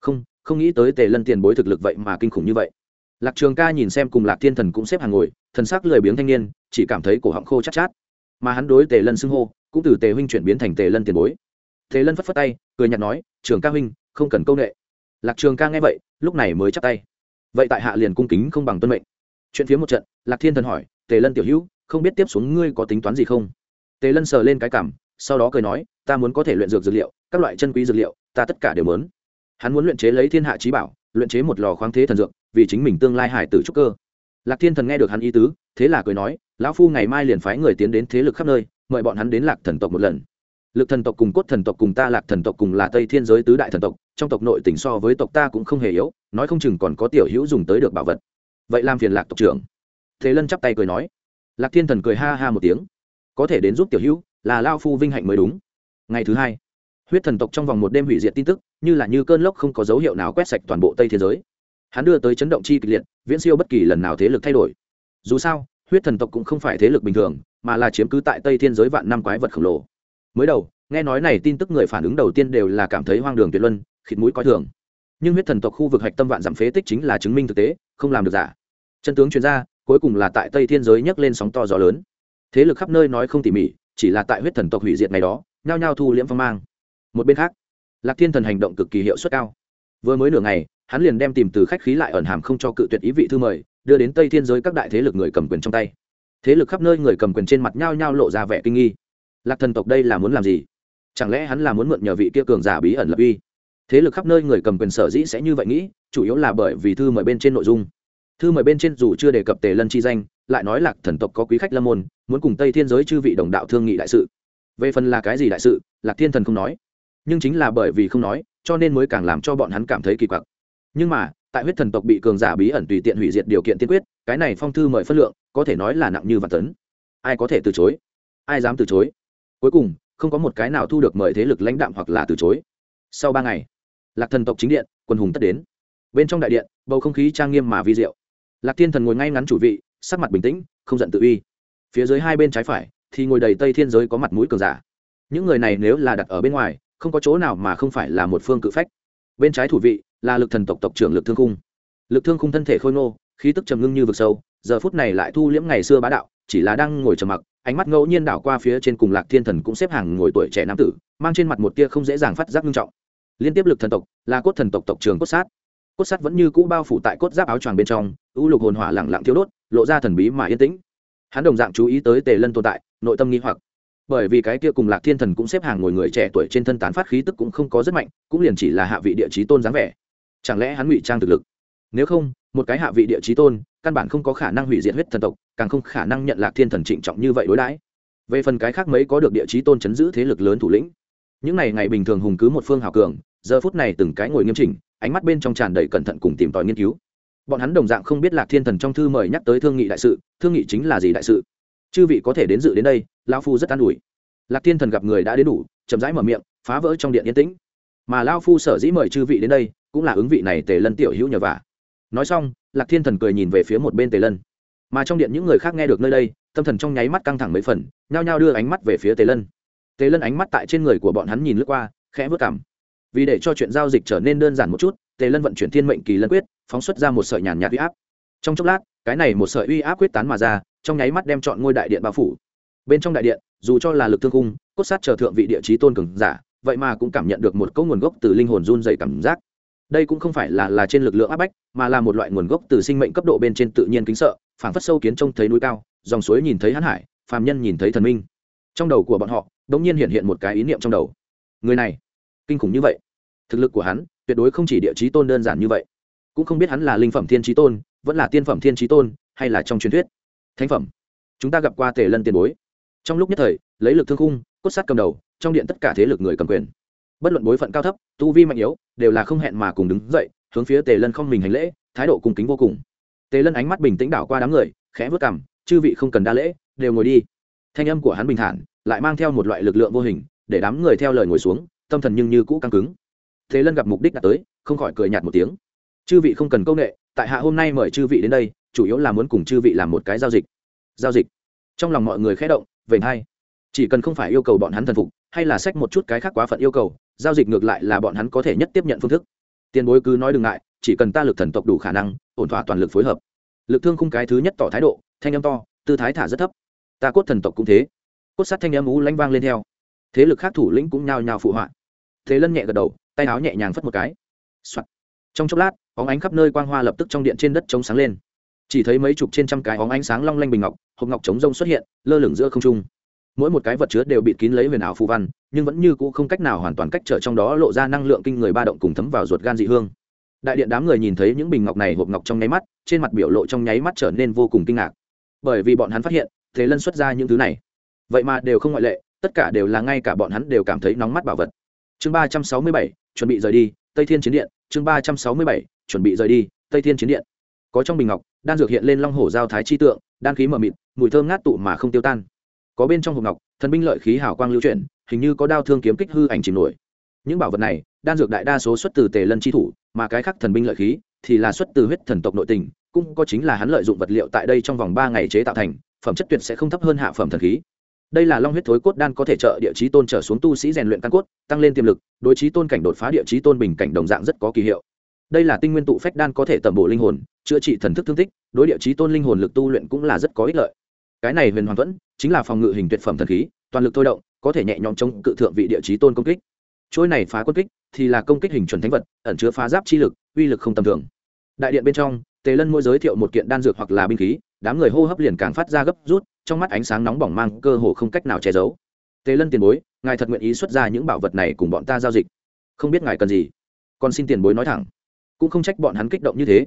Không không nghĩ tới tề lân tiền bối thực lực vậy mà kinh khủng như vậy. Lạc trường ca nhìn xem cùng lạc thiên thần cũng xếp hàng ngồi, thần sắc lười biếng thanh niên, chỉ cảm thấy cổ họng khô chát chát. Mà hắn đối tề lân xưng hô, cũng từ tề huynh chuyển biến thành tề lân tiền bối. Tề lân phất phất tay, cười nhạt nói, trường ca huynh không cần công nghệ lạc trường ca nghe vậy, lúc này mới chắp tay. Vậy tại hạ liền cung kính không bằng tuân mệnh. Chuyện phía một trận, lạc thiên thần hỏi, tề lân tiểu hữu, không biết tiếp xuống ngươi có tính toán gì không? Tề lân sờ lên cái cảm, sau đó cười nói, ta muốn có thể luyện dược dược liệu, các loại chân quý dược liệu, ta tất cả đều muốn. Hắn muốn luyện chế lấy thiên hạ trí bảo, luyện chế một lò khoáng thế thần dược, vì chính mình tương lai hải tử trúc cơ. Lạc thiên thần nghe được hắn ý tứ, thế là cười nói, lão phu ngày mai liền phái người tiến đến thế lực khắp nơi, mời bọn hắn đến lạc thần tộc một lần lực thần tộc cùng cốt thần tộc cùng ta lạc thần tộc cùng là tây thiên giới tứ đại thần tộc, trong tộc nội tỉnh so với tộc ta cũng không hề yếu, nói không chừng còn có tiểu hữu dùng tới được bảo vật. Vậy làm phiền lạc tộc trưởng. Thế lân chắp tay cười nói. Lạc thiên thần cười ha ha một tiếng. Có thể đến giúp tiểu hữu, là lao phu vinh hạnh mới đúng. Ngày thứ hai, huyết thần tộc trong vòng một đêm hủy diệt tin tức, như là như cơn lốc không có dấu hiệu nào quét sạch toàn bộ tây thế giới. Hắn đưa tới chấn động chi kịch liệt, viễn siêu bất kỳ lần nào thế lực thay đổi. Dù sao, huyết thần tộc cũng không phải thế lực bình thường, mà là chiếm cứ tại tây thiên giới vạn năm quái vật khổng lồ mới đầu, nghe nói này tin tức người phản ứng đầu tiên đều là cảm thấy hoang đường tuyệt luân, khịt mũi coi thường. Nhưng huyết thần tộc khu vực hạch tâm vạn giảm phế tích chính là chứng minh thực tế, không làm được giả. Chân tướng chuyên gia cuối cùng là tại tây thiên giới nhấc lên sóng to gió lớn. Thế lực khắp nơi nói không tỉ mỉ, chỉ là tại huyết thần tộc hủy diệt ngày đó, nhao nhao thu liễm phong mang. Một bên khác, lạc thiên thần hành động cực kỳ hiệu suất cao. Vừa mới nửa ngày, hắn liền đem tìm từ khách khí lại ẩn hàm không cho cự tuyệt ý vị thư mời, đưa đến tây thiên giới các đại thế lực người cầm quyền trong tay. Thế lực khắp nơi người cầm quyền trên mặt nhao nhao lộ ra vẻ kinh nghi lạc thần tộc đây là muốn làm gì? Chẳng lẽ hắn là muốn mượn nhờ vị kia cường giả bí ẩn lập uy? Thế lực khắp nơi người cầm quyền sở dĩ sẽ như vậy nghĩ, chủ yếu là bởi vì thư mời bên trên nội dung. Thư mời bên trên dù chưa đề cập tề lân chi danh, lại nói lạc thần tộc có quý khách lâm môn, muốn cùng tây thiên giới chư vị đồng đạo thương nghị đại sự. Về phần là cái gì đại sự, lạc thiên thần không nói. Nhưng chính là bởi vì không nói, cho nên mới càng làm cho bọn hắn cảm thấy kỳ quặc. Nhưng mà, tại huyết thần tộc bị cường giả bí ẩn tùy tiện hủy diệt điều kiện tiên quyết, cái này phong thư mời phất lượng, có thể nói là nặng như vạn tấn. Ai có thể từ chối? Ai dám từ chối? Cuối cùng, không có một cái nào thu được mời thế lực lãnh đạm hoặc là từ chối. Sau ba ngày, lạc thần tộc chính điện, quân hùng tất đến. Bên trong đại điện, bầu không khí trang nghiêm mà vi diệu. Lạc thiên thần ngồi ngay ngắn chủ vị, sắc mặt bình tĩnh, không giận tự uy. Phía dưới hai bên trái phải, thì ngồi đầy tây thiên giới có mặt mũi cường giả. Những người này nếu là đặt ở bên ngoài, không có chỗ nào mà không phải là một phương cự phách. Bên trái thủ vị, là lực thần tộc tộc trưởng lực thương khung. Lực thương khung thân thể khôi ngô, khí tức trầm ngưng như vực sâu, giờ phút này lại thu liễm ngày xưa bá đạo chỉ là đang ngồi trầm mặc, ánh mắt ngẫu nhiên đảo qua phía trên cùng lạc thiên thần cũng xếp hàng ngồi tuổi trẻ nam tử, mang trên mặt một tia không dễ dàng phát giác nghiêm trọng. Liên tiếp lực thần tộc, là cốt thần tộc tộc trưởng cốt sát. Cốt sát vẫn như cũ bao phủ tại cốt giáp áo choàng bên trong ưu lục hồn hỏa lẳng lặng thiếu đốt, lộ ra thần bí mà yên tĩnh. Hắn đồng dạng chú ý tới tề lân tồn tại, nội tâm nghi hoặc. Bởi vì cái kia cùng lạc thiên thần cũng xếp hàng ngồi người trẻ tuổi trên thân tán phát khí tức cũng không có rất mạnh, cũng liền chỉ là hạ vị địa chí tôn dáng vẻ. Chẳng lẽ hắn ngụy trang thực lực? Nếu không, một cái hạ vị địa chí tôn căn bản không có khả năng hủy diệt huyết thần tộc, càng không khả năng nhận lạc thiên thần trịnh trọng như vậy đối đãi. Về phần cái khác mấy có được địa chí tôn chấn giữ thế lực lớn thủ lĩnh. Những ngày ngày bình thường hùng cứ một phương hào cường, giờ phút này từng cái ngồi nghiêm chỉnh, ánh mắt bên trong tràn đầy cẩn thận cùng tìm tòi nghiên cứu. Bọn hắn đồng dạng không biết lạc thiên thần trong thư mời nhắc tới thương nghị đại sự, thương nghị chính là gì đại sự? Chư vị có thể đến dự đến đây lao phu rất an ủi. Lạc thiên thần gặp người đã đến đủ, chậm rãi mở miệng, phá vỡ trong điện yên tĩnh. Mà lao phu sở dĩ mời chư vị đến đây, cũng là ứng vị này tề lân tiểu hữu nhờ vả. Nói xong lạc thiên thần cười nhìn về phía một bên tề lân. Mà trong điện những người khác nghe được nơi đây, tâm thần trong nháy mắt căng thẳng mấy phần, nhao nhao đưa ánh mắt về phía tề lân. Tề lân ánh mắt tại trên người của bọn hắn nhìn lướt qua, khẽ vớt cảm vì để cho chuyện giao dịch trở nên đơn giản một chút, tề lân vận chuyển thiên mệnh kỳ lân quyết, phóng xuất ra một sợi nhàn nhạt uy áp. Trong chốc lát, cái này một sợi uy áp quyết tán mà ra, trong nháy mắt đem chọn ngôi đại điện bao phủ. Bên trong đại điện, dù cho là lực thương cung cốt sát chờ thượng vị địa chí tôn cường giả, vậy mà cũng cảm nhận được một câu nguồn gốc từ linh hồn run dày cảm giác đây cũng không phải là là trên lực lượng áp bách, mà là một loại nguồn gốc từ sinh mệnh cấp độ bên trên tự nhiên kính sợ, phảng phất sâu kiến trông thấy núi cao, dòng suối nhìn thấy hãn hải, phàm nhân nhìn thấy thần minh. Trong đầu của bọn họ đ ỗ n g nhiên hiện hiện một cái ý niệm trong đầu. Người này, kinh khủng như vậy. Thực lực của hắn, tuyệt đối không chỉ địa chí tôn đơn giản như vậy. Cũng không biết hắn là linh phẩm thiên trí tôn, vẫn là tiên phẩm thiên trí tôn, hay là trong truyền thuyết. Thánh phẩm. Chúng ta gặp qua tề lân tiền bối. Trong lúc nhất thời, lấy lực thương khung, cốt sát cầm đầu, trong điện tất cả thế lực người cầm quyền bất luận bối phận cao thấp, tu vi mạnh yếu, đều là không hẹn mà cùng đứng dậy, hướng phía tề lân không mình hành lễ, thái độ cung kính vô cùng. Tề lân ánh mắt bình tĩnh đảo qua đám người, khẽ vớt cảm chư vị không cần đa lễ, đều ngồi đi. Thanh âm của hắn bình thản, lại mang theo một loại lực lượng vô hình, để đám người theo lời ngồi xuống, tâm thần nhưng như cũ căng cứng. Tề lân gặp mục đích đã tới, không khỏi cười nhạt một tiếng. Chư vị không cần công nghệ tại hạ hôm nay mời chư vị đến đây, chủ yếu là muốn cùng chư vị làm một cái giao dịch. Giao dịch. Trong lòng mọi người khẽ động về hai. Chỉ cần không phải yêu cầu bọn hắn thần phục, hay là sách một chút cái khác quá phận yêu cầu giao dịch ngược lại là bọn hắn có thể nhất tiếp nhận phương thức. Tiền bối cứ nói đừng ngại, chỉ cần ta lực thần tộc đủ khả năng, ổn thỏa toàn lực phối hợp. Lực thương khung cái thứ nhất tỏ thái độ, thanh âm to, tư thái thả rất thấp. Ta cốt thần tộc cũng thế. Cốt sát thanh âm ú lanh vang lên theo. Thế lực khác thủ lĩnh cũng nhao nhao phụ họa. Thế lân nhẹ gật đầu, tay áo nhẹ nhàng phất một cái、Soạn. trong chốc lát óng ánh khắp nơi quang hoa lập tức trong điện trên đất trống sáng lên. Chỉ thấy mấy chục trên trăm cái óng ánh sáng long lanh bình ngọc, hộp ngọc trống rông xuất hiện, lơ lửng giữa không trung mỗi một cái vật chứa đều bịt kín lấy huyền ảo phù văn, nhưng vẫn như cũ không cách nào hoàn toàn cách trở trong đó lộ ra năng lượng kinh người ba động cùng thấm vào ruột gan dị hương. Đại điện đám người nhìn thấy những bình ngọc này hộp ngọc trong nháy mắt, trên mặt biểu lộ trong nháy mắt trở nên vô cùng kinh ngạc. Bởi vì bọn hắn phát hiện, thế lân xuất ra những thứ này. Vậy mà đều không ngoại lệ, tất cả đều là ngay cả bọn hắn đều cảm thấy nóng mắt bảo vật. Chương ba trăm sáu mươi bảy, chuẩn bị rời đi, tây thiên chiến điện. Chương ba trăm sáu mươi bảy, chuẩn bị rời đi, tây thiên chiến điện. Có trong bình ngọc, đan dược hiện lên long hổ giao thái chi tượng, đan khí mờ mịt, mùi thơm ngát tụ mà không tiêu tan có bên trong hộp ngọc, thần binh lợi khí hào quang lưu chuyển, hình như có đao thương kiếm kích hư ảnh chìm nổi. Những bảo vật này, đan dược đại đa số xuất từ tề lân chi thủ, mà cái khác thần binh lợi khí thì là xuất từ huyết thần tộc nội tình, cũng có chính là hắn lợi dụng vật liệu tại đây trong vòng ba ngày chế tạo thành, phẩm chất tuyệt sẽ không thấp hơn hạ phẩm thần khí. Đây là long huyết thối cốt đan có thể trợ địa chí tôn trở xuống tu sĩ rèn luyện căn cốt, tăng lên tiềm lực, đối chí tôn cảnh đột phá địa chí tôn bình cảnh đồng dạng rất có kỳ hiệu. Đây là tinh nguyên tụ phách đan có thể tẩm bổ linh hồn, chữa trị thần thức thương tích, đối địa chí tôn linh hồn lực tu luyện cũng là rất có ích lợi cái này huyền hoàng thuẫn chính là phòng ngự hình tuyệt phẩm thần khí, toàn lực thôi động, có thể nhẹ nhõm chống cự thượng vị địa chí tôn công kích. Trôi này phá quân kích thì là công kích hình chuẩn thánh vật, ẩn chứa phá giáp chi lực, uy lực không tầm thường. Đại điện bên trong, tề lân môi giới thiệu một kiện đan dược hoặc là binh khí, đám người hô hấp liền càng phát ra gấp rút, trong mắt ánh sáng nóng bỏng mang cơ hồ không cách nào che giấu. Tề lân tiền bối, ngài thật nguyện ý xuất ra những bảo vật này cùng bọn ta giao dịch? Không biết ngài cần gì? Còn xin tiền bối nói thẳng. Cũng không trách bọn hắn kích động như thế.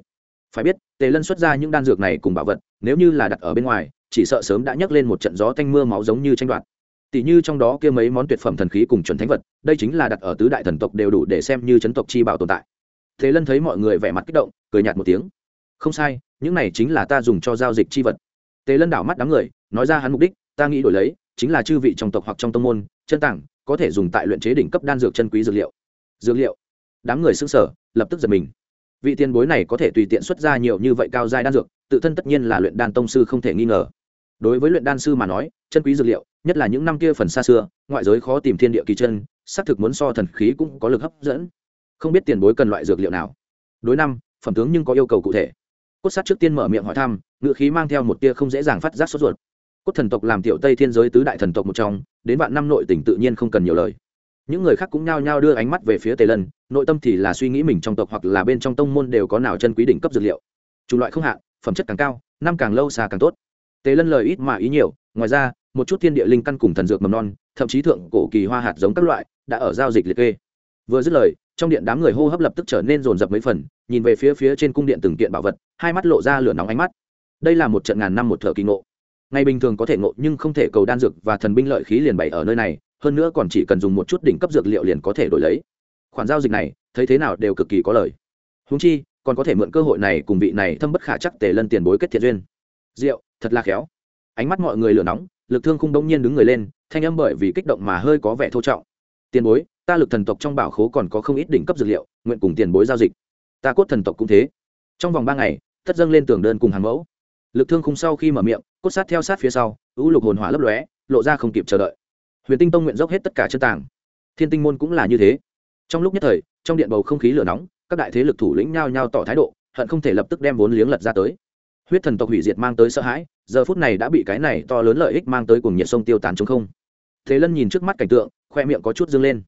Phải biết, tề lân xuất ra những đan dược này cùng bảo vật, nếu như là đặt ở bên ngoài chỉ sợ sớm đã nhấc lên một trận gió tanh mưa máu giống như tranh đoạt. Tỷ như trong đó kia mấy món tuyệt phẩm thần khí cùng chuẩn thánh vật, đây chính là đặt ở tứ đại thần tộc đều đủ để xem như chấn tộc chi bảo tồn tại. Thế lân thấy mọi người vẻ mặt kích động, cười nhạt một tiếng. Không sai, những này chính là ta dùng cho giao dịch chi vật. Tề lân đảo mắt đám người, nói ra hắn mục đích, ta nghĩ đổi lấy, chính là chư vị trong tộc hoặc trong tông môn, chân tảng, có thể dùng tại luyện chế đỉnh cấp đan dược chân quý dược liệu. Dược liệu. Đám người xưng sở lập tức giật mình vị tiền bối này có thể tùy tiện xuất ra nhiều như vậy cao giai đan dược, tự thân tất nhiên là luyện đan tông sư không thể nghi ngờ. Đối với luyện đan sư mà nói, chân quý dược liệu, nhất là những năm kia phần xa xưa, ngoại giới khó tìm thiên địa kỳ chân, xác thực muốn so thần khí cũng có lực hấp dẫn. Không biết tiền bối cần loại dược liệu nào. Đối năm, phẩm tướng nhưng có yêu cầu cụ thể. Cốt sát trước tiên mở miệng hỏi thăm ngự khí mang theo một tia không dễ dàng phát giác sốt ruột. Cốt thần tộc làm tiểu tây thiên giới tứ đại thần tộc một trong, đến vạn năm nội tỉnh tự nhiên không cần nhiều lời những người khác cũng nhao nhao đưa ánh mắt về phía tề lân, nội tâm thì là suy nghĩ mình trong tộc hoặc là bên trong tông môn đều có nào chân quý đỉnh cấp dược liệu. Chủng loại không hạn, phẩm chất càng cao, năm càng lâu xa càng tốt. Tề lân lời ít mà ý nhiều, ngoài ra, một chút thiên địa linh căn cùng thần dược mầm non, thậm chí thượng cổ kỳ hoa hạt giống các loại, đã ở giao dịch liệt kê. Vừa dứt lời, trong điện đám người hô hấp lập tức trở nên rồn rập mấy phần, nhìn về phía phía trên cung điện từng kiện bảo vật, hai mắt lộ ra lửa nóng ánh mắt. Đây là một trận ngàn năm một thợ kỳ ngộ. Ngày bình thường có thể ngộ nhưng không thể cầu đan dược và thần binh lợi khí liền bày ở nơi này hơn nữa còn chỉ cần dùng một chút đỉnh cấp dược liệu liền có thể đổi lấy. Khoản giao dịch này, thấy thế nào đều cực kỳ có lời. Húng chi, còn có thể mượn cơ hội này cùng vị này thâm bất khả chắc tề lân tiền bối kết thiện duyên. Rượu, thật là khéo. Ánh mắt mọi người lửa nóng, lực thương khung đông nhiên đứng người lên, thanh âm bởi vì kích động mà hơi có vẻ thô trọng. Tiền bối, ta lực thần tộc trong bảo khố còn có không ít đỉnh cấp dược liệu, nguyện cùng tiền bối giao dịch. Ta cốt thần tộc cũng thế. Trong vòng ba ngày tất dâng lên tường đơn cùng hàng mẫu. Lực thương khung sau khi mở miệng, cốt sát theo sát phía sau, ưu lục hồn hỏa lấp lóe, lộ ra không kịp chờ đợi huyền tinh tông nguyện dốc hết tất cả chân tàng. Thiên tinh môn cũng là như thế. Trong lúc nhất thời, trong điện bầu không khí lửa nóng, các đại thế lực thủ lĩnh nhao nhao tỏ thái độ, hận không thể lập tức đem vốn liếng lật ra tới. Huyết thần tộc hủy diệt mang tới sợ hãi, giờ phút này đã bị cái này to lớn lợi ích mang tới cùng nhiệt sông tiêu tán chống không. Thế lân nhìn trước mắt cảnh tượng, khoe miệng có chút dâng lên.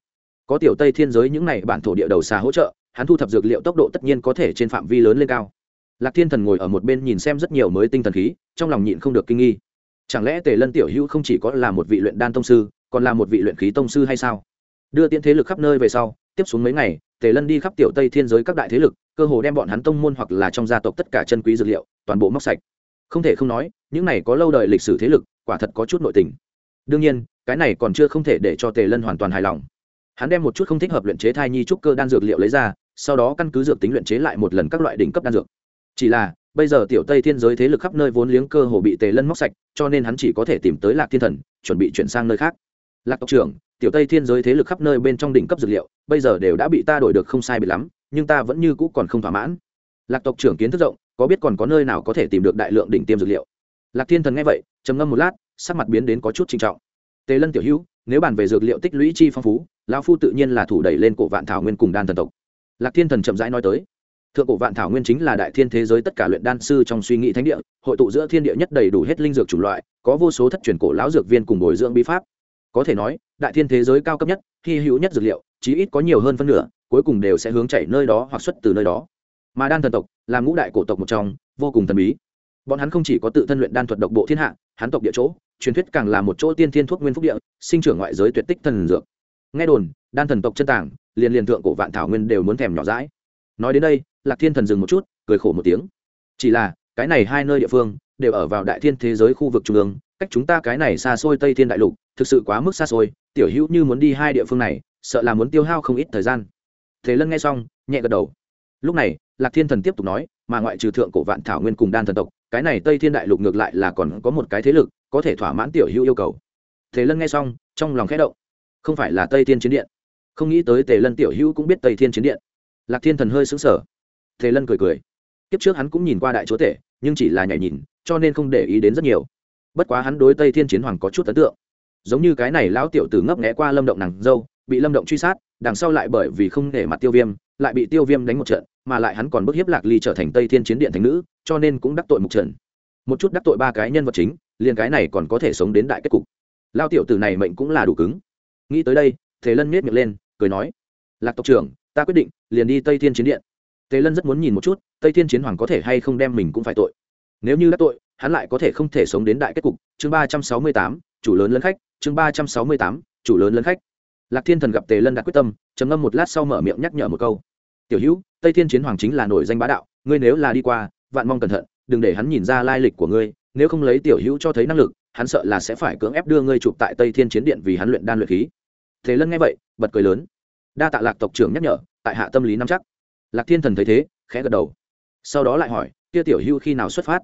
Có tiểu tây thiên giới những này bản thổ địa đầu xa hỗ trợ, hắn thu thập dược liệu tốc độ tất nhiên có thể trên phạm vi lớn lên cao. Lạc thiên thần ngồi ở một bên nhìn xem rất nhiều mới tinh thần khí, trong lòng nhịn không được kinh nghi. Chẳng lẽ tề lân tiểu hữu không chỉ có là một vị luyện đan tông sư còn là một vị luyện khí tông sư hay sao? Đưa tiễn thế lực khắp nơi về sau, tiếp xuống mấy ngày, tề lân đi khắp tiểu tây thiên giới các đại thế lực, cơ hồ đem bọn hắn tông môn hoặc là trong gia tộc tất cả chân quý dược liệu, toàn bộ móc sạch. Không thể không nói, những này có lâu đời lịch sử thế lực, quả thật có chút nội tình. Đương nhiên, cái này còn chưa không thể để cho tề lân hoàn toàn hài lòng. Hắn đem một chút không thích hợp luyện chế thai nhi trúc cơ đan dược liệu lấy ra, sau đó căn cứ dược tính luyện chế lại một lần các loại đỉnh cấp đan dược. Chỉ là, bây giờ tiểu tây thiên giới thế lực khắp nơi vốn liếng cơ hồ bị tề lân móc sạch, cho nên hắn chỉ có thể tìm tới lạc thiên thần, chuẩn bị chuyển sang nơi khác lạc tộc trưởng, tiểu tây thiên giới thế lực khắp nơi bên trong đỉnh cấp dược liệu, bây giờ đều đã bị ta đổi được không sai bị lắm, nhưng ta vẫn như cũ còn không thỏa mãn. Lạc tộc trưởng kiến thức rộng, có biết còn có nơi nào có thể tìm được đại lượng đỉnh tiêm dược liệu? Lạc thiên thần nghe vậy, trầm ngâm một lát, sắc mặt biến đến có chút trinh trọng. Tề lân tiểu hữu, nếu bàn về dược liệu tích lũy chi phong phú, lão phu tự nhiên là thủ đẩy lên cổ vạn thảo nguyên cùng đan thần tộc. Lạc thiên thần chậm rãi nói tới, thượng cổ vạn thảo nguyên chính là đại thiên thế giới tất cả luyện đan sư trong suy nghĩ thánh địa, hội tụ giữa thiên địa nhất đầy đủ hết linh dược chủng loại, có vô số thất truyền cổ lão dược viên cùng bồi dưỡng bí pháp có thể nói, đại thiên thế giới cao cấp nhất, hy hữu nhất dược liệu, chí ít có nhiều hơn phân nửa, cuối cùng đều sẽ hướng chảy nơi đó hoặc xuất từ nơi đó. Mà đan thần tộc, là ngũ đại cổ tộc một trong, vô cùng thần bí. Bọn hắn không chỉ có tự thân luyện đan thuật độc bộ thiên hạ, hắn tộc địa chỗ, truyền thuyết càng là một chỗ tiên thiên thuốc nguyên phúc địa, sinh trưởng ngoại giới tuyệt tích thần dược. Nghe đồn, đan thần tộc chân tảng liền liền thượng cổ vạn thảo nguyên đều muốn thèm nhỏ rãi nói đến đây, lạc thiên thần dừng một chút, cười khổ một tiếng. Chỉ là, cái này hai nơi địa phương, đều ở vào đại thiên thế giới khu vực trung ương, cách chúng ta cái này xa xôi tây thiên đại lục thực sự quá mức xa xôi, tiểu hữu như muốn đi hai địa phương này, sợ là muốn tiêu hao không ít thời gian. Thế lân nghe xong, nhẹ gật đầu. Lúc này, lạc thiên thần tiếp tục nói, mà ngoại trừ thượng cổ vạn thảo nguyên cùng đan thần tộc, cái này tây thiên đại lục ngược lại là còn có một cái thế lực, có thể thỏa mãn tiểu hữu yêu cầu. Thế lân nghe xong, trong lòng khẽ động. Không phải là tây thiên chiến điện. Không nghĩ tới tề lân tiểu hữu cũng biết tây thiên chiến điện. Lạc thiên thần hơi xứng sở tề lân cười cười. Kiếp trước hắn cũng nhìn qua đại chúa tể, nhưng chỉ là nhảy nhìn, cho nên không để ý đến rất nhiều. Bất quá hắn đối tây thiên chiến hoàng có chút ấn tượng giống như cái này lão tiểu tử ngấp nghé qua lâm động nàng dâu, bị lâm động truy sát, đằng sau lại bởi vì không để mặt tiêu viêm, lại bị tiêu viêm đánh một trận, mà lại hắn còn bức hiếp lạc ly trở thành tây thiên chiến điện thành nữ, cho nên cũng đắc tội mục trận. Một chút đắc tội ba cái nhân vật chính, liền cái này còn có thể sống đến đại kết cục. Lao tiểu tử này mệnh cũng là đủ cứng. Nghĩ tới đây thế lân miết miệng lên, cười nói, lạc tộc trưởng, ta quyết định, liền đi tây thiên chiến điện. Thế lân rất muốn nhìn một chút, tây thiên chiến hoàng có thể hay không đem mình cũng phải tội. Nếu như đắc tội, hắn lại có thể không thể sống đến đại kết cục. Chương ba trăm sáu mươi tám, chủ lớn lấn khách chương ba trăm sáu mươi tám, chủ lớn lấn khách. Lạc thiên thần gặp tề lân đã quyết tâm, trầm ngâm một lát sau mở miệng nhắc nhở một câu. Tiểu hữu, tây thiên chiến hoàng chính là nổi danh bá đạo, ngươi nếu là đi qua, vạn mong cẩn thận, đừng để hắn nhìn ra lai lịch của ngươi, nếu không lấy tiểu hữu cho thấy năng lực, hắn sợ là sẽ phải cưỡng ép đưa ngươi chụp tại tây thiên chiến điện vì hắn luyện đan luyện khí. Thế lân nghe vậy, bật cười lớn. Đa tạ lạc tộc trưởng nhắc nhở, tại hạ tâm lý nắm chắc. Lạc thiên thần thấy thế, khẽ gật đầu. Sau đó lại hỏi, kia tiểu hữu khi nào xuất phát?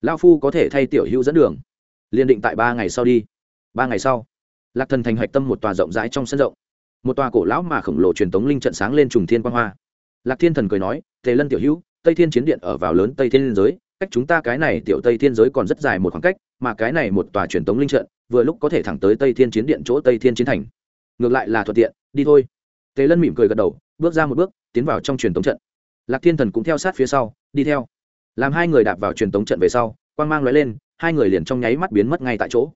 Lao phu có thể thay tiểu hữu dẫn đường? Liên định tại ba ngày sau đi ba ngày sau, lạc thần thành hạch tâm một tòa rộng rãi trong sân rộng. Một tòa cổ lão mà khổng lồ truyền tống linh trận sáng lên trùng thiên quang hoa. Lạc thiên thần cười nói, tề lân tiểu hữu, tây thiên chiến điện ở vào lớn tây thiên giới, cách chúng ta cái này tiểu tây thiên giới còn rất dài một khoảng cách, mà cái này một tòa truyền tống linh trận, vừa lúc có thể thẳng tới tây thiên chiến điện chỗ tây thiên chiến thành. Ngược lại là thuận tiện, đi thôi. Tề lân mỉm cười gật đầu, bước ra một bước, tiến vào trong truyền tống trận. Lạc thiên thần cũng theo sát phía sau, đi theo. Làm hai người đạp vào truyền tống trận về sau, quang mang lóe lên, hai người liền trong nháy mắt biến mất ngay tại chỗ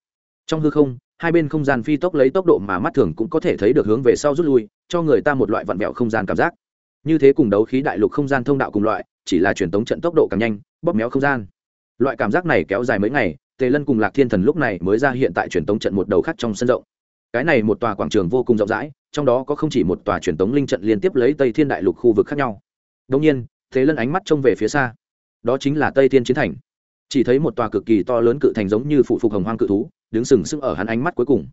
trong hư không, hai bên không gian phi tốc lấy tốc độ mà mắt thường cũng có thể thấy được hướng về sau rút lui, cho người ta một loại vặn vẹo không gian cảm giác. Như thế cùng đấu khí đại lục không gian thông đạo cùng loại, chỉ là truyền tống trận tốc độ càng nhanh, bóp méo không gian. Loại cảm giác này kéo dài mấy ngày, tề lân cùng lạc thiên thần lúc này mới ra hiện tại truyền tống trận một đầu khác trong sân rộng. Cái này một tòa quảng trường vô cùng rộng rãi, trong đó có không chỉ một tòa truyền tống linh trận liên tiếp lấy tây thiên đại lục khu vực khác nhau. Đông nhiên, tề lân ánh mắt trông về phía xa. Đó chính là tây thiên chiến thành. Chỉ thấy một tòa cực kỳ to lớn cự thành giống như phụ phục hồng hoang cự thú đứng sừng sững ở hắn ánh mắt cuối cùng.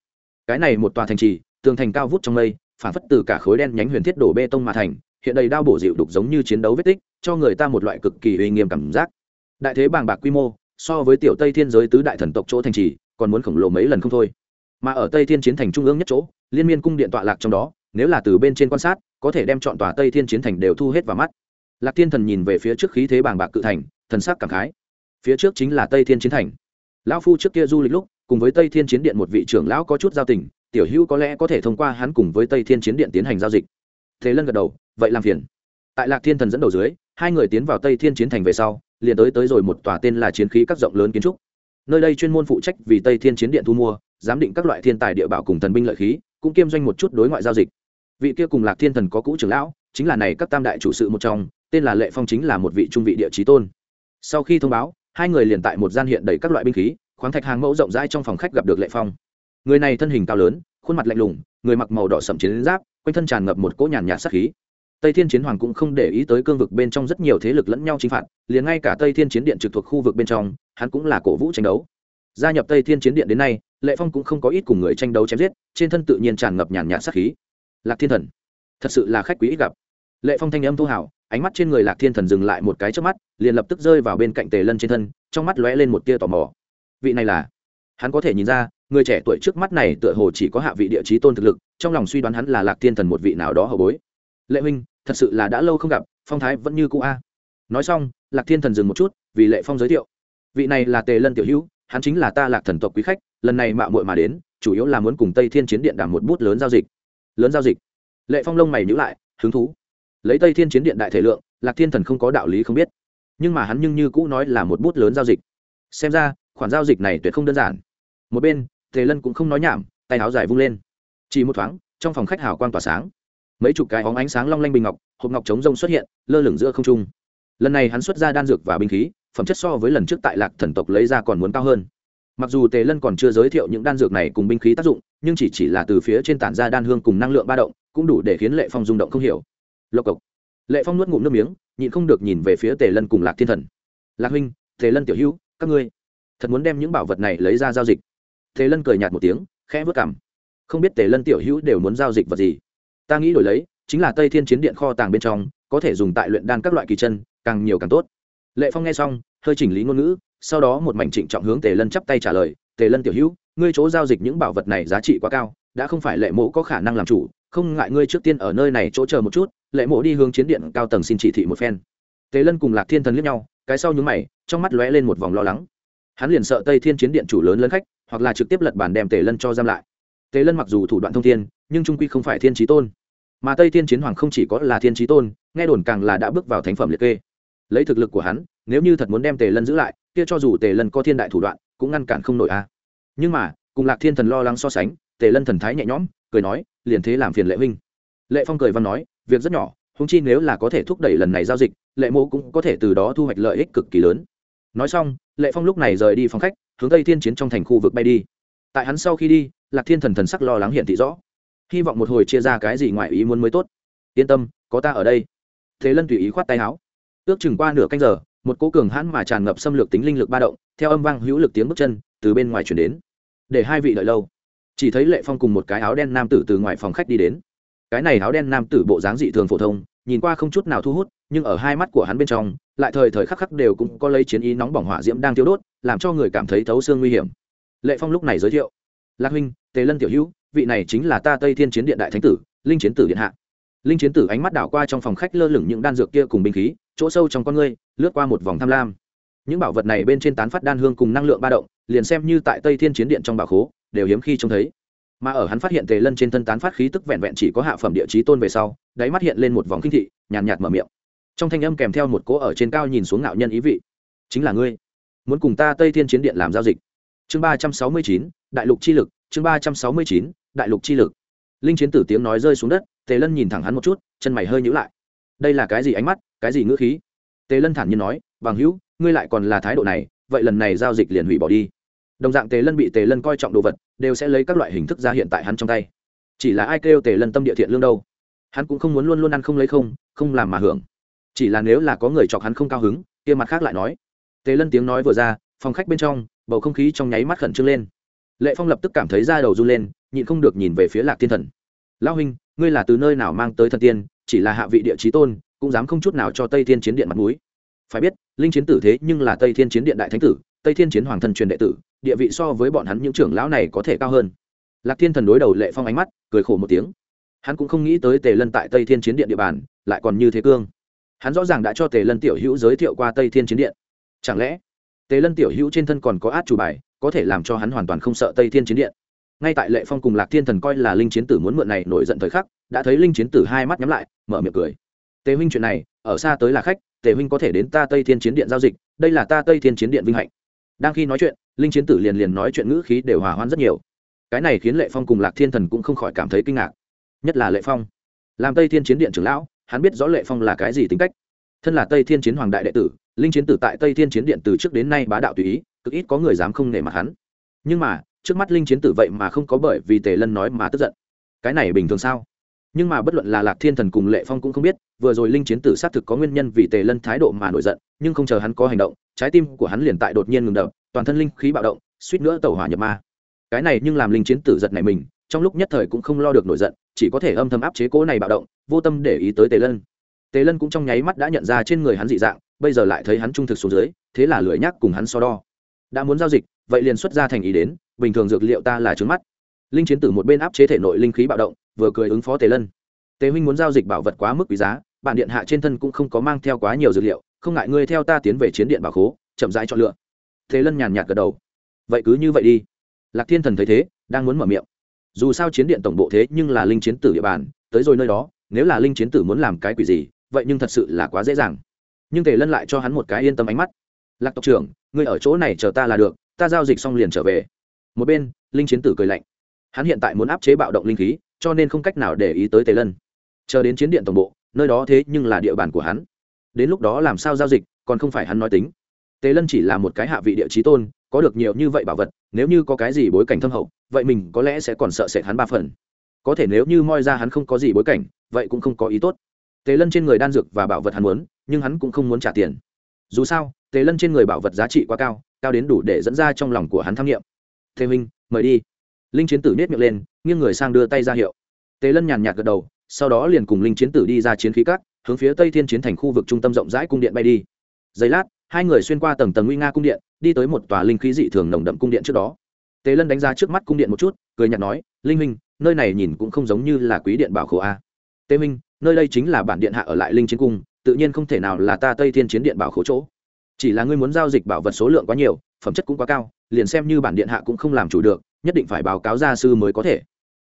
Cái này một tòa thành trì, tường thành cao vút trong mây, phản phất từ cả khối đen nhánh huyền thiết đổ bê tông mà thành, hiện đầy đao bổ dịu đục giống như chiến đấu vết tích, cho người ta một loại cực kỳ uy nghiêm cảm giác. Đại thế bàng bạc quy mô, so với tiểu tây thiên giới tứ đại thần tộc chỗ thành trì, còn muốn khổng lồ mấy lần không thôi. Mà ở tây thiên chiến thành trung ương nhất chỗ, liên miên cung điện tọa lạc trong đó, nếu là từ bên trên quan sát, có thể đem chọn tòa tây thiên chiến thành đều thu hết vào mắt. Lạc thiên thần nhìn về phía trước khí thế bàng bạc cự thành, thần sắc cảm khái. Phía trước chính là tây thiên chiến thành. Lão phu trước kia du lịch lúc cùng với tây thiên chiến điện một vị trưởng lão có chút giao tình, tiểu hữu có lẽ có thể thông qua hắn cùng với tây thiên chiến điện tiến hành giao dịch. Thế lân gật đầu, vậy làm phiền. Tại lạc thiên thần dẫn đầu dưới, hai người tiến vào tây thiên chiến thành về sau, liền tới tới rồi một tòa tên là chiến khí các rộng lớn kiến trúc. Nơi đây chuyên môn phụ trách vì tây thiên chiến điện thu mua, giám định các loại thiên tài địa bảo cùng thần binh lợi khí, cũng kiêm doanh một chút đối ngoại giao dịch. Vị kia cùng lạc thiên thần có cũ trưởng lão, chính là này các tam đại chủ sự một trong, tên là lệ phong chính là một vị trung vị địa trí tôn. Sau khi thông báo, hai người liền tại một gian hiện đầy các loại binh khí khoáng thạch hàng mẫu rộng rãi trong phòng khách gặp được lệ phong người này thân hình cao lớn khuôn mặt lạnh lùng người mặc màu đỏ sậm chiến giáp quanh thân tràn ngập một cỗ nhàn nhạt sắc khí tây thiên chiến hoàng cũng không để ý tới cương vực bên trong rất nhiều thế lực lẫn nhau chinh phạt liền ngay cả tây thiên chiến điện trực thuộc khu vực bên trong hắn cũng là cổ vũ tranh đấu gia nhập tây thiên chiến điện đến nay lệ phong cũng không có ít cùng người tranh đấu chém giết trên thân tự nhiên tràn ngập nhàn nhạt sắc khí lạc thiên thần thật sự là khách quý ít gặp lệ phong thanh âm thu hảo ánh mắt trên người lạc thiên thần dừng lại một cái trước mắt liền lập tức rơi vào bên cạnh tề lân trên thân trong mắt lóe lên một tia tò mò vị này là. Hắn có thể nhìn ra, người trẻ tuổi trước mắt này tựa hồ chỉ có hạ vị địa chí tôn thực lực, trong lòng suy đoán hắn là lạc thiên thần một vị nào đó hậu bối. Lệ huynh, thật sự là đã lâu không gặp, phong thái vẫn như cũ a. Nói xong, lạc thiên thần dừng một chút, vì lệ phong giới thiệu. Vị này là tề lân tiểu hữu, hắn chính là ta lạc thần tộc quý khách, lần này mạo muội mà đến, chủ yếu là muốn cùng tây thiên chiến điện đảm một bút lớn giao dịch. Lớn giao dịch. Lệ phong lông mày nhữ lại, hứng thú. Lấy tây thiên chiến điện đại thể lượng, lạc thiên thần không có đạo lý không biết. Nhưng mà hắn nhưng như cũ nói là một bút lớn giao dịch. Xem ra khoản giao dịch này tuyệt không đơn giản. Một bên, tề lân cũng không nói nhảm, tay áo dài vung lên. Chỉ một thoáng, trong phòng khách hào quang tỏa sáng. Mấy chục cái óng ánh sáng long lanh bình ngọc, hộp ngọc chống rông xuất hiện, lơ lửng giữa không trung. Lần này hắn xuất ra đan dược và binh khí, phẩm chất so với lần trước tại lạc thần tộc lấy ra còn muốn cao hơn. Mặc dù tề lân còn chưa giới thiệu những đan dược này cùng binh khí tác dụng, nhưng chỉ chỉ là từ phía trên tản ra đan hương cùng năng lượng ba động, cũng đủ để khiến lệ phong rung động không hiểu. Lộc cộc. Lệ phong nuốt ngụm nước miếng, nhịn không được nhìn về phía tề lân cùng lạc thiên thần. Lạc huynh, tề lân tiểu hữu, các ngươi thật muốn đem những bảo vật này lấy ra giao dịch. Tề lân cười nhạt một tiếng, khẽ vớt cảm không biết tề lân tiểu hữu đều muốn giao dịch vật gì. Ta nghĩ đổi lấy, chính là tây thiên chiến điện kho tàng bên trong, có thể dùng tại luyện đan các loại kỳ chân, càng nhiều càng tốt. Lệ phong nghe xong, hơi chỉnh lý ngôn ngữ, sau đó một mảnh trịnh trọng hướng tề lân chắp tay trả lời, tề lân tiểu hữu, ngươi chỗ giao dịch những bảo vật này giá trị quá cao, đã không phải lệ mộ có khả năng làm chủ, không ngại ngươi trước tiên ở nơi này chỗ chờ một chút, lệ mộ đi hướng chiến điện cao tầng xin chỉ thị một phen. Tề lân cùng lạc thiên thần liếc nhau, cái sau nhúng mày, trong mắt lóe lên một vòng lo lắng hắn liền sợ tây thiên chiến điện chủ lớn lớn khách, hoặc là trực tiếp lật bản đem tề lân cho giam lại. Tề lân mặc dù thủ đoạn thông thiên, nhưng trung quy không phải thiên trí tôn. Mà tây thiên chiến hoàng không chỉ có là thiên trí tôn, nghe đồn càng là đã bước vào thánh phẩm liệt kê. Lấy thực lực của hắn, nếu như thật muốn đem tề lân giữ lại, kia cho dù tề lân có thiên đại thủ đoạn, cũng ngăn cản không nổi a. Nhưng mà, cùng lạc thiên thần lo lắng so sánh, tề lân thần thái nhẹ nhõm, cười nói, liền thế làm phiền lệ huynh. Lệ phong cười văn nói, việc rất nhỏ húng chi nếu là có thể thúc đẩy lần này giao dịch, lệ mô cũng có thể từ đó thu hoạch lợi ích cực kỳ lớn nói xong, lệ phong lúc này rời đi phòng khách, hướng tây thiên chiến trong thành khu vực bay đi. Tại hắn sau khi đi, lạc thiên thần thần sắc lo lắng hiện thị rõ. Hy vọng một hồi chia ra cái gì ngoài ý muốn mới tốt. Yên tâm, có ta ở đây. Thế lân tùy ý khoát tay áo. Ước chừng qua nửa canh giờ, một cố cường hãn mà tràn ngập xâm lược tính linh lực ba động, theo âm vang hữu lực tiếng bước chân, từ bên ngoài chuyển đến. Để hai vị đợi lâu. Chỉ thấy lệ phong cùng một cái áo đen nam tử từ ngoài phòng khách đi đến. Cái này áo đen nam tử bộ dáng dị thường phổ thông nhìn qua không chút nào thu hút, nhưng ở hai mắt của hắn bên trong, lại thời thời khắc khắc đều cũng có lấy chiến ý nóng bỏng hỏa diễm đang thiêu đốt, làm cho người cảm thấy thấu xương nguy hiểm. Lệ phong lúc này giới thiệu, lạc huynh, tề lân tiểu hữu, vị này chính là ta tây thiên chiến điện đại thánh tử, linh chiến tử điện hạ. Linh chiến tử ánh mắt đảo qua trong phòng khách lơ lửng những đan dược kia cùng binh khí, chỗ sâu trong con ngươi, lướt qua một vòng tham lam. Những bảo vật này bên trên tán phát đan hương cùng năng lượng ba động, liền xem như tại tây thiên chiến điện trong bảo khố, đều hiếm khi trông thấy mà ở hắn phát hiện tề lân trên thân tán phát khí tức vẹn vẹn chỉ có hạ phẩm địa chí tôn về sau đáy mắt hiện lên một vòng kinh thị nhàn nhạt, nhạt mở miệng. Trong thanh âm kèm theo một cỗ ở trên cao nhìn xuống ngạo nhân ý vị. Chính là ngươi. Muốn cùng ta tây thiên chiến điện làm giao dịch. Chương ba trăm sáu mươi chín đại lục chi lực chương ba trăm sáu mươi chín đại lục chi lực. Linh chiến tử tiếng nói rơi xuống đất tề lân nhìn thẳng hắn một chút chân mày hơi nhữ lại. Đây là cái gì ánh mắt cái gì ngữ khí? Tề lân thản nhiên nói bằng hữu ngươi lại còn là thái độ này vậy lần này giao dịch liền hủy bỏ đi đồng dạng tề lân bị tề lân coi trọng đồ vật, đều sẽ lấy các loại hình thức ra hiện tại hắn trong tay. Chỉ là ai kêu tề lân tâm địa thiện lương đâu? Hắn cũng không muốn luôn luôn ăn không lấy không không làm mà hưởng. Chỉ là nếu là có người chọc hắn không cao hứng, kia mặt khác lại nói. Tề lân tiếng nói vừa ra, phòng khách bên trong, bầu không khí trong nháy mắt khẩn trương lên. Lệ phong lập tức cảm thấy da đầu run lên, nhịn không được nhìn về phía lạc thiên thần. Lão huynh, ngươi là từ nơi nào mang tới thần tiên, chỉ là hạ vị địa chí tôn, cũng dám không chút nào cho tây thiên chiến điện mặt mũi. Phải biết, linh chiến tử thế nhưng là tây thiên chiến điện đại thánh tử, tây thiên chiến hoàng thần truyền đệ tử địa vị so với bọn hắn những trưởng lão này có thể cao hơn. Lạc thiên thần đối đầu lệ phong ánh mắt, cười khổ một tiếng. Hắn cũng không nghĩ tới tề lân tại tây thiên chiến điện địa bàn, lại còn như thế cương. Hắn rõ ràng đã cho tề lân tiểu hữu giới thiệu qua tây thiên chiến điện. Chẳng lẽ, tề lân tiểu hữu trên thân còn có át chủ bài, có thể làm cho hắn hoàn toàn không sợ tây thiên chiến điện? Ngay tại lệ phong cùng lạc thiên thần coi là linh chiến tử muốn mượn này nổi giận thời khắc, đã thấy linh chiến tử hai mắt nhắm lại, mở miệng cười. Tề huynh, chuyện này, ở xa tới là khách, tề huynh có thể đến ta tây thiên chiến điện giao dịch, đây là ta tây thiên chiến điện vinh hạnh. Đang khi nói chuyện linh chiến tử liền liền nói chuyện ngữ khí đều hòa hoan rất nhiều. Cái này khiến lệ phong cùng lạc thiên thần cũng không khỏi cảm thấy kinh ngạc. Nhất là lệ phong. Làm tây thiên chiến điện trưởng lão, hắn biết rõ lệ phong là cái gì tính cách. Thân là tây thiên chiến hoàng đại đệ tử, linh chiến tử tại tây thiên chiến điện từ trước đến nay bá đạo tùy ý, cực ít có người dám không nể mặt hắn. Nhưng mà, trước mắt linh chiến tử vậy mà không có bởi vì tề lân nói mà tức giận. Cái này bình thường sao? Nhưng mà bất luận là lạc thiên thần cùng lệ phong cũng không biết, vừa rồi linh chiến tử xác thực có nguyên nhân vì tề lân thái độ mà nổi giận, nhưng không chờ hắn có hành động, trái tim của hắn liền tại đột nhiên ngừng đập toàn thân linh khí bạo động, suýt nữa tẩu hỏa nhập ma. Cái này nhưng làm linh chiến tử giật này mình, trong lúc nhất thời cũng không lo được nổi giận, chỉ có thể âm thầm áp chế cố này bạo động, vô tâm để ý tới tề lân. Tề lân cũng trong nháy mắt đã nhận ra trên người hắn dị dạng, bây giờ lại thấy hắn trung thực xuống dưới, thế là lưỡi nhắc cùng hắn so đo. Đã muốn giao dịch, vậy liền xuất ra thành ý đến, bình thường dược liệu ta là trướng mắt. Linh chiến tử một bên áp chế thể nội linh khí bạo động, vừa cười ứng phó tề lân. Tề huynh muốn giao dịch bảo vật quá mức quý giá, bản điện hạ trên thân cũng không có mang theo quá nhiều dược liệu, không ngại ngươi theo ta tiến về chiến điện bảo khố, chậm rãi chọn lựa tề lân nhàn nhạt gật đầu. Vậy cứ như vậy đi. Lạc thiên thần thấy thế, đang muốn mở miệng. Dù sao chiến điện tổng bộ thế nhưng là linh chiến tử địa bàn, tới rồi nơi đó, nếu là linh chiến tử muốn làm cái quỷ gì, vậy nhưng thật sự là quá dễ dàng. Nhưng tề lân lại cho hắn một cái yên tâm ánh mắt. Lạc tộc trưởng, ngươi ở chỗ này chờ ta là được, ta giao dịch xong liền trở về. Một bên, linh chiến tử cười lạnh. Hắn hiện tại muốn áp chế bạo động linh khí, cho nên không cách nào để ý tới tề lân. Chờ đến chiến điện tổng bộ, nơi đó thế nhưng là địa bàn của hắn. Đến lúc đó làm sao giao dịch, còn không phải hắn nói tính tề lân chỉ là một cái hạ vị địa trí tôn, có được nhiều như vậy bảo vật, nếu như có cái gì bối cảnh thâm hậu, vậy mình có lẽ sẽ còn sợ sệt hắn ba phần. Có thể nếu như moi ra hắn không có gì bối cảnh, vậy cũng không có ý tốt. Tề lân trên người đan dược và bảo vật hắn muốn, nhưng hắn cũng không muốn trả tiền. Dù sao, tề lân trên người bảo vật giá trị quá cao cao đến đủ để dẫn ra trong lòng của hắn tham nghiệm thế minh mời đi. Linh chiến tử nết miệng lên, nghiêng người sang đưa tay ra hiệu. Tề lân nhàn nhạt gật đầu, sau đó liền cùng linh chiến tử đi ra chiến khí cát hướng phía tây thiên chiến thành khu vực trung tâm rộng rãi cung điện bay đi. Giây lát hai người xuyên qua tầng tầng nguy nga cung điện đi tới một tòa linh khí dị thường nồng đậm cung điện trước đó. Tề lân đánh ra trước mắt cung điện một chút cười nhạt nói linh minh, nơi này nhìn cũng không giống như là quý điện bảo khổ a. Tề minh, nơi đây chính là bản điện hạ ở lại linh chiến cung tự nhiên không thể nào là ta tây thiên chiến điện bảo khổ chỗ. Chỉ là ngươi muốn giao dịch bảo vật số lượng quá nhiều phẩm chất cũng quá cao liền xem như bản điện hạ cũng không làm chủ được nhất định phải báo cáo gia sư mới có thể.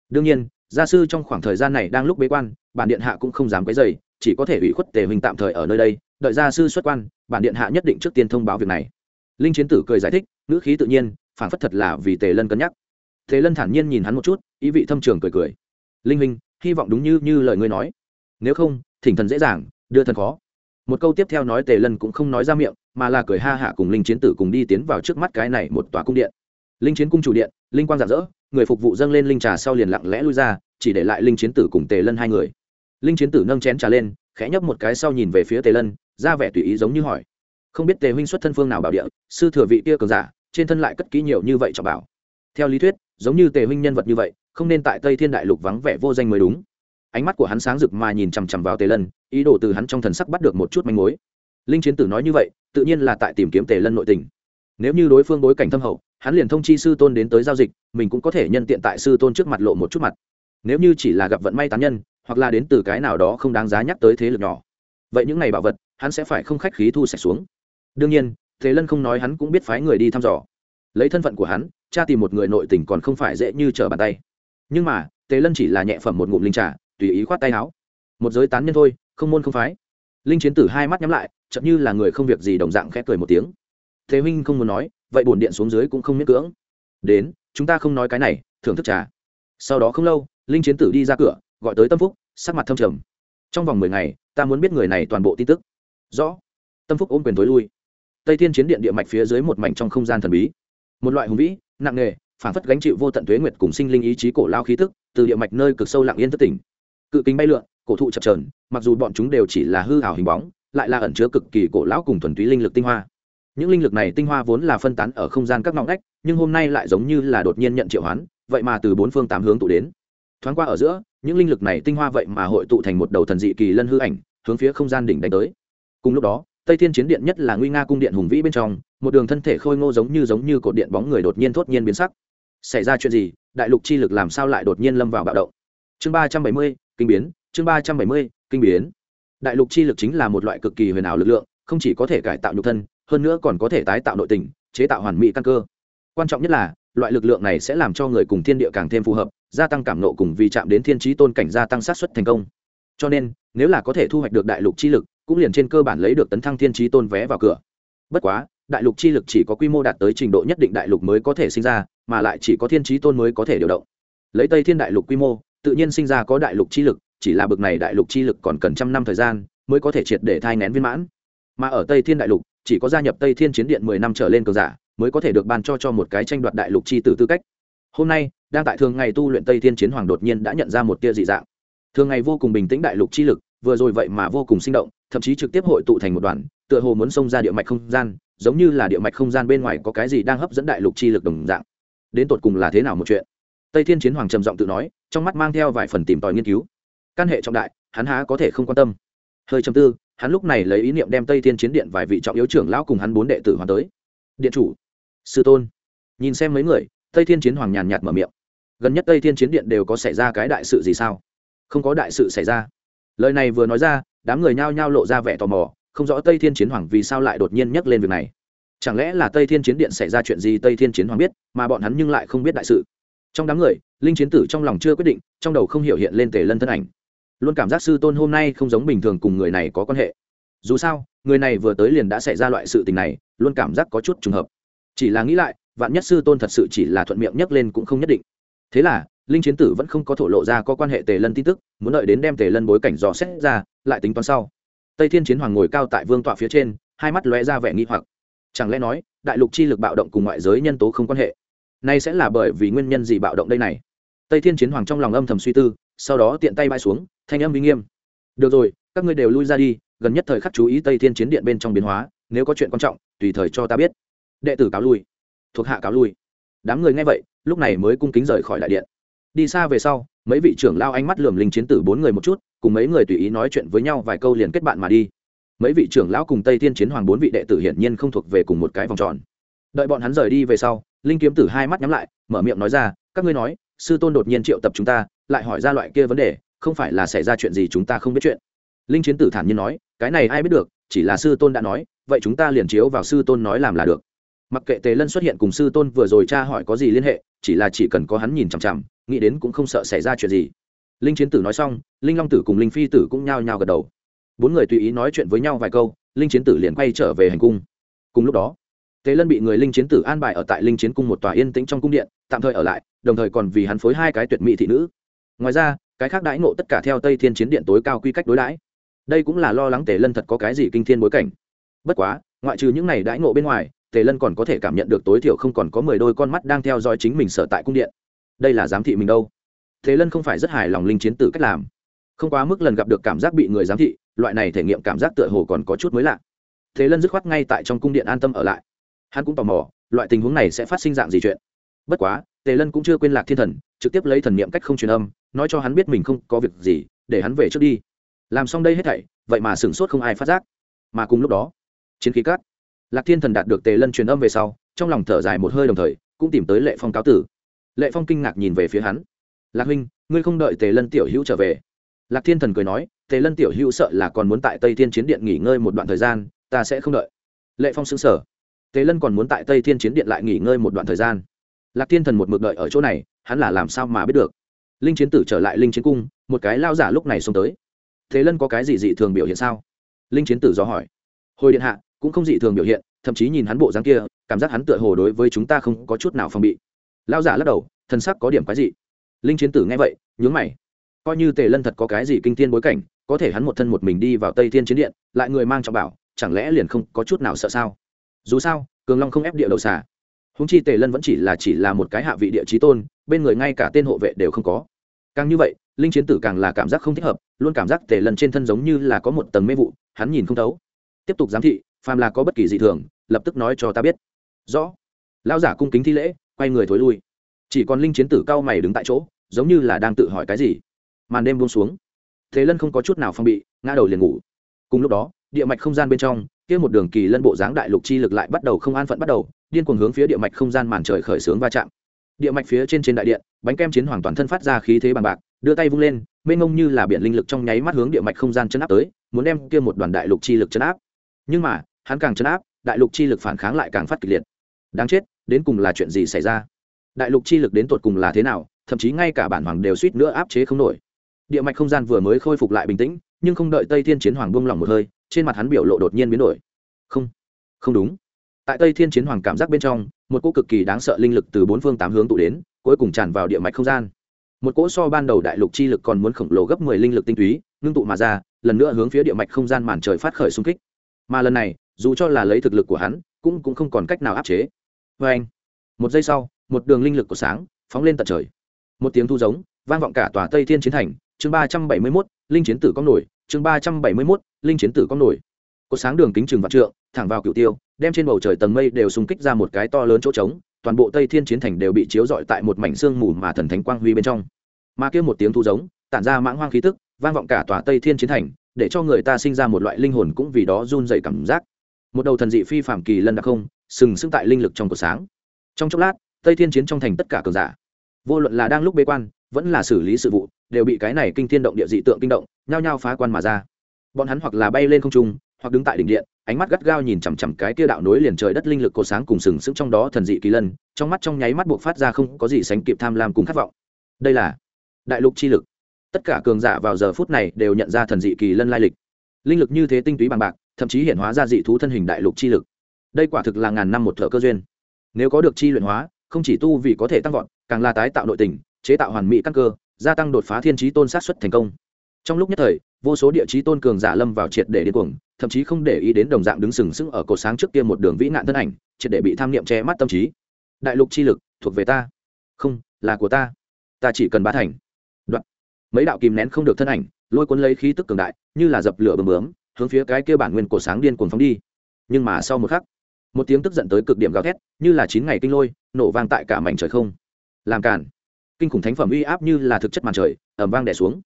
Đương nhiên gia sư trong khoảng thời gian này đang lúc bế quan bản điện hạ cũng không dám cái dày chỉ có thể ủy khuất tề huynh tạm thời ở nơi đây đợi gia sư xuất quan, bản điện hạ nhất định trước tiên thông báo việc này. Linh chiến tử cười giải thích, ngữ khí tự nhiên phản phất thật là vì tề lân cân nhắc. Tề lân thản nhiên nhìn hắn một chút, ý vị thâm trường cười cười. Linh huynh, hy vọng đúng như như lời ngươi nói. Nếu không, thỉnh thần dễ dàng, đưa thần khó. Một câu tiếp theo nói tề lân cũng không nói ra miệng, mà là cười ha hạ cùng linh chiến tử cùng đi tiến vào trước mắt cái này một tòa cung điện. Linh chiến cung chủ điện, linh quang rạng rỡ, người phục vụ dâng lên linh trà sau liền lặng lẽ lui ra, chỉ để lại linh chiến tử cùng tề lân hai người. Linh chiến tử nâng chén trà lên, khẽ nhấp một cái sau nhìn về phía tề lân ra vẻ tùy ý giống như hỏi. Không biết tề huynh xuất thân phương nào bảo địa, sư thừa vị kia cường giả, trên thân lại cất kỹ nhiều như vậy cho bảo. Theo lý thuyết, giống như tề huynh nhân vật như vậy, không nên tại tây thiên đại lục vắng vẻ vô danh mới đúng. Ánh mắt của hắn sáng rực mà nhìn chằm chằm vào tề lân, ý đồ từ hắn trong thần sắc bắt được một chút manh mối. Linh chiến tử nói như vậy, tự nhiên là tại tìm kiếm tề lân nội tình. Nếu như đối phương bối cảnh thâm hậu, hắn liền thông chi sư tôn đến tới giao dịch, mình cũng có thể nhân tiện tại sư tôn trước mặt lộ một chút mặt. Nếu như chỉ là gặp vận may tán nhân, hoặc là đến từ cái nào đó không đáng giá nhắc tới thế lực nhỏ. Vậy những ngày bảo vật hắn sẽ phải không khách khí thu sạch xuống. Đương nhiên, thế lân không nói hắn cũng biết phái người đi thăm dò. Lấy thân phận của hắn, cha tìm một người nội tình còn không phải dễ như trở bàn tay. Nhưng mà tề lân chỉ là nhẹ phẩm một ngụm linh trà, tùy ý khoát tay áo. Một giới tán nhân thôi, không môn không phái. Linh chiến tử hai mắt nhắm lại chậm như là người không việc gì đồng dạng khẽ cười một tiếng. Thế huynh không muốn nói, vậy bổn điện xuống dưới cũng không miễn cưỡng. Đến, chúng ta không nói cái này, thưởng thức trà. Sau đó không lâu, linh chiến tử đi ra cửa, gọi tới tâm phúc, sắc mặt thâm trầm. Trong vòng mười ngày, ta muốn biết người này toàn bộ tin tức rõ. Tâm phúc ôm quyền tối lui. Tây thiên chiến điện địa mạch phía dưới một mảnh trong không gian thần bí. Một loại hùng vĩ, nặng nề phản phất gánh chịu vô tận tuế nguyệt cùng sinh linh ý chí cổ lao khí tức, từ địa mạch nơi cực sâu lặng yên thất tỉnh. Cự kính bay lượn, cổ thụ chập trờn mặc dù bọn chúng đều chỉ là hư hảo hình bóng, lại là ẩn chứa cực kỳ cổ lão cùng thuần túy linh lực tinh hoa. Những linh lực này tinh hoa vốn là phân tán ở không gian các ngõ ngách, nhưng hôm nay lại giống như là đột nhiên nhận triệu hoán, vậy mà từ bốn phương tám hướng tụ đến. Thoáng qua ở giữa, những linh lực này tinh hoa vậy mà hội tụ thành một đầu thần dị kỳ lân hư ảnh, hướng phía không gian đỉnh đánh tới cùng lúc đó, tây thiên chiến điện nhất là nguy nga cung điện hùng vĩ bên trong, một đường thân thể khôi ngô giống như giống như cột điện bóng người đột nhiên thốt nhiên biến sắc. Xảy ra chuyện gì? Đại lục chi lực làm sao lại đột nhiên lâm vào bạo động? Chương ba trăm bảy mươi, kinh biến, chương ba trăm bảy mươi, kinh biến. Đại lục chi lực chính là một loại cực kỳ huyền ảo lực lượng, không chỉ có thể cải tạo nhục thân, hơn nữa còn có thể tái tạo nội tình, chế tạo hoàn mỹ căn cơ. Quan trọng nhất là, loại lực lượng này sẽ làm cho người cùng thiên địa càng thêm phù hợp, gia tăng cảm nộ cùng vì chạm đến thiên trí tôn cảnh gia tăng sát xuất thành công. Cho nên, nếu là có thể thu hoạch được đại lục chi lực cũng liền trên cơ bản lấy được tấn thăng thiên trí tôn vé vào cửa. Bất quá, đại lục chi lực chỉ có quy mô đạt tới trình độ nhất định đại lục mới có thể sinh ra, mà lại chỉ có thiên trí tôn mới có thể điều động. Lấy tây thiên đại lục quy mô, tự nhiên sinh ra có đại lục chi lực, chỉ là bực này đại lục chi lực còn cần trăm năm thời gian mới có thể triệt để thai ngén viên mãn. Mà ở tây thiên đại lục, chỉ có gia nhập tây thiên chiến điện mười năm trở lên cường giả mới có thể được ban cho cho một cái tranh đoạt đại lục chi từ tư cách. Hôm nay, đang tại thường ngày tu luyện tây thiên chiến hoàng đột nhiên đã nhận ra một tia dị dạng. Thường ngày vô cùng bình tĩnh đại lục chi lực vừa rồi vậy mà vô cùng sinh động, thậm chí trực tiếp hội tụ thành một đoàn, tựa hồ muốn xông ra địa mạch không gian, giống như là địa mạch không gian bên ngoài có cái gì đang hấp dẫn đại lục chi lực đồng dạng. Đến tột cùng là thế nào một chuyện? Tây thiên chiến hoàng trầm giọng tự nói, trong mắt mang theo vài phần tìm tòi nghiên cứu. Căn hệ trọng đại, hắn há có thể không quan tâm. Hơi chầm tư, hắn lúc này lấy ý niệm đem tây thiên chiến điện vài vị trọng yếu trưởng lão cùng hắn bốn đệ tử hoàn tới. Điện chủ, sư tôn. Nhìn xem mấy người, tây thiên chiến hoàng nhàn nhạt mở miệng. Gần nhất tây thiên chiến điện đều có xảy ra cái đại sự gì sao? Không có đại sự xảy ra lời này vừa nói ra, đám người nhao nhao lộ ra vẻ tò mò, không rõ tây thiên chiến hoàng vì sao lại đột nhiên nhắc lên việc này. Chẳng lẽ là tây thiên chiến điện xảy ra chuyện gì tây thiên chiến hoàng biết, mà bọn hắn nhưng lại không biết đại sự? Trong đám người, linh chiến tử trong lòng chưa quyết định, trong đầu không hiểu hiện lên tề lân thân ảnh. Luôn cảm giác sư tôn hôm nay không giống bình thường cùng người này có quan hệ. Dù sao, người này vừa tới liền đã xảy ra loại sự tình này, luôn cảm giác có chút trùng hợp. Chỉ là nghĩ lại, vạn nhất sư tôn thật sự chỉ là thuận miệng nhắc lên cũng không nhất định. Thế là linh chiến tử vẫn không có thổ lộ ra có quan hệ tề lân tin tức, muốn đợi đến đem tề lân bối cảnh dò xét ra, lại tính toán sau. Tây thiên chiến hoàng ngồi cao tại vương tọa phía trên, hai mắt lóe ra vẻ nghi hoặc. Chẳng lẽ nói, đại lục chi lực bạo động cùng ngoại giới nhân tố không quan hệ? Nay sẽ là bởi vì nguyên nhân gì bạo động đây này? Tây thiên chiến hoàng trong lòng âm thầm suy tư, sau đó tiện tay bay xuống, thanh âm uy nghiêm. Được rồi, các ngươi đều lui ra đi, gần nhất thời khắc chú ý tây thiên chiến điện bên trong biến hóa, nếu có chuyện quan trọng, tùy thời cho ta biết. Đệ tử cáo lui. Thuộc hạ cáo lui. Đám người nghe vậy, lúc này mới cung kính rời khỏi đại điện đi xa về sau, mấy vị trưởng lao ánh mắt lườm linh chiến tử bốn người một chút, cùng mấy người tùy ý nói chuyện với nhau vài câu liền kết bạn mà đi. Mấy vị trưởng lão cùng tây thiên chiến hoàng bốn vị đệ tử hiển nhiên không thuộc về cùng một cái vòng tròn. Đợi bọn hắn rời đi về sau, linh kiếm tử hai mắt nhắm lại, mở miệng nói ra, các ngươi nói, sư tôn đột nhiên triệu tập chúng ta, lại hỏi ra loại kia vấn đề, không phải là xảy ra chuyện gì chúng ta không biết chuyện? Linh chiến tử thản nhiên nói, cái này ai biết được, chỉ là sư tôn đã nói, vậy chúng ta liền chiếu vào sư tôn nói làm là được. Mặc kệ tề lân xuất hiện cùng sư tôn vừa rồi tra hỏi có gì liên hệ, chỉ là chỉ cần có hắn nhìn chằm chằm nghĩ đến cũng không sợ xảy ra chuyện gì. Linh chiến tử nói xong, linh long tử cùng linh phi tử cũng nhao nhao gật đầu. Bốn người tùy ý nói chuyện với nhau vài câu, linh chiến tử liền quay trở về hành cung. Cùng lúc đó, tề lân bị người linh chiến tử an bài ở tại linh chiến cung một tòa yên tĩnh trong cung điện, tạm thời ở lại, đồng thời còn vì hắn phối hai cái tuyệt mỹ thị nữ. Ngoài ra, cái khác đãi ngộ tất cả theo tây thiên chiến điện tối cao quy cách đối đãi. Đây cũng là lo lắng tề lân thật có cái gì kinh thiên bối cảnh. Bất quá, ngoại trừ những này đãi ngộ bên ngoài, tề lân còn có thể cảm nhận được tối thiểu không còn có mười đôi con mắt đang theo dõi chính mình sở tại cung điện đây là giám thị mình đâu? Tề lân không phải rất hài lòng linh chiến tử cách làm. Không quá mức lần gặp được cảm giác bị người giám thị, loại này thể nghiệm cảm giác tựa hồ còn có chút mới lạ. Thế lân dứt khoát ngay tại trong cung điện an tâm ở lại. Hắn cũng tò mò, loại tình huống này sẽ phát sinh dạng gì chuyện. Bất quá, tề lân cũng chưa quên lạc thiên thần, trực tiếp lấy thần niệm cách không truyền âm, nói cho hắn biết mình không có việc gì, để hắn về trước đi. Làm xong đây hết thảy, vậy mà sửng sốt không ai phát giác. Mà cùng lúc đó, chiến khí cắt. Lạc thiên thần đạt được tề lân truyền âm về sau, trong lòng thở dài một hơi đồng thời, cũng tìm tới lệ phong cáo tử lệ phong kinh ngạc nhìn về phía hắn. Lạc huynh, ngươi không đợi tề lân tiểu hữu trở về. Lạc thiên thần cười nói, tề lân tiểu hữu sợ là còn muốn tại tây thiên chiến điện nghỉ ngơi một đoạn thời gian, ta sẽ không đợi. Lệ phong xứng sở tề lân còn muốn tại tây thiên chiến điện lại nghỉ ngơi một đoạn thời gian. Lạc thiên thần một mực đợi ở chỗ này, hắn là làm sao mà biết được? Linh chiến tử trở lại linh chiến cung, một cái lao giả lúc này xông tới. Thế lân có cái gì dị thường biểu hiện sao? Linh chiến tử do hỏi. Hồi điện hạ, cũng không dị thường biểu hiện, thậm chí nhìn hắn bộ dáng kia, cảm giác hắn tựa hồ đối với chúng ta không có chút nào phòng bị lao giả lắc đầu, thân sắc có điểm quái dị. Linh chiến tử nghe vậy, nhướng mày. Coi như tề lân thật có cái gì kinh thiên bối cảnh, có thể hắn một thân một mình đi vào tây thiên chiến điện, lại người mang trọng bảo, chẳng lẽ liền không có chút nào sợ sao? Dù sao, cường long không ép địa đầu xà. Húng chi tề lân vẫn chỉ là chỉ là một cái hạ vị địa trí tôn, bên người ngay cả tên hộ vệ đều không có. Càng như vậy, linh chiến tử càng là cảm giác không thích hợp, luôn cảm giác tề lân trên thân giống như là có một tầng mê vụ, hắn nhìn không thấu. Tiếp tục giám thị, phàm là có bất kỳ dị thường, lập tức nói cho ta biết. Rõ. Lão giả cung kính thi lễ quay người thối lui. Chỉ còn linh chiến tử cao mày đứng tại chỗ, giống như là đang tự hỏi cái gì. Màn đêm buông xuống. Thế lân không có chút nào phong bị, ngã đầu liền ngủ. Cùng lúc đó, địa mạch không gian bên trong, kia một đường kỳ lân bộ dáng đại lục chi lực lại bắt đầu không an phận bắt đầu, điên cuồng hướng phía địa mạch không gian màn trời khởi sướng va chạm. Địa mạch phía trên trên đại điện, bánh kem chiến hoàng toàn thân phát ra khí thế bằng bạc, đưa tay vung lên, mênh mông như là biển linh lực trong nháy mắt hướng địa mạch không gian chấn áp tới, muốn đem kia một đoàn đại lục chi lực chấn áp. Nhưng mà, hắn càng chấn áp, đại lục chi lực phản kháng lại càng phát kịch liệt. Đáng chết đến cùng là chuyện gì xảy ra? Đại lục chi lực đến tột cùng là thế nào, thậm chí ngay cả bản hoàng đều suýt nữa áp chế không nổi. Địa mạch không gian vừa mới khôi phục lại bình tĩnh, nhưng không đợi tây thiên chiến hoàng buông lỏng một hơi, trên mặt hắn biểu lộ đột nhiên biến đổi. Không không đúng. Tại tây thiên chiến hoàng cảm giác bên trong, một cỗ cực kỳ đáng sợ linh lực từ bốn phương tám hướng tụ đến, cuối cùng tràn vào địa mạch không gian. Một cỗ so ban đầu đại lục chi lực còn muốn khổng lồ gấp mười linh lực tinh túy, ngưng tụ mà ra, lần nữa hướng phía địa mạch không gian màn trời phát khởi xung kích. Mà lần này, dù cho là lấy thực lực của hắn, cũng cũng không còn cách nào áp chế vê anh. Một giây sau, một đường linh lực của sáng phóng lên tận trời. Một tiếng thu giống, vang vọng cả tòa tây thiên chiến thành. Chương ba trăm bảy mươi mốt, linh chiến tử con nổi. Chương ba trăm bảy mươi mốt, linh chiến tử con nổi. Có sáng đường kính trường vạn trượng, thẳng vào cựu tiêu, đem trên bầu trời tầng mây đều xung kích ra một cái to lớn chỗ trống. Toàn bộ tây thiên chiến thành đều bị chiếu rọi tại một mảnh xương mù mà thần thánh quang huy bên trong. Mà kêu một tiếng thu giống, tản ra mãng hoang khí tức, vang vọng cả tòa tây thiên chiến thành, để cho người ta sinh ra một loại linh hồn cũng vì đó run dậy cảm giác một đầu thần dị phi phạm kỳ lân đặc không, sừng sững tại linh lực trong cổ sáng. Trong chốc lát, tây thiên chiến trong thành tất cả cường giả, vô luận là đang lúc bế quan, vẫn là xử lý sự vụ, đều bị cái này kinh thiên động địa dị tượng kinh động, nhao nhao phá quan mà ra. Bọn hắn hoặc là bay lên không trung, hoặc đứng tại đỉnh điện, ánh mắt gắt gao nhìn chằm chằm cái kia đạo nối liền trời đất linh lực cổ sáng cùng sừng sững trong đó thần dị kỳ lân, trong mắt trong nháy mắt buộc phát ra không có gì sánh kịp tham lam cùng khát vọng. Đây là đại lục chi lực. Tất cả cường giả vào giờ phút này đều nhận ra thần dị kỳ lân lai lịch. Linh lực như thế tinh túy bằng bạc thậm chí hiện hóa ra dị thú thân hình đại lục chi lực. Đây quả thực là ngàn năm một thợ cơ duyên. Nếu có được chi luyện hóa, không chỉ tu vì có thể tăng vọt, càng là tái tạo nội tình, chế tạo hoàn mỹ căn cơ, gia tăng đột phá thiên trí tôn sát xuất thành công. Trong lúc nhất thời, vô số địa chí tôn cường giả lâm vào triệt để điên cuồng, thậm chí không để ý đến đồng dạng đứng sừng sững ở cột sáng trước kia một đường vĩ nạn thân ảnh, triệt để bị tham niệm che mắt tâm trí. Đại lục chi lực, thuộc về ta. Không, là của ta. Ta chỉ cần bá thành. Đoạn. Mấy đạo kìm nén không được thân ảnh, lôi cuốn lấy khí tức cường đại, như là dập lửa bơm bướm hướng phía cái kia bản nguyên cổ sáng điên cuồng phóng đi. Nhưng mà sau một khắc, một tiếng tức giận tới cực điểm gào thét, như là chín ngày kinh lôi, nổ vang tại cả mảnh trời không. Làm cản kinh khủng thánh phẩm uy áp như là thực chất màn trời ẩm vang đẻ xuống.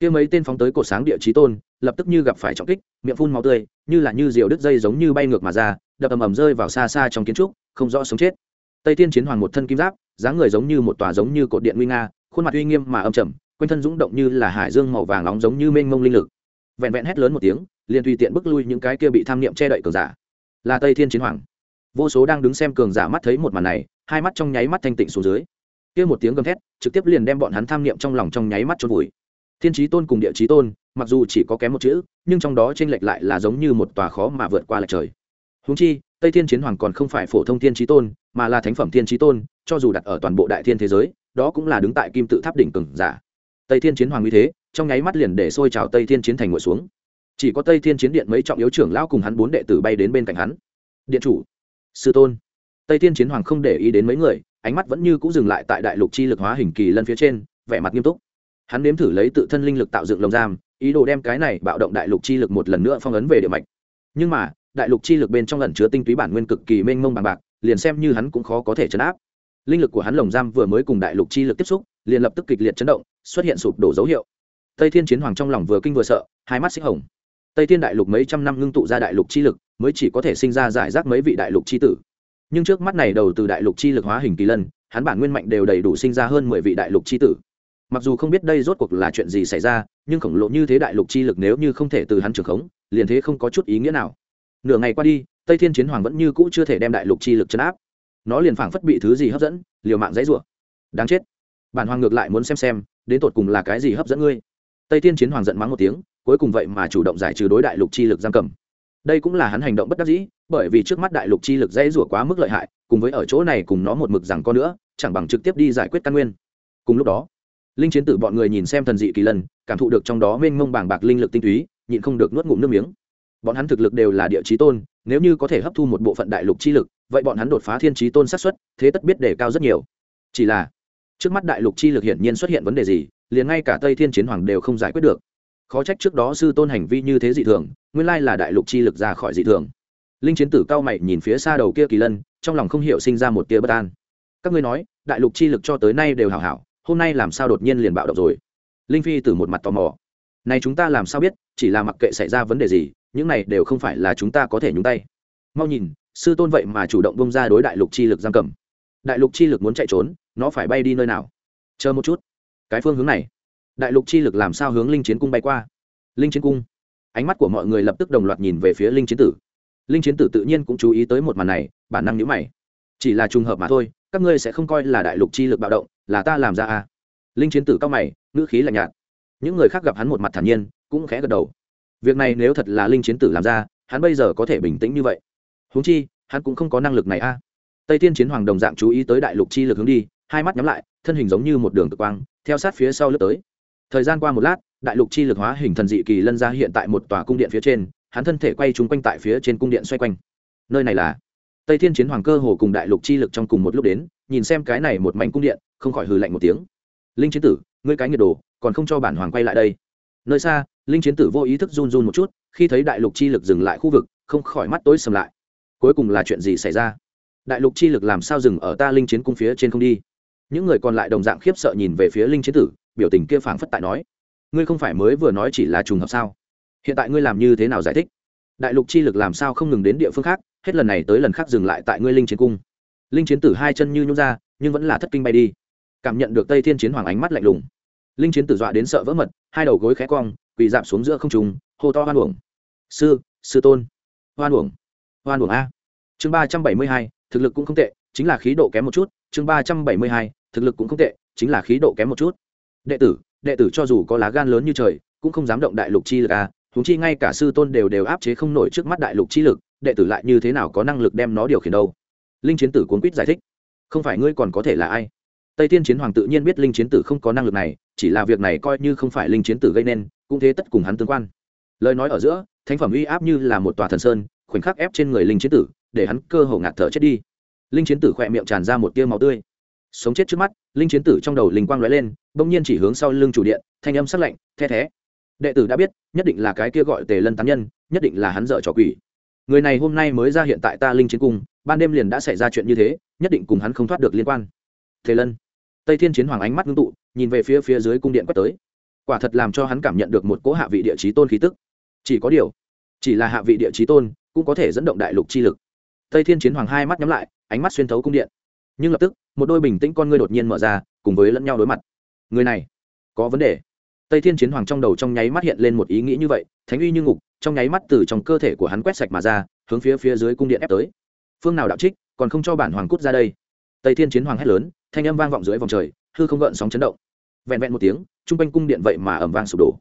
Kia mấy tên phóng tới cổ sáng địa chí tôn, lập tức như gặp phải trọng kích, miệng phun máu tươi, như là như diều đứt dây giống như bay ngược mà ra, đập ầm ầm rơi vào xa xa trong kiến trúc, không rõ sống chết. Tây tiên chiến hoàng một thân kim giáp, dáng người giống như một tòa giống như cột điện nguy nga, khuôn mặt uy nghiêm mà âm trầm, quanh thân dũng động như là hải dương màu vàng nóng giống như mênh mông linh lực. Vẹn vẹn hét lớn một tiếng liền tùy tiện bức lui những cái kia bị tham niệm che đậy cường giả. Là tây thiên chiến hoàng. Vô số đang đứng xem cường giả mắt thấy một màn này, hai mắt trong nháy mắt thanh tịnh xuống dưới. Kia một tiếng gầm thét, trực tiếp liền đem bọn hắn tham niệm trong lòng trong nháy mắt trôn vùi. Thiên trí tôn cùng địa trí tôn, mặc dù chỉ có kém một chữ, nhưng trong đó t r ê n lệch lại là giống như một tòa khó mà vượt qua lệch trời. Húng chi, tây thiên chiến hoàng còn không phải phổ thông thiên trí tôn, mà là thánh phẩm thiên trí tôn, cho dù đặt ở toàn bộ đại thiên thế giới, đó cũng là đứng tại kim tự tháp đỉnh cừng giả. Tây thiên chiến hoàng như thế, trong nháy mắt liền để xôi trào tây thiên chiến thành ngồi xuống chỉ có tây thiên chiến điện mấy trọng yếu trưởng lão cùng hắn bốn đệ tử bay đến bên cạnh hắn. Điện chủ, sư tôn. Tây thiên chiến hoàng không để ý đến mấy người, ánh mắt vẫn như cũng dừng lại tại đại lục chi lực hóa hình kỳ lân phía trên, vẻ mặt nghiêm túc. Hắn nếm thử lấy tự thân linh lực tạo dựng lồng giam, ý đồ đem cái này bạo động đại lục chi lực một lần nữa phong ấn về địa mạch. Nhưng mà, đại lục chi lực bên trong lần chứa tinh túy bản nguyên cực kỳ mênh mông bằng bạc, liền xem như hắn cũng khó có thể chấn áp. Linh lực của hắn lồng giam vừa mới cùng đại lục chi lực tiếp xúc, liền lập tức kịch liệt chấn động, xuất hiện sụp đổ dấu hiệu. Tây thiên chiến hoàng trong lòng vừa kinh vừa sợ, hai mắt xích hồng tây thiên đại lục mấy trăm năm ngưng tụ ra đại lục chi lực, mới chỉ có thể sinh ra giải rác mấy vị đại lục chi tử. Nhưng trước mắt này đầu từ đại lục chi lực hóa hình kỳ lân, hắn bản nguyên mạnh đều đầy đủ sinh ra hơn mười vị đại lục chi tử. Mặc dù không biết đây rốt cuộc là chuyện gì xảy ra, nhưng khổng lộ như thế đại lục chi lực nếu như không thể từ hắn trưởng khống, liền thế không có chút ý nghĩa nào. Nửa ngày qua đi, tây thiên chiến hoàng vẫn như cũ chưa thể đem đại lục chi lực chấn áp. Nó liền phảng phất bị thứ gì hấp dẫn, liều mạng dãy rủa. Đáng chết. Bản hoàng ngược lại muốn xem xem, đến tột cùng là cái gì hấp dẫn ngươi? Tây thiên chiến hoàng giận mắng một tiếng cuối cùng vậy mà chủ động giải trừ đối đại lục chi lực giam cầm. Đây cũng là hắn hành động bất đắc dĩ, bởi vì trước mắt đại lục chi lực dễ rủa quá mức lợi hại, cùng với ở chỗ này cùng nó một mực rằng có nữa, chẳng bằng trực tiếp đi giải quyết căn nguyên. Cùng lúc đó, linh chiến tử bọn người nhìn xem thần dị kỳ lân, cảm thụ được trong đó mênh mông bàng bạc linh lực tinh túy, nhịn không được nuốt ngụm nước miếng. Bọn hắn thực lực đều là địa chí tôn, nếu như có thể hấp thu một bộ phận đại lục chi lực, vậy bọn hắn đột phá thiên chí tôn sát xuất thế tất biết đề cao rất nhiều. Chỉ là, trước mắt đại lục chi lực hiển nhiên xuất hiện vấn đề gì, liền ngay cả tây thiên chiến hoàng đều không giải quyết được khó trách trước đó sư tôn hành vi như thế dị thường, nguyên lai là đại lục chi lực ra khỏi dị thường. Linh chiến tử cao mày nhìn phía xa đầu kia kỳ lân, trong lòng không hiểu sinh ra một tia bất an. Các ngươi nói, đại lục chi lực cho tới nay đều hảo hảo, hôm nay làm sao đột nhiên liền bạo động rồi? Linh phi từ một mặt tò mò. Này chúng ta làm sao biết, chỉ là mặc kệ xảy ra vấn đề gì, những này đều không phải là chúng ta có thể nhúng tay. Mau nhìn, sư tôn vậy mà chủ động bông ra đối đại lục chi lực giam cầm. Đại lục chi lực muốn chạy trốn, nó phải bay đi nơi nào? Chờ một chút. Cái phương hướng này đại lục chi lực làm sao hướng linh chiến cung bay qua? Linh chiến cung. Ánh mắt của mọi người lập tức đồng loạt nhìn về phía linh chiến tử. Linh chiến tử tự nhiên cũng chú ý tới một màn này, bản năng nhữ mày. Chỉ là trùng hợp mà thôi, các ngươi sẽ không coi là đại lục chi lực bạo động, là ta làm ra à? Linh chiến tử cao mày, ngữ khí lạnh nhạt. Những người khác gặp hắn một mặt thản nhiên, cũng khẽ gật đầu. Việc này nếu thật là linh chiến tử làm ra, hắn bây giờ có thể bình tĩnh như vậy. Huống chi, hắn cũng không có năng lực này a à. tây thiên chiến hoàng đồng dạng chú ý tới đại lục chi lực hướng đi, hai mắt nhắm lại, thân hình giống như một đường cực quang, theo sát phía sau lướt tới thời gian qua một lát, đại lục chi lực hóa hình thần dị kỳ lân ra hiện tại một tòa cung điện phía trên, hắn thân thể quay trúng quanh tại phía trên cung điện xoay quanh. Nơi này là tây thiên chiến hoàng cơ hồ cùng đại lục chi lực trong cùng một lúc đến, nhìn xem cái này một mảnh cung điện, không khỏi hừ lạnh một tiếng. Linh chiến tử, ngươi cái nhiệt đồ còn không cho bản hoàng quay lại đây. Nơi xa, linh chiến tử vô ý thức run run một chút, khi thấy đại lục chi lực dừng lại khu vực, không khỏi mắt tối sầm lại. Cuối cùng là chuyện gì xảy ra? Đại lục chi lực làm sao dừng ở ta linh chiến cung phía trên không đi? Những người còn lại đồng dạng khiếp sợ nhìn về phía linh chiến tử biểu tình kia phảng phất tại nói, ngươi không phải mới vừa nói chỉ là trùng hợp sao? Hiện tại ngươi làm như thế nào giải thích? Đại lục chi lực làm sao không ngừng đến địa phương khác, hết lần này tới lần khác dừng lại tại ngươi linh chiến cung. Linh chiến tử hai chân như nhún ra, nhưng vẫn là thất kinh bay đi. Cảm nhận được tây thiên chiến hoàng ánh mắt lạnh lùng, linh chiến tử dọa đến sợ vỡ mật, hai đầu gối khẽ cong, quỳ dạp xuống giữa không trùng hô to hoan uổng. Sư sư tôn. Hoan uổng. Hoan uổng a. Chương ba trăm bảy mươi hai, thực lực cũng không tệ, chính là khí độ kém một chút. Chương ba trăm bảy mươi hai, thực lực cũng không tệ, chính là khí độ kém một chút đệ tử đệ tử cho dù có lá gan lớn như trời cũng không dám động đại lục chi lực à, húng chi ngay cả sư tôn đều đều áp chế không nổi trước mắt đại lục chi lực đệ tử lại như thế nào có năng lực đem nó điều khiển đâu? Linh chiến tử cuốn quýt giải thích. Không phải ngươi còn có thể là ai? Tây thiên chiến hoàng tự nhiên biết linh chiến tử không có năng lực này chỉ là việc này coi như không phải linh chiến tử gây nên cũng thế tất cùng hắn tương quan. Lời nói ở giữa thánh phẩm uy áp như là một tòa thần sơn khoảnh khắc ép trên người linh chiến tử để hắn cơ hồ ngạt thở chết đi. Linh chiến tử khỏe miệng tràn ra một tia máu tươi sống chết trước mắt, linh chiến tử trong đầu linh quang lóe lên, bỗng nhiên chỉ hướng sau lưng chủ điện, thanh âm sắc lạnh, the thé. Đệ tử đã biết, nhất định là cái kia gọi tề lân tán nhân, nhất định là hắn dợ trò quỷ. Người này hôm nay mới ra hiện tại ta linh chiến cung, ban đêm liền đã xảy ra chuyện như thế, nhất định cùng hắn không thoát được liên quan. Tề lân. Tây thiên chiến hoàng ánh mắt ngưng tụ, nhìn về phía phía dưới cung điện quét tới. Quả thật làm cho hắn cảm nhận được một cỗ hạ vị địa chí tôn khí tức. Chỉ có điều, chỉ là hạ vị địa chí tôn, cũng có thể dẫn động đại lục chi lực. Tây thiên chiến hoàng hai mắt nhắm lại, ánh mắt xuyên thấu cung điện nhưng lập tức, một đôi bình tĩnh con ngươi đột nhiên mở ra, cùng với lẫn nhau đối mặt. Người này, có vấn đề. Tây thiên chiến hoàng trong đầu trong nháy mắt hiện lên một ý nghĩ như vậy, thánh uy như ngục, trong nháy mắt từ trong cơ thể của hắn quét sạch mà ra, hướng phía phía dưới cung điện ép tới. Phương nào đạo trích, còn không cho bản hoàng cút ra đây. Tây thiên chiến hoàng hét lớn, thanh âm vang vọng dưới vòng trời, hư không gợn sóng chấn động. Vẹn vẹn một tiếng chung quanh cung điện vậy mà ẩm vang sụp đổ.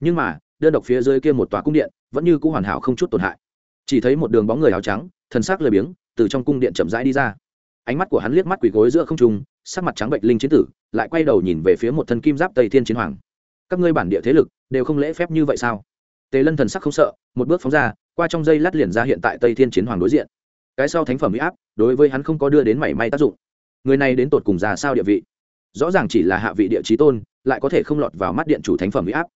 Nhưng mà, đơn độc phía dưới kia một tòa cung điện, vẫn như cũ hoàn hảo không chút tổn hại. Chỉ thấy một đường bóng người áo trắng, thần sắc lười biếng, từ trong cung điện chậm rãi đi ra ánh mắt của hắn liếc mắt quỳ gối giữa không trung, sắc mặt trắng bệnh linh chiến tử, lại quay đầu nhìn về phía một thân kim giáp tây thiên chiến hoàng. Các ngươi bản địa thế lực đều không lễ phép như vậy sao? Tề lân thần sắc không sợ, một bước phóng ra, qua trong dây lát liền ra hiện tại tây thiên chiến hoàng đối diện. Cái sau thánh phẩm huy áp, đối với hắn không có đưa đến mảy may tác dụng. Người này đến tột cùng ra sao địa vị? Rõ ràng chỉ là hạ vị địa trí tôn, lại có thể không lọt vào mắt điện chủ thánh phẩm huy áp.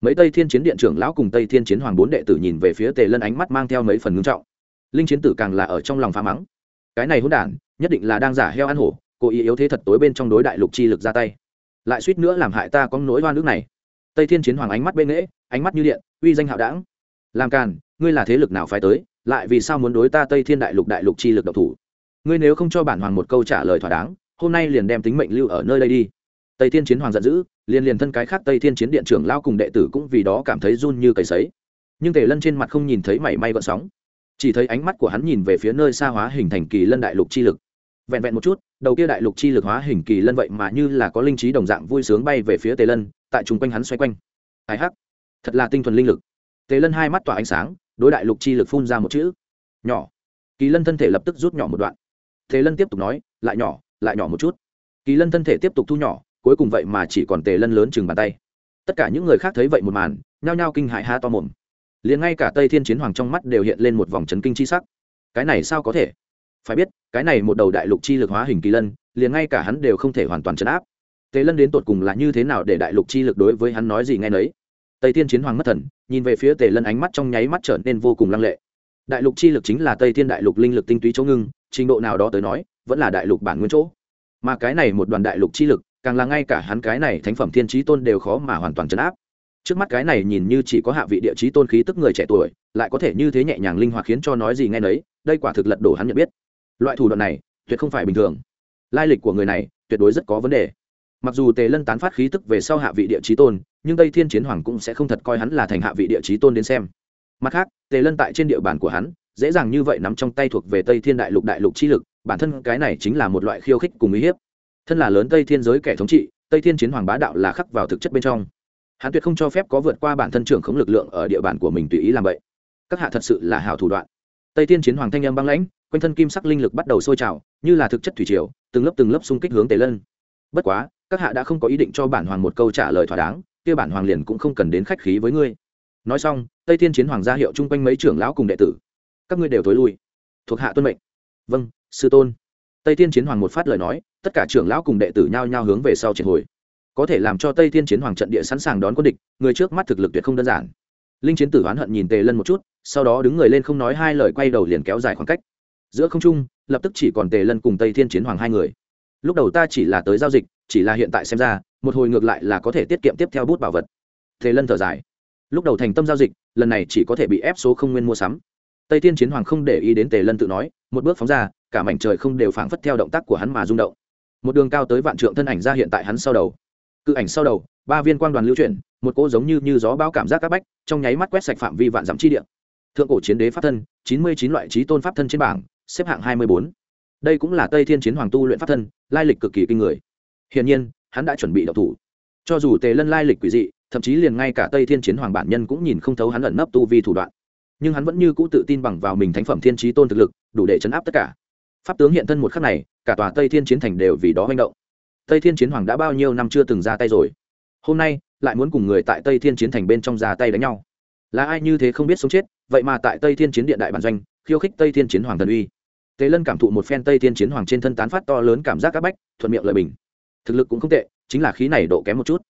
Mấy tây thiên chiến điện trưởng lão cùng tây thiên chiến hoàng bốn đệ tử nhìn về phía tề lân ánh mắt mang theo mấy phần ngưng trọng. Linh chiến tử càng là ở trong lòng phá mắng cái này hỗn đản, nhất định là đang giả heo ăn hổ, cố ý yếu thế thật tối bên trong đối đại lục chi lực ra tay. Lại suýt nữa làm hại ta có nỗi oan nước này. Tây thiên chiến hoàng ánh mắt bên nghễ, ánh mắt như điện, uy danh hạo đảng. Làm càn, ngươi là thế lực nào phải tới, lại vì sao muốn đối ta tây thiên đại lục đại lục chi lực độc thủ? Ngươi nếu không cho bản hoàng một câu trả lời thỏa đáng, hôm nay liền đem tính mệnh lưu ở nơi đây đi. Tây thiên chiến hoàng giận dữ, liền liền thân cái khác tây thiên chiến điện trưởng lao cùng đệ tử cũng vì đó cảm thấy run như cầy sấy. Nhưng tề lân trên mặt không nhìn thấy mảy may gợn sóng chỉ thấy ánh mắt của hắn nhìn về phía nơi xa hóa hình thành kỳ lân đại lục chi lực. Vẹn vẹn một chút, đầu kia đại lục chi lực hóa hình kỳ lân vậy mà như là có linh trí đồng dạng vui sướng bay về phía tề lân, tại chung quanh hắn xoay quanh. Ai hắc, thật là tinh thuần linh lực. Tề lân hai mắt tỏa ánh sáng, đối đại lục chi lực phun ra một chữ, nhỏ. Kỳ lân thân thể lập tức rút nhỏ một đoạn. Tề lân tiếp tục nói, lại nhỏ lại nhỏ một chút. Kỳ lân thân thể tiếp tục thu nhỏ, cuối cùng vậy mà chỉ còn tề lân lớn chừng bàn tay. Tất cả những người khác thấy vậy một màn, nhao nhao kinh hại ha to mồm liền ngay cả tây thiên chiến hoàng trong mắt đều hiện lên một vòng chấn kinh chi sắc. Cái này sao có thể? Phải biết, cái này một đầu đại lục chi lực hóa hình kỳ lân, liền ngay cả hắn đều không thể hoàn toàn chấn áp. Tề lân đến tột cùng là như thế nào để đại lục chi lực đối với hắn nói gì nghe nấy? Tây thiên chiến hoàng mất thần, nhìn về phía tề lân ánh mắt trong nháy mắt trở nên vô cùng lăng lệ. Đại lục chi lực chính là tây thiên đại lục linh lực tinh túy chỗ ngưng, trình độ nào đó tới nói, vẫn là đại lục bản nguyên chỗ. Mà cái này một đoàn đại lục chi lực, càng là ngay cả hắn cái này thánh phẩm thiên trí tôn đều khó mà hoàn toàn chấn áp trước mắt cái này nhìn như chỉ có hạ vị địa chí tôn khí tức người trẻ tuổi, lại có thể như thế nhẹ nhàng linh hoạt khiến cho nói gì nghe nấy, đây quả thực lật đổ hắn nhận biết. Loại thủ đoạn này, tuyệt không phải bình thường. Lai lịch của người này, tuyệt đối rất có vấn đề. Mặc dù tề lân tán phát khí tức về sau hạ vị địa chí tôn, nhưng tây thiên chiến hoàng cũng sẽ không thật coi hắn là thành hạ vị địa chí tôn đến xem. Mặt khác, tề lân tại trên địa bàn của hắn, dễ dàng như vậy nắm trong tay thuộc về tây thiên đại lục đại lục chi lực, bản thân cái này chính là một loại khiêu khích cùng uy hiếp. Thân là lớn tây thiên giới kẻ thống trị, tây thiên chiến hoàng bá đạo là khắc vào thực chất bên trong hắn tuyệt không cho phép có vượt qua bản thân trưởng khống lực lượng ở địa bàn của mình tùy ý làm vậy. Các hạ thật sự là hảo thủ đoạn. Tây thiên chiến hoàng thanh âm băng lãnh, quanh thân kim sắc linh lực bắt đầu sôi trào, như là thực chất thủy triều, từng lớp từng lớp xung kích hướng tề lân. Bất quá, các hạ đã không có ý định cho bản hoàng một câu trả lời thỏa đáng, kia bản hoàng liền cũng không cần đến khách khí với ngươi. Nói xong, tây thiên chiến hoàng ra hiệu chung quanh mấy trưởng lão cùng đệ tử. Các ngươi đều tối lui. Thuộc hạ tuân mệnh. Vâng sư tôn. Tây thiên chiến hoàng một phát lời nói, tất cả trưởng lão cùng đệ tử nhao nhao hướng về sau triệt hồi có thể làm cho tây thiên chiến hoàng trận địa sẵn sàng đón quân địch, người trước mắt thực lực tuyệt không đơn giản. Linh chiến tử oán hận nhìn tề lân một chút, sau đó đứng người lên không nói hai lời quay đầu liền kéo dài khoảng cách. Giữa không trung, lập tức chỉ còn tề lân cùng tây thiên chiến hoàng hai người. Lúc đầu ta chỉ là tới giao dịch, chỉ là hiện tại xem ra, một hồi ngược lại là có thể tiết kiệm tiếp theo bút bảo vật. Tề lân thở dài. Lúc đầu thành tâm giao dịch, lần này chỉ có thể bị ép số không nguyên mua sắm. Tây thiên chiến hoàng không để ý đến tề lân tự nói, một bước phóng ra, cả mảnh trời không đều phảng phất theo động tác của hắn mà rung động. Một đường cao tới vạn trượng thân ảnh ra hiện tại hắn sau đầu cự ảnh sau đầu, ba viên quang đoàn lưu chuyển, một cỗ giống như như gió bão cảm giác các bách, trong nháy mắt quét sạch phạm vi vạn dặm chi địa. Thượng cổ chiến đế pháp thân, chín mươi chín loại trí tôn pháp thân trên bảng, xếp hạng hai mươi bốn. Đây cũng là tây thiên chiến hoàng tu luyện pháp thân, lai lịch cực kỳ kinh người. Hiển nhiên, hắn đã chuẩn bị đậu thủ. Cho dù tề lân lai lịch quỷ dị, thậm chí liền ngay cả tây thiên chiến hoàng bản nhân cũng nhìn không thấu hắn ẩn nấp tu vi thủ đoạn. Nhưng hắn vẫn như cũ tự tin bằng vào mình thánh phẩm thiên trí tôn thực lực, đủ để chấn áp tất cả. Pháp tướng hiện thân một khắc này, cả tòa tây thiên chiến thành đều vì đó manh động tây thiên chiến hoàng đã bao nhiêu năm chưa từng ra tay rồi? Hôm nay, lại muốn cùng người tại tây thiên chiến thành bên trong ra tay đánh nhau. Là ai như thế không biết sống chết, vậy mà tại tây thiên chiến điện đại bản doanh, khiêu khích tây thiên chiến hoàng thần uy. Tế lân cảm thụ một phen tây thiên chiến hoàng trên thân tán phát to lớn cảm giác áp bách, thuận miệng lời bình. Thực lực cũng không tệ, chính là khí này độ kém một chút.